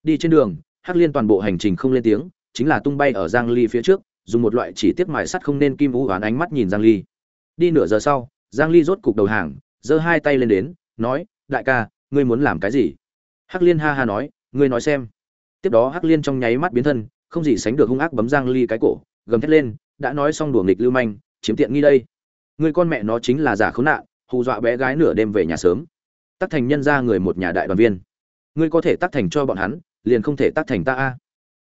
Đi trên đường, hắc liên toàn bộ hành trình không lên tiếng, chính là tung bay ở giang ly phía trước, dùng một loại chỉ tiếc mài sắt không nên kim u oán ánh mắt nhìn giang ly. Đi nửa giờ sau, giang ly rốt cục đầu hàng, giơ hai tay lên đến, nói, đại ca, ngươi muốn làm cái gì? Hắc liên ha ha nói, ngươi nói xem. Tiếp đó hắc liên trong nháy mắt biến thân, không gì sánh được hung ác bấm giang ly cái cổ, gầm thét lên, đã nói xong đùa nghịch lưu manh, chiếm tiện nghi đây người con mẹ nó chính là giả khốn nạn, hù dọa bé gái nửa đêm về nhà sớm. Tắc thành nhân ra người một nhà đại đoàn viên. Ngươi có thể tắc thành cho bọn hắn, liền không thể tắc thành ta a.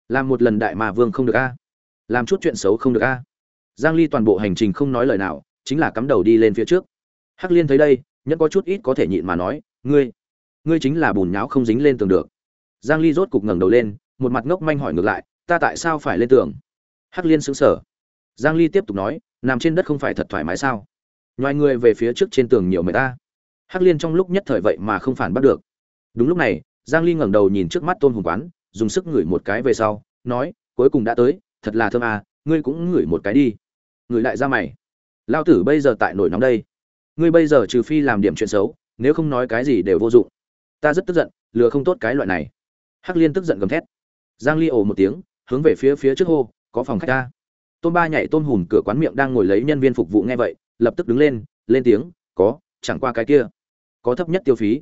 Làm một lần đại mà vương không được a. Làm chút chuyện xấu không được a. Giang ly toàn bộ hành trình không nói lời nào, chính là cắm đầu đi lên phía trước. Hắc liên thấy đây, nhẫn có chút ít có thể nhịn mà nói, ngươi ngươi chính là bùn nháo không dính lên tường được. Giang ly rốt cục ngẩng đầu lên, một mặt ngốc manh hỏi ngược lại, ta tại sao phải lên tường? Hắc liên sững sờ. Giang ly tiếp tục nói nằm trên đất không phải thật thoải mái sao? Nhoài người về phía trước trên tường nhiều người ta. Hắc liên trong lúc nhất thời vậy mà không phản bắt được. Đúng lúc này, giang ly ngẩng đầu nhìn trước mắt tôn hùng quán, dùng sức ngửi một cái về sau, nói, cuối cùng đã tới, thật là thơm à ngươi cũng ngửi một cái đi. Ngửi lại ra mày. Lao tử bây giờ tại nổi nóng đây. Ngươi bây giờ trừ phi làm điểm chuyện xấu, nếu không nói cái gì đều vô dụng. Ta rất tức giận, lừa không tốt cái loại này. Hắc liên tức giận gầm thét. Giang ly ồ một tiếng, hướng về phía phía trước hô, có phòng khách ta tôn ba nhảy tôn hùm cửa quán miệng đang ngồi lấy nhân viên phục vụ nghe vậy, lập tức đứng lên lên tiếng, có, chẳng qua cái kia, có thấp nhất tiêu phí.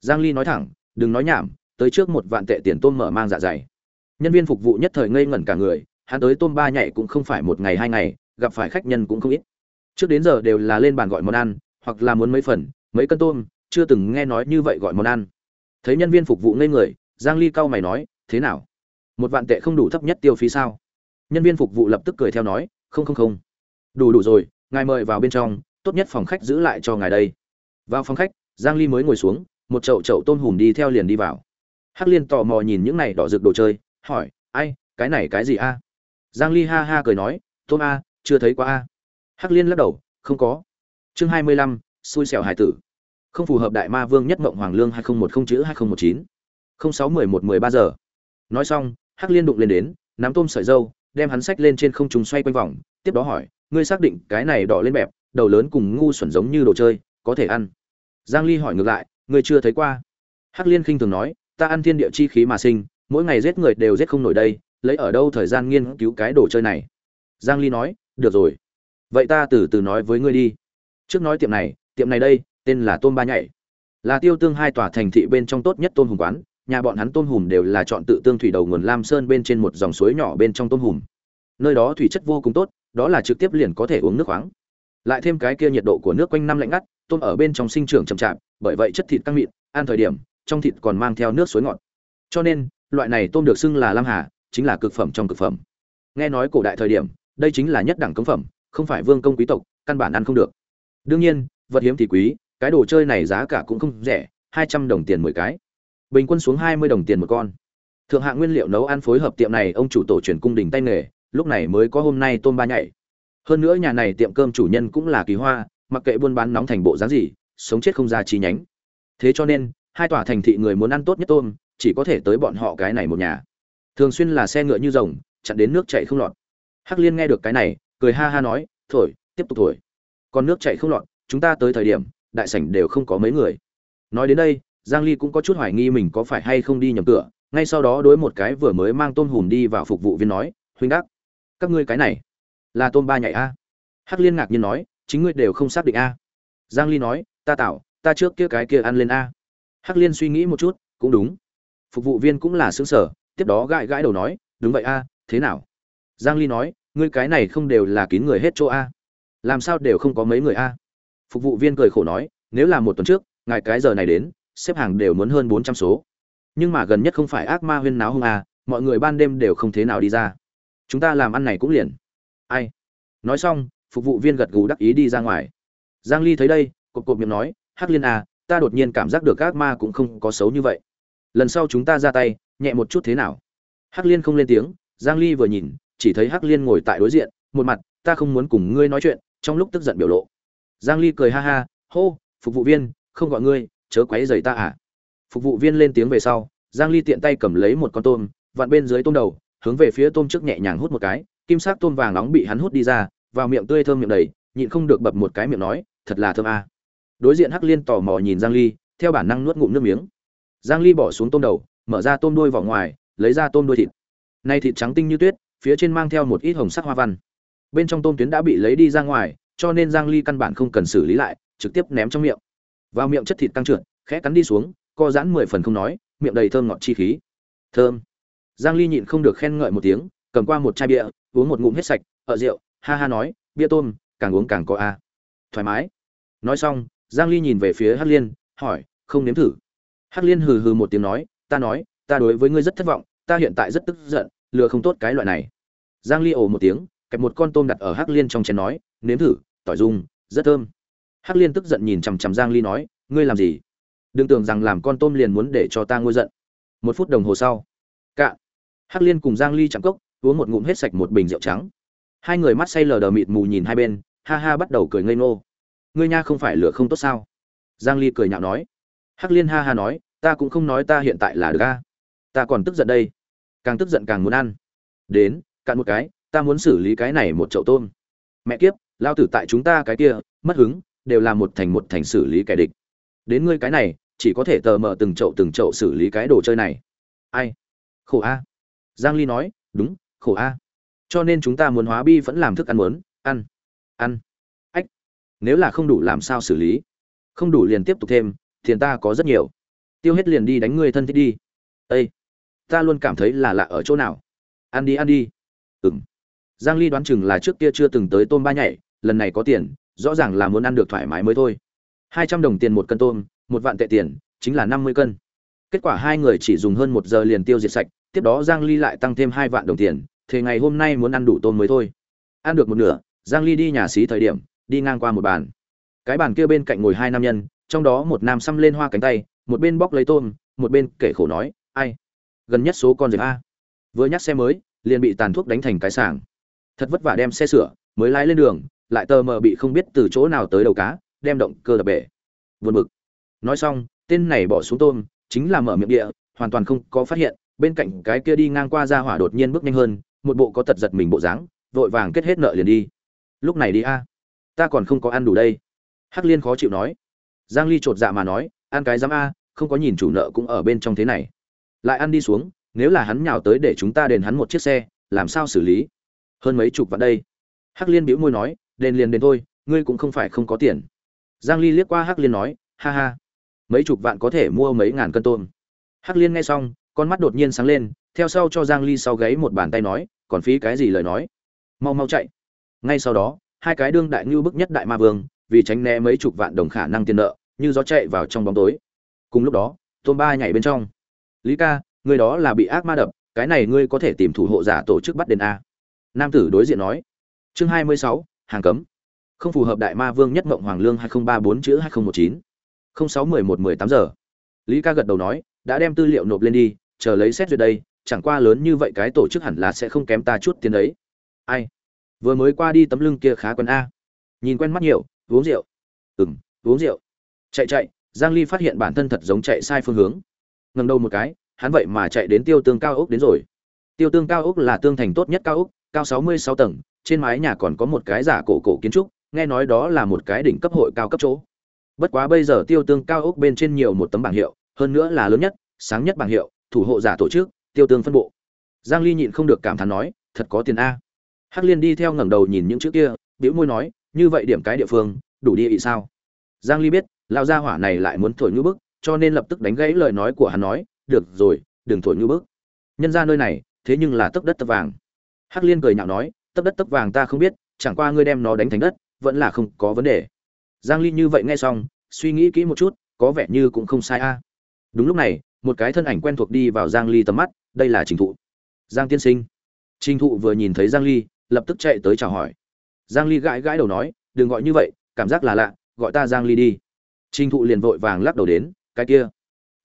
Giang ly nói thẳng, đừng nói nhảm, tới trước một vạn tệ tiền tôm mở mang dạ dày. Nhân viên phục vụ nhất thời ngây ngẩn cả người, hắn tới tôm ba nhảy cũng không phải một ngày hai ngày, gặp phải khách nhân cũng không ít. Trước đến giờ đều là lên bàn gọi món ăn, hoặc là muốn mấy phần, mấy cân tôm, chưa từng nghe nói như vậy gọi món ăn. Thấy nhân viên phục vụ ngây người, giang ly cau mày nói, thế nào? Một vạn tệ không đủ thấp nhất tiêu phí sao? Nhân viên phục vụ lập tức cười theo nói không không không. Đủ đủ rồi ngài mời vào bên trong tốt nhất phòng khách giữ lại cho ngài đây. Vào phòng khách giang ly mới ngồi xuống một chậu chậu tôm hùm đi theo liền đi vào. Hắc liên tò mò nhìn những này đỏ rực đồ chơi hỏi ai cái này cái gì a? Giang ly ha ha cười nói tôm a chưa thấy qua a. Hắc liên lắc đầu không có. Chương 25, xui xẻo hải tử. Không phù hợp đại ma vương nhất mộng hoàng lương 2010 chữ 2019 061113 giờ. Nói xong hắc liên đụng lên đến nắm tôm sợi dâu đem hắn sách lên trên không trung xoay quanh vòng, tiếp đó hỏi, ngươi xác định cái này đỏ lên bẹp, đầu lớn cùng ngu xuẩn giống như đồ chơi, có thể ăn? Giang ly hỏi ngược lại, ngươi chưa thấy qua. Hắc liên khinh thường nói, ta ăn thiên địa chi khí mà sinh, mỗi ngày giết người đều giết không nổi đây, lấy ở đâu thời gian nghiên cứu cái đồ chơi này? Giang ly nói, được rồi. Vậy ta từ từ nói với ngươi đi. Trước nói tiệm này tiệm này đây, tên là tôm ba nhảy. Là tiêu tương hai tòa thành thị bên trong tốt nhất tôm Hùng quán nhà bọn hắn tôm hùm đều là chọn tự tương thủy đầu nguồn lam sơn bên trên một dòng suối nhỏ bên trong tôm hùm. Nơi đó thủy chất vô cùng tốt, đó là trực tiếp liền có thể uống nước khoáng. Lại thêm cái kia nhiệt độ của nước quanh năm lạnh ngắt, tôm ở bên trong sinh trưởng chậm chạp, bởi vậy chất thịt căng mịn, ăn thời điểm, trong thịt còn mang theo nước suối ngọt. Cho nên, loại này tôm được xưng là lam hà, chính là cực phẩm trong cực phẩm. Nghe nói cổ đại thời điểm, đây chính là nhất đẳng cống phẩm, không phải vương công quý tộc, căn bản ăn không được. Đương nhiên, vật hiếm thì quý, cái đồ chơi này giá cả cũng không rẻ, hai trăm đồng tiền mười cái bình quân xuống hai mươi đồng tiền một con. Thượng hạng nguyên liệu nấu ăn phối hợp tiệm này, ông chủ tổ truyền cung đình tay nghề, lúc này mới có hôm nay tôm ba nhảy. Hơn nữa nhà này tiệm cơm chủ nhân cũng là kỳ hoa, mặc kệ buôn bán nóng thành bộ dáng gì, sống chết không ra chi nhánh. Thế cho nên, hai tòa thành thị người muốn ăn tốt nhất tôm, chỉ có thể tới bọn họ cái này một nhà. Thường xuyên là xe ngựa như rồng, chặn đến nước chạy không lọt. Hắc liên nghe được cái này, cười ha ha nói, thổi, tiếp tục thổi. Còn nước chạy không lọt, chúng ta tới thời điểm, đại sảnh đều không có mấy người. Nói đến đây giang ly cũng có chút hoài nghi mình có phải hay không đi nhầm cửa ngay sau đó đối một cái vừa mới mang tôm hùm đi vào phục vụ viên nói, huynh đắc, các ngươi cái này là tôm ba nhảy a. Hắc liên ngạc nhiên nói, chính ngươi đều không xác định a. Giang ly nói, ta tạo, ta trước kia cái kia ăn lên a. Hắc liên suy nghĩ một chút, cũng đúng. Phục vụ viên cũng là sướng sở tiếp đó gãi gãi đầu nói, đúng vậy a, thế nào? Giang ly nói, ngươi cái này không đều là kín người hết chỗ a. Làm sao đều không có mấy người a? Phục vụ viên cười khổ nói, nếu là một tuần trước, ngài cái giờ này đến xếp hàng đều muốn hơn 400 số. Nhưng mà gần nhất không phải ác ma huyên náo hung à, mọi người ban đêm đều không thế nào đi ra. Chúng ta làm ăn này cũng liền. Ai? Nói xong phục vụ viên gật gù đắc ý đi ra ngoài. Giang ly thấy đây cột cột miệng nói hắc liên à ta đột nhiên cảm giác được ác ma cũng không có xấu như vậy. Lần sau chúng ta ra tay nhẹ một chút thế nào? Hắc liên không lên tiếng giang ly vừa nhìn chỉ thấy hắc liên ngồi tại đối diện một mặt ta không muốn cùng ngươi nói chuyện trong lúc tức giận biểu lộ. Giang ly cười ha ha hô phục vụ viên không gọi ngươi chớ quấy rầy ta à. Phục vụ viên lên tiếng về sau, giang ly tiện tay cầm lấy một con tôm, vặn bên dưới tôm đầu, hướng về phía tôm trước nhẹ nhàng hút một cái, kim sắc tôm vàng nóng bị hắn hút đi ra, vào miệng tươi thơm miệng đầy, nhịn không được bập một cái miệng nói, thật là thơm a à. đối diện hắc liên tò mò nhìn giang ly, theo bản năng nuốt ngụm nước miếng. Giang ly bỏ xuống tôm đầu, mở ra tôm đuôi vỏ ngoài, lấy ra tôm đuôi thịt. Nay thịt trắng tinh như tuyết, phía trên mang theo một ít hồng sắc hoa văn. Bên trong tôm tuyến đã bị lấy đi ra ngoài, cho nên giang ly căn bản không cần xử lý lại, trực tiếp ném trong miệng vào miệng chất thịt tăng trưởng khẽ cắn đi xuống, co giãn mười phần không nói, miệng đầy thơm ngọt chi khí. Thơm. Giang ly nhịn không được khen ngợi một tiếng, cầm qua một chai bia, uống một ngụm hết sạch, ở rượu, ha ha nói, bia tôm, càng uống càng có a. Thoải mái. Nói xong, giang ly nhìn về phía hắc liên, hỏi, không nếm thử? Hắc liên hừ hừ một tiếng nói, ta nói, ta đối với ngươi rất thất vọng, ta hiện tại rất tức giận, lừa không tốt cái loại này. Giang ly ồ một tiếng, kẹp một con tôm đặt ở hắc liên trong chén nói, nếm thử, tỏi dung rất thơm hắc liên tức giận nhìn chằm chằm giang ly nói, ngươi làm gì? Đừng tưởng rằng làm con tôm liền muốn để cho ta ngôi giận. Một phút đồng hồ sau cạn hắc liên cùng giang ly chạm cốc, uống một ngụm hết sạch một bình rượu trắng. Hai người mắt say lờ đờ mịt mù nhìn hai bên, ha ha bắt đầu cười ngây ngô. Ngươi nha không phải lửa không tốt sao? Giang ly cười nhạo nói. Hắc liên ha ha nói, ta cũng không nói ta hiện tại là được a. Ta còn tức giận đây. Càng tức giận càng muốn ăn. Đến, cạn một cái, ta muốn xử lý cái này một chậu tôm. Mẹ kiếp, lao tử tại chúng ta cái kia, mất hứng đều là một thành một thành xử lý kẻ địch. Đến ngươi cái này, chỉ có thể tờ mờ từng chậu từng chậu xử lý cái đồ chơi này. Ai? Khổ a. Giang ly nói, đúng, khổ a. Cho nên chúng ta muốn hóa bi vẫn làm thức ăn muốn, ăn ăn. Ách. Nếu là không đủ làm sao xử lý? Không đủ liền tiếp tục thêm, tiền ta có rất nhiều. Tiêu hết liền đi đánh người thân thích đi. Ê! ta luôn cảm thấy là lạ ở chỗ nào? Ăn đi ăn đi. Ừm. Giang ly đoán chừng là trước kia chưa từng tới tôm ba nhảy, lần này có tiền rõ ràng là muốn ăn được thoải mái mới thôi. 200 đồng tiền một cân tôm, một vạn tệ tiền, chính là 50 cân. Kết quả hai người chỉ dùng hơn một giờ liền tiêu diệt sạch, tiếp đó giang ly lại tăng thêm hai vạn đồng tiền, thế ngày hôm nay muốn ăn đủ tôm mới thôi. Ăn được một nửa, giang ly đi nhà xí thời điểm, đi ngang qua một bàn. Cái bàn kia bên cạnh ngồi hai nam nhân, trong đó một nam xăm lên hoa cánh tay, một bên bóc lấy tôm, một bên kể khổ nói, ai? Gần nhất số con dẹp a. Vừa nhắc xe mới, liền bị tàn thuốc đánh thành cái sàng thật vất vả đem xe sửa, mới lái lên đường lại tờ mờ bị không biết từ chỗ nào tới đầu cá, đem động cơ đập bể. Buồn bực. Nói xong, tên này bỏ xuống tôm, chính là mở miệng địa, hoàn toàn không có phát hiện, bên cạnh cái kia đi ngang qua ra hỏa đột nhiên bước nhanh hơn, một bộ có tật giật mình bộ dáng, vội vàng kết hết nợ liền đi. Lúc này đi a. Ta còn không có ăn đủ đây. Hắc liên khó chịu nói. Giang ly trột dạ mà nói, ăn cái dám a, không có nhìn chủ nợ cũng ở bên trong thế này. Lại ăn đi xuống, nếu là hắn nhào tới để chúng ta đền hắn một chiếc xe, làm sao xử lý? Hơn mấy chục vạn đây. Hắc liên bĩu môi nói đền liền đền thôi ngươi cũng không phải không có tiền. Giang ly liếc qua hắc liên nói ha ha mấy chục vạn có thể mua mấy ngàn cân tôm. Hắc liên nghe xong con mắt đột nhiên sáng lên theo sau cho giang ly sau gáy một bàn tay nói còn phí cái gì lời nói? Mau mau chạy. Ngay sau đó hai cái đương đại ngưu bức nhất đại ma vương vì tránh né mấy chục vạn đồng khả năng tiền nợ như gió chạy vào trong bóng tối. Cùng lúc đó tôm ba nhảy bên trong. Lý ca người đó là bị ác ma đập cái này ngươi có thể tìm thủ hộ giả tổ chức bắt đền a. Nam tử đối diện nói. Chương 26, hàng cấm. Không phù hợp đại ma vương nhất mộng hoàng lương 2034 chữ 2019 061118 giờ. Lý ca gật đầu nói, đã đem tư liệu nộp lên đi, chờ lấy xét duyệt đây, chẳng qua lớn như vậy cái tổ chức hẳn là sẽ không kém ta chút tiền đấy. Ai? Vừa mới qua đi tấm lưng kia khá quen a. Nhìn quen mắt nhiều, uống rượu. Ừm, uống rượu. Chạy chạy, giang ly phát hiện bản thân thật giống chạy sai phương hướng. Ngầm đầu một cái, hắn vậy mà chạy đến tiêu tương cao ốc đến rồi. Tiêu tương cao ốc là tương thành tốt nhất cao ốc cao 66 tầng trên mái nhà còn có một cái giả cổ cổ kiến trúc, nghe nói đó là một cái đỉnh cấp hội cao cấp chỗ. Bất quá bây giờ tiêu tương cao ốc bên trên nhiều một tấm bảng hiệu, hơn nữa là lớn nhất, sáng nhất bảng hiệu, thủ hộ giả tổ chức, tiêu tương phân bộ. Giang ly nhịn không được cảm thán nói, thật có tiền a. Hắc liên đi theo ngẩng đầu nhìn những chữ kia, bĩu môi nói, như vậy điểm cái địa phương, đủ đi ý sao? Giang ly biết, lão gia hỏa này lại muốn thổi như bức, cho nên lập tức đánh gãy lời nói của hắn nói, được rồi, đừng thổi như bức. Nhân ra nơi này, thế nhưng là tấc đất tấc vàng. Hắc liên cười nhạo nói tấp đất tấp vàng ta không biết, chẳng qua ngươi đem nó đánh thành đất, vẫn là không có vấn đề. Giang ly như vậy nghe xong, suy nghĩ kỹ một chút, có vẻ như cũng không sai a. Đúng lúc này, một cái thân ảnh quen thuộc đi vào giang ly tầm mắt, đây là trình thụ. Giang tiên sinh. Trình thụ vừa nhìn thấy giang ly, lập tức chạy tới chào hỏi. Giang ly gãi gãi đầu nói, đừng gọi như vậy, cảm giác là lạ, gọi ta giang ly đi. Trình thụ liền vội vàng lắc đầu đến, cái kia,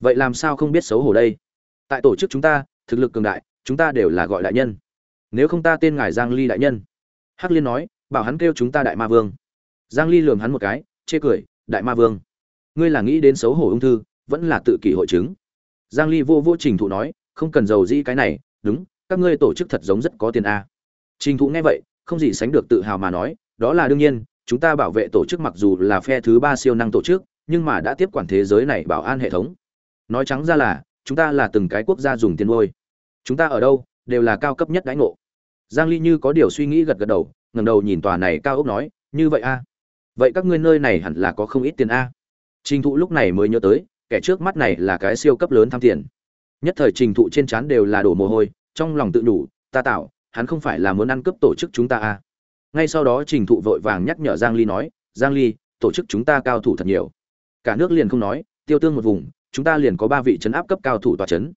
vậy làm sao không biết xấu hổ đây? Tại tổ chức chúng ta, thực lực cường đại, chúng ta đều là gọi đại nhân nếu không ta tên ngài giang ly đại nhân. Hắc liên nói, bảo hắn kêu chúng ta đại ma vương. Giang ly lườm hắn một cái, chê cười, đại ma vương. Ngươi là nghĩ đến xấu hổ ung thư, vẫn là tự kỷ hội chứng? Giang ly vô vô trình thụ nói, không cần giàu dĩ cái này, đúng, các ngươi tổ chức thật giống rất có tiền a. Trình thụ nghe vậy, không gì sánh được tự hào mà nói, đó là đương nhiên, chúng ta bảo vệ tổ chức mặc dù là phe thứ ba siêu năng tổ chức, nhưng mà đã tiếp quản thế giới này bảo an hệ thống. Nói trắng ra là, chúng ta là từng cái quốc gia dùng tiền nuôi. Chúng ta ở đâu, đều là cao cấp nhất đãi ngộ giang ly như có điều suy nghĩ gật gật đầu, ngẩng đầu nhìn tòa này cao ốc nói, như vậy a? Vậy các ngươi nơi này hẳn là có không ít tiền a? Trình thụ lúc này mới nhớ tới, kẻ trước mắt này là cái siêu cấp lớn tham tiền. Nhất thời trình thụ trên trán đều là đổ mồ hôi, trong lòng tự đủ, ta tạo, hắn không phải là muốn ăn cướp tổ chức chúng ta a? Ngay sau đó trình thụ vội vàng nhắc nhở giang ly nói, giang ly, tổ chức chúng ta cao thủ thật nhiều. Cả nước liền không nói, tiêu tương một vùng, chúng ta liền có ba vị chấn áp cấp cao thủ tọa chấn.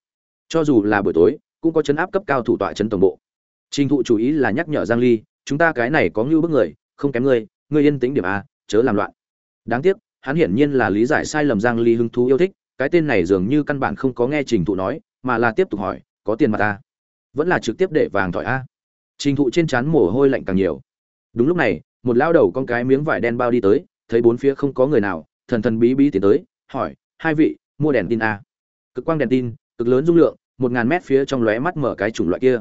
Cho dù là buổi tối, cũng có chấn áp cấp cao thủ tọa chấn tổng bộ trình thụ chủ ý là nhắc nhở giang ly, chúng ta cái này có như bức người, không kém ngươi ngươi yên tĩnh điểm a, chớ làm loạn. Đáng tiếc, hắn hiển nhiên là lý giải sai lầm giang ly hứng thú yêu thích, cái tên này dường như căn bản không có nghe trình thụ nói, mà là tiếp tục hỏi, có tiền mà ta vẫn là trực tiếp để vàng thỏi a. Trình thụ trên trán mồ hôi lạnh càng nhiều. Đúng lúc này, một lao đầu con cái miếng vải đen bao đi tới, thấy bốn phía không có người nào, thần thần bí bí tiến tới, hỏi, hai vị, mua đèn tin a? Cực quang đèn tin, cực lớn dung lượng, một ngàn mét phía trong lóe mắt mở cái chủng loại kia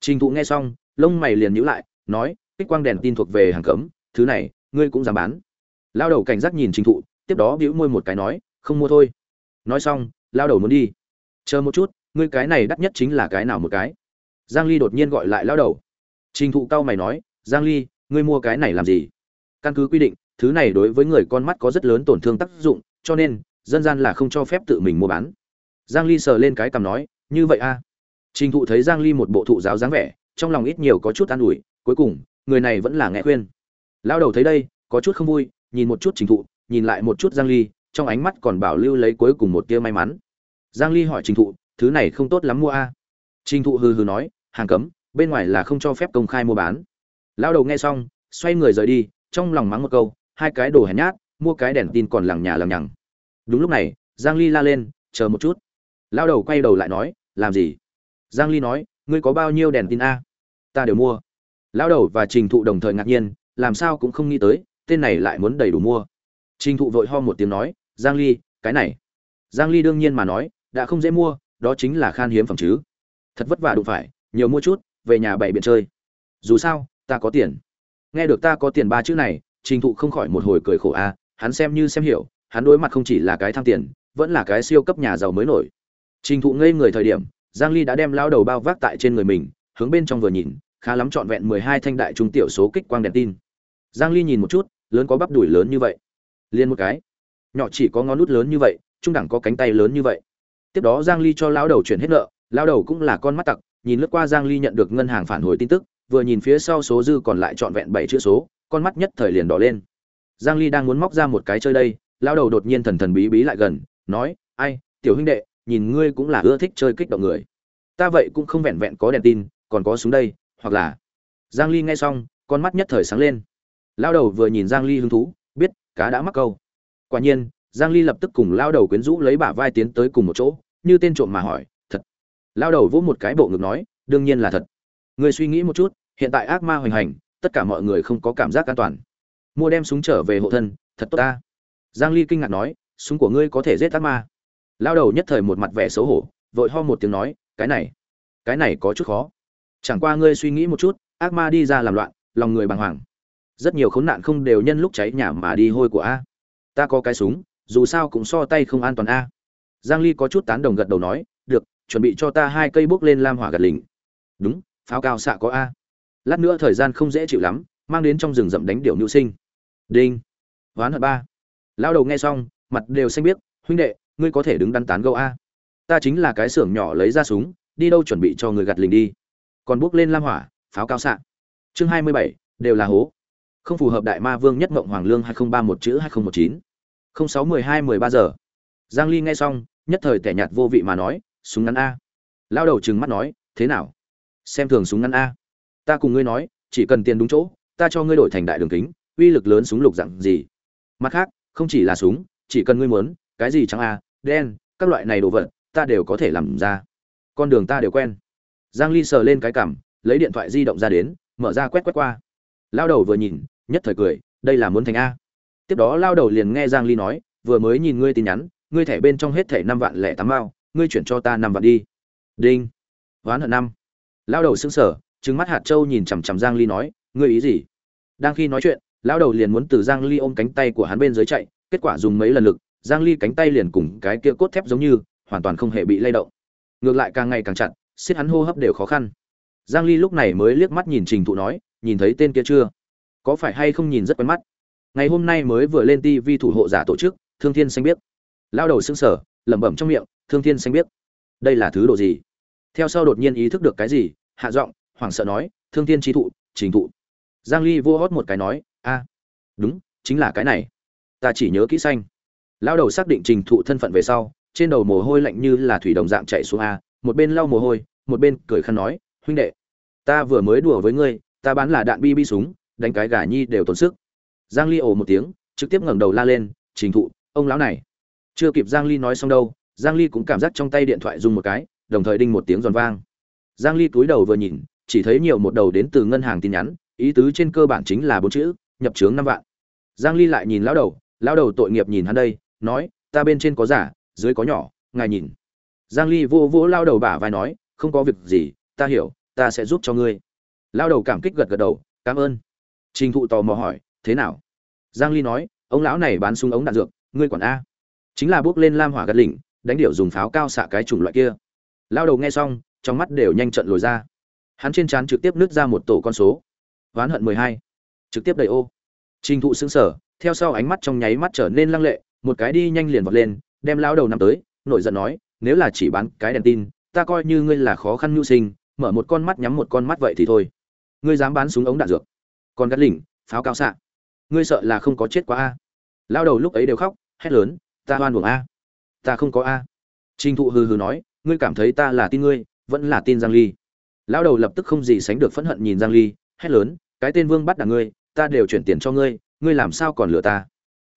trình thụ nghe xong, lông mày liền nhíu lại, nói, kích quang đèn tin thuộc về hàng cấm, thứ này, ngươi cũng dám bán. Lao đầu cảnh giác nhìn trình thụ, tiếp đó bĩu môi một cái nói, không mua thôi. Nói xong, lao đầu muốn đi. Chờ một chút, ngươi cái này đắt nhất chính là cái nào một cái? Giang ly đột nhiên gọi lại lao đầu. Trình thụ cao mày nói, giang ly, ngươi mua cái này làm gì? Căn cứ quy định, thứ này đối với người con mắt có rất lớn tổn thương tác dụng, cho nên, dân gian là không cho phép tự mình mua bán. Giang ly sờ lên cái cằm nói, như vậy a à trình thụ thấy giang ly một bộ thụ giáo dáng vẻ, trong lòng ít nhiều có chút an ủi, cuối cùng, người này vẫn là nghe khuyên. Lao đầu thấy đây, có chút không vui, nhìn một chút trình thụ, nhìn lại một chút giang ly, trong ánh mắt còn bảo lưu lấy cuối cùng một tia may mắn. Giang ly hỏi trình thụ, thứ này không tốt lắm mua a? À? trình thụ hừ hừ nói, hàng cấm, bên ngoài là không cho phép công khai mua bán. Lao đầu nghe xong, xoay người rời đi, trong lòng mắng một câu, hai cái đồ hèn nhát, mua cái đèn tin còn lằng nhà lằng nhằng. Đúng lúc này, giang ly la lên, chờ một chút. Lao đầu quay đầu lại nói, làm gì? Giang ly nói, ngươi có bao nhiêu đèn tin a? Ta đều mua. Lão đầu và trình thụ đồng thời ngạc nhiên, làm sao cũng không nghĩ tới, tên này lại muốn đầy đủ mua. Trình thụ vội ho một tiếng nói, giang ly, cái này. Giang ly đương nhiên mà nói, đã không dễ mua, đó chính là khan hiếm phẩm chứ. Thật vất vả đụng phải, nhiều mua chút, về nhà bảy biện chơi. Dù sao, ta có tiền. Nghe được ta có tiền ba chữ này, trình thụ không khỏi một hồi cười khổ a, hắn xem như xem hiểu, hắn đối mặt không chỉ là cái tham tiền, vẫn là cái siêu cấp nhà giàu mới nổi. Trình thụ ngây người thời điểm giang ly đã đem lao đầu bao vác tại trên người mình, hướng bên trong vừa nhìn, khá lắm trọn vẹn 12 thanh đại trung tiểu số kích quang đèn tin. Giang ly nhìn một chút, lớn có bắp đùi lớn như vậy. Liền một cái. Nhỏ chỉ có ngón nút lớn như vậy, trung đẳng có cánh tay lớn như vậy. Tiếp đó giang ly cho lão đầu chuyển hết nợ lão đầu cũng là con mắt tặc, nhìn lướt qua giang ly nhận được ngân hàng phản hồi tin tức, vừa nhìn phía sau số dư còn lại trọn vẹn bảy chữ số, con mắt nhất thời liền đỏ lên. Giang ly đang muốn móc ra một cái chơi đây lão đầu đột nhiên thần thần bí bí lại gần, nói, ai, tiểu huynh đệ nhìn ngươi cũng là ưa thích chơi kích động người. Ta vậy cũng không vẹn vẹn có đèn tin, còn có súng đây, hoặc là giang ly nghe xong, con mắt nhất thời sáng lên. Lao đầu vừa nhìn giang ly hứng thú, biết, cá đã mắc câu. Quả nhiên, giang ly lập tức cùng lao đầu quyến rũ lấy bả vai tiến tới cùng một chỗ, như tên trộm mà hỏi, thật? Lao đầu vỗ một cái bộ ngực nói, đương nhiên là thật. Người suy nghĩ một chút, hiện tại ác ma hoành hành, tất cả mọi người không có cảm giác an toàn. Mua đem súng trở về hộ thân, thật tốt ta. Giang ly kinh ngạc nói, súng của ngươi có thể giết ác ma? Lao đầu nhất thời một mặt vẻ xấu hổ, vội ho một tiếng nói, cái này cái này có chút khó. Chẳng qua ngươi suy nghĩ một chút, ác ma đi ra làm loạn, lòng người bàng hoàng. Rất nhiều khốn nạn không đều nhân lúc cháy nhà mà đi hôi của a. Ta có cái súng, dù sao cũng so tay không an toàn a. Giang ly có chút tán đồng gật đầu nói, được, chuẩn bị cho ta hai cây bước lên lam hỏa gật lình đúng, pháo cao xạ có a. Lát nữa thời gian không dễ chịu lắm, mang đến trong rừng rậm đánh điểu nữ sinh. Đinh. Ván hận ba. Lao đầu nghe xong, mặt đều xanh biết huynh đệ ngươi có thể đứng đắn tán gẫu a. Ta chính là cái xưởng nhỏ lấy ra súng đi đâu chuẩn bị cho người gặt lình đi. Còn bước lên lam hỏa pháo cao xạ. Chương 27, đều là hố. Không phù hợp đại ma vương nhất ngộng hoàng lương 2031 chữ 2019 06 12 13 giờ. Giang ly nghe xong nhất thời tẻ nhạt vô vị mà nói súng ngắn a. Lao đầu trừng mắt nói thế nào? Xem thường súng ngắn a. Ta cùng ngươi nói chỉ cần tiền đúng chỗ ta cho ngươi đổi thành đại đường kính uy lực lớn súng lục dạng gì. Mặt khác không chỉ là súng chỉ cần ngươi muốn cái gì trắng a đen, các loại này đồ vật, ta đều có thể làm ra. Con đường ta đều quen. Giang ly sờ lên cái cằm, lấy điện thoại di động ra đến, mở ra quét quét qua. Lao đầu vừa nhìn, nhất thời cười, đây là muốn thành a. Tiếp đó lao đầu liền nghe giang ly nói, vừa mới nhìn ngươi tin nhắn, ngươi thẻ bên trong hết thẻ năm vạn lẻ tám bao ngươi chuyển cho ta năm vạn đi. Đinh. Hoán hận năm. Lao đầu sững sờ, trừng mắt hạt châu nhìn chằm chằm giang ly nói, ngươi ý gì? Đang khi nói chuyện, lao đầu liền muốn từ giang ly ôm cánh tay của hắn bên dưới chạy, kết quả dùng mấy lần lực giang ly cánh tay liền cùng cái kia cốt thép giống như, hoàn toàn không hề bị lay động. Ngược lại càng ngày càng chặt, xiết hắn hô hấp đều khó khăn. Giang ly lúc này mới liếc mắt nhìn trình thụ nói, nhìn thấy tên kia chưa? Có phải hay không nhìn rất quen mắt? Ngày hôm nay mới vừa lên ti vi thủ hộ giả tổ chức, thương thiên xanh biết lao đầu xương sở lẩm bẩm trong miệng, thương thiên xanh biết đây là thứ đồ gì? Theo sau đột nhiên ý thức được cái gì, hạ giọng, hoảng sợ nói, thương thiên trí thụ, trình thụ. Giang ly vô hót một cái nói, a, đúng, chính là cái này. Ta chỉ nhớ kỹ xanh lao đầu xác định trình thụ thân phận về sau, trên đầu mồ hôi lạnh như là thủy đồng dạng chạy xuống a, một bên lau mồ hôi, một bên cười khăn nói, huynh đệ, ta vừa mới đùa với ngươi, ta bán là đạn bi bi súng, đánh cái gà nhi đều tốn sức. Giang ly ồ một tiếng, trực tiếp ngẩng đầu la lên, trình thụ, ông lão này. Chưa kịp giang ly nói xong đâu, giang ly cũng cảm giác trong tay điện thoại rung một cái, đồng thời đinh một tiếng giòn vang. Giang ly cúi đầu vừa nhìn, chỉ thấy nhiều một đầu đến từ ngân hàng tin nhắn, ý tứ trên cơ bản chính là bốn chữ, nhập trướng năm vạn. Giang ly lại nhìn lão đầu lão đầu tội nghiệp nhìn hắn đây nói, ta bên trên có giả, dưới có nhỏ, ngài nhìn. Giang ly vô vỗ lao đầu bả vai nói, không có việc gì, ta hiểu, ta sẽ giúp cho ngươi. Lao đầu cảm kích gật gật đầu, cảm ơn. Trình thụ tò mò hỏi, thế nào? Giang ly nói, ông lão này bán súng ống đạn dược, ngươi quản a. Chính là bước lên lam hỏa gật lỉnh đánh điệu dùng pháo cao xạ cái chủng loại kia. Lao đầu nghe xong, trong mắt đều nhanh trận lồi ra. Hắn trên trán trực tiếp nứt ra một tổ con số. Oán hận 12. trực tiếp đầy ô. Trình thụ sững sờ, theo sau ánh mắt trong nháy mắt trở nên lăng lệ một cái đi nhanh liền vọt lên, đem lao đầu nằm tới, nổi giận nói, nếu là chỉ bán cái đèn tin, ta coi như ngươi là khó khăn nhu sinh, mở một con mắt nhắm một con mắt vậy thì thôi. Ngươi dám bán súng ống đạn dược, còn gắt lỉnh, pháo cao xạ. Ngươi sợ là không có chết quá a. Lao đầu lúc ấy đều khóc, hét lớn, ta hoan buồng a, ta không có a. Trinh thụ hừ hừ nói, ngươi cảm thấy ta là tin ngươi, vẫn là tin giang ly. Lao đầu lập tức không gì sánh được phẫn hận nhìn giang ly, hét lớn, cái tên vương bắt đằng ngươi, ta đều chuyển tiền cho ngươi ngươi làm sao còn lừa ta?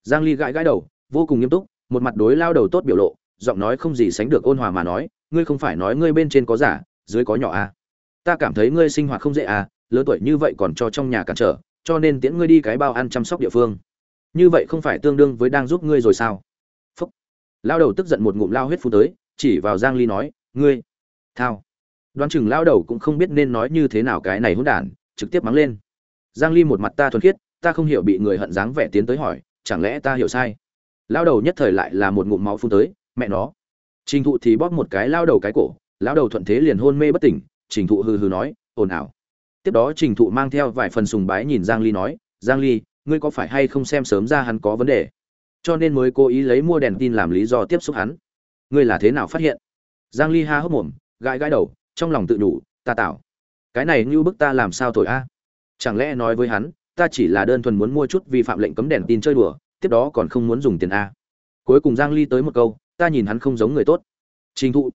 Giang ly gãi gãi đầu vô cùng nghiêm túc, một mặt đối lao đầu tốt biểu lộ, giọng nói không gì sánh được ôn hòa mà nói, ngươi không phải nói ngươi bên trên có giả, dưới có nhỏ à. ta cảm thấy ngươi sinh hoạt không dễ à lớn tuổi như vậy còn cho trong nhà cản trở, cho nên tiễn ngươi đi cái bao ăn chăm sóc địa phương. Như vậy không phải tương đương với đang giúp ngươi rồi sao? Phúc. Lao đầu tức giận một ngụm lao huyết phú tới, chỉ vào giang ly nói, ngươi, thao. Đoán chừng lao đầu cũng không biết nên nói như thế nào cái này hỗn đản, trực tiếp mắng lên. Giang ly một mặt ta thuần khiết, ta không hiểu bị người hận dáng vẻ tiến tới hỏi, chẳng lẽ ta hiểu sai? Lao đầu nhất thời lại là một ngụm máu phun tới, mẹ nó. Trình thụ thì bóp một cái lao đầu cái cổ, lao đầu thuận thế liền hôn mê bất tỉnh, trình thụ hừ hừ nói, ồn ào. Tiếp đó trình thụ mang theo vài phần sùng bái nhìn giang ly nói, giang ly, ngươi có phải hay không xem sớm ra hắn có vấn đề? Cho nên mới cố ý lấy mua đèn tin làm lý do tiếp xúc hắn. Ngươi là thế nào phát hiện? Giang ly ha hốc mồm, gãi gãi đầu, trong lòng tự đủ ta tạo cái này như bức ta làm sao thổi a? Chẳng lẽ nói với hắn, ta chỉ là đơn thuần muốn mua chút vi phạm lệnh cấm đèn tin chơi đùa tiếp đó còn không muốn dùng tiền a. Cuối cùng giang ly tới một câu, ta nhìn hắn không giống người tốt. Trình thụ.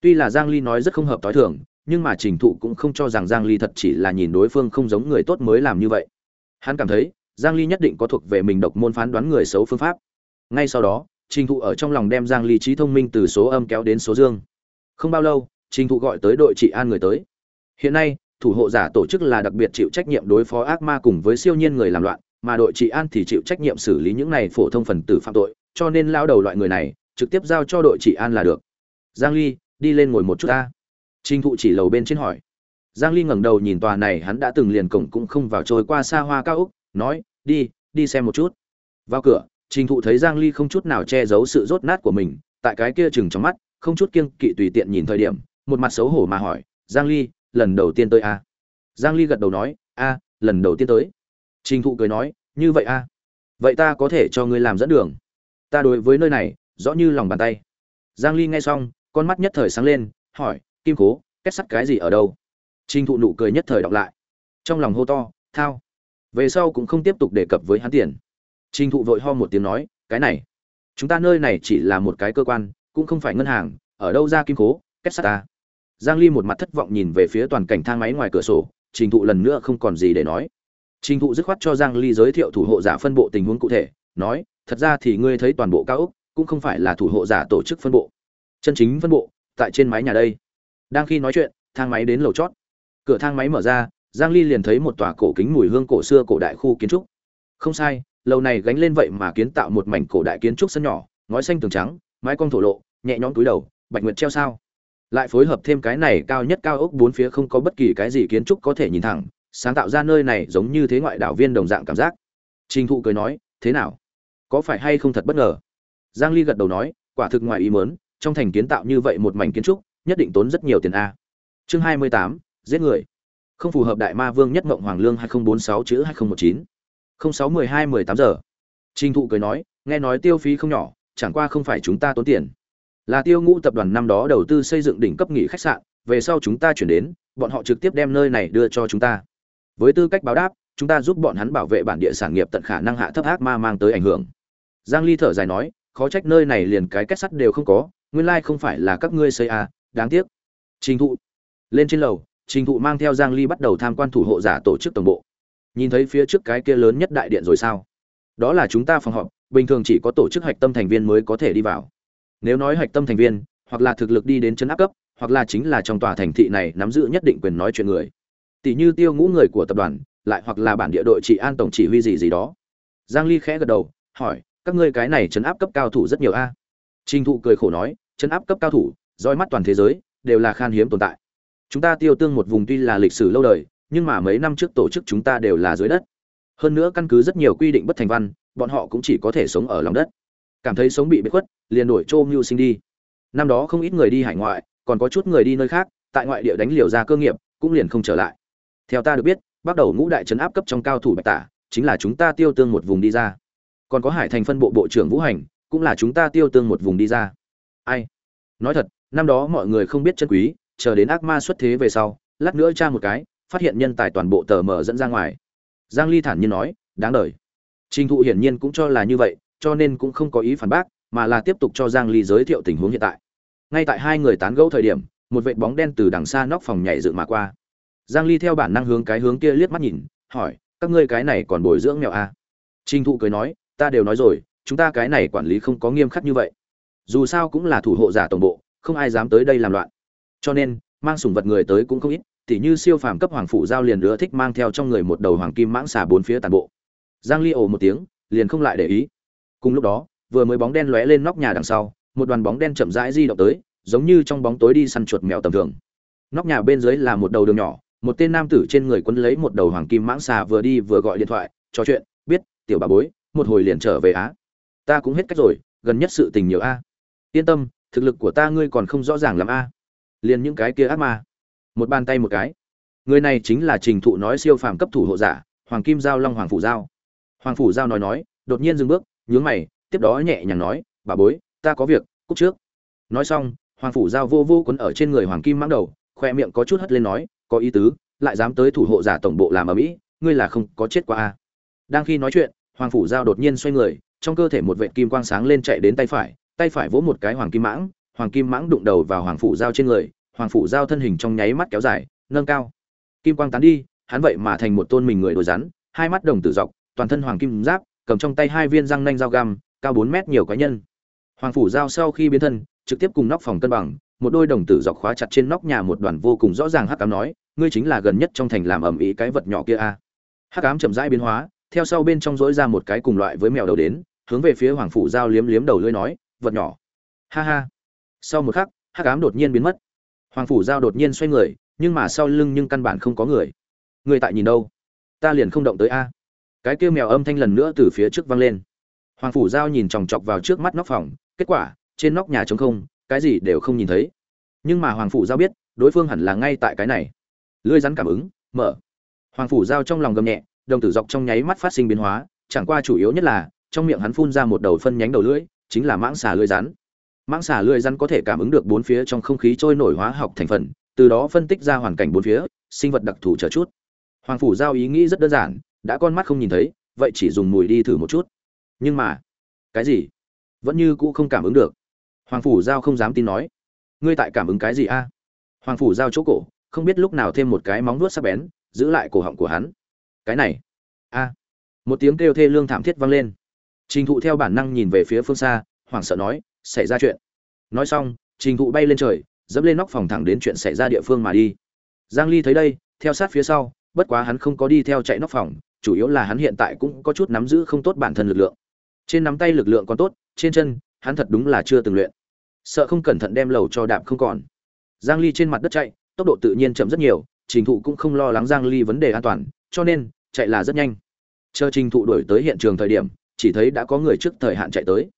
Tuy là giang ly nói rất không hợp tối thường, nhưng mà trình thụ cũng không cho rằng giang ly thật chỉ là nhìn đối phương không giống người tốt mới làm như vậy. Hắn cảm thấy, giang ly nhất định có thuộc về mình độc môn phán đoán người xấu phương pháp. Ngay sau đó, trình thụ ở trong lòng đem giang ly trí thông minh từ số âm kéo đến số dương. Không bao lâu, trình thụ gọi tới đội trị an người tới. Hiện nay, thủ hộ giả tổ chức là đặc biệt chịu trách nhiệm đối phó ác ma cùng với siêu nhiên người làm loạn mà đội trị an thì chịu trách nhiệm xử lý những này phổ thông phần tử phạm tội, cho nên lao đầu loại người này, trực tiếp giao cho đội trị an là được. Giang ly, đi lên ngồi một chút ta. Trình thụ chỉ lầu bên trên hỏi. Giang ly ngẩng đầu nhìn tòa này, hắn đã từng liền cổng cũng không vào trôi qua xa hoa cao úc, nói, đi đi xem một chút. Vào cửa, trình thụ thấy giang ly không chút nào che giấu sự rốt nát của mình, tại cái kia chừng trong mắt, không chút kiêng kỵ tùy tiện nhìn thời điểm, một mặt xấu hổ mà hỏi, giang ly, lần đầu tiên tới à? giang ly gật đầu nói, a, lần đầu tiên tới trình thụ cười nói, như vậy a, vậy ta có thể cho ngươi làm dẫn đường. Ta đối với nơi này, rõ như lòng bàn tay. Giang ly nghe xong, con mắt nhất thời sáng lên, hỏi, kim cố, kết sắt cái gì ở đâu? Trình thụ nụ cười nhất thời đọc lại. Trong lòng hô to, thao. Về sau cũng không tiếp tục đề cập với hắn tiền. Trình thụ vội ho một tiếng nói, cái này, chúng ta nơi này chỉ là một cái cơ quan, cũng không phải ngân hàng, ở đâu ra kim cố, kết sắt ta? Giang ly một mặt thất vọng nhìn về phía toàn cảnh thang máy ngoài cửa sổ, trình thụ lần nữa không còn gì để nói trình thụ dứt khoát cho giang ly giới thiệu thủ hộ giả phân bộ tình huống cụ thể, nói, thật ra thì ngươi thấy toàn bộ cao ốc cũng không phải là thủ hộ giả tổ chức phân bộ. Chân chính phân bộ, tại trên mái nhà đây. Đang khi nói chuyện, thang máy đến lầu chót. Cửa thang máy mở ra, giang ly liền thấy một tòa cổ kính mùi hương cổ xưa cổ đại khu kiến trúc. Không sai, lầu này gánh lên vậy mà kiến tạo một mảnh cổ đại kiến trúc sân nhỏ, ngói xanh tường trắng, mái cong thổ lộ, nhẹ nhõm túi đầu, bạch nguyệt treo sao. Lại phối hợp thêm cái này cao nhất cao ốc bốn phía không có bất kỳ cái gì kiến trúc có thể nhìn thẳng sáng tạo ra nơi này giống như thế ngoại đảo viên đồng dạng cảm giác. Trình thụ cười nói thế nào? Có phải hay không thật bất ngờ? Giang ly gật đầu nói quả thực ngoài ý muốn. trong thành kiến tạo như vậy một mảnh kiến trúc nhất định tốn rất nhiều tiền a. Chương 28, giết người. Không phù hợp đại ma vương nhất mộng hoàng lương 2046 chữ 2019 0612 18 giờ. Trình thụ cười nói nghe nói tiêu phí không nhỏ chẳng qua không phải chúng ta tốn tiền. Là tiêu ngũ tập đoàn năm đó đầu tư xây dựng đỉnh cấp nghỉ khách sạn về sau chúng ta chuyển đến bọn họ trực tiếp đem nơi này đưa cho chúng ta với tư cách báo đáp, chúng ta giúp bọn hắn bảo vệ bản địa sản nghiệp tận khả năng hạ thấp ác ma mang tới ảnh hưởng. Giang ly thở dài nói, khó trách nơi này liền cái kết sắt đều không có, nguyên lai like không phải là các ngươi xây à đáng tiếc. Trình thụ. Lên trên lầu, trình thụ mang theo giang ly bắt đầu tham quan thủ hộ giả tổ chức tổng bộ. Nhìn thấy phía trước cái kia lớn nhất đại điện rồi sao? Đó là chúng ta phòng họp, bình thường chỉ có tổ chức hạch tâm thành viên mới có thể đi vào. Nếu nói hạch tâm thành viên, hoặc là thực lực đi đến chân áp cấp, hoặc là chính là trong tòa thành thị này nắm giữ nhất định quyền nói chuyện người tỷ như tiêu ngũ người của tập đoàn, lại hoặc là bản địa đội trị an tổng chỉ huy gì gì đó. Giang ly khẽ gật đầu, hỏi, các ngươi cái này chấn áp cấp cao thủ rất nhiều a? Trình thụ cười khổ nói chấn áp cấp cao thủ, roi mắt toàn thế giới, đều là khan hiếm tồn tại. Chúng ta tiêu tương một vùng tuy là lịch sử lâu đời, nhưng mà mấy năm trước tổ chức chúng ta đều là dưới đất. Hơn nữa căn cứ rất nhiều quy định bất thành văn, bọn họ cũng chỉ có thể sống ở lòng đất. Cảm thấy sống bị bế khuất, liền đổi trôm mưu sinh đi. Năm đó không ít người đi hải ngoại, còn có chút người đi nơi khác, tại ngoại địa đánh liều ra cơ nghiệp, cũng liền không trở lại theo ta được biết, bắt đầu ngũ đại trấn áp cấp trong cao thủ bạch tả, chính là chúng ta tiêu tương một vùng đi ra. Còn có hải thành phân bộ bộ trưởng vũ hành, cũng là chúng ta tiêu tương một vùng đi ra. Ai? Nói thật, năm đó mọi người không biết chân quý, chờ đến ác ma xuất thế về sau, lát nữa tra một cái, phát hiện nhân tài toàn bộ tờ mở dẫn ra ngoài. Giang ly thản nhiên nói, đáng đời. Trình thụ hiển nhiên cũng cho là như vậy, cho nên cũng không có ý phản bác, mà là tiếp tục cho giang ly giới thiệu tình huống hiện tại. Ngay tại hai người tán gẫu thời điểm, một vệt bóng đen từ đằng xa nóc phòng nhảy dựng mà qua giang ly theo bản năng hướng cái hướng kia liếc mắt nhìn, hỏi, các ngươi cái này còn bồi dưỡng mèo à? trình thụ cười nói, ta đều nói rồi, chúng ta cái này quản lý không có nghiêm khắc như vậy. Dù sao cũng là thủ hộ giả tổng bộ, không ai dám tới đây làm loạn. Cho nên, mang sủng vật người tới cũng không ít, tỉ như siêu phàm cấp hoàng phủ giao liền nữa thích mang theo trong người một đầu hoàng kim mãng xà bốn phía toàn bộ. Giang ly ồ một tiếng, liền không lại để ý. Cùng lúc đó, vừa mới bóng đen lóe lên nóc nhà đằng sau, một đoàn bóng đen chậm rãi di động tới, giống như trong bóng tối đi săn chuột mèo tầm thường. Nóc nhà bên dưới là một đầu đường nhỏ một tên nam tử trên người quấn lấy một đầu hoàng kim mãng xà vừa đi vừa gọi điện thoại, trò chuyện, biết, tiểu bà bối, một hồi liền trở về á. Ta cũng hết cách rồi, gần nhất sự tình nhiều a. Yên tâm, thực lực của ta ngươi còn không rõ ràng lắm a. Liền những cái kia ác ma. Một bàn tay một cái. Người này chính là trình thụ nói siêu phàm cấp thủ hộ giả, hoàng kim giao long hoàng phủ giao. Hoàng phủ giao nói nói, đột nhiên dừng bước, nhướng mày, tiếp đó nhẹ nhàng nói, bà bối, ta có việc cúc trước. Nói xong, hoàng phủ giao vô vô quấn ở trên người hoàng kim mãng đầu, khoe miệng có chút hất lên nói có ý tứ, lại dám tới thủ hộ giả tổng bộ làm ở mỹ, ngươi là không có chết qua a. Đang khi nói chuyện, hoàng phủ giao đột nhiên xoay người, trong cơ thể một vệ kim quang sáng lên chạy đến tay phải tay phải vỗ một cái hoàng kim mãng, hoàng kim mãng đụng đầu vào hoàng phủ giao trên người, hoàng phủ giao thân hình trong nháy mắt kéo dài, nâng cao. Kim quang tán đi, hắn vậy mà thành một tôn mình người đồ rắn, hai mắt đồng tử dọc, toàn thân hoàng kim giáp, cầm trong tay hai viên răng nanh dao găm, cao bốn mét nhiều cá nhân. Hoàng phủ giao sau khi biến thân, trực tiếp cùng nóc phòng cân bằng một đôi đồng tử dọc khóa chặt trên nóc nhà một đoàn vô cùng rõ ràng hắc ám nói, ngươi chính là gần nhất trong thành làm ầm ĩ cái vật nhỏ kia a. Hắc ám chậm rãi biến hóa, theo sau bên trong dỗi ra một cái cùng loại với mèo đầu đến, hướng về phía hoàng phủ giao liếm liếm đầu lưỡi nói, vật nhỏ. Ha ha. Sau một khắc, hắc ám đột nhiên biến mất. Hoàng phủ giao đột nhiên xoay người, nhưng mà sau lưng nhưng căn bản không có người. Người tại nhìn đâu? Ta liền không động tới a. Cái kia mèo âm thanh lần nữa từ phía trước vang lên. Hoàng phủ giao nhìn chòng chọc vào trước mắt nóc phòng, kết quả, trên nóc nhà trống không cái gì đều không nhìn thấy. Nhưng mà hoàng phủ giao biết, đối phương hẳn là ngay tại cái này. Lưới rắn cảm ứng, mở. Hoàng phủ giao trong lòng gầm nhẹ, đồng tử dọc trong nháy mắt phát sinh biến hóa, chẳng qua chủ yếu nhất là, trong miệng hắn phun ra một đầu phân nhánh đầu lưỡi, chính là mãng xà lưỡi rắn. Mãng xà lưỡi rắn có thể cảm ứng được bốn phía trong không khí trôi nổi hóa học thành phần, từ đó phân tích ra hoàn cảnh bốn phía, sinh vật đặc thù chờ chút. Hoàng phủ giao ý nghĩ rất đơn giản, đã con mắt không nhìn thấy, vậy chỉ dùng mùi đi thử một chút. Nhưng mà, cái gì? Vẫn như cũ không cảm ứng được hoàng phủ giao không dám tin nói. Ngươi tại cảm ứng cái gì a? Hoàng phủ giao chỗ cổ, không biết lúc nào thêm một cái móng vuốt sắc bén, giữ lại cổ họng của hắn. Cái này. A. Một tiếng kêu thê lương thảm thiết vang lên. Trình thụ theo bản năng nhìn về phía phương xa, hoảng sợ nói, xảy ra chuyện. Nói xong, trình thụ bay lên trời, dẫm lên nóc phòng thẳng đến chuyện xảy ra địa phương mà đi. Giang ly thấy đây, theo sát phía sau, bất quá hắn không có đi theo chạy nóc phòng, chủ yếu là hắn hiện tại cũng có chút nắm giữ không tốt bản thân lực lượng. Trên nắm tay lực lượng còn tốt, trên chân, hắn thật đúng là chưa từng luyện sợ không cẩn thận đem lầu cho đạp không còn. Giang ly trên mặt đất chạy, tốc độ tự nhiên chậm rất nhiều, trình thụ cũng không lo lắng giang ly vấn đề an toàn, cho nên, chạy là rất nhanh. Chờ trình thụ đuổi tới hiện trường thời điểm, chỉ thấy đã có người trước thời hạn chạy tới.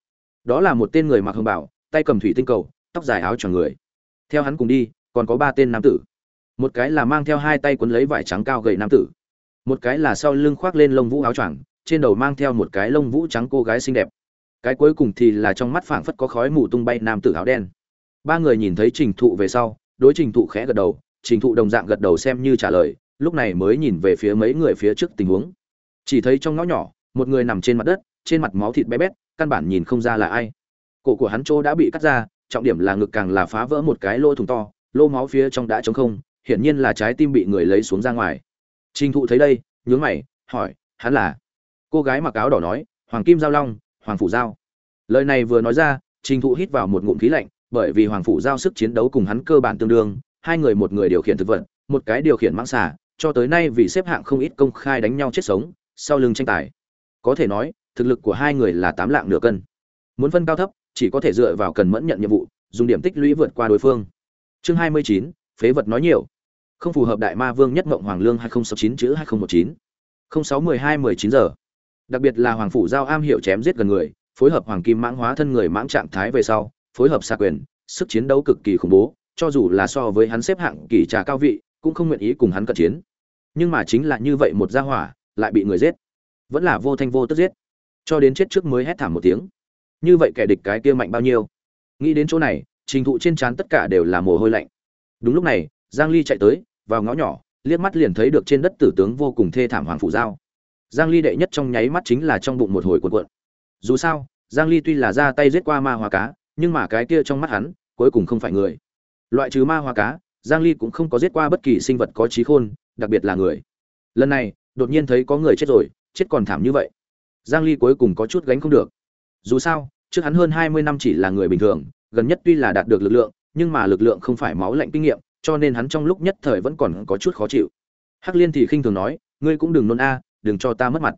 Đó là một tên người mặc hồng bảo, tay cầm thủy tinh cầu, tóc dài áo choàng người. Theo hắn cùng đi, còn có ba tên nam tử. Một cái là mang theo hai tay quấn lấy vải trắng cao gầy nam tử. Một cái là sau lưng khoác lên lông vũ áo choàng, trên đầu mang theo một cái lông vũ trắng cô gái xinh đẹp cái cuối cùng thì là trong mắt phảng phất có khói mù tung bay nam tử áo đen. Ba người nhìn thấy trình thụ về sau, đối trình thụ khẽ gật đầu, trình thụ đồng dạng gật đầu xem như trả lời, lúc này mới nhìn về phía mấy người phía trước tình huống. Chỉ thấy trong ngõ nhỏ, một người nằm trên mặt đất, trên mặt máu thịt bé bét, căn bản nhìn không ra là ai. Cổ của hắn chỗ đã bị cắt ra, trọng điểm là ngực càng là phá vỡ một cái lỗ thùng to lô máu phía trong đã trống không, hiển nhiên là trái tim bị người lấy xuống ra ngoài. Trình thụ thấy đây, nhướng mày, hỏi, hắn là? Cô gái mặc áo đỏ nói, hoàng kim giao long hoàng phủ giao. Lời này vừa nói ra, trình thụ hít vào một ngụm khí lạnh, bởi vì hoàng phủ giao sức chiến đấu cùng hắn cơ bản tương đương, hai người một người điều khiển thực vật, một cái điều khiển mãng xà, cho tới nay vì xếp hạng không ít công khai đánh nhau chết sống, sau lưng tranh tài. Có thể nói, thực lực của hai người là tám lạng nửa cân. Muốn phân cao thấp, chỉ có thể dựa vào cần mẫn nhận nhiệm vụ, dùng điểm tích lũy vượt qua đối phương. Chương hai mươi chín, phế vật nói nhiều. Không phù hợp đại ma vương nhất mộng hoàng lương hai nghìn sáu chín chữ hai nghìn một chín. Không sáu mười hai mười chín giờ đặc biệt là hoàng phủ giao am hiểu chém giết gần người, phối hợp hoàng kim mãng hóa thân người mãng trạng thái về sau, phối hợp xa quyền, sức chiến đấu cực kỳ khủng bố, cho dù là so với hắn xếp hạng kỳ trà cao vị, cũng không nguyện ý cùng hắn cận chiến. Nhưng mà chính là như vậy một gia hỏa, lại bị người giết. Vẫn là vô thanh vô tức giết. Cho đến chết trước mới hét thảm một tiếng. Như vậy kẻ địch cái kia mạnh bao nhiêu? Nghĩ đến chỗ này, trình thụ trên trán tất cả đều là mồ hôi lạnh. Đúng lúc này, giang ly chạy tới, vào ngõ nhỏ, liếc mắt liền thấy được trên đất tử tướng vô cùng thê thảm hoàng phủ giao giang ly đệ nhất trong nháy mắt chính là trong bụng một hồi cuộn cuộn. Dù sao, giang ly tuy là ra tay giết qua ma hoa cá, nhưng mà cái kia trong mắt hắn, cuối cùng không phải người. Loại trừ ma hoa cá, giang ly cũng không có giết qua bất kỳ sinh vật có trí khôn, đặc biệt là người. Lần này, đột nhiên thấy có người chết rồi, chết còn thảm như vậy. Giang ly cuối cùng có chút gánh không được. Dù sao, trước hắn hơn 20 năm chỉ là người bình thường, gần nhất tuy là đạt được lực lượng, nhưng mà lực lượng không phải máu lạnh kinh nghiệm, cho nên hắn trong lúc nhất thời vẫn còn có chút khó chịu. Hắc liên thì khinh thường nói, ngươi cũng đừng nôn a đừng cho ta mất mặt.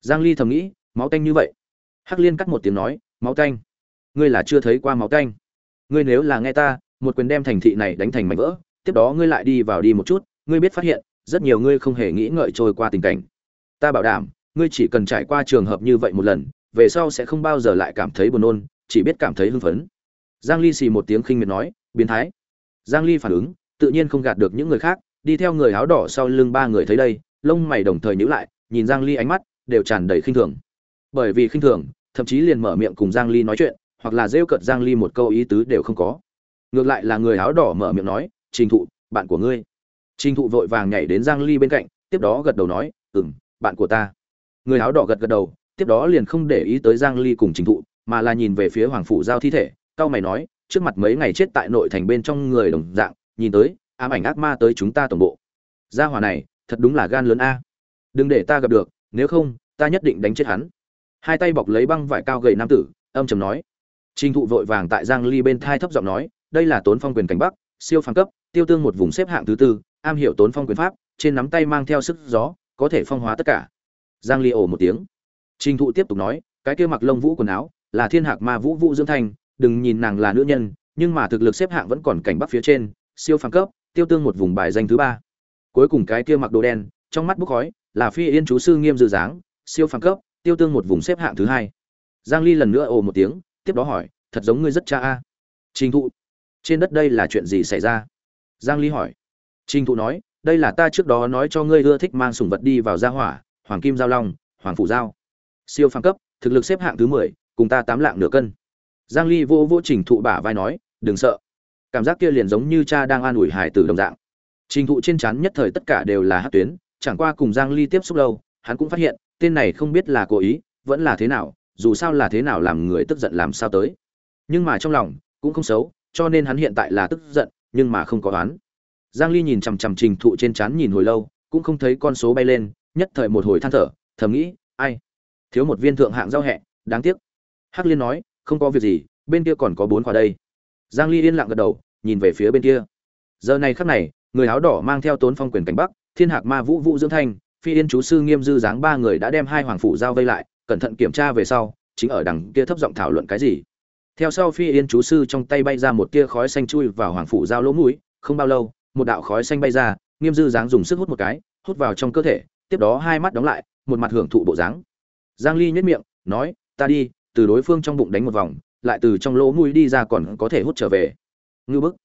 Giang ly thầm nghĩ, máu tanh như vậy. Hắc liên cắt một tiếng nói, máu tanh. Ngươi là chưa thấy qua máu tanh. Ngươi nếu là nghe ta, một quyền đem thành thị này đánh thành mảnh vỡ, tiếp đó ngươi lại đi vào đi một chút, ngươi biết phát hiện, rất nhiều ngươi không hề nghĩ ngợi trôi qua tình cảnh. Ta bảo đảm, ngươi chỉ cần trải qua trường hợp như vậy một lần, về sau sẽ không bao giờ lại cảm thấy buồn nôn, chỉ biết cảm thấy hưng phấn. Giang ly xì một tiếng khinh miệt nói, biến thái. Giang ly phản ứng, tự nhiên không gạt được những người khác, đi theo người áo đỏ sau lưng ba người thấy đây, lông mày đồng thời nhíu lại nhìn giang ly ánh mắt đều tràn đầy khinh thường. Bởi vì khinh thường, thậm chí liền mở miệng cùng giang ly nói chuyện, hoặc là rêu cợt giang ly một câu ý tứ đều không có. Ngược lại là người áo đỏ mở miệng nói, trình thụ, bạn của ngươi. Trình thụ vội vàng nhảy đến giang ly bên cạnh, tiếp đó gật đầu nói, ừm, bạn của ta. Người áo đỏ gật gật đầu, tiếp đó liền không để ý tới giang ly cùng trình thụ, mà là nhìn về phía hoàng phủ giao thi thể cao mày nói, trước mặt mấy ngày chết tại nội thành bên trong người đồng dạng, nhìn tới, ám ảnh ác ma tới chúng ta tổng bộ. Gia hỏa này, thật đúng là gan lớn a đừng để ta gặp được, nếu không, ta nhất định đánh chết hắn. Hai tay bọc lấy băng vải cao gầy nam tử, âm trầm nói. Trình thụ vội vàng tại giang ly bên thai thấp giọng nói, đây là tốn phong quyền cảnh bắc, siêu phàm cấp, tiêu tương một vùng xếp hạng thứ tư, am hiểu tốn phong quyền pháp, trên nắm tay mang theo sức gió, có thể phong hóa tất cả. Giang ly ồ một tiếng. Trình thụ tiếp tục nói, cái kia mặc lông vũ quần áo, là thiên hạc ma vũ vũ dương thanh đừng nhìn nàng là nữ nhân, nhưng mà thực lực xếp hạng vẫn còn cảnh bắc phía trên, siêu phàm cấp, tiêu tương một vùng bài danh thứ ba. Cuối cùng cái kia mặc đồ đen, trong mắt bốc khói là phi yên chú sư nghiêm dự dáng siêu phàm cấp tiêu tương một vùng xếp hạng thứ hai. Giang ly lần nữa ồ một tiếng tiếp đó hỏi thật giống ngươi rất cha a? Trình thụ. Trên đất đây là chuyện gì xảy ra? Giang ly hỏi. Trình thụ nói đây là ta trước đó nói cho ngươi ưa thích mang sủng vật đi vào gia hỏa hoàng kim giao long hoàng phủ giao. Siêu phàm cấp thực lực xếp hạng thứ 10, cùng ta tám lạng nửa cân. Giang ly vô vô trình thụ bả vai nói đừng sợ. Cảm giác kia liền giống như cha đang an ủi hải tử đồng dạng. Trình thụ trên chắn nhất thời tất cả đều là hát tuyến chẳng qua cùng giang ly tiếp xúc lâu, hắn cũng phát hiện, tên này không biết là cố ý, vẫn là thế nào, dù sao là thế nào làm người tức giận làm sao tới. Nhưng mà trong lòng, cũng không xấu, cho nên hắn hiện tại là tức giận, nhưng mà không có oán. Giang ly nhìn chằm chằm trình thụ trên chán nhìn hồi lâu, cũng không thấy con số bay lên, nhất thời một hồi than thở, thầm nghĩ, ai? Thiếu một viên thượng hạng giao hẹ, đáng tiếc. Hắc liên nói, không có việc gì, bên kia còn có bốn quả đây. Giang ly yên lặng gật đầu, nhìn về phía bên kia. Giờ này khắc này, người áo đỏ mang theo tốn phong quyền cảnh bắc thiên hạc ma vũ vũ dưỡng thanh, phi yên chú sư nghiêm dư dáng ba người đã đem hai hoàng phủ giao vây lại, cẩn thận kiểm tra về sau, chính ở đằng kia thấp giọng thảo luận cái gì. Theo sau phi yên chú sư trong tay bay ra một tia khói xanh chui vào hoàng phủ giao lỗ mũi, không bao lâu, một đạo khói xanh bay ra, nghiêm dư dáng dùng sức hút một cái, hút vào trong cơ thể, tiếp đó hai mắt đóng lại, một mặt hưởng thụ bộ dáng. Giang ly nhếch miệng, nói, ta đi, từ đối phương trong bụng đánh một vòng, lại từ trong lỗ mũi đi ra còn có thể hút trở về. Ngư bức.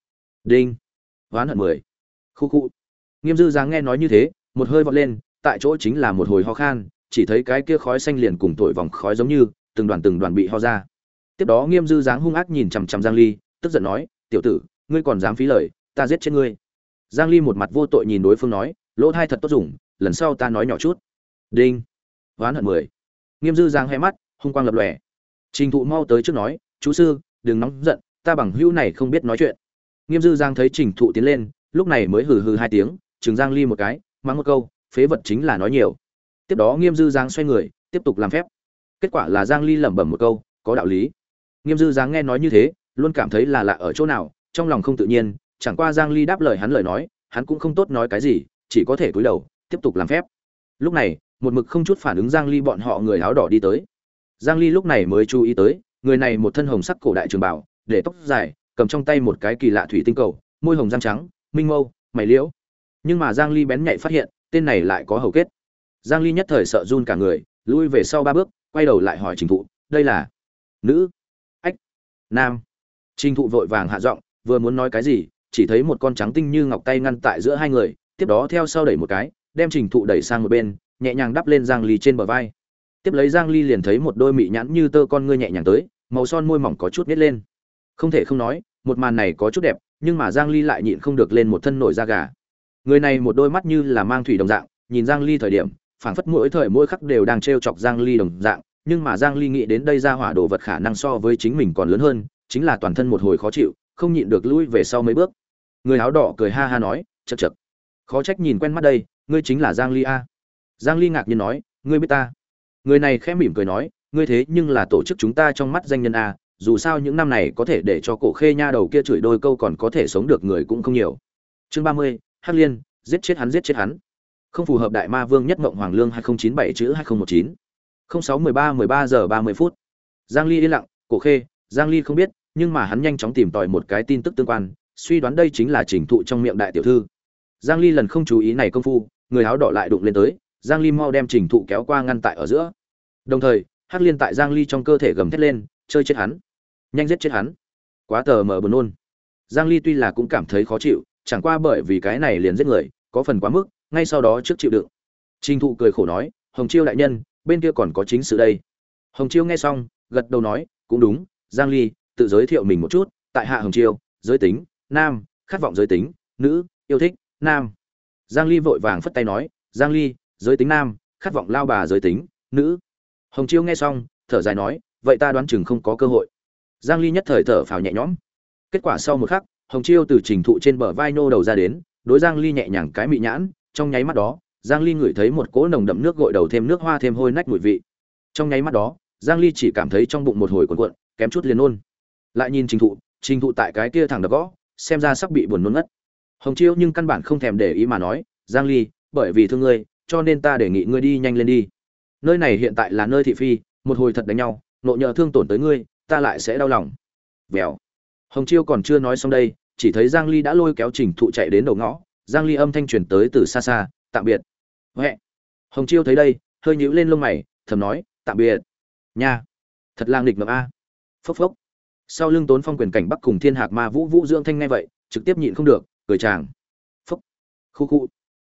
Đinh. Hoán hận mười. Khu khu nghiêm dư Giang nghe nói như thế, một hơi vọt lên, tại chỗ chính là một hồi ho khan, chỉ thấy cái kia khói xanh liền cùng tội vòng khói giống như, từng đoàn từng đoàn bị ho ra. Tiếp đó nghiêm dư Giang hung ác nhìn chằm chằm giang ly, tức giận nói, tiểu tử, ngươi còn dám phí lời, ta giết chết ngươi. Giang ly một mặt vô tội nhìn đối phương nói, lỗ thai thật tốt dùng, lần sau ta nói nhỏ chút. Đinh. Ván hận mười. Nghiêm dư giang hai mắt, hung quang lập lòe. Trình thụ mau tới trước nói, chú sư, đừng nóng giận, ta bằng hữu này không biết nói chuyện. Nghiêm dư giang thấy trình thụ tiến lên, lúc này mới hừ hừ hai tiếng trừng giang ly một cái mang một câu, phế vật chính là nói nhiều. Tiếp đó nghiêm dư giang xoay người, tiếp tục làm phép. Kết quả là giang ly lẩm bẩm một câu, có đạo lý. Nghiêm dư giang nghe nói như thế, luôn cảm thấy là lạ ở chỗ nào, trong lòng không tự nhiên, chẳng qua giang ly đáp lời hắn lời nói, hắn cũng không tốt nói cái gì, chỉ có thể cúi đầu, tiếp tục làm phép. Lúc này, một mực không chút phản ứng giang ly bọn họ người áo đỏ đi tới. Giang ly lúc này mới chú ý tới, người này một thân hồng sắc cổ đại trường bảo để tóc dài, cầm trong tay một cái kỳ lạ thủy tinh cầu, môi hồng răng trắng, minh mâu, mày liễu nhưng mà giang ly bén nhạy phát hiện, tên này lại có hầu kết. Giang ly nhất thời sợ run cả người, lui về sau ba bước, quay đầu lại hỏi trình thụ, đây là nữ? Ách, nam. Trình thụ vội vàng hạ giọng, vừa muốn nói cái gì, chỉ thấy một con trắng tinh như ngọc tay ngăn tại giữa hai người, tiếp đó theo sau đẩy một cái, đem trình thụ đẩy sang một bên, nhẹ nhàng đắp lên giang ly trên bờ vai. Tiếp lấy giang ly liền thấy một đôi mị nhãn như tơ con ngươi nhẹ nhàng tới, màu son môi mỏng có chút nít lên. Không thể không nói, một màn này có chút đẹp, nhưng mà giang ly lại nhịn không được lên một thân nổi da gà người này một đôi mắt như là mang thủy đồng dạng nhìn giang ly thời điểm phảng phất mỗi thời mỗi khắc đều đang trêu chọc giang ly đồng dạng nhưng mà giang ly nghĩ đến đây ra hỏa đồ vật khả năng so với chính mình còn lớn hơn chính là toàn thân một hồi khó chịu không nhịn được lui về sau mấy bước. Người áo đỏ cười ha ha nói chật chật khó trách nhìn quen mắt đây ngươi chính là giang ly a. Giang ly ngạc nhiên nói ngươi biết ta? Người này khẽ mỉm cười nói ngươi thế nhưng là tổ chức chúng ta trong mắt danh nhân a dù sao những năm này có thể để cho cổ khê nha đầu kia chửi đôi câu còn có thể sống được người cũng không nhiều. Chương 30, hắc liên, giết chết hắn, giết chết hắn. Không phù hợp đại ma vương nhất mộng hoàng lương 2097 chữ 2019 0613 13 giờ 30 phút. Giang ly yên lặng, cổ khê, giang ly không biết, nhưng mà hắn nhanh chóng tìm tòi một cái tin tức tương quan, suy đoán đây chính là trình thụ trong miệng đại tiểu thư. Giang ly lần không chú ý này công phu, người áo đỏ lại đụng lên tới, giang ly mau đem trình thụ kéo qua ngăn tại ở giữa. Đồng thời, hắc liên tại giang ly trong cơ thể gầm thét lên, chơi chết hắn. Nhanh giết chết hắn. Quá tờ mờ buồn nôn. Giang ly tuy là cũng cảm thấy khó chịu chẳng qua bởi vì cái này liền giết người, có phần quá mức, ngay sau đó trước chịu đựng. Trình thụ cười khổ nói, hồng chiêu đại nhân, bên kia còn có chính sự đây. Hồng chiêu nghe xong, gật đầu nói, cũng đúng, giang ly, tự giới thiệu mình một chút, tại hạ hồng chiêu, giới tính, nam, khát vọng giới tính, nữ, yêu thích, nam. Giang ly vội vàng phất tay nói, giang ly, giới tính nam, khát vọng lao bà giới tính, nữ. Hồng chiêu nghe xong, thở dài nói, vậy ta đoán chừng không có cơ hội. Giang ly nhất thời thở phào nhẹ nhõm. Kết quả sau một khắc hồng chiêu từ trình thụ trên bờ vai nô đầu ra đến, đối giang ly nhẹ nhàng cái mị nhãn, trong nháy mắt đó, giang ly ngửi thấy một cỗ nồng đậm nước gội đầu thêm nước hoa thêm hôi nách mùi vị. Trong nháy mắt đó, giang ly chỉ cảm thấy trong bụng một hồi cuộn cuộn, kém chút liền nôn. Lại nhìn trình thụ trình thụ tại cái kia thẳng đập gõ, xem ra sắp bị buồn nôn ngất. Hồng chiêu nhưng căn bản không thèm để ý mà nói, giang ly, bởi vì thương ngươi, cho nên ta đề nghị ngươi đi nhanh lên đi. Nơi này hiện tại là nơi thị phi, một hồi thật đánh nhau, nộ nhờ thương tổn tới ngươi, ta lại sẽ đau lòng. Vèo hồng chiêu còn chưa nói xong đây, chỉ thấy giang ly đã lôi kéo trình thụ chạy đến đầu ngõ. Giang ly âm thanh truyền tới từ xa xa, tạm biệt. Huệ. Hồng chiêu thấy đây, hơi nhíu lên lông mày, thầm nói, tạm biệt. Nha, thật lang nghịch ngợm a. Phốc phốc. Sau lưng tốn phong quyền cảnh bắc cùng thiên hạc ma vũ vũ dưỡng thanh ngay vậy, trực tiếp nhịn không được, cười chàng. Phốc. Khu khu.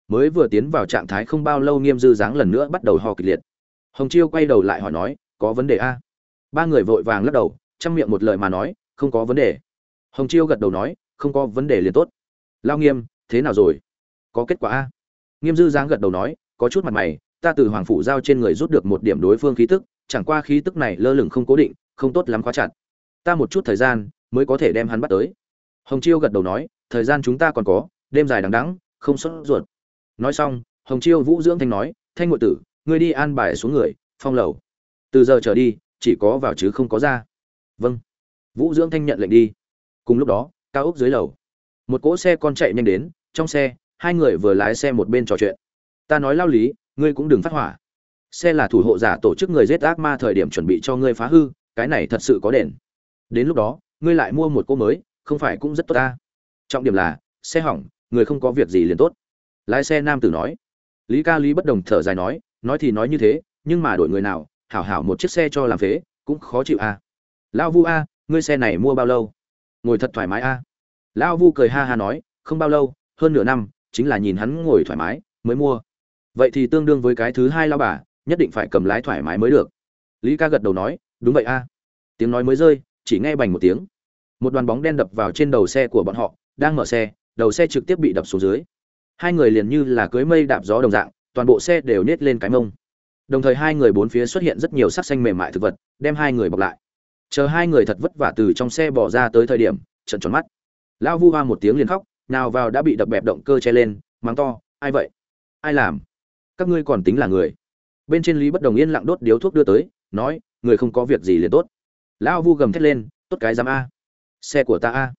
Mới vừa tiến vào trạng thái không bao lâu nghiêm dư dáng lần nữa bắt đầu ho kịch liệt. Hồng chiêu quay đầu lại hỏi nói, có vấn đề a? Ba người vội vàng lắc đầu, trong miệng một lời mà nói không có vấn đề. Hồng chiêu gật đầu nói, không có vấn đề liền tốt. Lao nghiêm, thế nào rồi? Có kết quả a? Nghiêm dư giáng gật đầu nói, có chút mặt mày, ta từ hoàng phủ giao trên người rút được một điểm đối phương khí tức, chẳng qua khí tức này lơ lửng không cố định, không tốt lắm khóa chặt. Ta một chút thời gian mới có thể đem hắn bắt tới. Hồng chiêu gật đầu nói, thời gian chúng ta còn có, đêm dài đằng đẵng, không sốt ruột. Nói xong, hồng chiêu vũ dưỡng thanh nói, thanh ngụy tử, ngươi đi an bài xuống người, phong lầu. Từ giờ trở đi, chỉ có vào chứ không có ra. Vâng vũ dưỡng thanh nhận lệnh đi. Cùng lúc đó, cao ốc dưới lầu. Một cỗ xe con chạy nhanh đến, trong xe, hai người vừa lái xe một bên trò chuyện. Ta nói lao lý, ngươi cũng đừng phát hỏa. Xe là thủ hộ giả tổ chức người giết ác ma thời điểm chuẩn bị cho ngươi phá hư, cái này thật sự có đền. Đến lúc đó, ngươi lại mua một cỗ mới, không phải cũng rất tốt ta? Trọng điểm là, xe hỏng, người không có việc gì liền tốt. Lái xe nam tử nói. Lý ca lý bất đồng thở dài nói nói thì nói như thế, nhưng mà đổi người nào, hảo hảo một chiếc xe cho làm phế, cũng khó chịu a à. lao vu a ngươi xe này mua bao lâu? Ngồi thật thoải mái a. À. lão vu cười ha ha nói, không bao lâu, hơn nửa năm, chính là nhìn hắn ngồi thoải mái, mới mua. Vậy thì tương đương với cái thứ hai lao bà, nhất định phải cầm lái thoải mái mới được. Lý ca gật đầu nói, đúng vậy a. Tiếng nói mới rơi, chỉ nghe bành một tiếng. Một đoàn bóng đen đập vào trên đầu xe của bọn họ, đang mở xe, đầu xe trực tiếp bị đập xuống dưới. Hai người liền như là cưới mây đạp gió đồng dạng, toàn bộ xe đều nết lên cái mông. Đồng thời hai người bốn phía xuất hiện rất nhiều sắc xanh mềm mại thực vật, đem hai người bọc lại chờ hai người thật vất vả từ trong xe bỏ ra tới thời điểm, trận tròn mắt. Lão vu hoa một tiếng liền khóc, nào vào đã bị đập bẹp động cơ che lên, mắng to, ai vậy? Ai làm? Các ngươi còn tính là người. Bên trên lý bất đồng yên lặng đốt điếu thuốc đưa tới, nói, người không có việc gì liền tốt. Lão vu gầm thét lên, tốt cái dám a. Xe của ta a.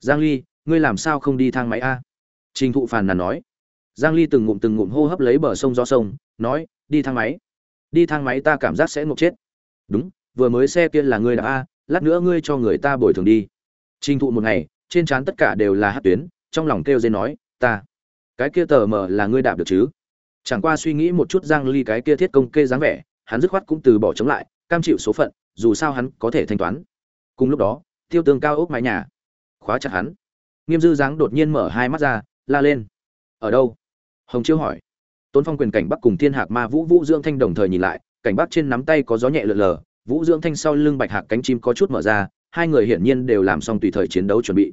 Giang ly, ngươi làm sao không đi thang máy a? Trình thụ phàn nàn nói. Giang ly từng ngụm từng ngụm hô hấp lấy bờ sông do sông, nói, đi thang máy. Đi thang máy ta cảm giác sẽ ngục chết. Đúng vừa mới xe kia là ngươi đạp a lát nữa ngươi cho người ta bồi thường đi. Trình thụ một ngày trên trán tất cả đều là hát tuyến trong lòng kêu dây nói ta cái kia tờ mờ là ngươi đạp được chứ? Chẳng qua suy nghĩ một chút giang ly cái kia thiết công kê dáng vẻ hắn dứt khoát cũng từ bỏ chống lại cam chịu số phận dù sao hắn có thể thanh toán. Cùng lúc đó tiêu tường cao ốc mái nhà khóa chặt hắn. Nghiêm dư dáng đột nhiên mở hai mắt ra la lên ở đâu? Hồng chiêu hỏi. Tôn Phong quyền cảnh Bắc cùng Thiên Hạc Ma Vũ Vũ Dương Thanh đồng thời nhìn lại, cảnh Bắc trên nắm tay có gió nhẹ lượn lờ, Vũ Dưỡng Thanh sau lưng Bạch Hạc cánh chim có chút mở ra, hai người hiển nhiên đều làm xong tùy thời chiến đấu chuẩn bị.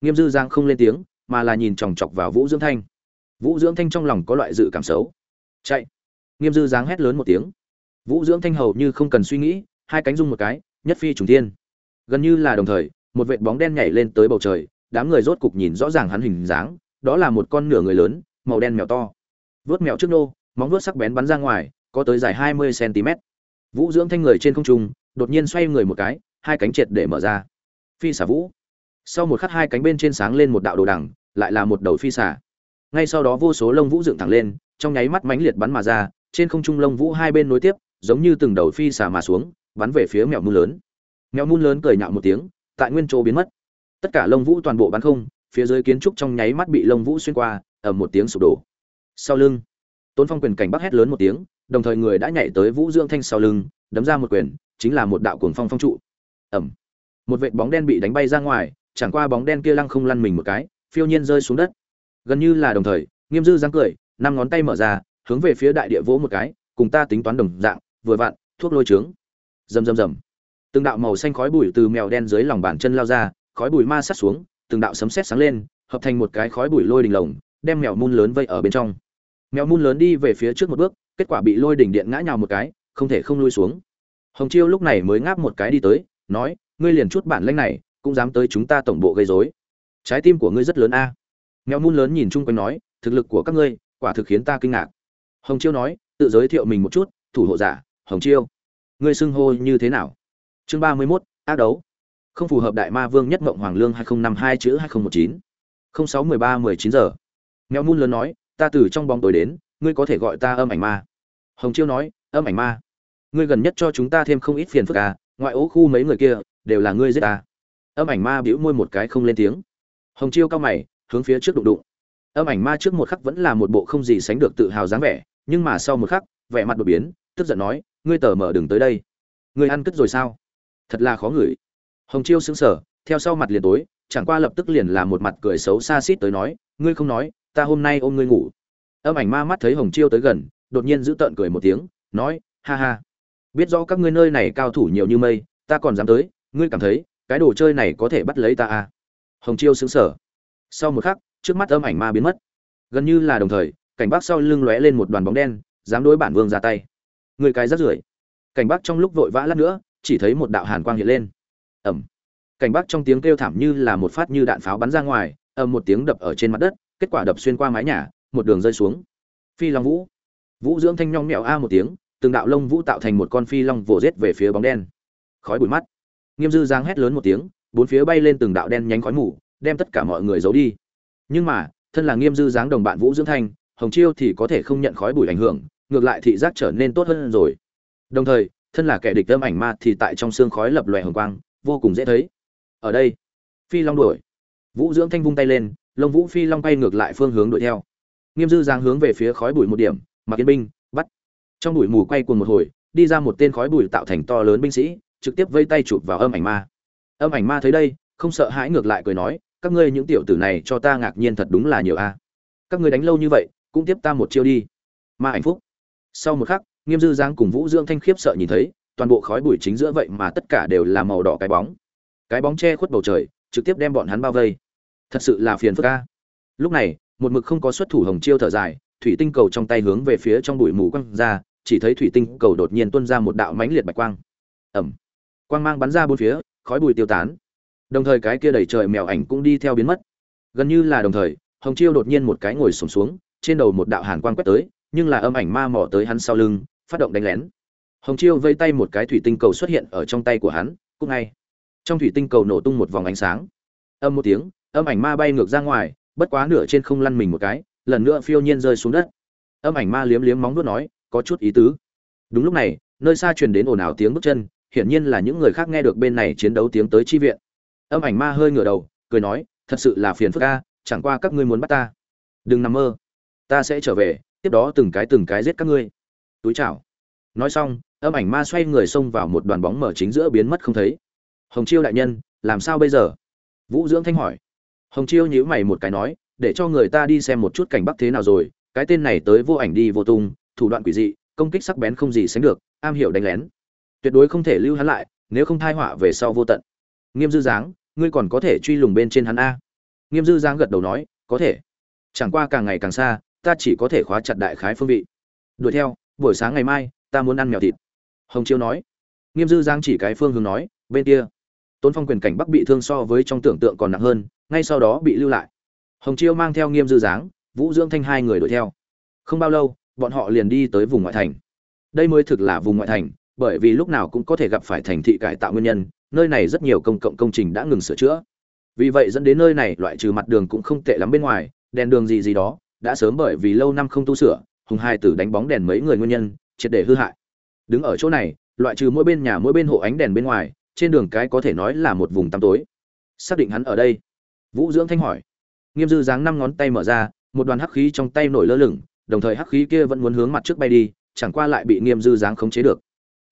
Nghiêm Dư Giang không lên tiếng, mà là nhìn chòng chọc vào Vũ Dưỡng Thanh. Vũ Dưỡng Thanh trong lòng có loại dự cảm xấu. Chạy! Nghiêm Dư Giang hét lớn một tiếng. Vũ Dưỡng Thanh hầu như không cần suy nghĩ, hai cánh rung một cái, nhất phi trùng thiên. Gần như là đồng thời, một vệt bóng đen nhảy lên tới bầu trời, đám người rốt cục nhìn rõ ràng hắn hình dáng, đó là một con nửa người lớn, màu đen mèo to vớt mèo trước nô móng vuốt sắc bén bắn ra ngoài có tới dài hai mươi cm vũ dưỡng thanh người trên không trung, đột nhiên xoay người một cái, hai cánh triệt để mở ra. Phi xả vũ. Sau một khắc hai cánh bên trên sáng lên một đạo đồ đằng, lại là một đầu phi xả. Ngay sau đó vô số lông vũ dựng thẳng lên, trong nháy mắt mãnh liệt bắn mà ra, trên không trung lông vũ hai bên nối tiếp, giống như từng đầu phi xả mà xuống, bắn về phía mèo mun lớn. Mèo mun lớn cười nhạo một tiếng, tại nguyên chỗ biến mất. Tất cả lông vũ toàn bộ bắn không, phía dưới kiến trúc trong nháy mắt bị lông vũ xuyên qua, ầm một tiếng sụp đổ. Sau lưng tôn phong quyền cảnh bắc hét lớn một tiếng, đồng thời người đã nhảy tới vũ dưỡng thanh sau lưng, đấm ra một quyền, chính là một đạo cuồng phong phong trụ. Ẩm một vệt bóng đen bị đánh bay ra ngoài, chẳng qua bóng đen kia lăng không lăn mình một cái, phiêu nhiên rơi xuống đất. Gần như là đồng thời, nghiêm dư giáng cười, năm ngón tay mở ra, hướng về phía đại địa vỗ một cái, cùng ta tính toán đồng dạng, vừa vặn, thuốc lôi trướng. Rầm rầm rầm. Từng đạo màu xanh khói bụi từ mèo đen dưới lòng bàn chân lao ra, khói bụi ma sát xuống, từng đạo sấm sét sáng lên, hợp thành một cái khói bụi lôi đình lồng, đem mèo mun lớn vây ở bên trong mèo mun lớn đi về phía trước một bước, kết quả bị lôi đỉnh điện ngã nhào một cái, không thể không lui xuống. Hồng chiêu lúc này mới ngáp một cái đi tới, nói, ngươi liền chút bản lĩnh này, cũng dám tới chúng ta tổng bộ gây rối. Trái tim của ngươi rất lớn a. Mèo mun lớn nhìn chung quanh nói, thực lực của các ngươi, quả thực khiến ta kinh ngạc. Hồng chiêu nói, tự giới thiệu mình một chút, thủ hộ giả, hồng chiêu. Ngươi xưng hô như thế nào? Chương ba mươi mốt, ác đấu. Không phù hợp đại ma vương nhất mộng hoàng lương hai nghìn năm hai chữ hai nghìn một chín. Không sáu mười ba mười chín giờ. Mèo mun lớn nói ta từ trong bóng tối đến, ngươi có thể gọi ta âm ảnh ma. Hồng chiêu nói, âm ảnh ma. Ngươi gần nhất cho chúng ta thêm không ít phiền phức à ngoại ố khu mấy người kia, đều là ngươi giết ta. Âm ảnh ma bĩu môi một cái không lên tiếng. Hồng chiêu cao mày, hướng phía trước đụng đụng. Âm ảnh ma trước một khắc vẫn là một bộ không gì sánh được tự hào dáng vẻ, nhưng mà sau một khắc, vẻ mặt đột biến, tức giận nói, ngươi tờ mở đừng tới đây. Ngươi ăn cất rồi sao? Thật là khó ngửi. Hồng chiêu sững sờ, theo sau mặt liền tối, chẳng qua lập tức liền là một mặt cười xấu xa xít tới nói, ngươi không nói ta hôm nay ôm ngươi ngủ. Âm ảnh ma mắt thấy hồng chiêu tới gần, đột nhiên giữ tợn cười một tiếng, nói, ha ha. Biết rõ các ngươi nơi này cao thủ nhiều như mây, ta còn dám tới, ngươi cảm thấy, cái đồ chơi này có thể bắt lấy ta à? Hồng chiêu sững sờ. Sau một khắc, trước mắt âm ảnh ma biến mất. Gần như là đồng thời, cảnh bắc sau lưng lóe lên một đoàn bóng đen, dám đối bản vương ra tay. Người cái rất rưởi. Cảnh bắc trong lúc vội vã lát nữa, chỉ thấy một đạo hàn quang hiện lên. Ẩm cảnh bắc trong tiếng kêu thảm như là một phát như đạn pháo bắn ra ngoài, ầm một tiếng đập ở trên mặt đất kết quả đập xuyên qua mái nhà, một đường rơi xuống. Phi long vũ. Vũ dưỡng thanh nhong mẹo a một tiếng, từng đạo lông vũ tạo thành một con phi long vồ rết về phía bóng đen. Khói bụi mắt. Nghiêm dư giang hét lớn một tiếng, bốn phía bay lên từng đạo đen nhánh khói mù, đem tất cả mọi người giấu đi. Nhưng mà, thân là nghiêm dư dáng đồng bạn vũ dưỡng thanh, hồng chiêu thì có thể không nhận khói bụi ảnh hưởng, ngược lại thị giác trở nên tốt hơn rồi. Đồng thời, thân là kẻ địch âm ảnh ma thì tại trong xương khói lập lòe hồng quang, vô cùng dễ thấy. Ở đây, phi long đuổi. Vũ dưỡng thanh vung tay lên lông vũ phi long bay ngược lại phương hướng đuổi theo. Nghiêm dư giang hướng về phía khói bụi một điểm, mặc yên binh, bắt. Trong bụi mù quay cùng một hồi, đi ra một tên khói bụi tạo thành to lớn binh sĩ, trực tiếp vây tay chụp vào âm ảnh ma. Âm ảnh ma thấy đây, không sợ hãi ngược lại cười nói, các ngươi những tiểu tử này cho ta ngạc nhiên thật đúng là nhiều a. Các ngươi đánh lâu như vậy, cũng tiếp ta một chiêu đi. Ma ảnh phúc. Sau một khắc, nghiêm dư giang cùng vũ dưỡng thanh khiếp sợ nhìn thấy, toàn bộ khói bụi chính giữa vậy mà tất cả đều là màu đỏ cái bóng. Cái bóng che khuất bầu trời, trực tiếp đem bọn hắn bao vây thật sự là phiền phức ca lúc này, một mực không có xuất thủ hồng chiêu thở dài, thủy tinh cầu trong tay hướng về phía trong bụi mù quăng ra, chỉ thấy thủy tinh cầu đột nhiên tuôn ra một đạo mãnh liệt bạch quang. Ẩm quang mang bắn ra bốn phía, khói bụi tiêu tán. Đồng thời cái kia đẩy trời mèo ảnh cũng đi theo biến mất. Gần như là đồng thời, hồng chiêu đột nhiên một cái ngồi sổm xuống, trên đầu một đạo hàn quang quét tới, nhưng là âm ảnh ma mỏ tới hắn sau lưng, phát động đánh lén. Hồng chiêu vây tay một cái thủy tinh cầu xuất hiện ở trong tay của hắn cũng ngay. Trong thủy tinh cầu nổ tung một vòng ánh sáng. Âm một tiếng âm ảnh ma bay ngược ra ngoài, bất quá nửa trên không lăn mình một cái, lần nữa phiêu nhiên rơi xuống đất. Âm ảnh ma liếm liếm móng vuốt nói, có chút ý tứ. Đúng lúc này, nơi xa truyền đến ồn ào tiếng bước chân, hiển nhiên là những người khác nghe được bên này chiến đấu tiếng tới chi viện. Âm ảnh ma hơi ngửa đầu, cười nói, thật sự là phiền phức ca chẳng qua các ngươi muốn bắt ta. Đừng nằm mơ, ta sẽ trở về, tiếp đó từng cái từng cái giết các ngươi. Túi chào. Nói xong, âm ảnh ma xoay người xông vào một đoàn bóng mở chính giữa biến mất không thấy. Hồng chiêu đại nhân, làm sao bây giờ? Vũ dưỡng thanh hỏi hồng chiêu nhíu mày một cái nói, để cho người ta đi xem một chút cảnh bắc thế nào rồi, cái tên này tới vô ảnh đi vô tung, thủ đoạn quỷ dị, công kích sắc bén không gì sánh được, am hiểu đánh lén. Tuyệt đối không thể lưu hắn lại, nếu không thai họa về sau vô tận. Nghiêm dư dáng ngươi còn có thể truy lùng bên trên hắn a. Nghiêm dư giang gật đầu nói, có thể. Chẳng qua càng ngày càng xa, ta chỉ có thể khóa chặt đại khái phương vị. Đuổi theo, buổi sáng ngày mai, ta muốn ăn mèo thịt. Hồng chiêu nói. Nghiêm dư giang chỉ cái phương hướng nói, bên kia. Tôn phong quyền cảnh bắc bị thương so với trong tưởng tượng còn nặng hơn ngay sau đó bị lưu lại. Hồng chiêu mang theo nghiêm dư dáng, vũ dưỡng thanh hai người đuổi theo. Không bao lâu bọn họ liền đi tới vùng ngoại thành. Đây mới thực là vùng ngoại thành bởi vì lúc nào cũng có thể gặp phải thành thị cải tạo nguyên nhân nơi này rất nhiều công cộng công trình đã ngừng sửa chữa. Vì vậy dẫn đến nơi này loại trừ mặt đường cũng không tệ lắm bên ngoài đèn đường gì gì đó đã sớm bởi vì lâu năm không tu sửa hùng hai tử đánh bóng đèn mấy người nguyên nhân triệt để hư hại. Đứng ở chỗ này loại trừ mỗi bên nhà mỗi bên hộ ánh đèn bên ngoài trên đường cái có thể nói là một vùng tăm tối. Xác định hắn ở đây vũ dưỡng thanh hỏi. Nghiêm dư Giáng năm ngón tay mở ra, một đoàn hắc khí trong tay nổi lơ lửng, đồng thời hắc khí kia vẫn muốn hướng mặt trước bay đi, chẳng qua lại bị nghiêm dư Giáng khống chế được.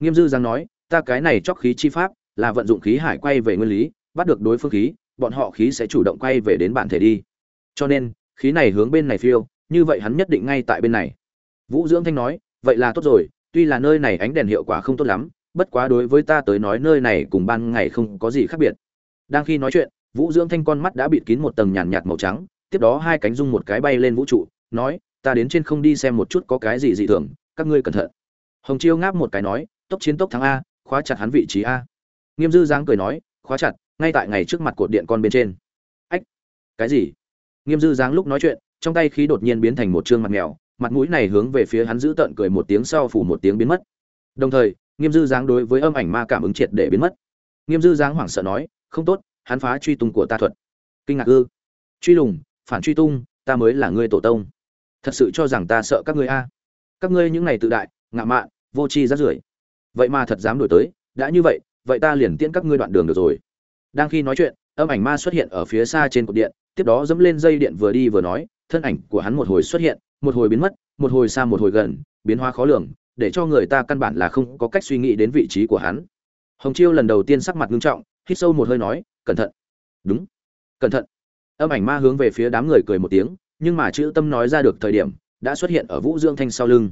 Nghiêm dư Giáng nói, ta cái này chóc khí chi pháp là vận dụng khí hải quay về nguyên lý, bắt được đối phương khí, bọn họ khí sẽ chủ động quay về đến bản thể đi. Cho nên, khí này hướng bên này phiêu, như vậy hắn nhất định ngay tại bên này. Vũ dưỡng thanh nói, vậy là tốt rồi, tuy là nơi này ánh đèn hiệu quả không tốt lắm, bất quá đối với ta tới nói nơi này cùng ban ngày không có gì khác biệt. Đang khi nói chuyện vũ dưỡng thanh con mắt đã bịt kín một tầng nhàn nhạt màu trắng, tiếp đó hai cánh rung một cái bay lên vũ trụ, nói, ta đến trên không đi xem một chút có cái gì dị thường, các ngươi cẩn thận. Hồng chiêu ngáp một cái nói, tốc chiến tốc thắng a, khóa chặt hắn vị trí a. Nghiêm dư giáng cười nói, khóa chặt, ngay tại ngày trước mặt cột điện con bên trên. Ách, cái gì? Nghiêm dư giáng lúc nói chuyện, trong tay khí đột nhiên biến thành một trương mặt mèo, mặt mũi này hướng về phía hắn giữ tợn cười một tiếng sau phủ một tiếng biến mất. Đồng thời, nghiêm dư giáng đối với âm ảnh ma cảm ứng triệt để biến mất. Nghiêm dư giáng hoảng sợ nói, không tốt hắn phá truy tung của ta thuật. Kinh ngạc ư? Truy lùng, phản truy tung, ta mới là ngươi tổ tông. Thật sự cho rằng ta sợ các ngươi a? Các ngươi những ngày tự đại, ngạo mạn, vô tri rát rưởi. Vậy mà thật dám đổi tới, đã như vậy vậy ta liền tiễn các ngươi đoạn đường được rồi. Đang khi nói chuyện, âm ảnh ma xuất hiện ở phía xa trên cột điện, tiếp đó dẫm lên dây điện vừa đi vừa nói, thân ảnh của hắn một hồi xuất hiện, một hồi biến mất, một hồi xa một hồi gần, biến hóa khó lường, để cho người ta căn bản là không có cách suy nghĩ đến vị trí của hắn. Hồng chiêu lần đầu tiên sắc mặt nghiêm trọng hít sâu một hơi nói, cẩn thận. Đúng. Cẩn thận. Âm ảnh ma hướng về phía đám người cười một tiếng, nhưng mà chữ tâm nói ra được thời điểm, đã xuất hiện ở vũ dưỡng thanh sau lưng.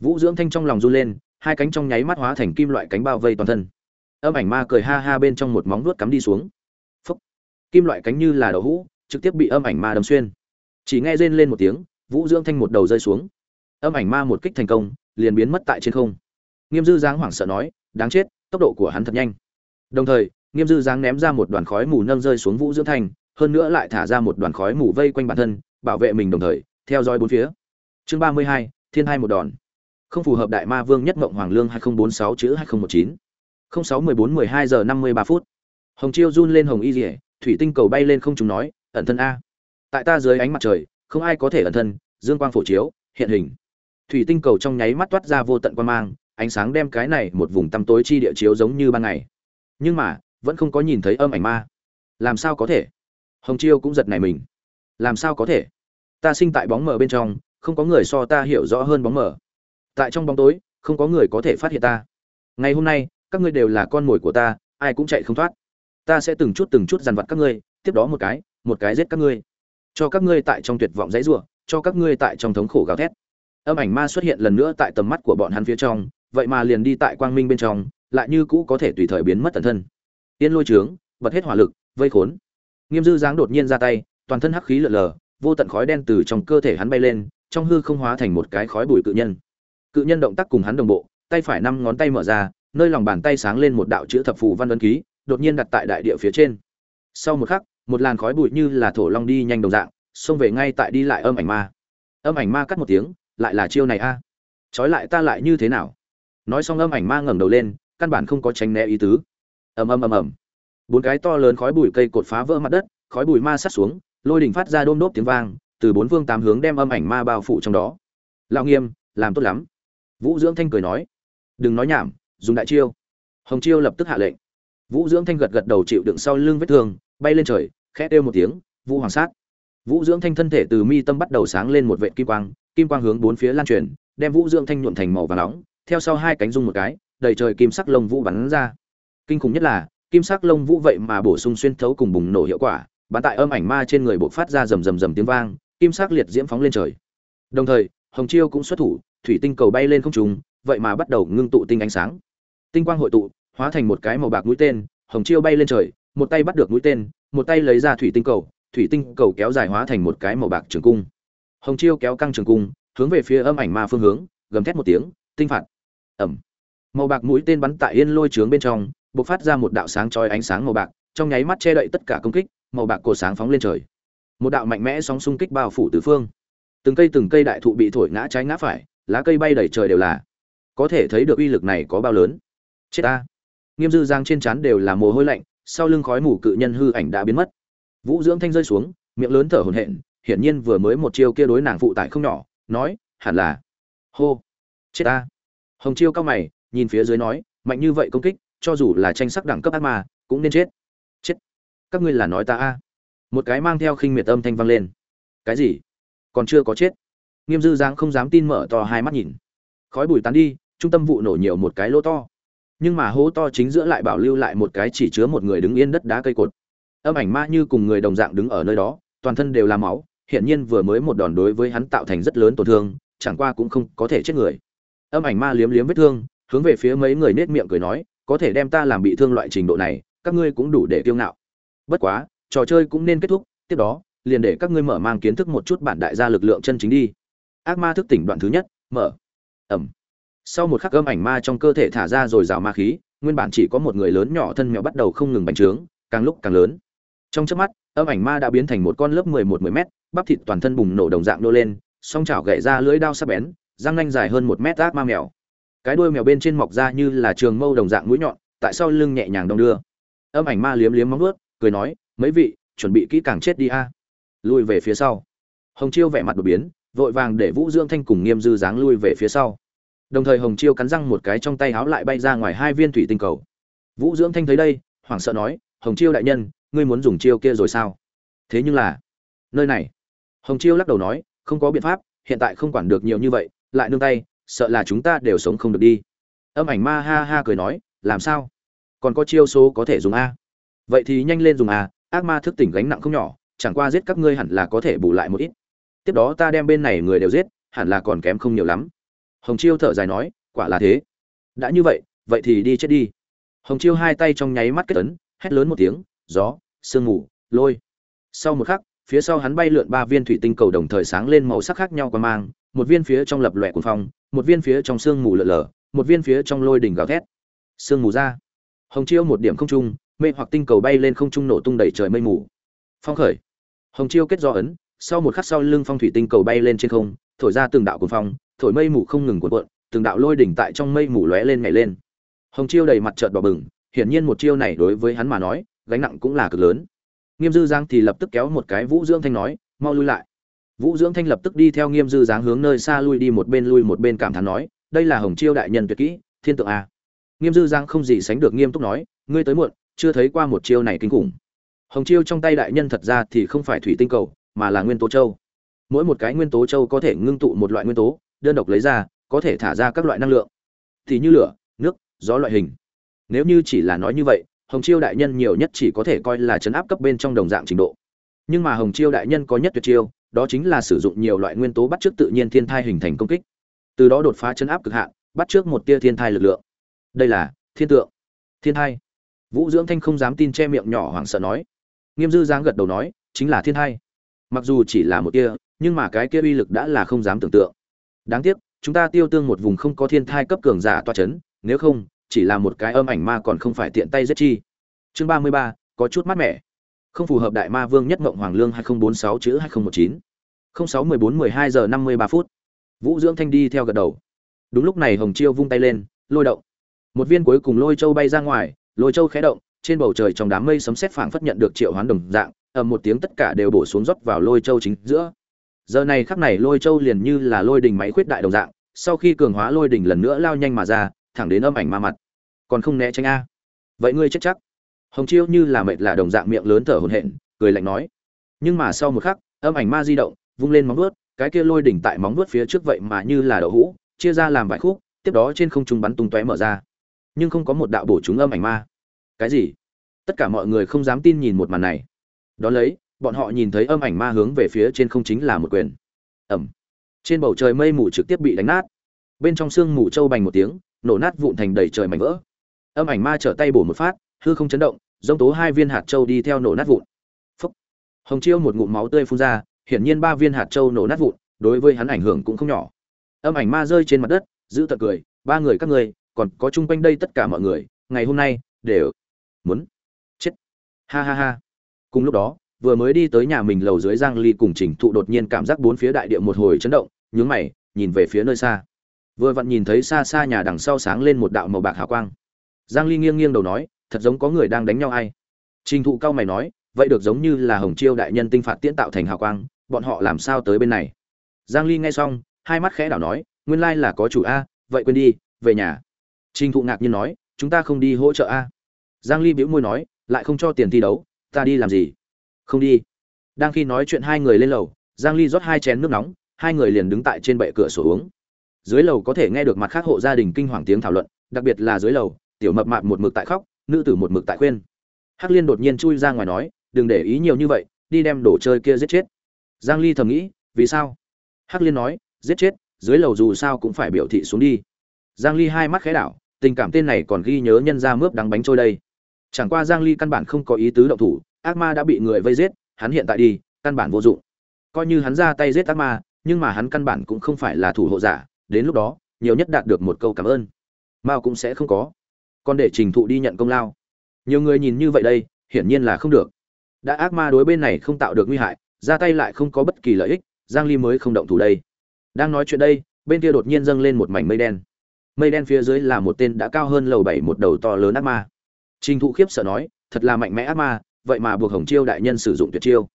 Vũ dưỡng thanh trong lòng run lên, hai cánh trong nháy mắt hóa thành kim loại cánh bao vây toàn thân. Âm ảnh ma cười ha ha bên trong một móng vuốt cắm đi xuống. Phúc. kim loại cánh như là đậu hũ, trực tiếp bị âm ảnh ma đâm xuyên. Chỉ nghe rên lên một tiếng, vũ dưỡng thanh một đầu rơi xuống. Âm ảnh ma một kích thành công, liền biến mất tại trên không. Nghiêm dư giáng hoảng sợ nói, đáng chết, tốc độ của hắn thật nhanh. Đồng thời nghiêm dư giáng ném ra một đoàn khói mù nâng rơi xuống vũ dưỡng Thành, hơn nữa lại thả ra một đoàn khói mù vây quanh bản thân bảo vệ mình đồng thời theo dõi bốn phía. Chương ba mươi hai thiên hai một đòn. Không phù hợp đại ma vương nhất mộng hoàng lương hai nghìn bốn sáu chữ hai nghìn một chín. Không sáu mười bốn mười hai giờ năm mươi ba phút. Hồng chiêu run lên hồng y dỉa thủy tinh cầu bay lên không chúng nói ẩn thân a. Tại ta dưới ánh mặt trời không ai có thể ẩn thân dương quang phổ chiếu hiện hình. Thủy tinh cầu trong nháy mắt toát ra vô tận quan mang ánh sáng đem cái này một vùng tăm tối chi địa chiếu giống như ban ngày. Nhưng mà vẫn không có nhìn thấy âm ảnh ma. Làm sao có thể? Hồng chiêu cũng giật này mình. Làm sao có thể? Ta sinh tại bóng mờ bên trong, không có người so ta hiểu rõ hơn bóng mờ. Tại trong bóng tối, không có người có thể phát hiện ta. Ngày hôm nay, các ngươi đều là con mồi của ta, ai cũng chạy không thoát. Ta sẽ từng chút từng chút dằn vặt các ngươi, tiếp đó một cái một cái giết các ngươi. Cho các ngươi tại trong tuyệt vọng dãy rủa, cho các ngươi tại trong thống khổ gào thét. Âm ảnh ma xuất hiện lần nữa tại tầm mắt của bọn hắn phía trong, vậy mà liền đi tại quang minh bên trong, lại như cũ có thể tùy thời biến mất tần thân tiên lôi trướng, bật hết hỏa lực, vây khốn. Nghiêm dư giáng đột nhiên ra tay, toàn thân hắc khí lở lờ, vô tận khói đen từ trong cơ thể hắn bay lên, trong hư không hóa thành một cái khói bụi cự nhân. Cự nhân động tác cùng hắn đồng bộ, tay phải năm ngón tay mở ra, nơi lòng bàn tay sáng lên một đạo chữ thập phù văn ấn ký, đột nhiên đặt tại đại địa phía trên. Sau một khắc, một làn khói bụi như là thổ long đi nhanh đồng dạng, xông về ngay tại đi lại âm ảnh ma. Âm ảnh ma cắt một tiếng, lại là chiêu này a. À? trói lại ta lại như thế nào? Nói xong âm ảnh ma ngẩng đầu lên, căn bản không có tránh né ý tứ ầm ầm ầm ầm. Bốn cái to lớn khói bụi cây cột phá vỡ mặt đất, khói bụi ma sát xuống, lôi đỉnh phát ra đôm đốp tiếng vang, từ bốn phương tám hướng đem âm ảnh ma bao phủ trong đó. Lão nghiêm, làm tốt lắm. Vũ dưỡng thanh cười nói, đừng nói nhảm, dùng đại chiêu. Hồng chiêu lập tức hạ lệnh. Vũ dưỡng thanh gật gật đầu chịu đựng sau lưng vết thương, bay lên trời, khẽ kêu một tiếng, vũ hoàng sát. Vũ dưỡng thanh thân thể từ mi tâm bắt đầu sáng lên một vệ kim quang kim quang hướng bốn phía lan truyền, đem vũ dưỡng thanh nhuộn thành màu và nóng, theo sau hai cánh rung một cái, đầy trời kim sắc lông vũ bắn ra kinh khủng nhất là, kim sắc lông vũ vậy mà bổ sung xuyên thấu cùng bùng nổ hiệu quả, bắn tại âm ảnh ma trên người bộc phát ra rầm rầm rầm tiếng vang, kim sắc liệt diễm phóng lên trời. Đồng thời, hồng chiêu cũng xuất thủ, thủy tinh cầu bay lên không trung, vậy mà bắt đầu ngưng tụ tinh ánh sáng. Tinh quang hội tụ, hóa thành một cái màu bạc mũi tên, hồng chiêu bay lên trời, một tay bắt được mũi tên, một tay lấy ra thủy tinh cầu, thủy tinh cầu kéo dài hóa thành một cái màu bạc trường cung. Hồng chiêu kéo căng trường cung, hướng về phía âm ảnh ma phương hướng, gầm thét một tiếng, tinh phạt. Ẩm màu bạc mũi tên bắn tại yên lôi trướng bên trong bộc phát ra một đạo sáng chói ánh sáng màu bạc, trong nháy mắt che đậy tất cả công kích, màu bạc cổ sáng phóng lên trời. Một đạo mạnh mẽ sóng xung kích bao phủ tứ phương. Từng cây từng cây đại thụ bị thổi ngã trái ngã phải, lá cây bay đầy trời đều là. Có thể thấy được uy lực này có bao lớn. Chết ta. Nghiêm dư giang trên trán đều là mồ hôi lạnh, sau lưng khói mù cự nhân hư ảnh đã biến mất. Vũ dưỡng thanh rơi xuống, miệng lớn thở hổn hển, hiển nhiên vừa mới một chiêu kia đối nàng phụ tải không nhỏ, nói, hẳn là. Hô. Chết ta. Hồng chiêu cao mày, nhìn phía dưới nói, mạnh như vậy công kích cho dù là tranh sắc đẳng cấp ác ma, cũng nên chết. Chết. Các ngươi là nói ta a? Một cái mang theo khinh miệt âm thanh vang lên. Cái gì? Còn chưa có chết. Nghiêm dư giang không dám tin mở to hai mắt nhìn. Khói bùi tán đi, trung tâm vụ nổ nhiều một cái lỗ to. Nhưng mà hố to chính giữa lại bảo lưu lại một cái chỉ chứa một người đứng yên đất đá cây cột. Âm ảnh ma như cùng người đồng dạng đứng ở nơi đó, toàn thân đều là máu hiện nhiên vừa mới một đòn đối với hắn tạo thành rất lớn tổn thương, chẳng qua cũng không có thể chết người. Âm ảnh ma liếm liếm vết thương, hướng về phía mấy người nết miệng cười nói có thể đem ta làm bị thương loại trình độ này, các ngươi cũng đủ để kiêu ngạo. Bất quá, trò chơi cũng nên kết thúc, tiếp đó, liền để các ngươi mở mang kiến thức một chút bản đại gia lực lượng chân chính đi. Ác ma thức tỉnh đoạn thứ nhất, mở. Ẩm. Sau một khắc gâm ảnh ma trong cơ thể thả ra rồi rào ma khí, nguyên bản chỉ có một người lớn nhỏ thân mèo bắt đầu không ngừng bành trướng, càng lúc càng lớn. Trong chớp mắt, âm ảnh ma đã biến thành một con lớp mười một, mười mét, bắp thịt toàn thân bùng nổ đồng dạng nô lên, song chảo gậy ra lưỡi đao sắc bén, răng nanh dài hơn một mét ác ma mèo cái đuôi mèo bên trên mọc ra như là trường mâu đồng dạng mũi nhọn, tại sau lưng nhẹ nhàng đong đưa. Âm ảnh ma liếm liếm móng vuốt, cười nói, mấy vị, chuẩn bị kỹ càng chết đi a. Lui về phía sau. Hồng chiêu vẻ mặt đột biến, vội vàng để vũ dương thanh cùng nghiêm dư dáng lui về phía sau. Đồng thời hồng chiêu cắn răng một cái trong tay háo lại bay ra ngoài hai viên thủy tinh cầu. Vũ dưỡng thanh thấy đây, hoảng sợ nói, hồng chiêu đại nhân, ngươi muốn dùng chiêu kia rồi sao? Thế nhưng là, nơi này. Hồng chiêu lắc đầu nói, không có biện pháp, hiện tại không quản được nhiều như vậy, lại nương tay sợ là chúng ta đều sống không được đi. Âm ảnh ma ha ha cười nói, làm sao? Còn có chiêu số có thể dùng a? Vậy thì nhanh lên dùng a, ác ma thức tỉnh gánh nặng không nhỏ, chẳng qua giết các ngươi hẳn là có thể bù lại một ít. Tiếp đó ta đem bên này người đều giết, hẳn là còn kém không nhiều lắm. Hồng chiêu thở dài nói, quả là thế. Đã như vậy vậy thì đi chết đi. Hồng chiêu hai tay trong nháy mắt kết tấn hét lớn một tiếng, gió, sương mù, lôi. Sau một khắc, phía sau hắn bay lượn ba viên thủy tinh cầu đồng thời sáng lên màu sắc khác nhau qua mang một viên phía trong lập lòe cuồng phong, một viên phía trong sương mù lở lở, một viên phía trong lôi đỉnh gào thét. Sương mù ra. Hồng chiêu một điểm không trung, mê hoặc tinh cầu bay lên không trung nổ tung đầy trời mây mù. Phong khởi. Hồng chiêu kết do ấn, sau một khắc sau lưng phong thủy tinh cầu bay lên trên không, thổi ra từng đạo cuồng phong, thổi mây mù không ngừng cuộn cuộn, từng đạo lôi đỉnh tại trong mây mù lóe lên nhảy lên. Hồng chiêu đầy mặt trợn đỏ bừng, hiển nhiên một chiêu này đối với hắn mà nói, gánh nặng cũng là cực lớn. Nghiêm dư giang thì lập tức kéo một cái vũ dưỡng thanh nói, mau lui lại vũ dưỡng thanh lập tức đi theo nghiêm dư dáng hướng nơi xa lui đi một bên lui một bên cảm thán nói, đây là hồng chiêu đại nhân tuyệt kỹ, thiên tượng a. Nghiêm dư giang không gì sánh được nghiêm túc nói, ngươi tới muộn, chưa thấy qua một chiêu này kinh khủng. Hồng chiêu trong tay đại nhân thật ra thì không phải thủy tinh cầu, mà là nguyên tố châu. Mỗi một cái nguyên tố châu có thể ngưng tụ một loại nguyên tố, đơn độc lấy ra, có thể thả ra các loại năng lượng. Thì như lửa, nước, gió loại hình. Nếu như chỉ là nói như vậy, hồng chiêu đại nhân nhiều nhất chỉ có thể coi là chấn áp cấp bên trong đồng dạng trình độ. Nhưng mà hồng chiêu đại nhân có nhất tuyệt chiêu đó chính là sử dụng nhiều loại nguyên tố bắt trước tự nhiên thiên thai hình thành công kích. Từ đó đột phá chấn áp cực hạn, bắt trước một tia thiên thai lực lượng. Đây là thiên tượng, thiên thai. Vũ dưỡng thanh không dám tin che miệng nhỏ hoảng sợ nói. Nghiêm dư giáng gật đầu nói, chính là thiên thai. Mặc dù chỉ là một tia, nhưng mà cái kia uy lực đã là không dám tưởng tượng. Đáng tiếc, chúng ta tiêu tương một vùng không có thiên thai cấp cường giả toa chấn, nếu không, chỉ là một cái âm ảnh ma còn không phải tiện tay giết chi. Chương ba mươi ba, có chút mát mẻ không phù hợp đại ma vương nhất mộng hoàng lương hai nghìn bốn sáu chữ hai nghìn một chín. không sáu mười bốn mười hai giờ năm mươi ba phút. Vũ dưỡng thanh đi theo gật đầu. Đúng lúc này hồng chiêu vung tay lên, lôi động. Một viên cuối cùng lôi châu bay ra ngoài, lôi châu khé động, trên bầu trời trong đám mây sấm sét phảng phất nhận được triệu hoán đồng dạng, ầm một tiếng tất cả đều bổ xuống rót vào lôi châu chính giữa. Giờ này khắc này lôi châu liền như là lôi đình máy khuyết đại đồng dạng, sau khi cường hóa lôi đình lần nữa lao nhanh mà ra, thẳng đến âm ảnh ma mặt. Còn không né tránh a. Vậy ngươi chết chắc hồng chiêu như là mệt là đồng dạng miệng lớn thở hổn hển, cười lạnh nói. Nhưng mà sau một khắc, âm ảnh ma di động, vung lên móng vuốt, cái kia lôi đỉnh tại móng vuốt phía trước vậy mà như là đậu hũ, chia ra làm vài khúc, tiếp đó trên không trung bắn tung tóe mở ra. Nhưng không có một đạo bổ trúng âm ảnh ma. Cái gì? Tất cả mọi người không dám tin nhìn một màn này. Đó lấy, bọn họ nhìn thấy âm ảnh ma hướng về phía trên không chính là một quyền. Ẩm. Trên bầu trời mây mù trực tiếp bị đánh nát. Bên trong sương mù trâu bành một tiếng, nổ nát vụn thành đầy trời mảnh vỡ. Âm ảnh ma trở tay bổ một phát hư không chấn động dông tố hai viên hạt châu đi theo nổ nát vụn. Phúc. hồng chiêu một ngụm máu tươi phun ra, hiển nhiên ba viên hạt châu nổ nát vụn, đối với hắn ảnh hưởng cũng không nhỏ. Âm ảnh ma rơi trên mặt đất, giữ tật cười, ba người các ngươi, còn có chung quanh đây tất cả mọi người, ngày hôm nay đều muốn chết. Ha ha ha. Cùng lúc đó, vừa mới đi tới nhà mình lầu dưới giang ly cùng chỉnh thụ đột nhiên cảm giác bốn phía đại địa một hồi chấn động, nhướng mày, nhìn về phía nơi xa. Vừa vặn nhìn thấy xa xa nhà đằng sau sáng lên một đạo màu bạc hào quang. Giang ly nghiêng nghiêng đầu nói thật giống có người đang đánh nhau ai. Trình thụ cao mày nói, vậy được giống như là hồng chiêu đại nhân tinh phạt tiễn tạo thành hào quang, bọn họ làm sao tới bên này? Giang ly nghe xong, hai mắt khẽ đảo nói, nguyên lai là có chủ a, vậy quên đi, về nhà. Trình thụ ngạc nhiên nói, chúng ta không đi hỗ trợ a. Giang ly bĩu môi nói, lại không cho tiền thi đấu, ta đi làm gì? Không đi. Đang khi nói chuyện hai người lên lầu, giang ly rót hai chén nước nóng, hai người liền đứng tại trên bệ cửa sổ uống. Dưới lầu có thể nghe được mặt khác hộ gia đình kinh hoàng tiếng thảo luận, đặc biệt là dưới lầu, tiểu mập mạp một mực tại khóc nữ tử một mực tại khuyên. Hắc liên đột nhiên chui ra ngoài nói, đừng để ý nhiều như vậy, đi đem đồ chơi kia giết chết. Giang ly thầm nghĩ, vì sao? Hắc liên nói, giết chết, dưới lầu dù sao cũng phải biểu thị xuống đi. Giang ly hai mắt khẽ đảo, tình cảm tên này còn ghi nhớ nhân ra mướp đắng bánh trôi đây. Chẳng qua giang ly căn bản không có ý tứ động thủ, ác ma đã bị người vây giết, hắn hiện tại đi, căn bản vô dụng. Coi như hắn ra tay giết ác ma, nhưng mà hắn căn bản cũng không phải là thủ hộ giả, đến lúc đó, nhiều nhất đạt được một câu cảm ơn. Mao cũng sẽ không có còn để trình thụ đi nhận công lao. Nhiều người nhìn như vậy đây, hiển nhiên là không được. Đã ác ma đối bên này không tạo được nguy hại, ra tay lại không có bất kỳ lợi ích, giang ly mới không động thủ đây. Đang nói chuyện đây, bên kia đột nhiên dâng lên một mảnh mây đen. Mây đen phía dưới là một tên đã cao hơn lầu bảy một đầu to lớn ác ma. Trình thụ khiếp sợ nói, thật là mạnh mẽ ác ma, vậy mà buộc hồng chiêu đại nhân sử dụng tuyệt chiêu.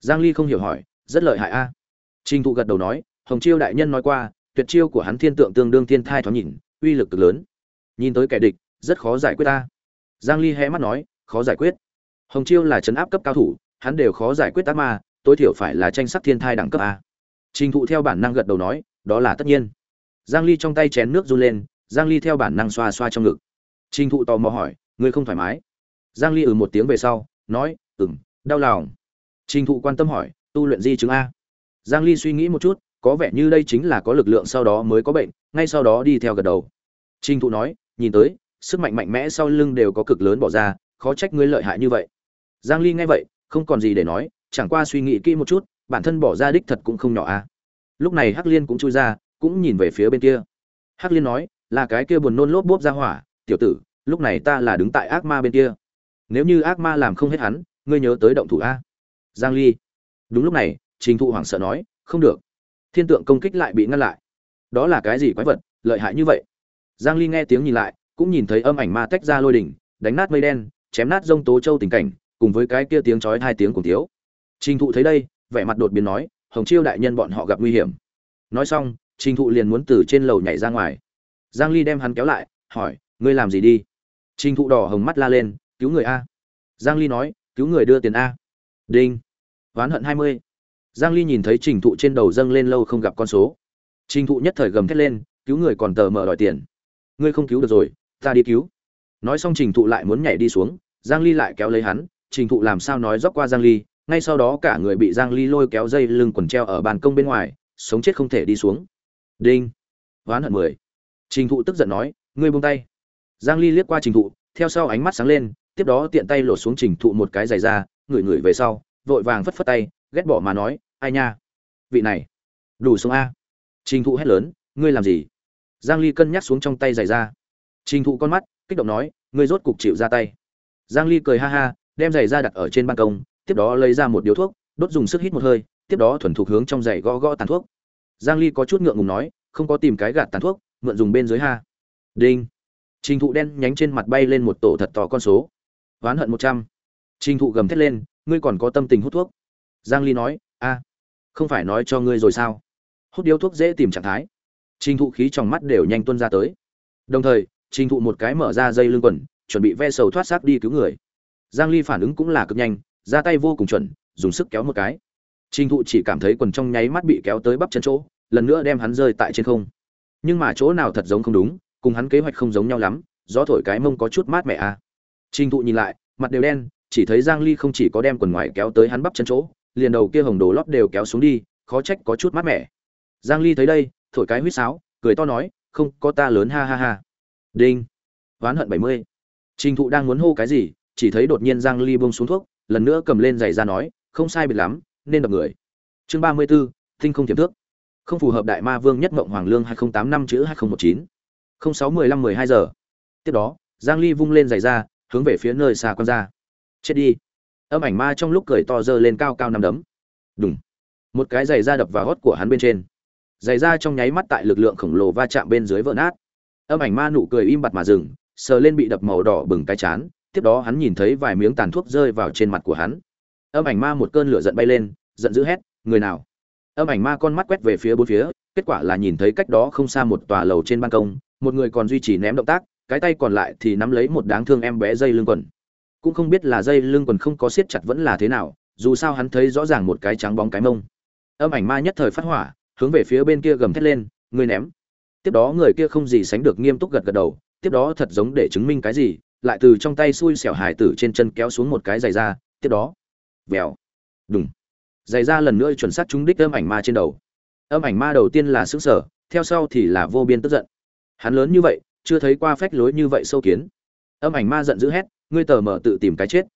Giang ly không hiểu hỏi, rất lợi hại a. Trình thụ gật đầu nói, hồng chiêu đại nhân nói qua, tuyệt chiêu của hắn thiên tượng tương đương thiên thai thoáng nhìn, uy lực cực lớn. Nhìn tới kẻ địch rất khó giải quyết ta. Giang ly hé mắt nói, khó giải quyết. Hồng chiêu là chấn áp cấp cao thủ, hắn đều khó giải quyết ác ma, tối thiểu phải là tranh sắc thiên thai đẳng cấp a. Trình thụ theo bản năng gật đầu nói, đó là tất nhiên. Giang ly trong tay chén nước run lên, giang ly theo bản năng xoa xoa trong ngực. Trình thụ tò mò hỏi, ngươi không thoải mái? Giang ly ừ một tiếng về sau, nói, ừm, đau lòng. Trình thụ quan tâm hỏi, tu luyện di chứng a? Giang ly suy nghĩ một chút, có vẻ như đây chính là có lực lượng sau đó mới có bệnh, ngay sau đó đi theo gật đầu. Trình thụ nói, nhìn tới sức mạnh mạnh mẽ sau lưng đều có cực lớn bỏ ra, khó trách ngươi lợi hại như vậy. Giang ly nghe vậy, không còn gì để nói, chẳng qua suy nghĩ kỹ một chút, bản thân bỏ ra đích thật cũng không nhỏ a lúc này hắc liên cũng chui ra, cũng nhìn về phía bên kia. Hắc liên nói, là cái kia buồn nôn lốp bốp ra hỏa, tiểu tử, lúc này ta là đứng tại ác ma bên kia. Nếu như ác ma làm không hết hắn, ngươi nhớ tới động thủ a. Giang ly. Đúng lúc này, trình thụ hoảng sợ nói, không được. Thiên tượng công kích lại bị ngăn lại. Đó là cái gì quái vật, lợi hại như vậy? Giang ly nghe tiếng nhìn lại cũng nhìn thấy âm ảnh ma tách ra lôi đỉnh, đánh nát mây đen, chém nát rông tố châu tình cảnh, cùng với cái kia tiếng chói hai tiếng cùng thiếu trình thụ thấy đây, vẻ mặt đột biến nói, hồng chiêu đại nhân bọn họ gặp nguy hiểm. Nói xong, trình thụ liền muốn từ trên lầu nhảy ra ngoài. Giang ly đem hắn kéo lại, hỏi, ngươi làm gì đi? Trình thụ đỏ hồng mắt la lên, cứu người a. Giang ly nói, cứu người đưa tiền a. Đinh. Oán hận 20. giang ly nhìn thấy trình thụ trên đầu dâng lên lâu không gặp con số. Trình thụ nhất thời gầm thét lên, cứu người còn tờ mở đòi tiền. Ngươi không cứu được rồi ta đi cứu. Nói xong trình thụ lại muốn nhảy đi xuống, giang ly lại kéo lấy hắn, trình thụ làm sao nói dốc qua giang ly, ngay sau đó cả người bị giang ly lôi kéo dây lưng quần treo ở bàn công bên ngoài, sống chết không thể đi xuống. Đinh. Oán hận mười. Trình thụ tức giận nói, ngươi buông tay. Giang ly liếc qua trình thụ, theo sau ánh mắt sáng lên, tiếp đó tiện tay lột xuống trình thụ một cái giày ra ngửi ngửi về sau, vội vàng phất phất tay, ghét bỏ mà nói, ai nha? Vị này, đủ xuống a. Trình thụ hét lớn, ngươi làm gì? Giang ly cân nhắc xuống trong tay giày ra trình thụ con mắt, kích động nói, ngươi rốt cục chịu ra tay. Giang ly cười ha ha, đem giày ra đặt ở trên ban công, tiếp đó lấy ra một điếu thuốc, đốt dùng sức hít một hơi, tiếp đó thuần thục hướng trong giày gõ gõ tàn thuốc. Giang ly có chút ngượng ngùng nói, không có tìm cái gạt tàn thuốc, mượn dùng bên dưới ha. Đinh. Trình thụ đen nhánh trên mặt bay lên một tổ thật to con số. Oán hận 100. trình thụ gầm thét lên, ngươi còn có tâm tình hút thuốc? Giang ly nói, a, không phải nói cho ngươi rồi sao? Hút điếu thuốc dễ tìm trạng thái. Trình thụ khí trong mắt đều nhanh tuôn ra tới. Đồng thời trình thụ một cái mở ra dây lưng quần, chuẩn bị ve sầu thoát xác đi cứu người. Giang ly phản ứng cũng là cực nhanh, ra tay vô cùng chuẩn, dùng sức kéo một cái. Trình thụ chỉ cảm thấy quần trong nháy mắt bị kéo tới bắp chân chỗ, lần nữa đem hắn rơi tại trên không. Nhưng mà chỗ nào thật giống không đúng, cùng hắn kế hoạch không giống nhau lắm, gió thổi cái mông có chút mát mẻ à. Trình thụ nhìn lại, mặt đều đen, chỉ thấy giang ly không chỉ có đem quần ngoài kéo tới hắn bắp chân chỗ, liền đầu kia hồng đồ lót đều kéo xuống đi, khó trách có chút mát mẻ. Giang ly thấy đây, thổi cái huýt sáo, cười to nói, không, có ta lớn, ha ha ha đinh. Oán hận 70. trình thụ đang muốn hô cái gì chỉ thấy đột nhiên giang ly buông xuống thuốc lần nữa cầm lên giày ra nói không sai biệt lắm nên đập người. Chương 34, tinh không tiềm thước. Không phù hợp đại ma vương nhất mộng hoàng lương 2008 năm chữ 2019. 0615 12 giờ. Tiếp đó giang ly vung lên giày ra hướng về phía nơi xa quan ra. Chết đi. Âm ảnh ma trong lúc cười to dơ lên cao cao nằm đấm. Đúng một cái giày ra đập vào gót của hắn bên trên. Giày ra trong nháy mắt tại lực lượng khổng lồ va chạm bên dưới vỡ nát âm ảnh ma nụ cười im bặt mà dừng, sờ lên bị đập màu đỏ bừng cái chán, tiếp đó hắn nhìn thấy vài miếng tàn thuốc rơi vào trên mặt của hắn. Âm ảnh ma một cơn lửa giận bay lên, giận dữ hét, người nào? Âm ảnh ma con mắt quét về phía bốn phía, kết quả là nhìn thấy cách đó không xa một tòa lầu trên ban công, một người còn duy trì ném động tác, cái tay còn lại thì nắm lấy một đáng thương em bé dây lưng quần. Cũng không biết là dây lưng quần không có siết chặt vẫn là thế nào, dù sao hắn thấy rõ ràng một cái trắng bóng cái mông. Âm ảnh ma nhất thời phát hỏa, hướng về phía bên kia gầm thét lên, người ném tiếp đó người kia không gì sánh được nghiêm túc gật gật đầu, tiếp đó thật giống để chứng minh cái gì, lại từ trong tay xui xẻo hải tử trên chân kéo xuống một cái giày da, tiếp đó, vèo, đùng. Giày da lần nữa chuẩn xác trúng đích âm ảnh ma trên đầu. Âm ảnh ma đầu tiên là xứng sở theo sau thì là vô biên tức giận. Hắn lớn như vậy, chưa thấy qua phách lối như vậy sâu kiến. Âm ảnh ma giận dữ hét, ngươi tờ mở tự tìm cái chết.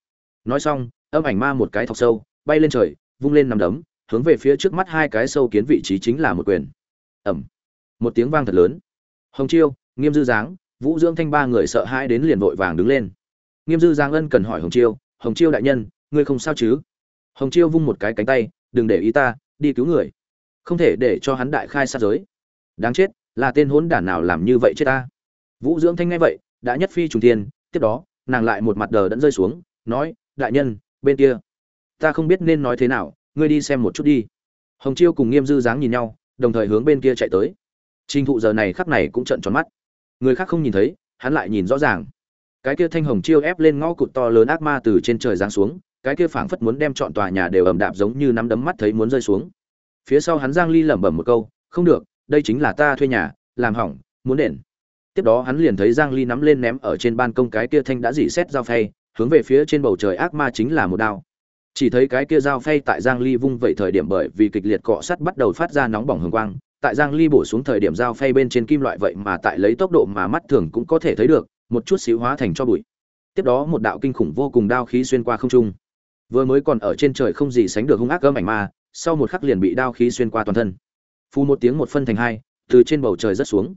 Nói xong, âm ảnh ma một cái thọc sâu, bay lên trời, vung lên nằm đấm, hướng về phía trước mắt hai cái sâu kiến vị trí chính là một quyền. Ẩm một tiếng vang thật lớn. Hồng chiêu nghiêm dư Giáng, vũ dưỡng thanh ba người sợ hãi đến liền vội vàng đứng lên. Nghiêm dư Giáng ân cần hỏi hồng chiêu hồng chiêu đại nhân ngươi không sao chứ? Hồng chiêu vung một cái cánh tay đừng để ý ta đi cứu người. Không thể để cho hắn đại khai sát giới. Đáng chết là tên hốn đản nào làm như vậy chết ta? Vũ dưỡng thanh ngay vậy đã nhất phi trùng thiên tiếp đó nàng lại một mặt đờ đẫn rơi xuống nói đại nhân bên kia. Ta không biết nên nói thế nào ngươi đi xem một chút đi. Hồng chiêu cùng nghiêm dư dáng nhìn nhau đồng thời hướng bên kia chạy tới trình thụ giờ này khắc này cũng trận tròn mắt. Người khác không nhìn thấy, hắn lại nhìn rõ ràng. Cái kia thanh hồng chiêu ép lên ngõ cụt to lớn ác ma từ trên trời giáng xuống, cái kia phảng phất muốn đem chọn tòa nhà đều ầm đạp giống như nắm đấm mắt thấy muốn rơi xuống. Phía sau hắn giang ly lẩm bẩm một câu, không được, đây chính là ta thuê nhà, làm hỏng, muốn đền. Tiếp đó hắn liền thấy giang ly nắm lên ném ở trên ban công cái kia thanh đã dỉ xét dao phay, hướng về phía trên bầu trời ác ma chính là một đao. Chỉ thấy cái kia dao phay tại giang ly vung vậy thời điểm bởi vì kịch liệt cọ sắt bắt đầu phát ra nóng bỏng hừng quang tại giang ly bổ xuống thời điểm dao phay bên trên kim loại vậy mà tại lấy tốc độ mà mắt thường cũng có thể thấy được, một chút xíu hóa thành cho bụi. Tiếp đó một đạo kinh khủng vô cùng đao khí xuyên qua không trung. Vừa mới còn ở trên trời không gì sánh được hung ác cơ ảnh ma, sau một khắc liền bị đao khí xuyên qua toàn thân. Phu một tiếng một phân thành hai, từ trên bầu trời rất xuống.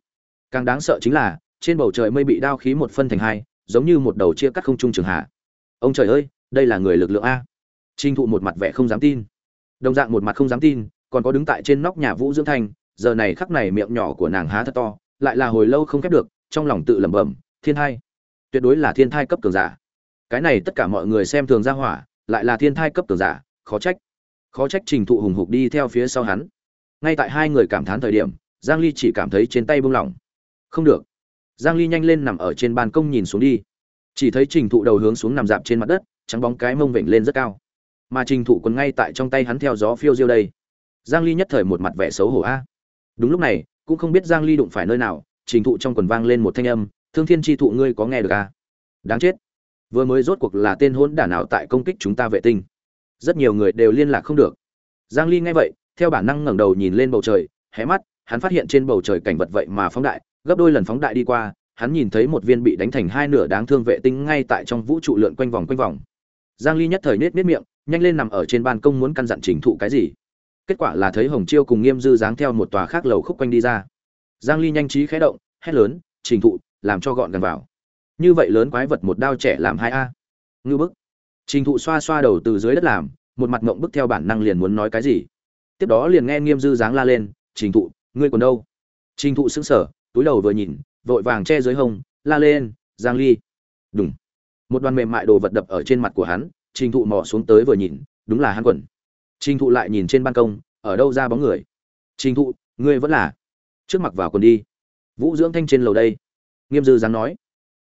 Càng đáng sợ chính là, trên bầu trời mây bị đao khí một phân thành hai, giống như một đầu chia cắt không trung trường hạ. Ông trời ơi, đây là người lực lượng a. Trinh thụ một mặt vẻ không dám tin. Đồng dạng một mặt không dám tin, còn có đứng tại trên nóc nhà vũ dưỡng thành giờ này khắc này miệng nhỏ của nàng há thật to, lại là hồi lâu không khép được, trong lòng tự lẩm bẩm, thiên thai, tuyệt đối là thiên thai cấp cường giả. Cái này tất cả mọi người xem thường ra hỏa, lại là thiên thai cấp cường giả, khó trách khó trách trình thụ hùng hục đi theo phía sau hắn. Ngay tại hai người cảm thán thời điểm, giang ly chỉ cảm thấy trên tay buông lỏng. Không được. Giang ly nhanh lên nằm ở trên ban công nhìn xuống đi. Chỉ thấy trình thụ đầu hướng xuống nằm dạp trên mặt đất, trắng bóng cái mông vểnh lên rất cao. Mà trình thụ còn ngay tại trong tay hắn theo gió phiêu diêu đây. Giang ly nhất thời một mặt vẻ xấu hổ a đúng lúc này, cũng không biết giang ly đụng phải nơi nào, trình thụ trong quần vang lên một thanh âm, thương thiên chi thụ, ngươi có nghe được à? đáng chết. Vừa mới rốt cuộc là tên hỗn đả nào tại công kích chúng ta vệ tinh? Rất nhiều người đều liên lạc không được. Giang ly nghe vậy, theo bản năng ngẩng đầu nhìn lên bầu trời, hé mắt, hắn phát hiện trên bầu trời cảnh vật vậy mà phóng đại, gấp đôi lần phóng đại đi qua, hắn nhìn thấy một viên bị đánh thành hai nửa đáng thương vệ tinh ngay tại trong vũ trụ lượn quanh vòng quanh vòng. Giang ly nhất thời nết nết miệng, nhanh lên nằm ở trên ban công muốn căn dặn trình thụ cái gì kết quả là thấy hồng chiêu cùng nghiêm dư dáng theo một tòa khác lầu khúc quanh đi ra. Giang ly nhanh trí khẽ động, hét lớn, trình thụ, làm cho gọn gần vào. Như vậy lớn quái vật một đao trẻ làm hai a. Ngư bức. Trình thụ xoa xoa đầu từ dưới đất làm, một mặt ngộng bức theo bản năng liền muốn nói cái gì. Tiếp đó liền nghe nghiêm dư dáng la lên, trình thụ, ngươi còn đâu? Trình thụ sững sờ, túi đầu vừa nhìn, vội vàng che dưới hông, la lên, giang ly. Đúng một đoàn mềm mại đồ vật đập ở trên mặt của hắn, trình thụ mò xuống tới vừa nhìn, đúng là hắn quần trình thụ lại nhìn trên ban công, ở đâu ra bóng người? Trình thụ, ngươi vẫn là trước mặt vào quần đi. Vũ dưỡng thanh trên lầu đây. Nghiêm dư dáng nói.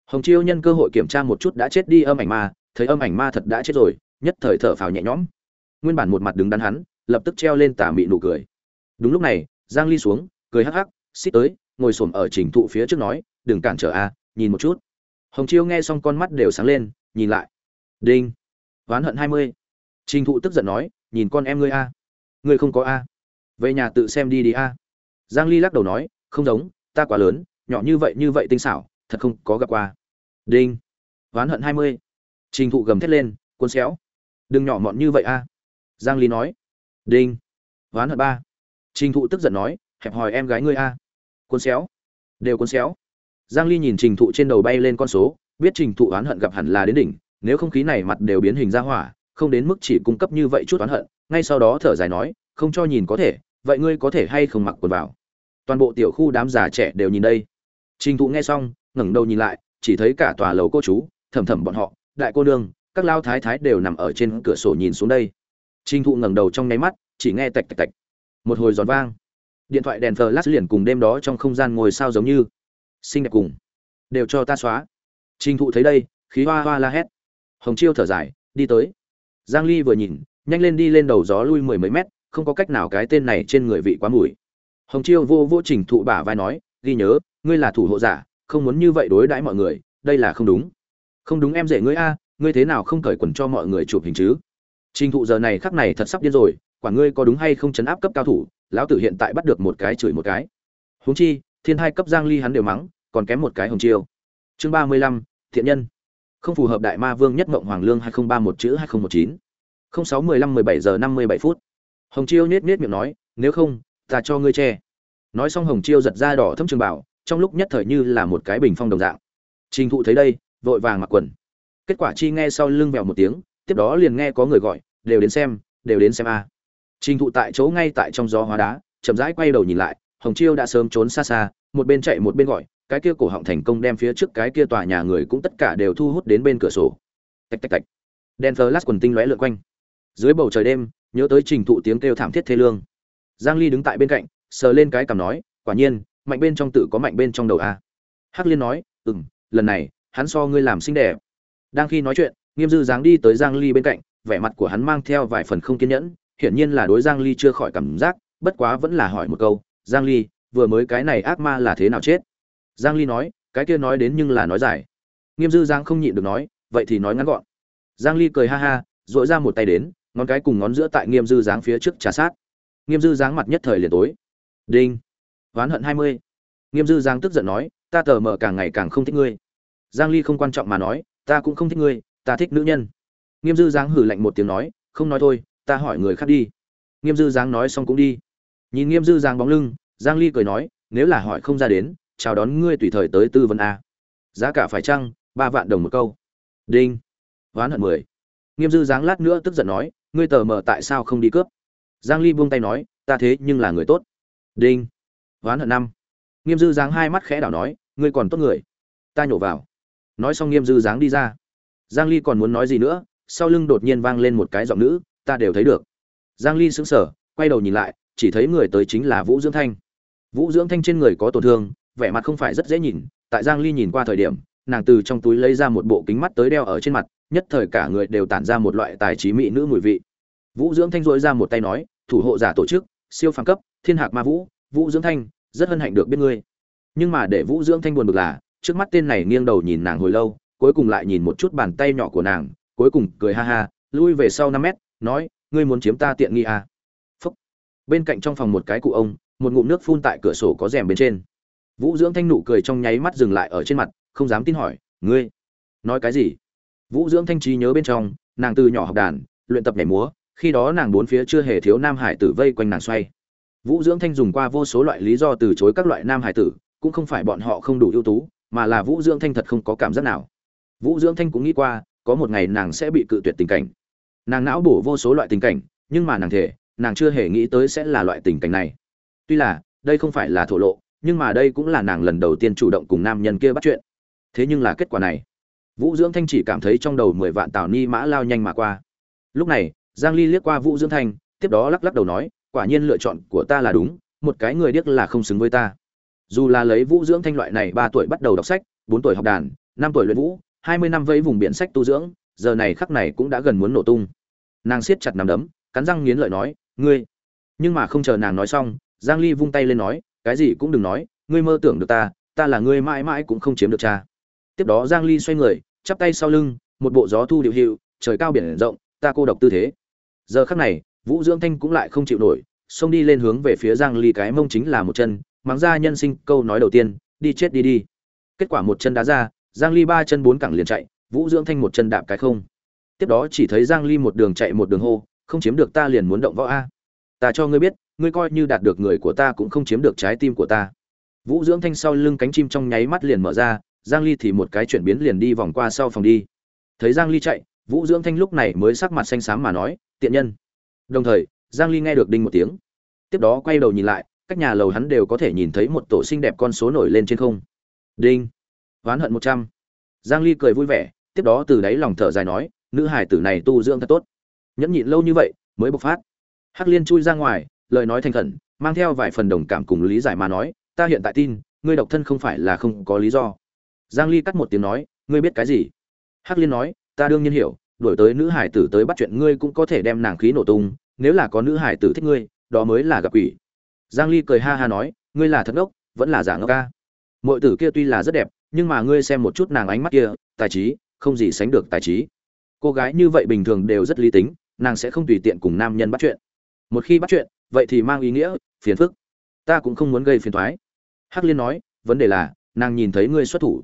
Hồng chiêu nhân cơ hội kiểm tra một chút đã chết đi âm ảnh ma, thấy âm ảnh ma thật đã chết rồi, nhất thời thở phào nhẹ nhõm. Nguyên bản một mặt đứng đắn hắn, lập tức treo lên tà mị nụ cười. Đúng lúc này, giang ly xuống, cười hắc hắc, xích tới, ngồi xổm ở trình thụ phía trước nói, đừng cản trở a, nhìn một chút. Hồng chiêu nghe xong con mắt đều sáng lên, nhìn lại. Đinh. Oán hận 20. trình thụ tức giận nói nhìn con em ngươi a. Ngươi không có a. Về nhà tự xem đi đi a. Giang ly lắc đầu nói, không giống, ta quá lớn, nhỏ như vậy như vậy tinh xảo, thật không có gặp qua. Đinh. Oán hận 20. trình thụ gầm thét lên, cuốn xéo. Đừng nhỏ mọn như vậy a. Giang ly nói. Đinh. Oán hận ba. Trình thụ tức giận nói, hẹp hòi em gái ngươi a. Cuốn xéo. Đều cuốn xéo. Giang ly nhìn trình thụ trên đầu bay lên con số, biết trình thụ oán hận gặp hẳn là đến đỉnh, nếu không khí này mặt đều biến hình ra hỏa không đến mức chỉ cung cấp như vậy chút oán hận, ngay sau đó thở dài nói, không cho nhìn có thể, vậy ngươi có thể hay không mặc quần vào? Toàn bộ tiểu khu đám già trẻ đều nhìn đây. Trình thụ nghe xong, ngẩng đầu nhìn lại, chỉ thấy cả tòa lầu cô chú, thầm thầm bọn họ, đại cô nương, các lao thái thái đều nằm ở trên cửa sổ nhìn xuống đây. Trình thụ ngẩng đầu trong nháy mắt, chỉ nghe tạch tạch tạch, một hồi giòn vang. Điện thoại đèn flash liền cùng đêm đó trong không gian ngồi sao giống như. Xinh đẹp cùng, đều cho ta xóa. Trình thụ thấy đây, khí hoa hoa la hét. Hồng chiêu thở dài, đi tới giang ly vừa nhìn nhanh lên đi lên đầu gió lui mười mấy mét không có cách nào cái tên này trên người vị quá mùi. Hồng chiêu vô vô trình thụ bả vai nói ghi nhớ ngươi là thủ hộ giả không muốn như vậy đối đãi mọi người đây là không đúng. Không đúng em rể ngươi a ngươi thế nào không cởi quần cho mọi người chụp hình chứ? Trình thụ giờ này khắc này thật sắp điên rồi quả ngươi có đúng hay không chấn áp cấp cao thủ lão tử hiện tại bắt được một cái chửi một cái. Huống chi thiên hai cấp giang ly hắn đều mắng còn kém một cái hồng chiêu. Chương 35, thiện nhân không phù hợp đại ma vương nhất mộng hoàng lương 2031 chữ 2019 06 15 17 giờ 57 phút. Hồng chiêu nết nết miệng nói, nếu không, ta cho ngươi che. Nói xong hồng chiêu giật ra đỏ thâm trường bảo, trong lúc nhất thời như là một cái bình phong đồng dạng. Trình thụ thấy đây, vội vàng mặc quần. Kết quả chi nghe sau lưng vèo một tiếng, tiếp đó liền nghe có người gọi, đều đến xem, đều đến xem a. Trình thụ tại chỗ ngay tại trong gió hóa đá, chậm rãi quay đầu nhìn lại, hồng chiêu đã sớm trốn xa xa, một bên chạy một bên gọi cái kia cổ họng thành công đem phía trước cái kia tòa nhà người cũng tất cả đều thu hút đến bên cửa sổ. Tạch tạch tạch. Đèn flash quần tinh lóe lượn quanh. Dưới bầu trời đêm, nhớ tới trình thụ tiếng kêu thảm thiết thê lương. Giang ly đứng tại bên cạnh, sờ lên cái cằm nói, quả nhiên, mạnh bên trong tự có mạnh bên trong đầu a. Hắc liên nói, ừm, lần này, hắn so ngươi làm xinh đẹp. Đang khi nói chuyện, nghiêm dư dáng đi tới giang ly bên cạnh, vẻ mặt của hắn mang theo vài phần không kiên nhẫn, hiển nhiên là đối giang ly chưa khỏi cảm giác, bất quá vẫn là hỏi một câu, giang ly, vừa mới cái này ác ma là thế nào chết? Giang ly nói, cái kia nói đến nhưng là nói dài. Nghiêm dư giang không nhịn được nói, vậy thì nói ngắn gọn. Giang ly cười ha ha dội ra một tay đến, ngón cái cùng ngón giữa tại nghiêm dư dáng phía trước trà sát. Nghiêm dư dáng mặt nhất thời liền tối. Đinh, oán hận 20. nghiêm dư giang tức giận nói, ta tờ mờ càng ngày càng không thích ngươi. Giang ly không quan trọng mà nói, ta cũng không thích ngươi, ta thích nữ nhân. Nghiêm dư giang hử lạnh một tiếng nói, không nói thôi, ta hỏi người khác đi. Nghiêm dư giang nói xong cũng đi. Nhìn nghiêm dư giang bóng lưng, giang ly cười nói, nếu là hỏi không ra đến chào đón ngươi tùy thời tới tư vấn a. Giá cả phải chăng? Ba vạn đồng một câu. Đinh. Hoán hận mười. Nghiêm dư giáng lát nữa tức giận nói, ngươi tờ mờ tại sao không đi cướp? Giang ly buông tay nói, ta thế nhưng là người tốt. Đinh. Hoán hận năm. Nghiêm dư giáng hai mắt khẽ đảo nói, ngươi còn tốt người. Ta nhổ vào. Nói xong nghiêm dư giáng đi ra. Giang ly còn muốn nói gì nữa, sau lưng đột nhiên vang lên một cái giọng nữ, ta đều thấy được. Giang ly sững sờ, quay đầu nhìn lại, chỉ thấy người tới chính là vũ dưỡng thanh. Vũ dưỡng thanh trên người có tổn thương vẻ mặt không phải rất dễ nhìn, tại giang ly nhìn qua thời điểm, nàng từ trong túi lấy ra một bộ kính mắt tới đeo ở trên mặt, nhất thời cả người đều tản ra một loại tài trí mỹ nữ mùi vị vũ dưỡng thanh dội ra một tay nói, thủ hộ giả tổ chức, siêu phàm cấp, thiên hạc ma vũ vũ dưỡng thanh, rất hân hạnh được biết ngươi nhưng mà để vũ dưỡng thanh buồn bực là, trước mắt tên này nghiêng đầu nhìn nàng hồi lâu, cuối cùng lại nhìn một chút bàn tay nhỏ của nàng, cuối cùng cười ha ha, lui về sau năm mét, nói, ngươi muốn chiếm ta tiện nghi à. Phúc. bên cạnh trong phòng một cái cụ ông, một ngụm nước phun tại cửa sổ có rèm bên trên vũ dưỡng thanh nụ cười trong nháy mắt dừng lại ở trên mặt, không dám tin hỏi, ngươi, nói cái gì? Vũ dưỡng thanh trí nhớ bên trong, nàng từ nhỏ học đàn, luyện tập nhảy múa, khi đó nàng bốn phía chưa hề thiếu nam hải tử vây quanh nàng xoay. Vũ dưỡng thanh dùng qua vô số loại lý do từ chối các loại nam hải tử, cũng không phải bọn họ không đủ ưu tú, mà là vũ dưỡng thanh thật không có cảm giác nào. Vũ dưỡng thanh cũng nghĩ qua, có một ngày nàng sẽ bị cự tuyệt tình cảnh. Nàng não bổ vô số loại tình cảnh, nhưng mà nàng thể, nàng chưa hề nghĩ tới sẽ là loại tình cảnh này. Tuy là, đây không phải là thổ lộ nhưng mà đây cũng là nàng lần đầu tiên chủ động cùng nam nhân kia bắt chuyện. Thế nhưng là kết quả này, vũ dưỡng thanh chỉ cảm thấy trong đầu mười vạn tào ni mã lao nhanh mà qua. Lúc này, giang ly liếc qua vũ dưỡng thanh, tiếp đó lắc lắc đầu nói, quả nhiên lựa chọn của ta là đúng, một cái người điếc là không xứng với ta. Dù là lấy vũ dưỡng thanh loại này ba tuổi bắt đầu đọc sách, bốn tuổi học đàn, năm tuổi luyện vũ, hai mươi năm vẫy vùng biển sách tu dưỡng, giờ này khắc này cũng đã gần muốn nổ tung. Nàng siết chặt nằm đấm, cắn răng nghiến lợi nói, ngươi. Nhưng mà không chờ nàng nói xong, giang ly vung tay lên nói cái gì cũng đừng nói, ngươi mơ tưởng được ta ta là ngươi mãi mãi cũng không chiếm được cha. Tiếp đó giang ly xoay người, chắp tay sau lưng, một bộ gió thu điệu hiệu, trời cao biển rộng, ta cô độc tư thế. Giờ khắc này, vũ dưỡng thanh cũng lại không chịu nổi, xông đi lên hướng về phía giang ly cái mông chính là một chân, mắng ra nhân sinh câu nói đầu tiên, đi chết đi đi. Kết quả một chân đá ra, giang ly ba chân bốn cẳng liền chạy, vũ dưỡng thanh một chân đạp cái không. Tiếp đó chỉ thấy giang ly một đường chạy một đường hô, không chiếm được ta liền muốn động võ a. Ta cho ngươi biết ngươi coi như đạt được người của ta cũng không chiếm được trái tim của ta. Vũ dưỡng thanh sau lưng cánh chim trong nháy mắt liền mở ra, giang ly thì một cái chuyển biến liền đi vòng qua sau phòng đi. Thấy giang ly chạy, vũ dưỡng thanh lúc này mới sắc mặt xanh xám mà nói, tiện nhân. Đồng thời, giang ly nghe được đinh một tiếng. Tiếp đó quay đầu nhìn lại các nhà lầu hắn đều có thể nhìn thấy một tổ xinh đẹp con số nổi lên trên không. Đinh. Oán hận 100. giang ly cười vui vẻ, tiếp đó từ đáy lòng thở dài nói, nữ hải tử này tu dưỡng thật tốt. Nhẫn nhịn lâu như vậy, mới bộc phát. Hắc liên chui ra ngoài lời nói thành khẩn, mang theo vài phần đồng cảm cùng lý giải mà nói, ta hiện tại tin, ngươi độc thân không phải là không có lý do. Giang ly cắt một tiếng nói, ngươi biết cái gì? Hắc liên nói, ta đương nhiên hiểu, đuổi tới nữ hải tử tới bắt chuyện ngươi cũng có thể đem nàng khí nổ tung, nếu là có nữ hải tử thích ngươi, đó mới là gặp quỷ. Giang ly cười ha ha nói, ngươi là thật ngốc, vẫn là giả ngốc ca. Mọi tử kia tuy là rất đẹp, nhưng mà ngươi xem một chút nàng ánh mắt kia, tài trí, không gì sánh được tài trí. Cô gái như vậy bình thường đều rất lý tính, nàng sẽ không tùy tiện cùng nam nhân bắt chuyện một khi bắt chuyện, vậy thì mang ý nghĩa, phiền phức. Ta cũng không muốn gây phiền thoái hắc liên nói, vấn đề là, nàng nhìn thấy ngươi xuất thủ.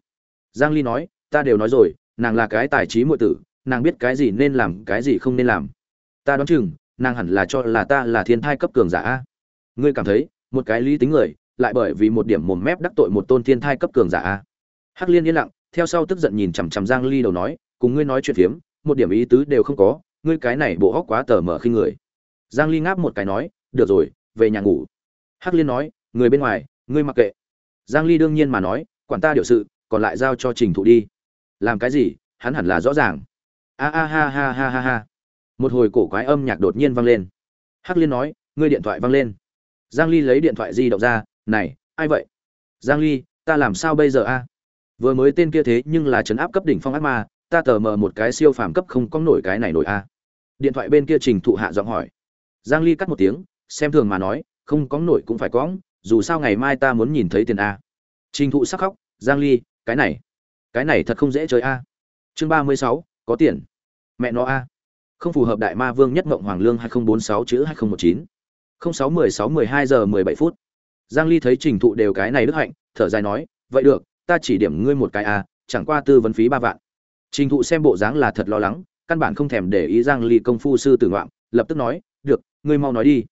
Giang ly nói, ta đều nói rồi, nàng là cái tài trí muội tử, nàng biết cái gì nên làm, cái gì không nên làm. Ta đoán chừng, nàng hẳn là cho là ta là thiên thai cấp cường giả a. Ngươi cảm thấy, một cái lý tính người, lại bởi vì một điểm mồm mép đắc tội một tôn thiên thai cấp cường giả a. Hắc liên yên lặng, theo sau tức giận nhìn chằm chằm giang ly đầu nói, cùng ngươi nói chuyện phiếm, một điểm ý tứ đều không có, ngươi cái này bộ óc quá tờ mở khi người giang ly ngáp một cái nói, được rồi, về nhà ngủ. Hắc liên nói, người bên ngoài, ngươi mặc kệ. Giang ly đương nhiên mà nói, quản ta điều sự, còn lại giao cho trình thụ đi. Làm cái gì? Hắn hẳn là rõ ràng. A a, ha ha ha ha ha. Một hồi cổ quái âm nhạc đột nhiên vang lên. Hắc liên nói, ngươi điện thoại vang lên. Giang ly lấy điện thoại di động ra, này, ai vậy? Giang ly, ta làm sao bây giờ a? Vừa mới tên kia thế nhưng là chấn áp cấp đỉnh phong ác ma, ta tờ mờ một cái siêu phàm cấp không có nổi cái này nổi a. Điện thoại bên kia trình thụ hạ giọng hỏi giang ly cắt một tiếng xem thường mà nói không có nổi cũng phải có dù sao ngày mai ta muốn nhìn thấy tiền a. Trình thụ sắc khóc giang ly cái này cái này thật không dễ chơi a. Chương 36, có tiền. Mẹ nó a. Không phù hợp đại ma vương nhất mộng hoàng lương 2046 chữ 2019 06 16 12 giờ 17 phút. Giang ly thấy trình thụ đều cái này đức hạnh thở dài nói vậy được ta chỉ điểm ngươi một cái a chẳng qua tư vấn phí ba vạn. Trình thụ xem bộ dáng là thật lo lắng căn bản không thèm để ý giang ly công phu sư tử ngoạn, lập tức nói được, ngươi mau nói đi.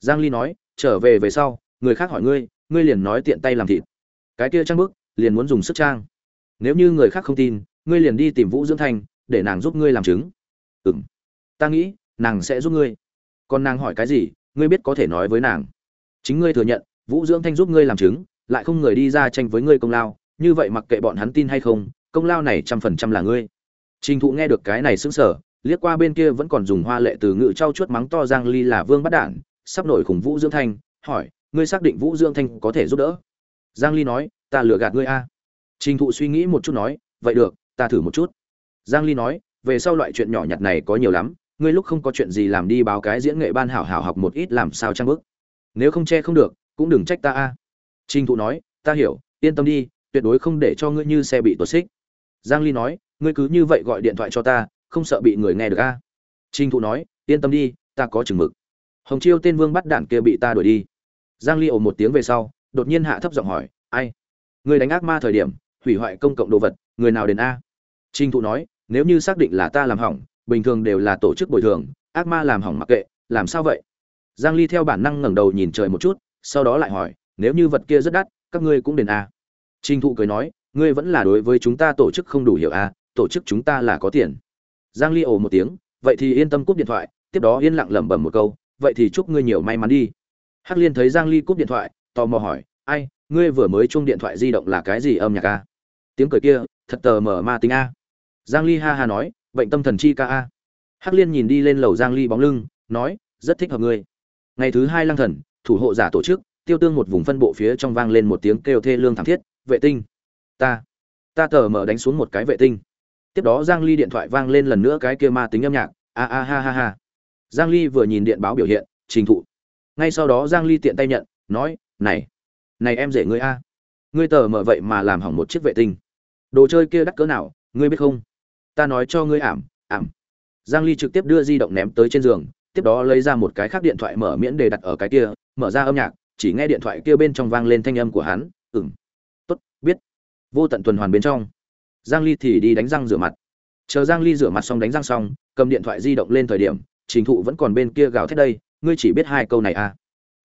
Giang ly nói, trở về về sau, người khác hỏi ngươi ngươi liền nói tiện tay làm thịt. Cái kia trang bức liền muốn dùng sức trang. Nếu như người khác không tin, ngươi liền đi tìm vũ dưỡng thanh, để nàng giúp ngươi làm chứng. Ừm, ta nghĩ, nàng sẽ giúp ngươi. Còn nàng hỏi cái gì, ngươi biết có thể nói với nàng. Chính ngươi thừa nhận, vũ dưỡng thanh giúp ngươi làm chứng, lại không người đi ra tranh với ngươi công lao, như vậy mặc kệ bọn hắn tin hay không, công lao này trăm phần trăm là ngươi. Trình thụ nghe được cái này sững sờ liếc qua bên kia vẫn còn dùng hoa lệ từ ngữ trau chuốt mắng to giang ly là vương bắt đản, sắp nổi khủng vũ dưỡng thanh, hỏi, ngươi xác định vũ dưỡng thanh có thể giúp đỡ? Giang ly nói, ta lừa gạt ngươi a. Trình thụ suy nghĩ một chút nói, vậy được, ta thử một chút. Giang ly nói, về sau loại chuyện nhỏ nhặt này có nhiều lắm, ngươi lúc không có chuyện gì làm đi báo cái diễn nghệ ban hảo hảo học một ít làm sao trang bức nếu không che không được, cũng đừng trách ta a. Trình thụ nói, ta hiểu, yên tâm đi, tuyệt đối không để cho ngươi như xe bị tuột xích. Giang ly nói, ngươi cứ như vậy gọi điện thoại cho ta không sợ bị người nghe được a. Trình thụ nói, yên tâm đi, ta có chừng mực. Hồng chiêu tên vương bắt đạn kia bị ta đuổi đi. Giang ly ồ một tiếng về sau, đột nhiên hạ thấp giọng hỏi, ai? Người đánh ác ma thời điểm, hủy hoại công cộng đồ vật, người nào đến a? Trình thụ nói, nếu như xác định là ta làm hỏng, bình thường đều là tổ chức bồi thường, ác ma làm hỏng mặc kệ, làm sao vậy? Giang ly theo bản năng ngẩng đầu nhìn trời một chút, sau đó lại hỏi, nếu như vật kia rất đắt, các ngươi cũng đền a? Trình thụ cười nói, ngươi vẫn là đối với chúng ta tổ chức không đủ hiểu a, tổ chức chúng ta là có tiền giang ly ồ một tiếng, vậy thì yên tâm cúp điện thoại, tiếp đó yên lặng lẩm bẩm một câu, vậy thì chúc ngươi nhiều may mắn đi. Hắc liên thấy giang ly cúp điện thoại, tò mò hỏi, ai, ngươi vừa mới chuông điện thoại di động là cái gì âm nhạc a? Tiếng cười kia, thật tờ mở ma tính a. Giang ly ha ha nói, bệnh tâm thần chi ca a. Hắc liên nhìn đi lên lầu giang ly bóng lưng, nói, rất thích hợp ngươi. Ngày thứ hai lang thần, thủ hộ giả tổ chức, tiêu tương một vùng phân bộ phía trong vang lên một tiếng kêu thê lương thảm thiết, vệ tinh, ta ta tờ mở đánh xuống một cái vệ tinh tiếp đó giang ly điện thoại vang lên lần nữa cái kia ma tính âm nhạc. A a, ha ha ha. Giang ly vừa nhìn điện báo biểu hiện, trình thụ. Ngay sau đó giang ly tiện tay nhận, nói, này này em rể ngươi a. Ngươi tờ mở vậy mà làm hỏng một chiếc vệ tinh. Đồ chơi kia đắt cỡ nào, ngươi biết không? Ta nói cho ngươi ảm ảm. Giang ly trực tiếp đưa di động ném tới trên giường, tiếp đó lấy ra một cái khác điện thoại mở miễn để đặt ở cái kia, mở ra âm nhạc, chỉ nghe điện thoại kia bên trong vang lên thanh âm của hắn, ừm, tốt, biết. Vô tận tuần hoàn bên trong giang ly thì đi đánh răng rửa mặt. Chờ giang ly rửa mặt xong đánh răng xong, cầm điện thoại di động lên thời điểm, trình thụ vẫn còn bên kia gào thét đây, ngươi chỉ biết hai câu này à?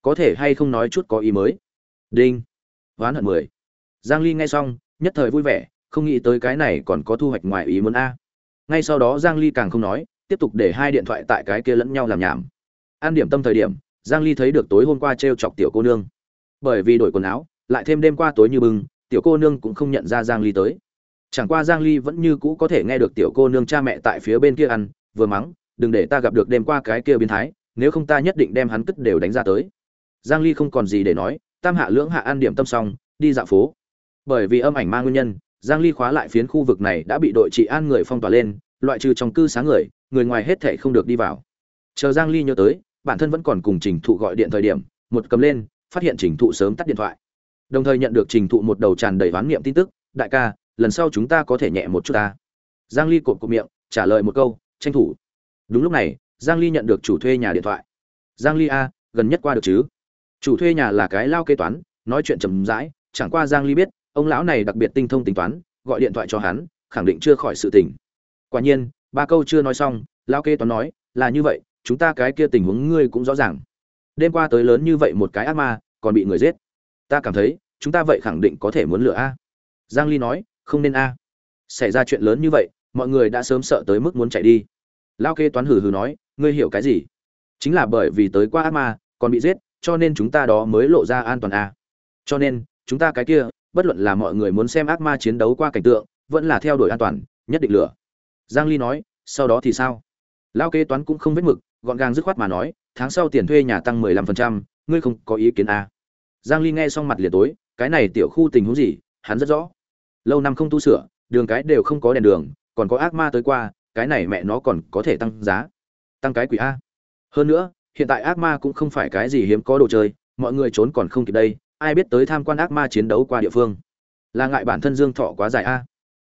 Có thể hay không nói chút có ý mới? Đinh. Oán hận mười. Giang ly nghe xong, nhất thời vui vẻ, không nghĩ tới cái này còn có thu hoạch ngoài ý muốn a. Ngay sau đó giang ly càng không nói, tiếp tục để hai điện thoại tại cái kia lẫn nhau làm nhảm. An điểm tâm thời điểm, giang ly thấy được tối hôm qua treo chọc tiểu cô nương. Bởi vì đổi quần áo, lại thêm đêm qua tối như bừng tiểu cô nương cũng không nhận ra giang ly tới chẳng qua giang ly vẫn như cũ có thể nghe được tiểu cô nương cha mẹ tại phía bên kia ăn, vừa mắng, đừng để ta gặp được đêm qua cái kia biến thái, nếu không ta nhất định đem hắn cất đều đánh ra tới. Giang ly không còn gì để nói, tam hạ lưỡng hạ ăn điểm tâm xong, đi dạo phố. Bởi vì âm ảnh mang nguyên nhân, giang ly khóa lại phiến khu vực này đã bị đội trị an người phong tỏa lên, loại trừ trong cư sáng người người ngoài hết thảy không được đi vào. Chờ giang ly nhớ tới, bản thân vẫn còn cùng trình thụ gọi điện thời điểm, một cầm lên, phát hiện trình thụ sớm tắt điện thoại. Đồng thời nhận được trình thụ một đầu tràn đầy ván niệm tin tức, đại ca lần sau chúng ta có thể nhẹ một chút ta. Giang ly cộp cộp miệng, trả lời một câu, tranh thủ. Đúng lúc này, giang ly nhận được chủ thuê nhà điện thoại. Giang ly a, gần nhất qua được chứ? Chủ thuê nhà là cái lao kế toán, nói chuyện chậm rãi, chẳng qua giang ly biết, ông lão này đặc biệt tinh thông tính toán, gọi điện thoại cho hắn, khẳng định chưa khỏi sự tình. Quả nhiên, ba câu chưa nói xong, lao kế toán nói, là như vậy, chúng ta cái kia tình huống ngươi cũng rõ ràng. Đêm qua tới lớn như vậy một cái ác ma, còn bị người giết. Ta cảm thấy, chúng ta vậy khẳng định có thể muốn lựa a. Giang ly nói không nên a. Xảy ra chuyện lớn như vậy mọi người đã sớm sợ tới mức muốn chạy đi. Lao kê toán hừ hừ nói ngươi hiểu cái gì? Chính là bởi vì tới qua ác ma còn bị giết cho nên chúng ta đó mới lộ ra an toàn a. Cho nên chúng ta cái kia bất luận là mọi người muốn xem ác ma chiến đấu qua cảnh tượng vẫn là theo đuổi an toàn nhất định lửa. Giang ly nói sau đó thì sao? Lao kê toán cũng không vết mực gọn gàng dứt khoát mà nói tháng sau tiền thuê nhà tăng 15%, ngươi không có ý kiến à. giang ly nghe xong mặt liền tối cái này tiểu khu tình huống gì? Hắn rất rõ lâu năm không tu sửa, đường cái đều không có đèn đường, còn có ác ma tới qua, cái này mẹ nó còn có thể tăng giá, tăng cái quỷ a. Hơn nữa, hiện tại ác ma cũng không phải cái gì hiếm có đồ chơi, mọi người trốn còn không kịp đây, ai biết tới tham quan ác ma chiến đấu qua địa phương. Là ngại bản thân dương thọ quá dài a.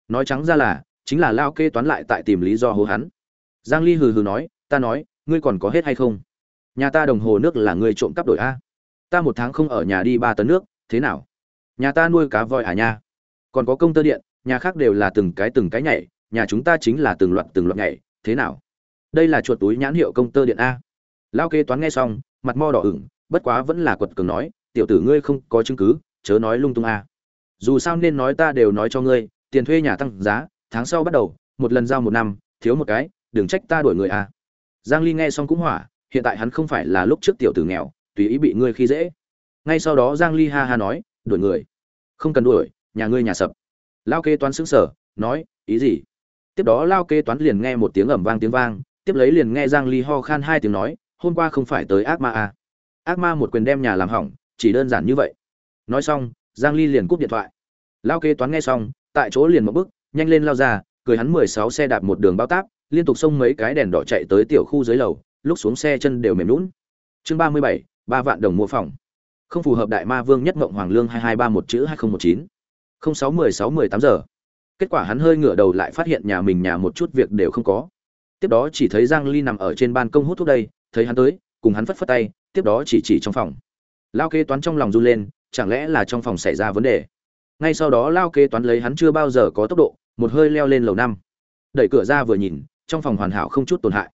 Nói trắng ra là, chính là lao kê toán lại tại tìm lý do hố hắn. Giang ly hừ hừ nói, ta nói, ngươi còn có hết hay không? Nhà ta đồng hồ nước là ngươi trộm cắp đổi a. Ta một tháng không ở nhà đi ba tấn nước, thế nào? Nhà ta nuôi cá voi à nha? Còn có công tơ điện, nhà khác đều là từng cái từng cái nhảy, nhà chúng ta chính là từng loạt từng loạt nhảy, thế nào? Đây là chuột túi nhãn hiệu công tơ điện a. Lao kê toán nghe xong, mặt mo đỏ ửng, bất quá vẫn là quật cường nói, tiểu tử ngươi không có chứng cứ, chớ nói lung tung a. Dù sao nên nói ta đều nói cho ngươi, tiền thuê nhà tăng giá, tháng sau bắt đầu, một lần giao một năm, thiếu một cái, đừng trách ta đuổi người a. Giang ly nghe xong cũng hỏa, hiện tại hắn không phải là lúc trước tiểu tử nghèo, tùy ý bị ngươi khi dễ. Ngay sau đó giang ly ha ha nói, đuổi người. Không cần đuổi nhà ngươi nhà sập. Lao kê toán xứng sở nói ý gì? Tiếp đó lao kê toán liền nghe một tiếng ầm vang tiếng vang tiếp lấy liền nghe giang ly ho khan hai tiếng nói hôm qua không phải tới ác ma à. ác ma một quyền đem nhà làm hỏng chỉ đơn giản như vậy. Nói xong giang ly liền cúp điện thoại. Lao kê toán nghe xong tại chỗ liền một bước nhanh lên lao ra cười hắn 16 xe đạp một đường bao táp liên tục xông mấy cái đèn đỏ chạy tới tiểu khu dưới lầu lúc xuống xe chân đều mềm lún chương 37, ba vạn đồng mua phòng. Không phù hợp đại ma vương nhất ngộng hoàng lương 2231 chữ 2019 061618 giờ. Kết quả hắn hơi ngửa đầu lại phát hiện nhà mình nhà một chút việc đều không có. Tiếp đó chỉ thấy giang ly nằm ở trên ban công hút thuốc đây, thấy hắn tới, cùng hắn phất phất tay, tiếp đó chỉ chỉ trong phòng. Lao kế toán trong lòng run lên, chẳng lẽ là trong phòng xảy ra vấn đề? Ngay sau đó lao kế toán lấy hắn chưa bao giờ có tốc độ, một hơi leo lên lầu năm. Đẩy cửa ra vừa nhìn, trong phòng hoàn hảo không chút tổn hại.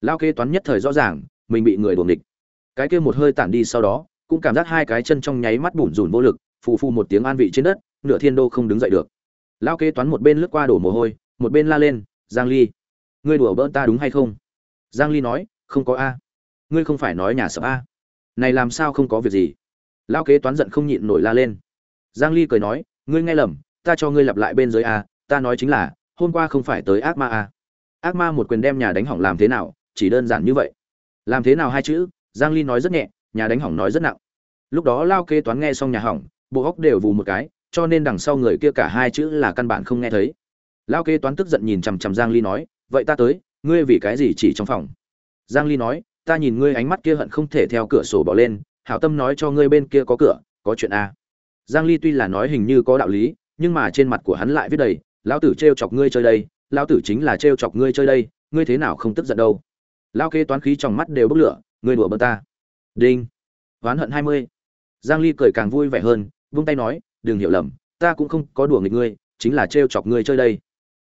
Lao kế toán nhất thời rõ ràng, mình bị người đuồng địch cái kia một hơi tản đi sau đó, cũng cảm giác hai cái chân trong nháy mắt bủn rủn vô lực, phù phù một tiếng an vị trên đất nửa thiên đô không đứng dậy được. Lão kế toán một bên lướt qua đổ mồ hôi, một bên la lên, giang ly, ngươi đùa bỡn ta đúng hay không? Giang ly nói, không có a. Ngươi không phải nói nhà sập a. Này làm sao không có việc gì? Lão kế toán giận không nhịn nổi la lên. Giang ly cười nói, ngươi nghe lầm, ta cho ngươi lặp lại bên dưới a, ta nói chính là, hôm qua không phải tới ác ma a. Ác ma một quyền đem nhà đánh hỏng làm thế nào, chỉ đơn giản như vậy. Làm thế nào hai chữ? Giang ly nói rất nhẹ, nhà đánh hỏng nói rất nặng. Lúc đó lao kế toán nghe xong nhà hỏng, bộ óc đều vù một cái cho nên đằng sau người kia cả hai chữ là căn bản không nghe thấy. Lao kế toán tức giận nhìn chằm chằm giang ly nói, vậy ta tới, ngươi vì cái gì chỉ trong phòng? Giang ly nói, ta nhìn ngươi ánh mắt kia hận không thể theo cửa sổ bỏ lên, hảo tâm nói cho ngươi bên kia có cửa, có chuyện a giang ly tuy là nói hình như có đạo lý, nhưng mà trên mặt của hắn lại viết đầy, lão tử trêu chọc ngươi chơi đây, lão tử chính là trêu chọc ngươi chơi đây, ngươi thế nào không tức giận đâu? Lao kế toán khí trong mắt đều bốc lửa, ngươi đùa bỡn ta. Đinh. Oán hận 20. giang ly cười càng vui vẻ hơn, vung tay nói đừng hiểu lầm, ta cũng không có đùa nghịch ngươi, chính là trêu chọc ngươi chơi đây.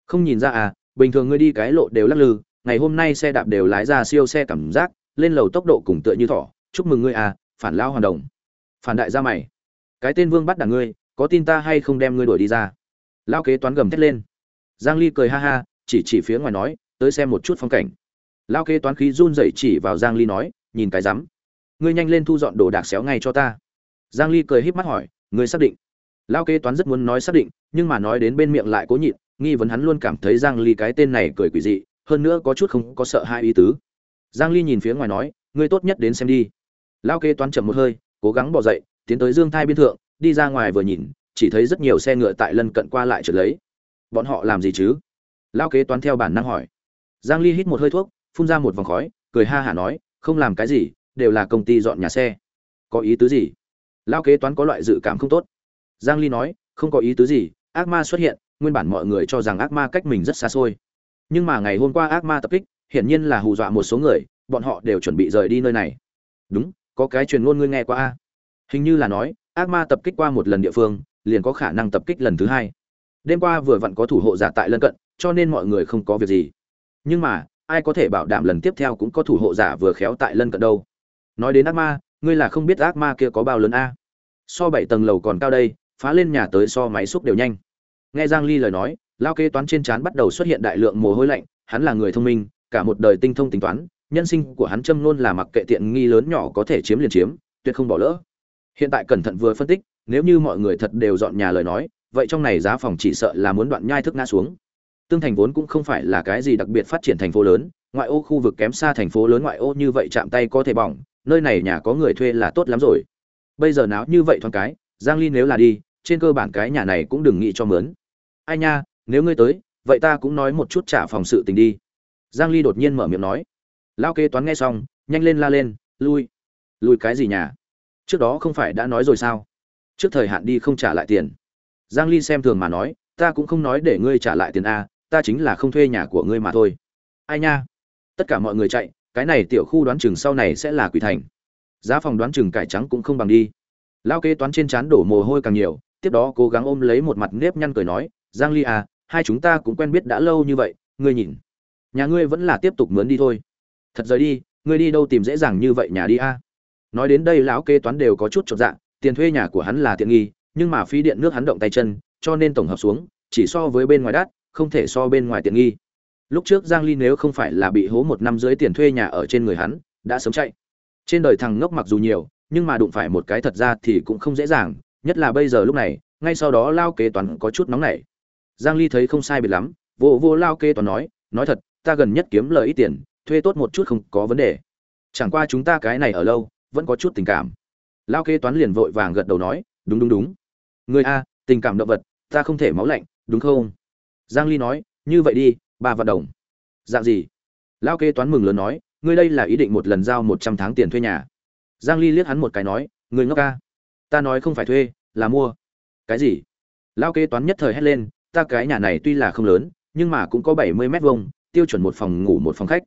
Không nhìn ra à bình thường ngươi đi cái lộ đều lắc lư, ngày hôm nay xe đạp đều lái ra siêu xe cảm giác, lên lầu tốc độ cùng tựa như thỏ, chúc mừng ngươi à phản lao hoàn đồng. Phản đại gia mày. Cái tên vương bắt đảng ngươi, có tin ta hay không đem ngươi đuổi đi ra? Lao kế toán gầm thét lên. Giang ly cười ha ha, chỉ chỉ phía ngoài nói, tới xem một chút phong cảnh. Lao kế toán khí run rẩy chỉ vào giang ly nói, nhìn cái rắm. Ngươi nhanh lên thu dọn đồ đạc xéo ngay cho ta. Giang ly cười híp mắt hỏi, ngươi xác định? Lao kế toán rất muốn nói xác định, nhưng mà nói đến bên miệng lại cố nhịn, nghi vấn hắn luôn cảm thấy giang ly cái tên này cười quỷ dị, hơn nữa có chút không có sợ hai ý tứ. Giang ly nhìn phía ngoài nói, ngươi tốt nhất đến xem đi. Lao kế toán chậm một hơi, cố gắng bỏ dậy, tiến tới dương thai biên thượng, đi ra ngoài vừa nhìn, chỉ thấy rất nhiều xe ngựa tại lân cận qua lại trượt lấy. Bọn họ làm gì chứ? Lao kế toán theo bản năng hỏi. Giang ly hít một hơi thuốc, phun ra một vòng khói, cười ha hả nói, không làm cái gì, đều là công ty dọn nhà xe. Có ý tứ gì? Lao kế toán có loại dự cảm không tốt giang ly nói, không có ý tứ gì, ác ma xuất hiện, nguyên bản mọi người cho rằng ác ma cách mình rất xa xôi. Nhưng mà ngày hôm qua ác ma tập kích, hiển nhiên là hù dọa một số người, bọn họ đều chuẩn bị rời đi nơi này. Đúng, có cái truyền ngôn ngươi nghe qua a. Hình như là nói, ác ma tập kích qua một lần địa phương, liền có khả năng tập kích lần thứ hai. Đêm qua vừa vặn có thủ hộ giả tại lân cận, cho nên mọi người không có việc gì. Nhưng mà, ai có thể bảo đảm lần tiếp theo cũng có thủ hộ giả vừa khéo tại lân cận đâu? Nói đến ác ma, ngươi là không biết ác ma kia có bao lớn a. So bảy tầng lầu còn cao đây phá lên nhà tới so máy xúc đều nhanh. Nghe giang ly lời nói lao kế toán trên trán bắt đầu xuất hiện đại lượng mồ hôi lạnh, hắn là người thông minh, cả một đời tinh thông tính toán, nhân sinh của hắn châm luôn là mặc kệ tiện nghi lớn nhỏ có thể chiếm liền chiếm, tuyệt không bỏ lỡ. Hiện tại cẩn thận vừa phân tích, nếu như mọi người thật đều dọn nhà lời nói, vậy trong này giá phòng chỉ sợ là muốn đoạn nhai thức ngã xuống. Tương thành vốn cũng không phải là cái gì đặc biệt phát triển thành phố lớn, ngoại ô khu vực kém xa thành phố lớn ngoại ô như vậy chạm tay có thể bỏng, nơi này nhà có người thuê là tốt lắm rồi. Bây giờ náo như vậy thoáng cái, giang ly nếu là đi trên cơ bản cái nhà này cũng đừng nghĩ cho mướn. Ai nha, nếu ngươi tới, vậy ta cũng nói một chút trả phòng sự tình đi. Giang ly đột nhiên mở miệng nói. Lao kê toán nghe xong, nhanh lên la lên, lui. Lui cái gì nhà? Trước đó không phải đã nói rồi sao? Trước thời hạn đi không trả lại tiền. Giang ly xem thường mà nói, ta cũng không nói để ngươi trả lại tiền a, ta chính là không thuê nhà của ngươi mà thôi. Ai nha? Tất cả mọi người chạy, cái này tiểu khu đoán chừng sau này sẽ là quỷ thành. Giá phòng đoán chừng cải trắng cũng không bằng đi. Lao kê toán trên chán đổ mồ hôi càng nhiều tiếp đó cố gắng ôm lấy một mặt nếp nhăn cười nói, giang ly à hai chúng ta cũng quen biết đã lâu như vậy, ngươi nhìn. Nhà ngươi vẫn là tiếp tục mướn đi thôi. Thật rời đi, ngươi đi đâu tìm dễ dàng như vậy nhà đi a? Nói đến đây lão kê toán đều có chút chột dạ tiền thuê nhà của hắn là tiện nghi, nhưng mà phí điện nước hắn động tay chân, cho nên tổng hợp xuống, chỉ so với bên ngoài đắt, không thể so bên ngoài tiện nghi. Lúc trước giang ly nếu không phải là bị hố một năm dưới tiền thuê nhà ở trên người hắn, đã sớm chạy. Trên đời thằng ngốc mặc dù nhiều, nhưng mà đụng phải một cái thật ra thì cũng không dễ dàng nhất là bây giờ lúc này, ngay sau đó lao kế toán có chút nóng nảy. Giang ly thấy không sai biệt lắm, vô vô lao kế toán nói nói thật, ta gần nhất kiếm lời ít tiền, thuê tốt một chút không có vấn đề. Chẳng qua chúng ta cái này ở lâu, vẫn có chút tình cảm. Lao kế toán liền vội vàng gật đầu nói, đúng đúng đúng. Người a, tình cảm động vật, ta không thể máu lạnh, đúng không? Giang ly nói, như vậy đi, ba vạn đồng. Dạng gì? Lao kế toán mừng lớn nói, ngươi đây là ý định một lần giao 100 tháng tiền thuê nhà. Giang ly liếc hắn một cái nói người ngốc ca ta nói không phải thuê, là mua. Cái gì? Lao kế toán nhất thời hét lên, ta cái nhà này tuy là không lớn, nhưng mà cũng có 70 mét vuông, tiêu chuẩn một phòng ngủ một phòng khách.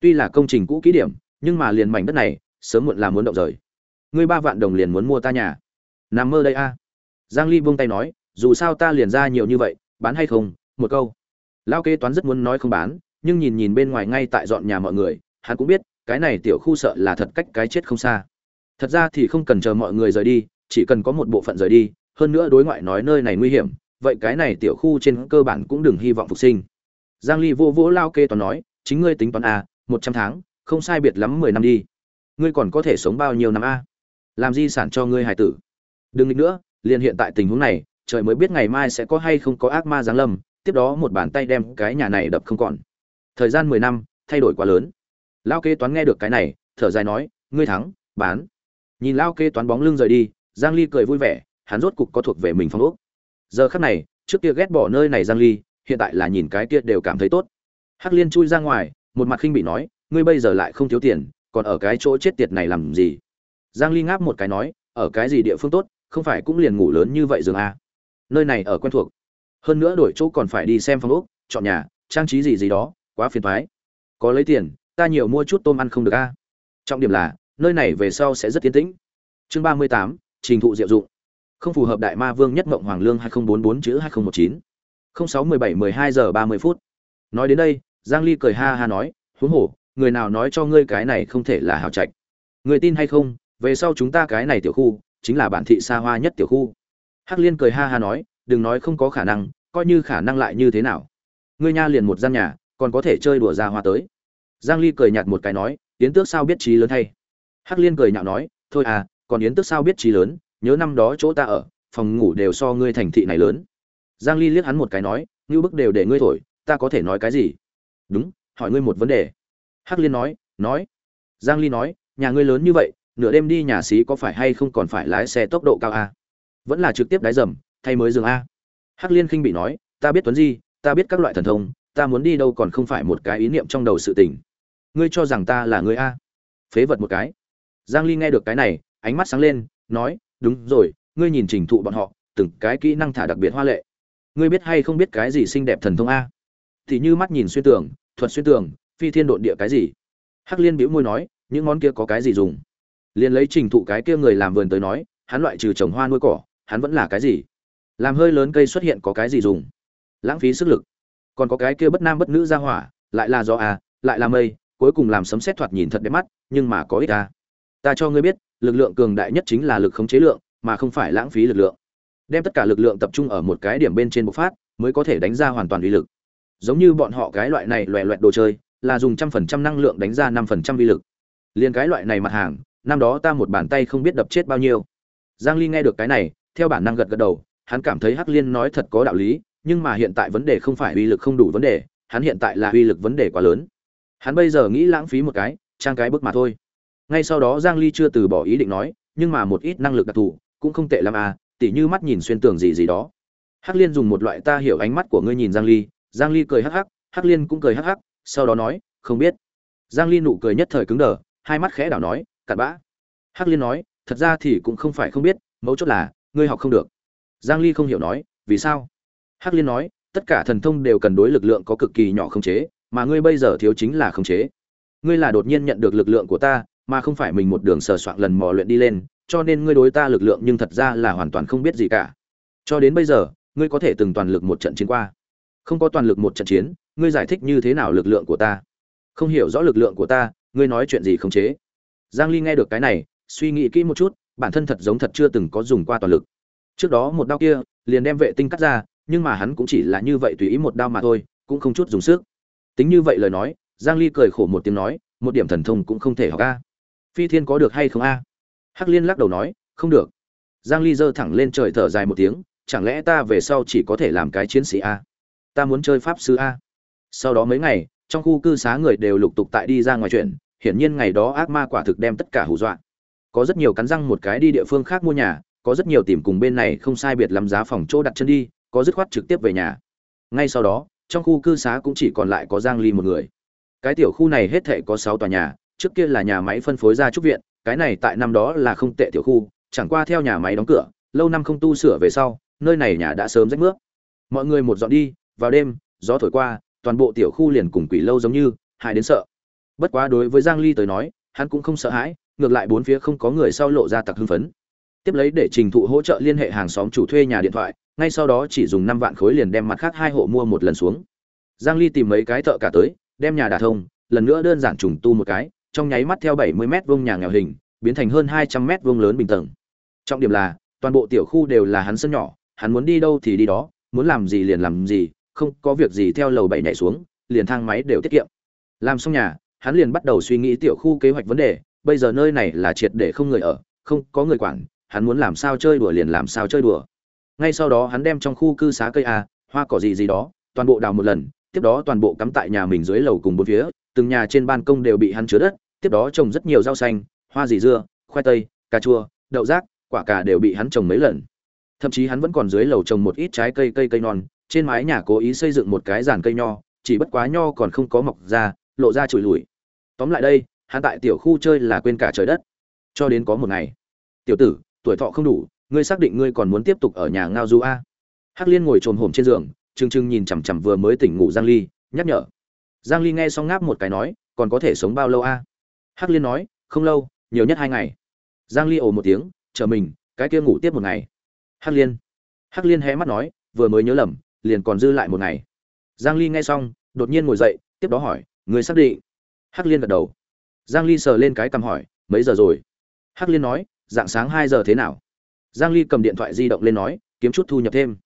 Tuy là công trình cũ kỹ điểm, nhưng mà liền mảnh đất này, sớm muộn là muốn động rời. Ngươi ba vạn đồng liền muốn mua ta nhà. Nằm mơ đây a. Giang ly buông tay nói, dù sao ta liền ra nhiều như vậy, bán hay không, một câu. Lao kế toán rất muốn nói không bán, nhưng nhìn nhìn bên ngoài ngay tại dọn nhà mọi người, hắn cũng biết, cái này tiểu khu sợ là thật cách cái chết không xa. Thật ra thì không cần chờ mọi người rời đi chỉ cần có một bộ phận rời đi, hơn nữa đối ngoại nói nơi này nguy hiểm, vậy cái này tiểu khu trên cơ bản cũng đừng hy vọng phục sinh. Giang ly vô vỗ lao kê toán nói, chính ngươi tính toán a một trăm tháng, không sai biệt lắm mười năm đi. Ngươi còn có thể sống bao nhiêu năm a? Làm di sản cho ngươi hải tử. Đừng nghĩ nữa, liền hiện tại tình huống này, trời mới biết ngày mai sẽ có hay không có ác ma giáng lâm, tiếp đó một bàn tay đem cái nhà này đập không còn. Thời gian mười năm, thay đổi quá lớn. Lao kê toán nghe được cái này, thở dài nói, ngươi thắng, bán. Nhìn lao kê toán bóng lưng rời đi giang ly cười vui vẻ hắn rốt cục có thuộc về mình phong ốc. Giờ khắc này trước kia ghét bỏ nơi này giang ly hiện tại là nhìn cái kia đều cảm thấy tốt. Hắc liên chui ra ngoài một mặt khinh bị nói ngươi bây giờ lại không thiếu tiền còn ở cái chỗ chết tiệt này làm gì? Giang ly ngáp một cái nói ở cái gì địa phương tốt không phải cũng liền ngủ lớn như vậy giường à. nơi này ở quen thuộc. Hơn nữa đổi chỗ còn phải đi xem phòng ốc chọn nhà trang trí gì gì đó quá phiền toái. Có lấy tiền ta nhiều mua chút tôm ăn không được a? À. trọng điểm là nơi này về sau sẽ rất tiến tĩnh. Chương 38, trình thụ diệu dụng. Không phù hợp đại ma vương nhất mộng hoàng lương 2044 chữ 2019 06 17 12 giờ 30 phút. Nói đến đây, giang ly cười ha ha nói, huống hồ, người nào nói cho ngươi cái này không thể là hào trạch? Người tin hay không, về sau chúng ta cái này tiểu khu, chính là bản thị xa hoa nhất tiểu khu. Hắc liên cười ha ha nói, đừng nói không có khả năng, coi như khả năng lại như thế nào? Ngươi nha liền một gian nhà, còn có thể chơi đùa ra hoa tới. Giang ly cười nhạt một cái nói tiến tước sao biết trí lớn thay? Hắc liên cười nhạo nói, thôi à còn yến tước sao biết trí lớn, nhớ năm đó chỗ ta ở, phòng ngủ đều so ngươi thành thị này lớn. Giang ly liếc hắn một cái nói, như bức đều để ngươi thổi, ta có thể nói cái gì? Đúng, hỏi ngươi một vấn đề. Hắc liên nói nói. Giang ly nói, nhà ngươi lớn như vậy, nửa đêm đi nhà xí có phải hay không còn phải lái xe tốc độ cao a? Vẫn là trực tiếp đáy dầm, thay mới giường a. Hắc liên khinh bị nói, ta biết tuấn di, ta biết các loại thần thông, ta muốn đi đâu còn không phải một cái ý niệm trong đầu sự tình. Ngươi cho rằng ta là người a? Phế vật một cái. Giang ly nghe được cái này ánh mắt sáng lên, nói, đúng rồi, ngươi nhìn trình thụ bọn họ, từng cái kỹ năng thả đặc biệt hoa lệ. Ngươi biết hay không biết cái gì xinh đẹp thần thông a? Thì như mắt nhìn xuyên tường, thuật xuyên tường, phi thiên độn địa cái gì? Hắc liên bĩu môi nói, những món kia có cái gì dùng? Liền lấy trình thụ cái kia người làm vườn tới nói, hắn loại trừ trồng hoa nuôi cỏ, hắn vẫn là cái gì? Làm hơi lớn cây xuất hiện có cái gì dùng? Lãng phí sức lực. Còn có cái kia bất nam bất nữ ra hỏa, lại là do à lại là mây, cuối cùng làm sấm xét thoạt nhìn thật đẹp mắt, nhưng mà có ích à ta cho ngươi biết lực lượng cường đại nhất chính là lực khống chế lượng, mà không phải lãng phí lực lượng. Đem tất cả lực lượng tập trung ở một cái điểm bên trên bộc phát, mới có thể đánh ra hoàn toàn uy lực. Giống như bọn họ cái loại này loẹ loẹt đồ chơi, là dùng trăm phần trăm năng lượng đánh ra năm phần trăm uy lực. Liên cái loại này mặt hàng, năm đó ta một bàn tay không biết đập chết bao nhiêu. Giang ly nghe được cái này, theo bản năng gật gật đầu, hắn cảm thấy hắc liên nói thật có đạo lý, nhưng mà hiện tại vấn đề không phải uy lực không đủ vấn đề, hắn hiện tại là uy lực vấn đề quá lớn. Hắn bây giờ nghĩ lãng phí một cái, trang cái bước mà thôi ngay sau đó giang ly chưa từ bỏ ý định nói, nhưng mà một ít năng lực đặc thù cũng không tệ lắm à tỉ như mắt nhìn xuyên tường gì gì đó. Hắc liên dùng một loại ta hiểu ánh mắt của ngươi nhìn giang ly giang ly cười hắc hắc hắc liên cũng cười hắc hắc, sau đó nói, không biết. Giang ly nụ cười nhất thời cứng đờ, hai mắt khẽ đảo nói, cặn bã. Hắc liên nói, thật ra thì cũng không phải không biết, mấu chốt là, ngươi học không được. Giang ly không hiểu nói, vì sao? Hắc liên nói, tất cả thần thông đều cần đối lực lượng có cực kỳ nhỏ không chế, mà ngươi bây giờ thiếu chính là không chế. Ngươi là đột nhiên nhận được lực lượng của ta mà không phải mình một đường sờ soạn lần mò luyện đi lên, cho nên ngươi đối ta lực lượng nhưng thật ra là hoàn toàn không biết gì cả. Cho đến bây giờ, ngươi có thể từng toàn lực một trận chiến qua. Không có toàn lực một trận chiến, ngươi giải thích như thế nào lực lượng của ta? Không hiểu rõ lực lượng của ta, ngươi nói chuyện gì khống chế? Giang ly nghe được cái này, suy nghĩ kỹ một chút, bản thân thật giống thật chưa từng có dùng qua toàn lực. Trước đó một đao kia, liền đem vệ tinh cắt ra, nhưng mà hắn cũng chỉ là như vậy tùy ý một đao mà thôi, cũng không chút dùng sức. Tính như vậy lời nói, giang ly cười khổ một tiếng nói, một điểm thần thông cũng không thể học a phi thiên có được hay không a? Hắc liên lắc đầu nói, không được. Giang ly giơ thẳng lên trời thở dài một tiếng, chẳng lẽ ta về sau chỉ có thể làm cái chiến sĩ a? Ta muốn chơi pháp sư a. Sau đó mấy ngày, trong khu cư xá người đều lục tục tại đi ra ngoài chuyện, hiển nhiên ngày đó ác ma quả thực đem tất cả hù dọa. Có rất nhiều cắn răng một cái đi địa phương khác mua nhà, có rất nhiều tìm cùng bên này không sai biệt lắm giá phòng chỗ đặt chân đi, có dứt khoát trực tiếp về nhà. Ngay sau đó, trong khu cư xá cũng chỉ còn lại có giang ly một người. Cái tiểu khu này hết thệ có 6 tòa nhà trước kia là nhà máy phân phối ra trúc viện, cái này tại năm đó là không tệ tiểu khu, chẳng qua theo nhà máy đóng cửa, lâu năm không tu sửa về sau, nơi này nhà đã sớm rách nước mọi người một dọn đi, vào đêm, gió thổi qua, toàn bộ tiểu khu liền cùng quỷ lâu giống như hại đến sợ. Bất quá đối với giang ly tới nói, hắn cũng không sợ hãi, ngược lại bốn phía không có người sau lộ ra tặc hưng phấn. Tiếp lấy để trình thụ hỗ trợ liên hệ hàng xóm chủ thuê nhà điện thoại, ngay sau đó chỉ dùng 5 vạn khối liền đem mặt khác hai hộ mua một lần xuống. Giang ly tìm mấy cái thợ cả tới, đem nhà đả thông, lần nữa đơn giản trùng tu một cái trong nháy mắt theo 70 mét vuông nhà nghèo hình, biến thành hơn 200 mét vuông lớn bình tầng. Trọng điểm là, toàn bộ tiểu khu đều là hắn sân nhỏ, hắn muốn đi đâu thì đi đó, muốn làm gì liền làm gì, không có việc gì theo lầu bảy nhảy xuống, liền thang máy đều tiết kiệm. Làm xong nhà, hắn liền bắt đầu suy nghĩ tiểu khu kế hoạch vấn đề, bây giờ nơi này là triệt để không người ở, không có người quản, hắn muốn làm sao chơi đùa liền làm sao chơi đùa. Ngay sau đó hắn đem trong khu cư xá cây a, hoa cỏ gì gì đó, toàn bộ đào một lần, tiếp đó toàn bộ cắm tại nhà mình dưới lầu cùng bốn phía, từng nhà trên ban công đều bị hắn chứa đất tiếp đó trồng rất nhiều rau xanh, hoa dì dưa, khoai tây, cà chua, đậu rác, quả cà đều bị hắn trồng mấy lần. Thậm chí hắn vẫn còn dưới lầu trồng một ít trái cây cây cây non. Trên mái nhà cố ý xây dựng một cái giàn cây nho, chỉ bất quá nho còn không có mọc ra, lộ ra trụi lùi. Tóm lại đây, hắn tại tiểu khu chơi là quên cả trời đất. Cho đến có một ngày. Tiểu tử, tuổi thọ không đủ, ngươi xác định ngươi còn muốn tiếp tục ở nhà ngao du a? Hắc liên ngồi trồm hổm trên giường, trừng trừng nhìn chằm chằm vừa mới tỉnh ngủ giang ly, nhắc nhở. Giang ly nghe xong ngáp một cái nói, còn có thể sống bao lâu a? Hắc liên nói, không lâu, nhiều nhất hai ngày. Giang ly ồ một tiếng, chờ mình, cái kia ngủ tiếp một ngày. Hắc liên hắc liên hé mắt nói, vừa mới nhớ lầm, liền còn dư lại một ngày. Giang ly nghe xong, đột nhiên ngồi dậy, tiếp đó hỏi người xác định? Hắc liên gật đầu. Giang ly sờ lên cái cằm hỏi, mấy giờ rồi? Hắc liên nói, dạng sáng 2 giờ thế nào? Giang ly cầm điện thoại di động lên nói, kiếm chút thu nhập thêm.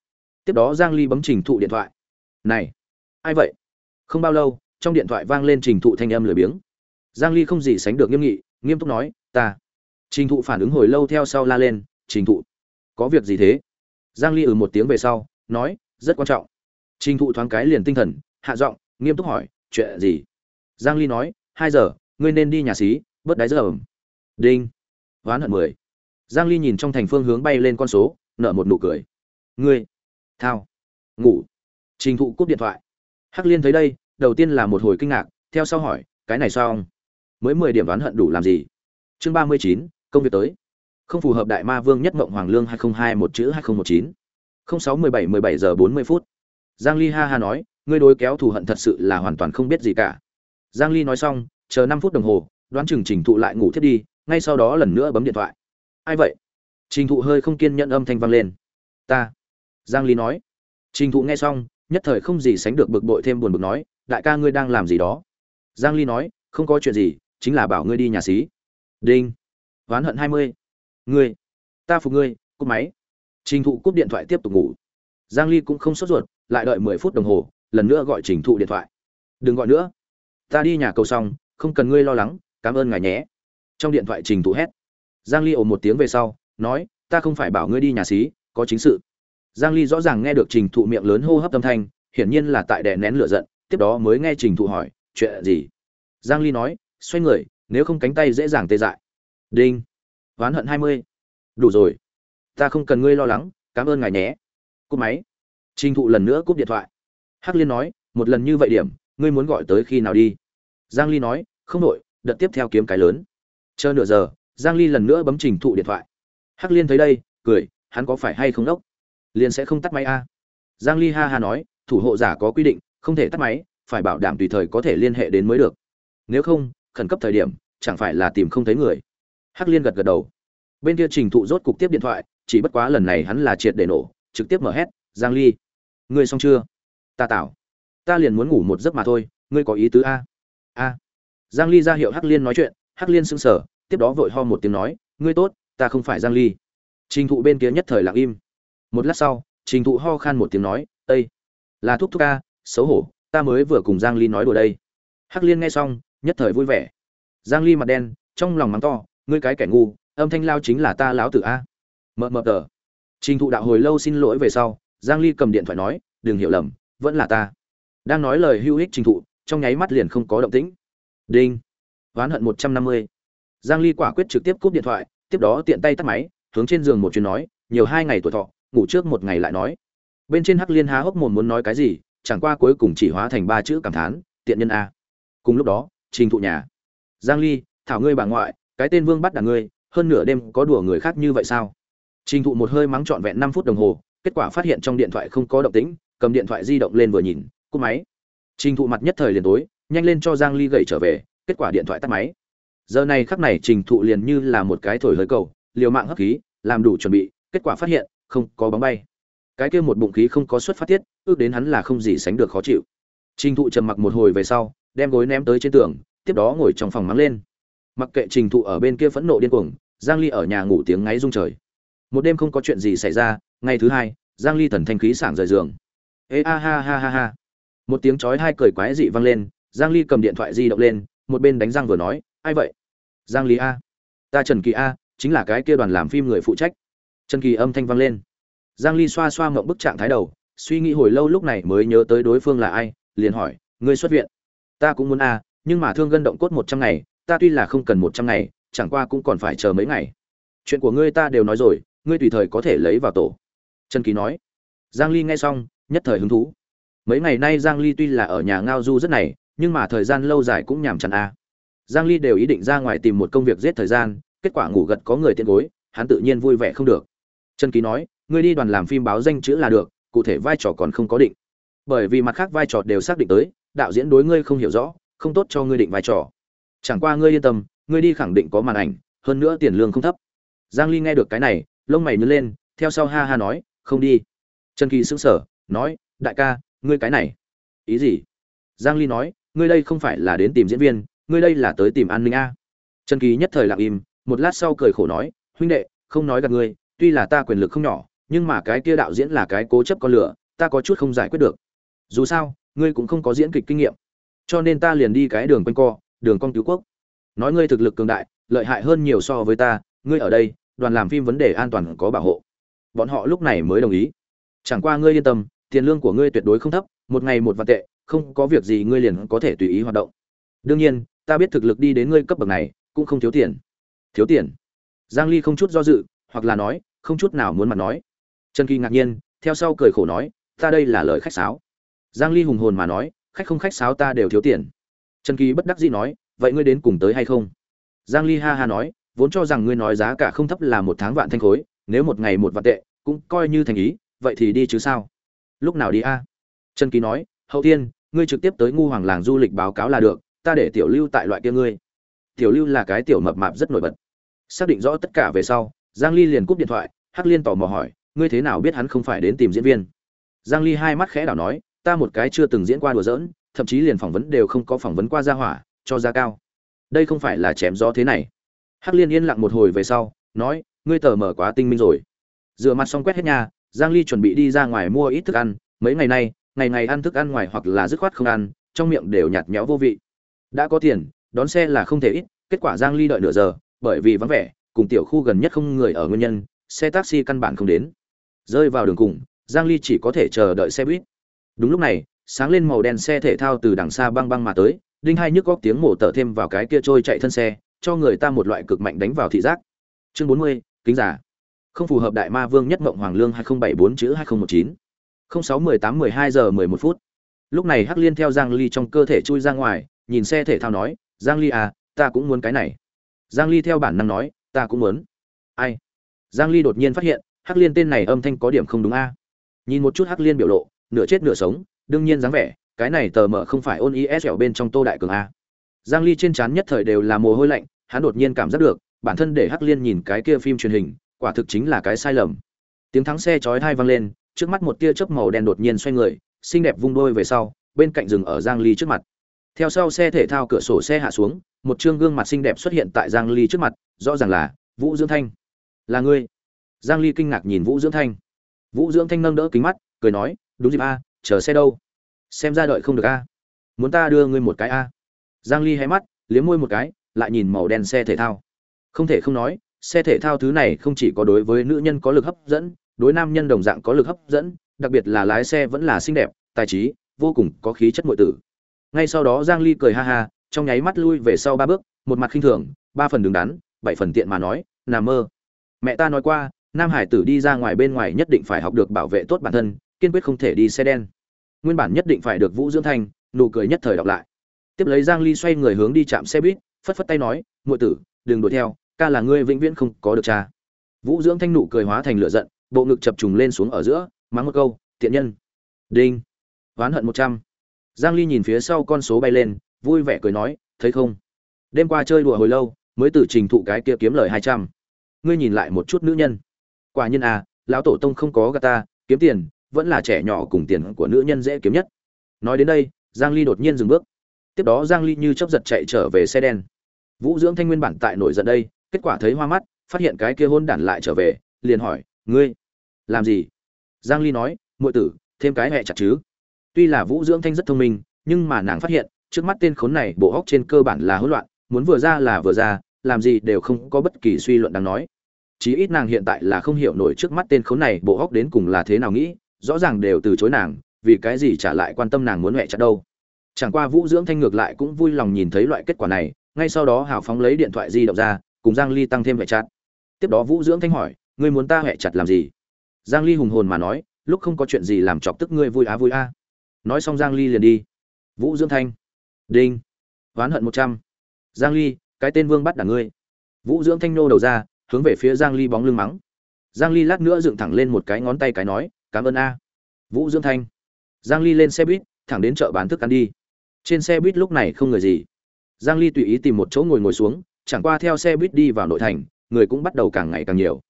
Tiếp đó giang ly bấm trình thụ điện thoại. Này, ai vậy? Không bao lâu, trong điện thoại vang lên trình thụ thanh âm lười biếng giang ly không gì sánh được nghiêm nghị, nghiêm túc nói, ta. Trình thụ phản ứng hồi lâu theo sau la lên, trình thụ, có việc gì thế? Giang ly ừ một tiếng về sau, nói, rất quan trọng. Trình thụ thoáng cái liền tinh thần, hạ giọng, nghiêm túc hỏi, chuyện gì? Giang ly nói, hai giờ, ngươi nên đi nhà xí, bớt đáy giờ ẩm. Đinh. Hoán hận mười. Giang ly nhìn trong thành phương hướng bay lên con số, nở một nụ cười. Ngươi, thao, ngủ. Trình thụ cúp điện thoại. Hắc liên thấy đây, đầu tiên là một hồi kinh ngạc, theo sau hỏi, cái này sao? ông mới 10 điểm đoán hận đủ làm gì chương 39, công việc tới không phù hợp đại ma vương nhất mộng hoàng lương 202 một chữ 2019 06 17 17 giờ 40 phút. Giang Ly ha ha nói, ngươi đối kéo thù hận thật sự là hoàn toàn không biết gì cả. Giang Ly nói xong, chờ 5 phút đồng hồ, đoán chừng Trình Thụ lại ngủ thiết đi, ngay sau đó lần nữa bấm điện thoại. Ai vậy? Trình Thụ hơi không kiên nhẫn âm thanh vang lên. Ta. Giang Ly nói. Trình Thụ nghe xong, nhất thời không gì sánh được bực bội thêm buồn bực nói, đại ca ngươi đang làm gì đó? Giang Ly nói, không có chuyện gì, chính là bảo ngươi đi nhà xí. Đinh. oán hận 20. Ngươi. Ta phục ngươi, cúp máy. Trình Thụ cúp điện thoại tiếp tục ngủ. Giang Ly cũng không sốt ruột, lại đợi 10 phút đồng hồ, lần nữa gọi Trình Thụ điện thoại. Đừng gọi nữa. Ta đi nhà cầu xong, không cần ngươi lo lắng, cảm ơn ngài nhé. Trong điện thoại Trình Thụ hét. Giang Ly ồ một tiếng về sau, nói, ta không phải bảo ngươi đi nhà xí, có chính sự. Giang Ly rõ ràng nghe được Trình Thụ miệng lớn hô hấp âm thanh, hiển nhiên là tại đè nén lửa giận, tiếp đó mới nghe Trình Thụ hỏi, chuyện gì? Giang Ly nói, xoay người, nếu không cánh tay dễ dàng tê dại. Đinh. oán hận 20. Đủ rồi. Ta không cần ngươi lo lắng, cảm ơn ngài nhé. Cúp máy. Trình Thụ lần nữa cúp điện thoại. Hắc Liên nói, một lần như vậy điểm, ngươi muốn gọi tới khi nào đi? Giang Ly nói, không đổi, đợt tiếp theo kiếm cái lớn. Chờ nửa giờ, Giang Ly lần nữa bấm Trình Thụ điện thoại. Hắc Liên thấy đây, cười, hắn có phải hay không đốc? Liên sẽ không tắt máy a. Giang Ly ha ha nói, thủ hộ giả có quy định, không thể tắt máy, phải bảo đảm tùy thời có thể liên hệ đến mới được. Nếu không, khẩn cấp thời điểm, chẳng phải là tìm không thấy người. Hắc Liên gật gật đầu. Bên kia Trình Thụ rốt cục tiếp điện thoại, chỉ bất quá lần này hắn là triệt để nổ, trực tiếp mở hét, "Giang Ly, ngươi xong chưa?" "Ta tạo, ta liền muốn ngủ một giấc mà thôi, ngươi có ý tứ a?" "A." Giang Ly ra hiệu Hắc Liên nói chuyện, Hắc Liên sững sờ, tiếp đó vội ho một tiếng nói, "Ngươi tốt, ta không phải Giang Ly." Trình Thụ bên kia nhất thời lặng im. Một lát sau, Trình Thụ ho khan một tiếng nói, ây là thúc thúc a, xấu hổ, ta mới vừa cùng Giang Ly nói đùa đây." Hắc Liên nghe xong, nhất thời vui vẻ. Giang Ly mặt đen, trong lòng mắng to, ngươi cái kẻ ngu, âm thanh lao chính là ta lão tử a. Mờ mờ tờ. Trình Thụ đạo hồi lâu xin lỗi về sau, Giang Ly cầm điện thoại nói, đừng hiểu lầm, vẫn là ta. Đang nói lời hưu ích Trình Thụ, trong nháy mắt liền không có động tĩnh. Đinh. Ván hận 150. Giang Ly quả quyết trực tiếp cúp điện thoại, tiếp đó tiện tay tắt máy, hướng trên giường một chuyến nói, nhiều hai ngày tuổi thọ, ngủ trước một ngày lại nói. Bên trên Hắc Liên há hốc mồm muốn nói cái gì, chẳng qua cuối cùng chỉ hóa thành ba chữ cảm thán, tiện nhân a. Cùng lúc đó, Trình Thụ nhà. Giang Ly, thảo ngươi bà ngoại, cái tên Vương bắt đàn ngươi, hơn nửa đêm có đùa người khác như vậy sao? Trình Thụ một hơi mắng trọn vẹn 5 phút đồng hồ, kết quả phát hiện trong điện thoại không có động tĩnh, cầm điện thoại di động lên vừa nhìn, cúp máy. Trình Thụ mặt nhất thời liền tối, nhanh lên cho Giang Ly gậy trở về, kết quả điện thoại tắt máy. Giờ này khắc này Trình Thụ liền như là một cái thổi hơi cầu, liều mạng hấp khí, làm đủ chuẩn bị, kết quả phát hiện, không có bóng bay. Cái kia một bụng khí không có xuất phát tiết, ước đến hắn là không gì sánh được khó chịu. Trình Thụ trầm mặc một hồi về sau, đem gối ném tới trên tường, tiếp đó ngồi trong phòng mắng lên. Mặc kệ Trình Thụ ở bên kia phẫn nộ điên cuồng, Giang Ly ở nhà ngủ tiếng ngáy rung trời. Một đêm không có chuyện gì xảy ra, ngày thứ hai, Giang Ly thần thanh khí sảng rời giường. Ê a ha ha ha ha. Một tiếng chói hai cười quái dị vang lên, Giang Ly cầm điện thoại di động lên, một bên đánh răng vừa nói, "Ai vậy?" "Giang Ly a." "Ta Trần Kỳ a, chính là cái kia đoàn làm phim người phụ trách." Trần Kỳ âm thanh vang lên. Giang Ly xoa xoa ngậm bức trạng thái đầu, suy nghĩ hồi lâu lúc này mới nhớ tới đối phương là ai, liền hỏi, "Ngươi xuất viện?" "Ta cũng muốn a, nhưng mà thương gân động cốt 100 ngày, ta tuy là không cần 100 ngày, chẳng qua cũng còn phải chờ mấy ngày. Chuyện của ngươi ta đều nói rồi ngươi tùy thời có thể lấy vào tổ. Trần kỳ nói. Giang ly nghe xong nhất thời hứng thú. Mấy ngày nay giang ly tuy là ở nhà ngao du rất này nhưng mà thời gian lâu dài cũng nhàm chán a. Giang ly đều ý định ra ngoài tìm một công việc giết thời gian kết quả ngủ gật có người tiện gối hắn tự nhiên vui vẻ không được. Trần kỳ nói ngươi đi đoàn làm phim báo danh chữ là được cụ thể vai trò còn không có định. Bởi vì mặt khác vai trò đều xác định tới đạo diễn đối ngươi không hiểu rõ, không tốt cho ngươi định vai trò. Chẳng qua ngươi yên tâm, ngươi đi khẳng định có màn ảnh, hơn nữa tiền lương không thấp. Giang ly nghe được cái này, lông mày nhướng lên, theo sau ha ha nói, không đi. Trần kỳ sững sờ, nói, đại ca, ngươi cái này. Ý gì? Giang ly nói, ngươi đây không phải là đến tìm diễn viên, ngươi đây là tới tìm an ninh a. Trần kỳ nhất thời lặng im, một lát sau cười khổ nói, huynh đệ, không nói gạt ngươi, tuy là ta quyền lực không nhỏ, nhưng mà cái kia đạo diễn là cái cố chấp con lửa, ta có chút không giải quyết được. Dù sao ngươi cũng không có diễn kịch kinh nghiệm. Cho nên ta liền đi cái đường quanh co, đường con cứu quốc. Nói ngươi thực lực cường đại, lợi hại hơn nhiều so với ta, ngươi ở đây, đoàn làm phim vấn đề an toàn có bảo hộ. Bọn họ lúc này mới đồng ý. Chẳng qua ngươi yên tâm, tiền lương của ngươi tuyệt đối không thấp, một ngày một vạn tệ, không có việc gì ngươi liền có thể tùy ý hoạt động. Đương nhiên, ta biết thực lực đi đến ngươi cấp bậc này, cũng không thiếu tiền. Thiếu tiền? Giang ly không chút do dự, hoặc là nói, không chút nào muốn mặt nói. Trần kỳ ngạc nhiên, theo sau cười khổ nói, ta đây là lời khách sáo giang ly hùng hồn mà nói, khách không khách sáo ta đều thiếu tiền. Trần kỳ bất đắc dĩ nói, vậy ngươi đến cùng tới hay không? Giang ly ha ha nói, vốn cho rằng ngươi nói giá cả không thấp là một tháng vạn thanh khối, nếu một ngày một vạn tệ, cũng coi như thành ý, vậy thì đi chứ sao? Lúc nào đi a? Trần kỳ nói, hậu tiên ngươi trực tiếp tới ngu hoàng làng du lịch báo cáo là được, ta để tiểu lưu tại loại kia ngươi. Tiểu lưu là cái tiểu mập mạp rất nổi bật. Xác định rõ tất cả về sau, giang ly liền cúp điện thoại, hắc liên tò mò hỏi, ngươi thế nào biết hắn không phải đến tìm diễn viên? Giang ly hai mắt khẽ đảo nói ta một cái chưa từng diễn qua đùa giỡn, thậm chí liền phỏng vấn đều không có phỏng vấn qua gia hỏa, cho ra cao. Đây không phải là chém gió thế này. Hắc liên yên lặng một hồi về sau, nói, ngươi tờ mở quá tinh minh rồi. Rửa mặt xong quét hết nhà, giang ly chuẩn bị đi ra ngoài mua ít thức ăn, mấy ngày nay, ngày ngày ăn thức ăn ngoài hoặc là dứt khoát không ăn, trong miệng đều nhạt nhẽo vô vị. Đã có tiền, đón xe là không thể ít, kết quả giang ly đợi nửa giờ, bởi vì vắng vẻ, cùng tiểu khu gần nhất không người ở nguyên nhân, xe taxi căn bản không đến. Rơi vào đường cùng, giang ly chỉ có thể chờ đợi xe buýt đúng lúc này sáng lên màu đen xe thể thao từ đằng xa băng băng mà tới đinh hai nhức góc tiếng mổ tở thêm vào cái kia trôi chạy thân xe cho người ta một loại cực mạnh đánh vào thị giác. Chương 40, kính giả. Không phù hợp đại ma vương nhất mộng hoàng lương 2074 chữ 2019 0618 12 giờ 11 phút. Lúc này hắc liên theo giang ly trong cơ thể chui ra ngoài nhìn xe thể thao nói giang ly à ta cũng muốn cái này. Giang ly theo bản năng nói ta cũng muốn. Ai? Giang ly đột nhiên phát hiện hắc liên tên này âm thanh có điểm không đúng a. Nhìn một chút hắc liên biểu lộ nửa chết nửa sống, đương nhiên dáng vẻ, cái này tờ mờ không phải ôn is ở bên trong tô đại cường a. Giang ly trên trán nhất thời đều là mồ hôi lạnh, hắn đột nhiên cảm giác được, bản thân để hắc liên nhìn cái kia phim truyền hình, quả thực chính là cái sai lầm. Tiếng thắng xe chói tai vang lên, trước mắt một tia chớp màu đen đột nhiên xoay người, xinh đẹp vung đôi về sau, bên cạnh rừng ở giang ly trước mặt. Theo sau xe thể thao cửa sổ xe hạ xuống, một trương gương mặt xinh đẹp xuất hiện tại giang ly trước mặt, rõ ràng là vũ dưỡng thanh. Là ngươi? Giang ly kinh ngạc nhìn vũ dưỡng thanh. Vũ dưỡng thanh nâng đỡ kính mắt, cười nói đúng dịp a, chờ xe đâu? Xem ra đợi không được a. Muốn ta đưa ngươi một cái a. Giang ly hé mắt, liếm môi một cái, lại nhìn màu đen xe thể thao. Không thể không nói, xe thể thao thứ này không chỉ có đối với nữ nhân có lực hấp dẫn, đối nam nhân đồng dạng có lực hấp dẫn, đặc biệt là lái xe vẫn là xinh đẹp, tài trí, vô cùng có khí chất nội tử. Ngay sau đó giang ly cười ha ha, trong nháy mắt lui về sau ba bước, một mặt khinh thường, ba phần đứng đắn, bảy phần tiện mà nói nằm mơ. Mẹ ta nói qua, nam hải tử đi ra ngoài bên ngoài nhất định phải học được bảo vệ tốt bản thân kiên quyết không thể đi xe đen. Nguyên bản nhất định phải được vũ dưỡng thanh nụ cười nhất thời đọc lại. Tiếp lấy giang ly xoay người hướng đi chạm xe buýt, phất phất tay nói, muội tử, đừng đuổi theo, ca là ngươi vĩnh viễn không có được cha. Vũ dưỡng thanh nụ cười hóa thành lửa giận, bộ ngực chập trùng lên xuống ở giữa, mắng một câu, tiện nhân. Đinh. Oán hận một trăm. Giang ly nhìn phía sau con số bay lên, vui vẻ cười nói, thấy không? Đêm qua chơi đùa hồi lâu, mới từ trình thụ cái kia kiếm lời hai trăm. Ngươi nhìn lại một chút nữ nhân. Quả nhân à lão tổ tông không có gạt ta, kiếm tiền vẫn là trẻ nhỏ cùng tiền của nữ nhân dễ kiếm nhất. Nói đến đây, giang ly đột nhiên dừng bước. Tiếp đó giang ly như chớp giật chạy trở về xe đen. Vũ dưỡng thanh nguyên bản tại nổi giận đây, kết quả thấy hoa mắt, phát hiện cái kia hôn đản lại trở về, liền hỏi, ngươi, làm gì? Giang ly nói, muội tử, thêm cái hẹ chặt chứ. Tuy là vũ dưỡng thanh rất thông minh, nhưng mà nàng phát hiện, trước mắt tên khốn này bộ hóc trên cơ bản là hỗn loạn, muốn vừa ra là vừa ra, làm gì đều không có bất kỳ suy luận đáng nói. Chí ít nàng hiện tại là không hiểu nổi trước mắt tên khốn này bộ hóc đến cùng là thế nào nghĩ rõ ràng đều từ chối nàng, vì cái gì trả lại quan tâm nàng muốn mẹ chặt đâu. Chẳng qua vũ dưỡng thanh ngược lại cũng vui lòng nhìn thấy loại kết quả này, ngay sau đó hào phóng lấy điện thoại di động ra, cùng giang ly tăng thêm mẹ chặt. Tiếp đó vũ dưỡng thanh hỏi, ngươi muốn ta mẹ chặt làm gì? Giang ly hùng hồn mà nói, lúc không có chuyện gì làm chọc tức ngươi vui á vui a nói xong giang ly liền đi. Vũ dưỡng thanh, đinh, oán hận một trăm. Giang ly, cái tên vương bắt đả ngươi. Vũ dưỡng thanh nô đầu ra, hướng về phía giang ly bóng lưng mắng. Giang ly lát nữa dựng thẳng lên một cái ngón tay cái nói cảm ơn a. Vũ dưỡng thanh. Giang ly lên xe buýt, thẳng đến chợ bán thức ăn đi. Trên xe buýt lúc này không người gì. Giang ly tùy ý tìm một chỗ ngồi ngồi xuống, chẳng qua theo xe buýt đi vào nội thành, người cũng bắt đầu càng ngày càng nhiều.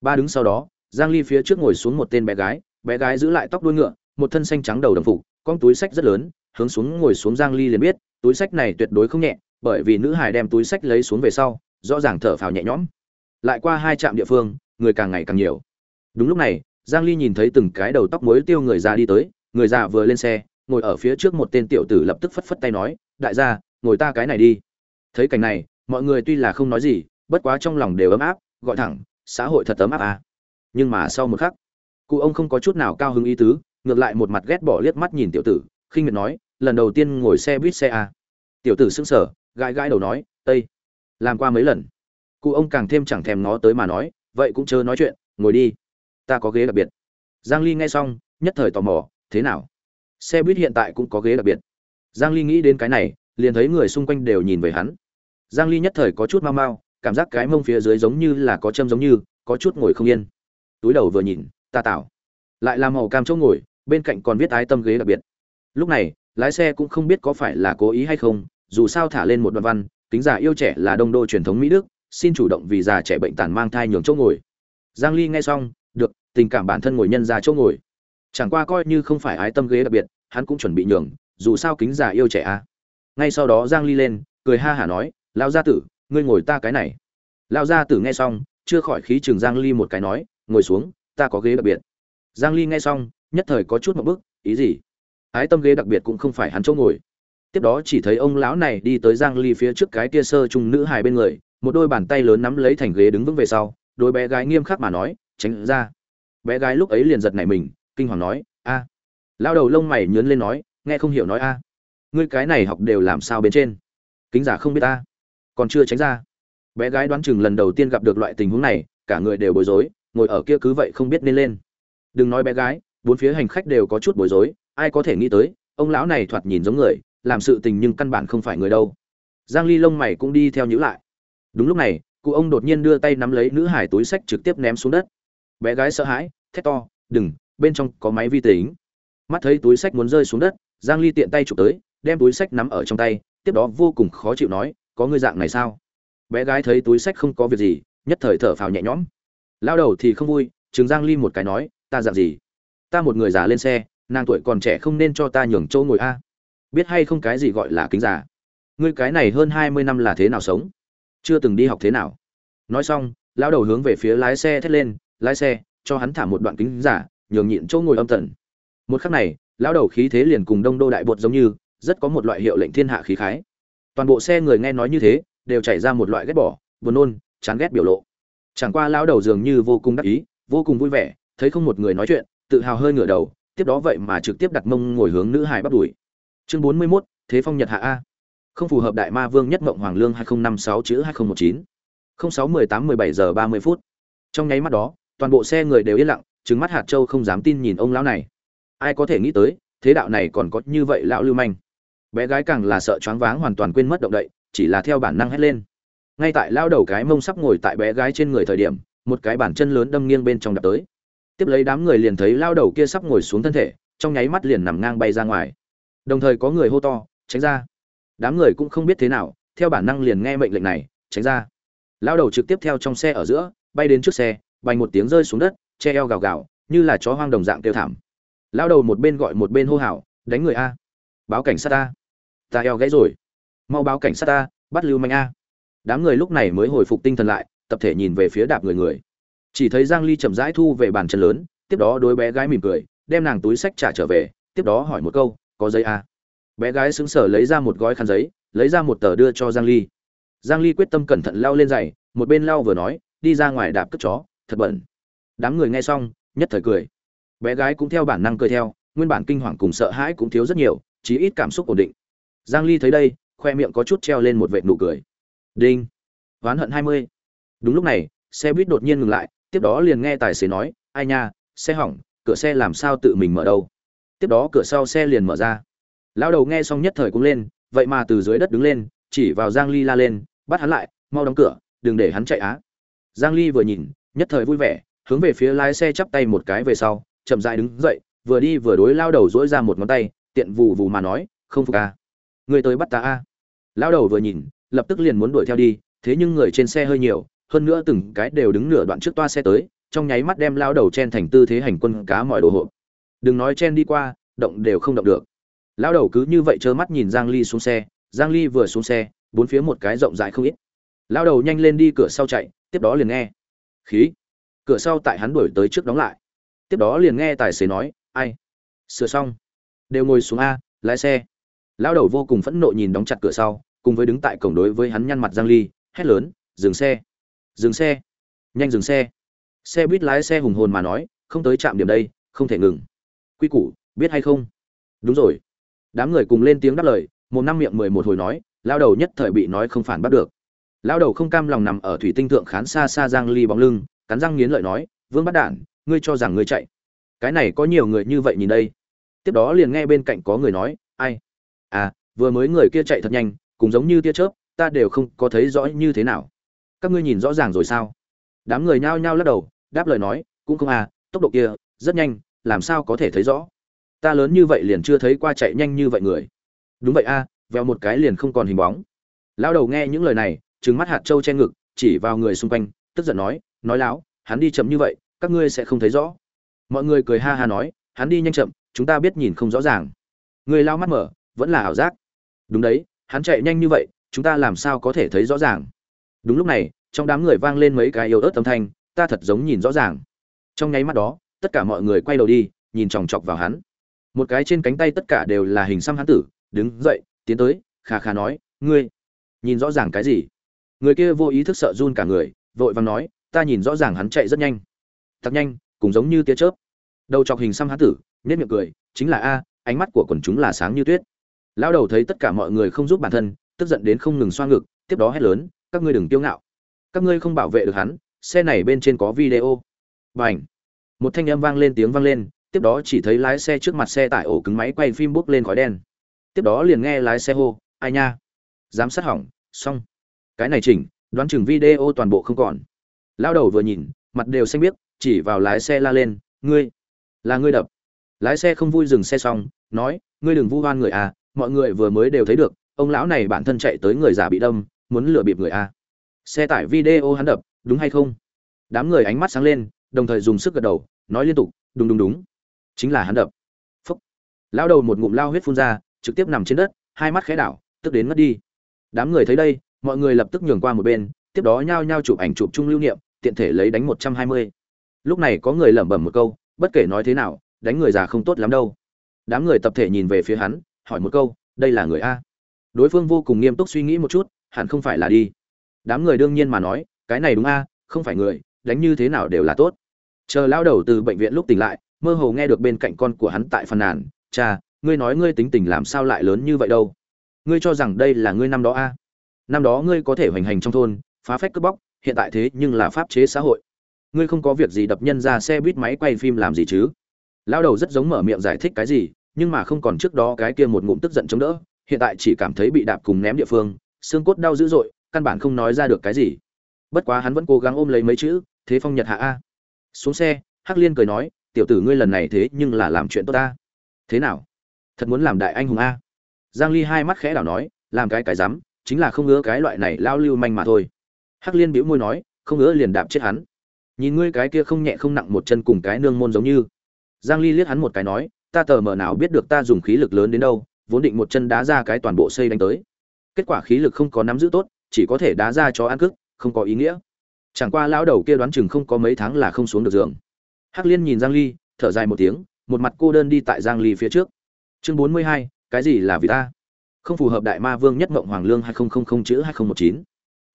Ba đứng sau đó, giang ly phía trước ngồi xuống một tên bé gái bé gái giữ lại tóc đuôi ngựa, một thân xanh trắng đầu đồng phục, con túi sách rất lớn, hướng xuống ngồi xuống giang ly liền biết, túi sách này tuyệt đối không nhẹ, bởi vì nữ hài đem túi sách lấy xuống về sau, rõ ràng thở phào nhẹ nhõm. Lại qua hai trạm địa phương, người càng ngày càng nhiều. Đúng lúc này giang ly nhìn thấy từng cái đầu tóc muối tiêu người già đi tới, người già vừa lên xe, ngồi ở phía trước một tên tiểu tử lập tức phất phất tay nói, đại gia, ngồi ta cái này đi thấy cảnh này, mọi người tuy là không nói gì, bất quá trong lòng đều ấm áp, gọi thẳng, xã hội thật ấm áp à. nhưng mà sau một khắc, cụ ông không có chút nào cao hứng ý tứ, ngược lại một mặt ghét bỏ liếc mắt nhìn tiểu tử, khinh miệt nói, lần đầu tiên ngồi xe buýt xe à. tiểu tử sững sờ, gãi gãi đầu nói tây làm qua mấy lần cụ ông càng thêm chẳng thèm nó tới mà nói, vậy cũng chớ nói chuyện, ngồi đi ta có ghế đặc biệt. Giang ly nghe xong, nhất thời tò mò, thế nào? Xe buýt hiện tại cũng có ghế đặc biệt. Giang ly nghĩ đến cái này, liền thấy người xung quanh đều nhìn về hắn. Giang ly nhất thời có chút mau mau, cảm giác cái mông phía dưới giống như là có châm giống như, có chút ngồi không yên. Túi đầu vừa nhìn, ta tạo lại là màu cam chỗ ngồi, bên cạnh còn viết ái tâm ghế đặc biệt. Lúc này, lái xe cũng không biết có phải là cố ý hay không, dù sao thả lên một đoạn văn, tính giả yêu trẻ là đông đô truyền thống mỹ đức, xin chủ động vì già trẻ bệnh tàn mang thai nhường chỗ ngồi. Giang ly nghe xong tình cảm bản thân ngồi nhân ra chỗ ngồi. Chẳng qua coi như không phải ái tâm ghế đặc biệt hắn cũng chuẩn bị nhường dù sao kính già yêu trẻ a. À. ngay sau đó giang ly lên cười ha hả nói lao gia tử ngươi ngồi ta cái này. Lao gia tử nghe xong chưa khỏi khí trường giang ly một cái nói ngồi xuống ta có ghế đặc biệt. Giang ly nghe xong nhất thời có chút một bước, ý gì? Ái tâm ghế đặc biệt cũng không phải hắn chỗ ngồi. Tiếp đó chỉ thấy ông lão này đi tới giang ly phía trước cái kia sơ trung nữ hài bên người một đôi bàn tay lớn nắm lấy thành ghế đứng vững về sau đôi bé gái nghiêm khắc mà nói tránh ra bé gái lúc ấy liền giật nảy mình, kinh hoàng nói, a. Lao đầu lông mày nhớn lên nói, nghe không hiểu nói a. Ngươi cái này học đều làm sao bên trên? Kính giả không biết ta còn chưa tránh ra. Bé gái đoán chừng lần đầu tiên gặp được loại tình huống này, cả người đều bối rối, ngồi ở kia cứ vậy không biết nên lên. Đừng nói bé gái, bốn phía hành khách đều có chút bối rối, ai có thể nghĩ tới, ông lão này thoạt nhìn giống người, làm sự tình nhưng căn bản không phải người đâu. Giang ly lông mày cũng đi theo nhữ lại. Đúng lúc này, cụ ông đột nhiên đưa tay nắm lấy nữ hải túi sách trực tiếp ném xuống đất. Bé gái sợ hãi thét to, đừng, bên trong có máy vi tính. Mắt thấy túi sách muốn rơi xuống đất, giang ly tiện tay chụp tới, đem túi sách nắm ở trong tay, tiếp đó vô cùng khó chịu nói, có ngươi dạng này sao? Bé gái thấy túi sách không có việc gì, nhất thời thở phào nhẹ nhõm. Lao đầu thì không vui chứng giang ly một cái nói, ta dạng gì? Ta một người già lên xe, nàng tuổi còn trẻ không nên cho ta nhường chỗ ngồi a. Biết hay không cái gì gọi là kính già? Ngươi cái này hơn 20 năm là thế nào sống? Chưa từng đi học thế nào? Nói xong, lão đầu hướng về phía lái xe thét lên, lái xe cho hắn thả một đoạn kính giả nhường nhịn chỗ ngồi âm tần. Một khắc này lão đầu khí thế liền cùng đông đô đại bột giống như rất có một loại hiệu lệnh thiên hạ khí khái. Toàn bộ xe người nghe nói như thế đều chảy ra một loại ghét bỏ buồn nôn chán ghét biểu lộ. Chẳng qua lão đầu dường như vô cùng đắc ý vô cùng vui vẻ thấy không một người nói chuyện tự hào hơi ngửa đầu tiếp đó vậy mà trực tiếp đặt mông ngồi hướng nữ hải bắt đuổi chương bốn mươi 41, thế phong nhật hạ a. Không phù hợp đại ma vương nhất mộng hoàng lương hai nghìn năm sáu chữ hai nghìn một chín. Không sáu mười tám mười bảy giờ ba mươi phút. Trong nháy mắt đó toàn bộ xe người đều yên lặng trứng mắt hạt châu không dám tin nhìn ông lão này. Ai có thể nghĩ tới, thế đạo này còn có như vậy lão lưu manh. Bé gái càng là sợ choáng váng hoàn toàn quên mất động đậy, chỉ là theo bản năng hét lên. Ngay tại lao đầu cái mông sắp ngồi tại bé gái trên người thời điểm, một cái bàn chân lớn đâm nghiêng bên trong đập tới. Tiếp lấy đám người liền thấy lao đầu kia sắp ngồi xuống thân thể, trong nháy mắt liền nằm ngang bay ra ngoài. Đồng thời có người hô to, tránh ra! Đám người cũng không biết thế nào, theo bản năng liền nghe mệnh lệnh này, tránh ra! Lao đầu trực tiếp theo trong xe ở giữa, bay đến trước xe bành một tiếng rơi xuống đất, che eo gào gào, như là chó hoang đồng dạng tiêu thảm. Lao đầu một bên gọi một bên hô hào, đánh người a, báo cảnh sát ta ta eo gãy rồi, mau báo cảnh sát ta bắt lưu manh a. Đám người lúc này mới hồi phục tinh thần lại, tập thể nhìn về phía đạp người người. Chỉ thấy giang ly chậm rãi thu về bàn chân lớn, tiếp đó đối bé gái mỉm cười, đem nàng túi sách trả trở về, tiếp đó hỏi một câu, có giấy a? Bé gái sững sờ lấy ra một gói khăn giấy, lấy ra một tờ đưa cho giang ly. Giang ly quyết tâm cẩn thận lao lên giày, một bên lao vừa nói, đi ra ngoài đạp cất chó thật bẩn. Đám người nghe xong, nhất thời cười. Bé gái cũng theo bản năng cười theo, nguyên bản kinh hoàng cùng sợ hãi cũng thiếu rất nhiều, chí ít cảm xúc ổn định. Giang ly thấy đây, khoe miệng có chút treo lên một vệt nụ cười. Đinh. Oán hận 20. đúng lúc này, xe buýt đột nhiên ngừng lại, tiếp đó liền nghe tài xế nói, ai nha, xe hỏng, cửa xe làm sao tự mình mở đâu? Tiếp đó cửa sau xe liền mở ra. Lão đầu nghe xong nhất thời cũng lên, vậy mà từ dưới đất đứng lên, chỉ vào giang ly la lên, bắt hắn lại, mau đóng cửa, đừng để hắn chạy á. Giang ly vừa nhìn nhất thời vui vẻ, hướng về phía lái xe chắp tay một cái về sau, chậm rãi đứng dậy, vừa đi vừa đối lao đầu dỗi ra một ngón tay, tiện vù vù mà nói, không phục à? Người tới bắt ta a à. lao đầu vừa nhìn, lập tức liền muốn đuổi theo đi, thế nhưng người trên xe hơi nhiều, hơn nữa từng cái đều đứng nửa đoạn trước toa xe tới, trong nháy mắt đem lao đầu chen thành tư thế hành quân cá mọi đồ hộp. Đừng nói chen đi qua, động đều không động được. Lao đầu cứ như vậy trơ mắt nhìn giang ly xuống xe, giang ly vừa xuống xe, bốn phía một cái rộng rãi không ít. Lao đầu nhanh lên đi cửa sau chạy, tiếp đó liền nghe khí. Cửa sau tại hắn đuổi tới trước đóng lại. Tiếp đó liền nghe tài xế nói, ai? Sửa xong. Đều ngồi xuống a, lái xe. Lao đầu vô cùng phẫn nộ nhìn đóng chặt cửa sau, cùng với đứng tại cổng đối với hắn nhăn mặt giang ly, hét lớn, dừng xe. Dừng xe. Nhanh dừng xe. Xe buýt lái xe hùng hồn mà nói, không tới trạm điểm đây, không thể ngừng. Quy củ, biết hay không? Đúng rồi. Đám người cùng lên tiếng đáp lời, một năm miệng mười một hồi nói lao đầu nhất thời bị nói không phản bắt được lao đầu không cam lòng nằm ở thủy tinh thượng khán xa xa giang ly bóng lưng, cắn răng nghiến lợi nói, vương bắt đản, ngươi cho rằng ngươi chạy. Cái này có nhiều người như vậy nhìn đây. Tiếp đó liền nghe bên cạnh có người nói, ai? À vừa mới người kia chạy thật nhanh, cũng giống như tia chớp, ta đều không có thấy rõ như thế nào. Các ngươi nhìn rõ ràng rồi sao? Đám người nhao nhao lắc đầu, đáp lời nói, cũng không à tốc độ kia, rất nhanh, làm sao có thể thấy rõ? Ta lớn như vậy liền chưa thấy qua chạy nhanh như vậy người. Đúng vậy a, vèo một cái liền không còn hình bóng. Lão đầu nghe những lời này trừng mắt hạt châu che ngực, chỉ vào người xung quanh, tức giận nói nói láo, hắn đi chậm như vậy, các ngươi sẽ không thấy rõ. Mọi người cười ha ha nói, hắn đi nhanh chậm, chúng ta biết nhìn không rõ ràng. Người lao mắt mở, vẫn là ảo giác. Đúng đấy, hắn chạy nhanh như vậy, chúng ta làm sao có thể thấy rõ ràng? Đúng lúc này, trong đám người vang lên mấy cái yếu ớt âm thanh, ta thật giống nhìn rõ ràng. Trong nháy mắt đó, tất cả mọi người quay đầu đi, nhìn chòng chọc vào hắn. Một cái trên cánh tay tất cả đều là hình xăm hắn tử, đứng dậy, tiến tới, khà khà nói, ngươi, nhìn rõ ràng cái gì? Người kia vô ý thức sợ run cả người, vội vàng nói, ta nhìn rõ ràng hắn chạy rất nhanh. Thật nhanh cũng giống như tia chớp. Đầu chọc hình xăm hán tử nết miệng cười, chính là a, ánh mắt của quần chúng là sáng như tuyết. Lão đầu thấy tất cả mọi người không giúp bản thân, tức giận đến không ngừng xoa ngực, tiếp đó hét lớn, các ngươi đừng kiêu ngạo. Các ngươi không bảo vệ được hắn, xe này bên trên có video. B à một thanh âm vang lên tiếng vang lên, tiếp đó chỉ thấy lái xe trước mặt xe tải ổ cứng máy quay phim bốc lên khói đen. Tiếp đó liền nghe lái xe hô, ai nha? Giám sát hỏng, xong cái này chỉnh, đoán chừng video toàn bộ không còn. Lao đầu vừa nhìn, mặt đều xanh biếc, chỉ vào lái xe la lên, ngươi, là ngươi đập. Lái xe không vui dừng xe xong, nói, ngươi đừng vu oan người à mọi người vừa mới đều thấy được, ông lão này bản thân chạy tới người già bị đâm, muốn lừa bịp người à. Xe tải video hắn đập, đúng hay không? Đám người ánh mắt sáng lên, đồng thời dùng sức gật đầu, nói liên tục, đúng đúng đúng, chính là hắn đập. Phúc. Lao đầu một ngụm lao huyết phun ra, trực tiếp nằm trên đất, hai mắt khẽ đảo, tức đến mất đi. Đám người thấy đây mọi người lập tức nhường qua một bên, tiếp đó nhao nhao chụp ảnh chụp chung lưu niệm, tiện thể lấy đánh một trăm hai mươi. Lúc này có người lẩm bẩm một câu, bất kể nói thế nào, đánh người già không tốt lắm đâu. Đám người tập thể nhìn về phía hắn, hỏi một câu, đây là người a? Đối phương vô cùng nghiêm túc suy nghĩ một chút, hẳn không phải là đi. Đám người đương nhiên mà nói, cái này đúng a, không phải người, đánh như thế nào đều là tốt. Chờ lao đầu từ bệnh viện lúc tỉnh lại, mơ hồ nghe được bên cạnh con của hắn tại phàn nàn, cha, ngươi nói ngươi tính tình làm sao lại lớn như vậy đâu? Ngươi cho rằng đây là ngươi năm đó a? Năm đó ngươi có thể hoành hành trong thôn, phá phách cướp bóc, hiện tại thế nhưng là pháp chế xã hội. Ngươi không có việc gì đập nhân ra xe buýt máy quay phim làm gì chứ? Lao đầu rất giống mở miệng giải thích cái gì, nhưng mà không còn trước đó cái kia một ngụm tức giận chống đỡ, hiện tại chỉ cảm thấy bị đạp cùng ném địa phương, xương cốt đau dữ dội, căn bản không nói ra được cái gì. Bất quá hắn vẫn cố gắng ôm lấy mấy chữ, thế phong nhật hạ a. Xuống xe, hắc liên cười nói, tiểu tử ngươi lần này thế nhưng là làm chuyện tốt ta. Thế nào? Thật muốn làm đại anh hùng a? Giang ly hai mắt khẽ đảo nói, làm cái cái dám chính là không ngứa cái loại này lao lưu manh mà thôi. Hắc liên bĩu môi nói không ngứa liền đạp chết hắn. Nhìn ngươi cái kia không nhẹ không nặng một chân cùng cái nương môn giống như. Giang ly liếc hắn một cái nói ta tờ mờ nào biết được ta dùng khí lực lớn đến đâu vốn định một chân đá ra cái toàn bộ xây đánh tới. Kết quả khí lực không có nắm giữ tốt chỉ có thể đá ra cho ăn cức không có ý nghĩa. Chẳng qua lão đầu kia đoán chừng không có mấy tháng là không xuống được giường. Hắc liên nhìn giang ly thở dài một tiếng một mặt cô đơn đi tại giang ly phía trước. Chương 42, cái gì là vì ta? Không phù hợp đại ma vương nhất mộng hoàng lương 2000 chữ 2019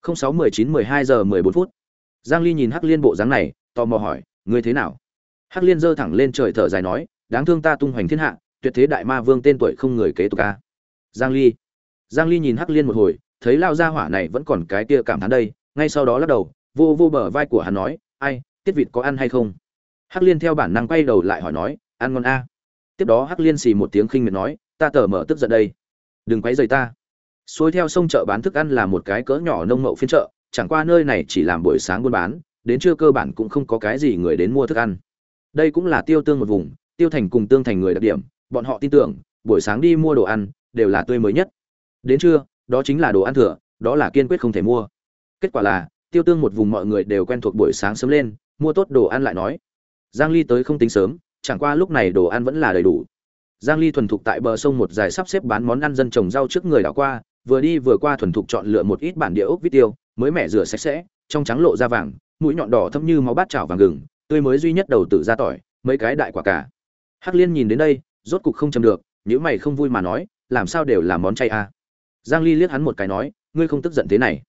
0619 12 giờ 14 phút. Giang ly nhìn hắc liên bộ dáng này, tò mò hỏi, ngươi thế nào? Hắc liên giơ thẳng lên trời thở dài nói, đáng thương ta tung hoành thiên hạ, tuyệt thế đại ma vương tên tuổi không người kế tục ca giang ly. Giang ly nhìn hắc liên một hồi, thấy lao gia hỏa này vẫn còn cái kia cảm thán đây, ngay sau đó lắc đầu, vô vô bờ vai của hắn nói, ai, tiết vịt có ăn hay không? Hắc liên theo bản năng quay đầu lại hỏi nói, ăn ngon a. Tiếp đó hắc liên xì một tiếng khinh miệt nói, ta tờ mở tức giận đây đừng quấy rầy ta. Xuôi theo sông chợ bán thức ăn là một cái cỡ nhỏ nông mậu phiên chợ, chẳng qua nơi này chỉ làm buổi sáng buôn bán, đến trưa cơ bản cũng không có cái gì người đến mua thức ăn. Đây cũng là tiêu tương một vùng, tiêu thành cùng tương thành người đặc điểm, bọn họ tin tưởng, buổi sáng đi mua đồ ăn, đều là tươi mới nhất. Đến trưa, đó chính là đồ ăn thừa, đó là kiên quyết không thể mua. Kết quả là, tiêu tương một vùng mọi người đều quen thuộc buổi sáng sớm lên, mua tốt đồ ăn lại nói. Giang ly tới không tính sớm, chẳng qua lúc này đồ ăn vẫn là đầy đủ giang ly thuần thục tại bờ sông một dài sắp xếp bán món ăn dân trồng rau trước người đảo qua, vừa đi vừa qua thuần thục chọn lựa một ít bản địa ốc vít tiêu, mới mẻ rửa sạch sẽ, trong trắng lộ ra vàng, mũi nhọn đỏ thâm như máu bát chảo vàng gừng, tươi mới duy nhất đầu tự ra tỏi, mấy cái đại quả cả hắc liên nhìn đến đây, rốt cục không chầm được nếu mày không vui mà nói, làm sao đều là món chay à. giang ly liếc hắn một cái nói, ngươi không tức giận thế này.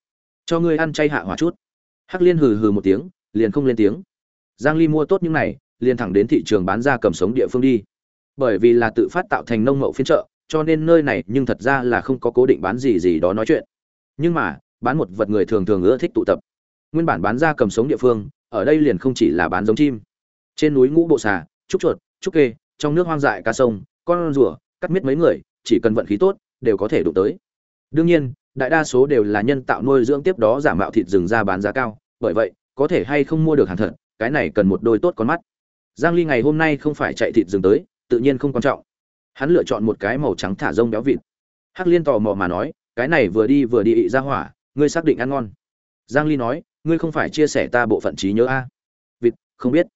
Cho ngươi ăn chay hạ hỏa chút. Hắc liên hừ hừ một tiếng, liền không lên tiếng. Giang ly mua tốt những này, liền thẳng đến thị trường bán ra cầm sống địa phương đi bởi vì là tự phát tạo thành nông mậu phiên chợ, cho nên nơi này nhưng thật ra là không có cố định bán gì gì đó nói chuyện. Nhưng mà, bán một vật người thường thường ưa thích tụ tập. Nguyên bản bán ra cầm sống địa phương, ở đây liền không chỉ là bán giống chim. Trên núi ngũ bộ xà, trúc chuột, trúc kê, trong nước hoang dại cá sông, con rùa, cắt miết mấy người, chỉ cần vận khí tốt, đều có thể đụng tới. Đương nhiên, đại đa số đều là nhân tạo nuôi dưỡng tiếp đó giả mạo thịt rừng ra bán giá cao, bởi vậy, có thể hay không mua được hàng thật, cái này cần một đôi tốt con mắt. Giang ly ngày hôm nay không phải chạy thịt rừng tới tự nhiên không quan trọng. Hắn lựa chọn một cái màu trắng thả rông béo vịt. Hắc liên tò mò mà nói, cái này vừa đi vừa đi ị ra hỏa, ngươi xác định ăn ngon. Giang ly nói, ngươi không phải chia sẻ ta bộ phận trí nhớ a? Vịt, không biết.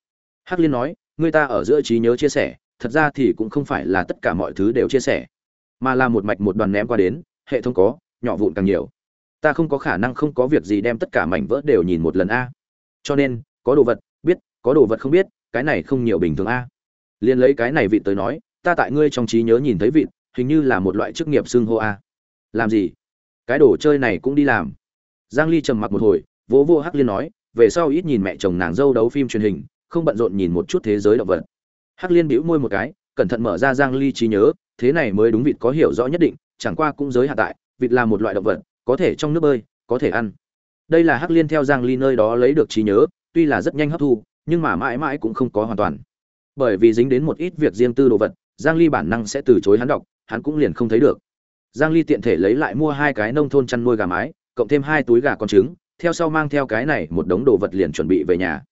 Hắc liên nói, ngươi ta ở giữa trí nhớ chia sẻ, thật ra thì cũng không phải là tất cả mọi thứ đều chia sẻ, mà là một mạch một đoàn ném qua đến, hệ thống có, nhỏ vụn càng nhiều. Ta không có khả năng không có việc gì đem tất cả mảnh vỡ đều nhìn một lần a. Cho nên, có đồ vật, biết, có đồ vật không biết, cái này không nhiều bình thường a liền lấy cái này vịt tới nói, ta tại ngươi trong trí nhớ nhìn thấy vịt, hình như là một loại chức nghiệp xưng hô a. Làm gì? Cái đồ chơi này cũng đi làm. Giang ly trầm mặc một hồi, vỗ vô hắc liên nói, về sau ít nhìn mẹ chồng nàng dâu đấu phim truyền hình, không bận rộn nhìn một chút thế giới động vật. Hắc liên bĩu môi một cái, cẩn thận mở ra giang ly trí nhớ, thế này mới đúng vịt có hiểu rõ nhất định, chẳng qua cũng giới hạn tại, vịt là một loại động vật, có thể trong nước bơi, có thể ăn. Đây là hắc liên theo giang ly nơi đó lấy được trí nhớ, tuy là rất nhanh hấp thu, nhưng mà mãi mãi cũng không có hoàn toàn bởi vì dính đến một ít việc riêng tư đồ vật, giang ly bản năng sẽ từ chối hắn đọc, hắn cũng liền không thấy được. Giang ly tiện thể lấy lại mua hai cái nông thôn chăn nuôi gà mái, cộng thêm hai túi gà con trứng, theo sau mang theo cái này một đống đồ vật liền chuẩn bị về nhà.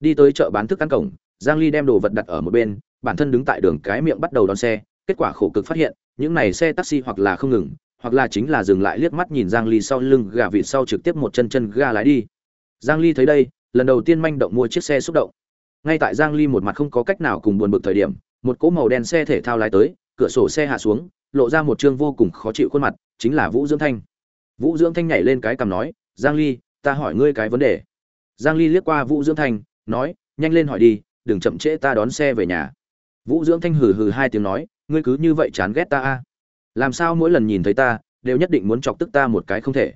Đi tới chợ bán thức ăn cổng, giang ly đem đồ vật đặt ở một bên, bản thân đứng tại đường cái miệng bắt đầu đón xe, kết quả khổ cực phát hiện, những này xe taxi hoặc là không ngừng, hoặc là chính là dừng lại liếc mắt nhìn giang ly sau lưng gà vịt sau trực tiếp một chân chân ga lái đi. Giang ly thấy đây, lần đầu tiên manh động mua chiếc xe xúc động ngay tại giang ly một mặt không có cách nào cùng buồn bực thời điểm, một cỗ màu đen xe thể thao lái tới, cửa sổ xe hạ xuống, lộ ra một trương vô cùng khó chịu khuôn mặt, chính là vũ dưỡng thanh. Vũ dưỡng thanh nhảy lên cái cằm nói, giang ly, ta hỏi ngươi cái vấn đề. Giang ly liếc qua vũ dưỡng thanh, nói, nhanh lên hỏi đi, đừng chậm trễ ta đón xe về nhà. Vũ dưỡng thanh hừ hừ hai tiếng nói, ngươi cứ như vậy chán ghét ta a. Làm sao mỗi lần nhìn thấy ta, đều nhất định muốn chọc tức ta một cái không thể.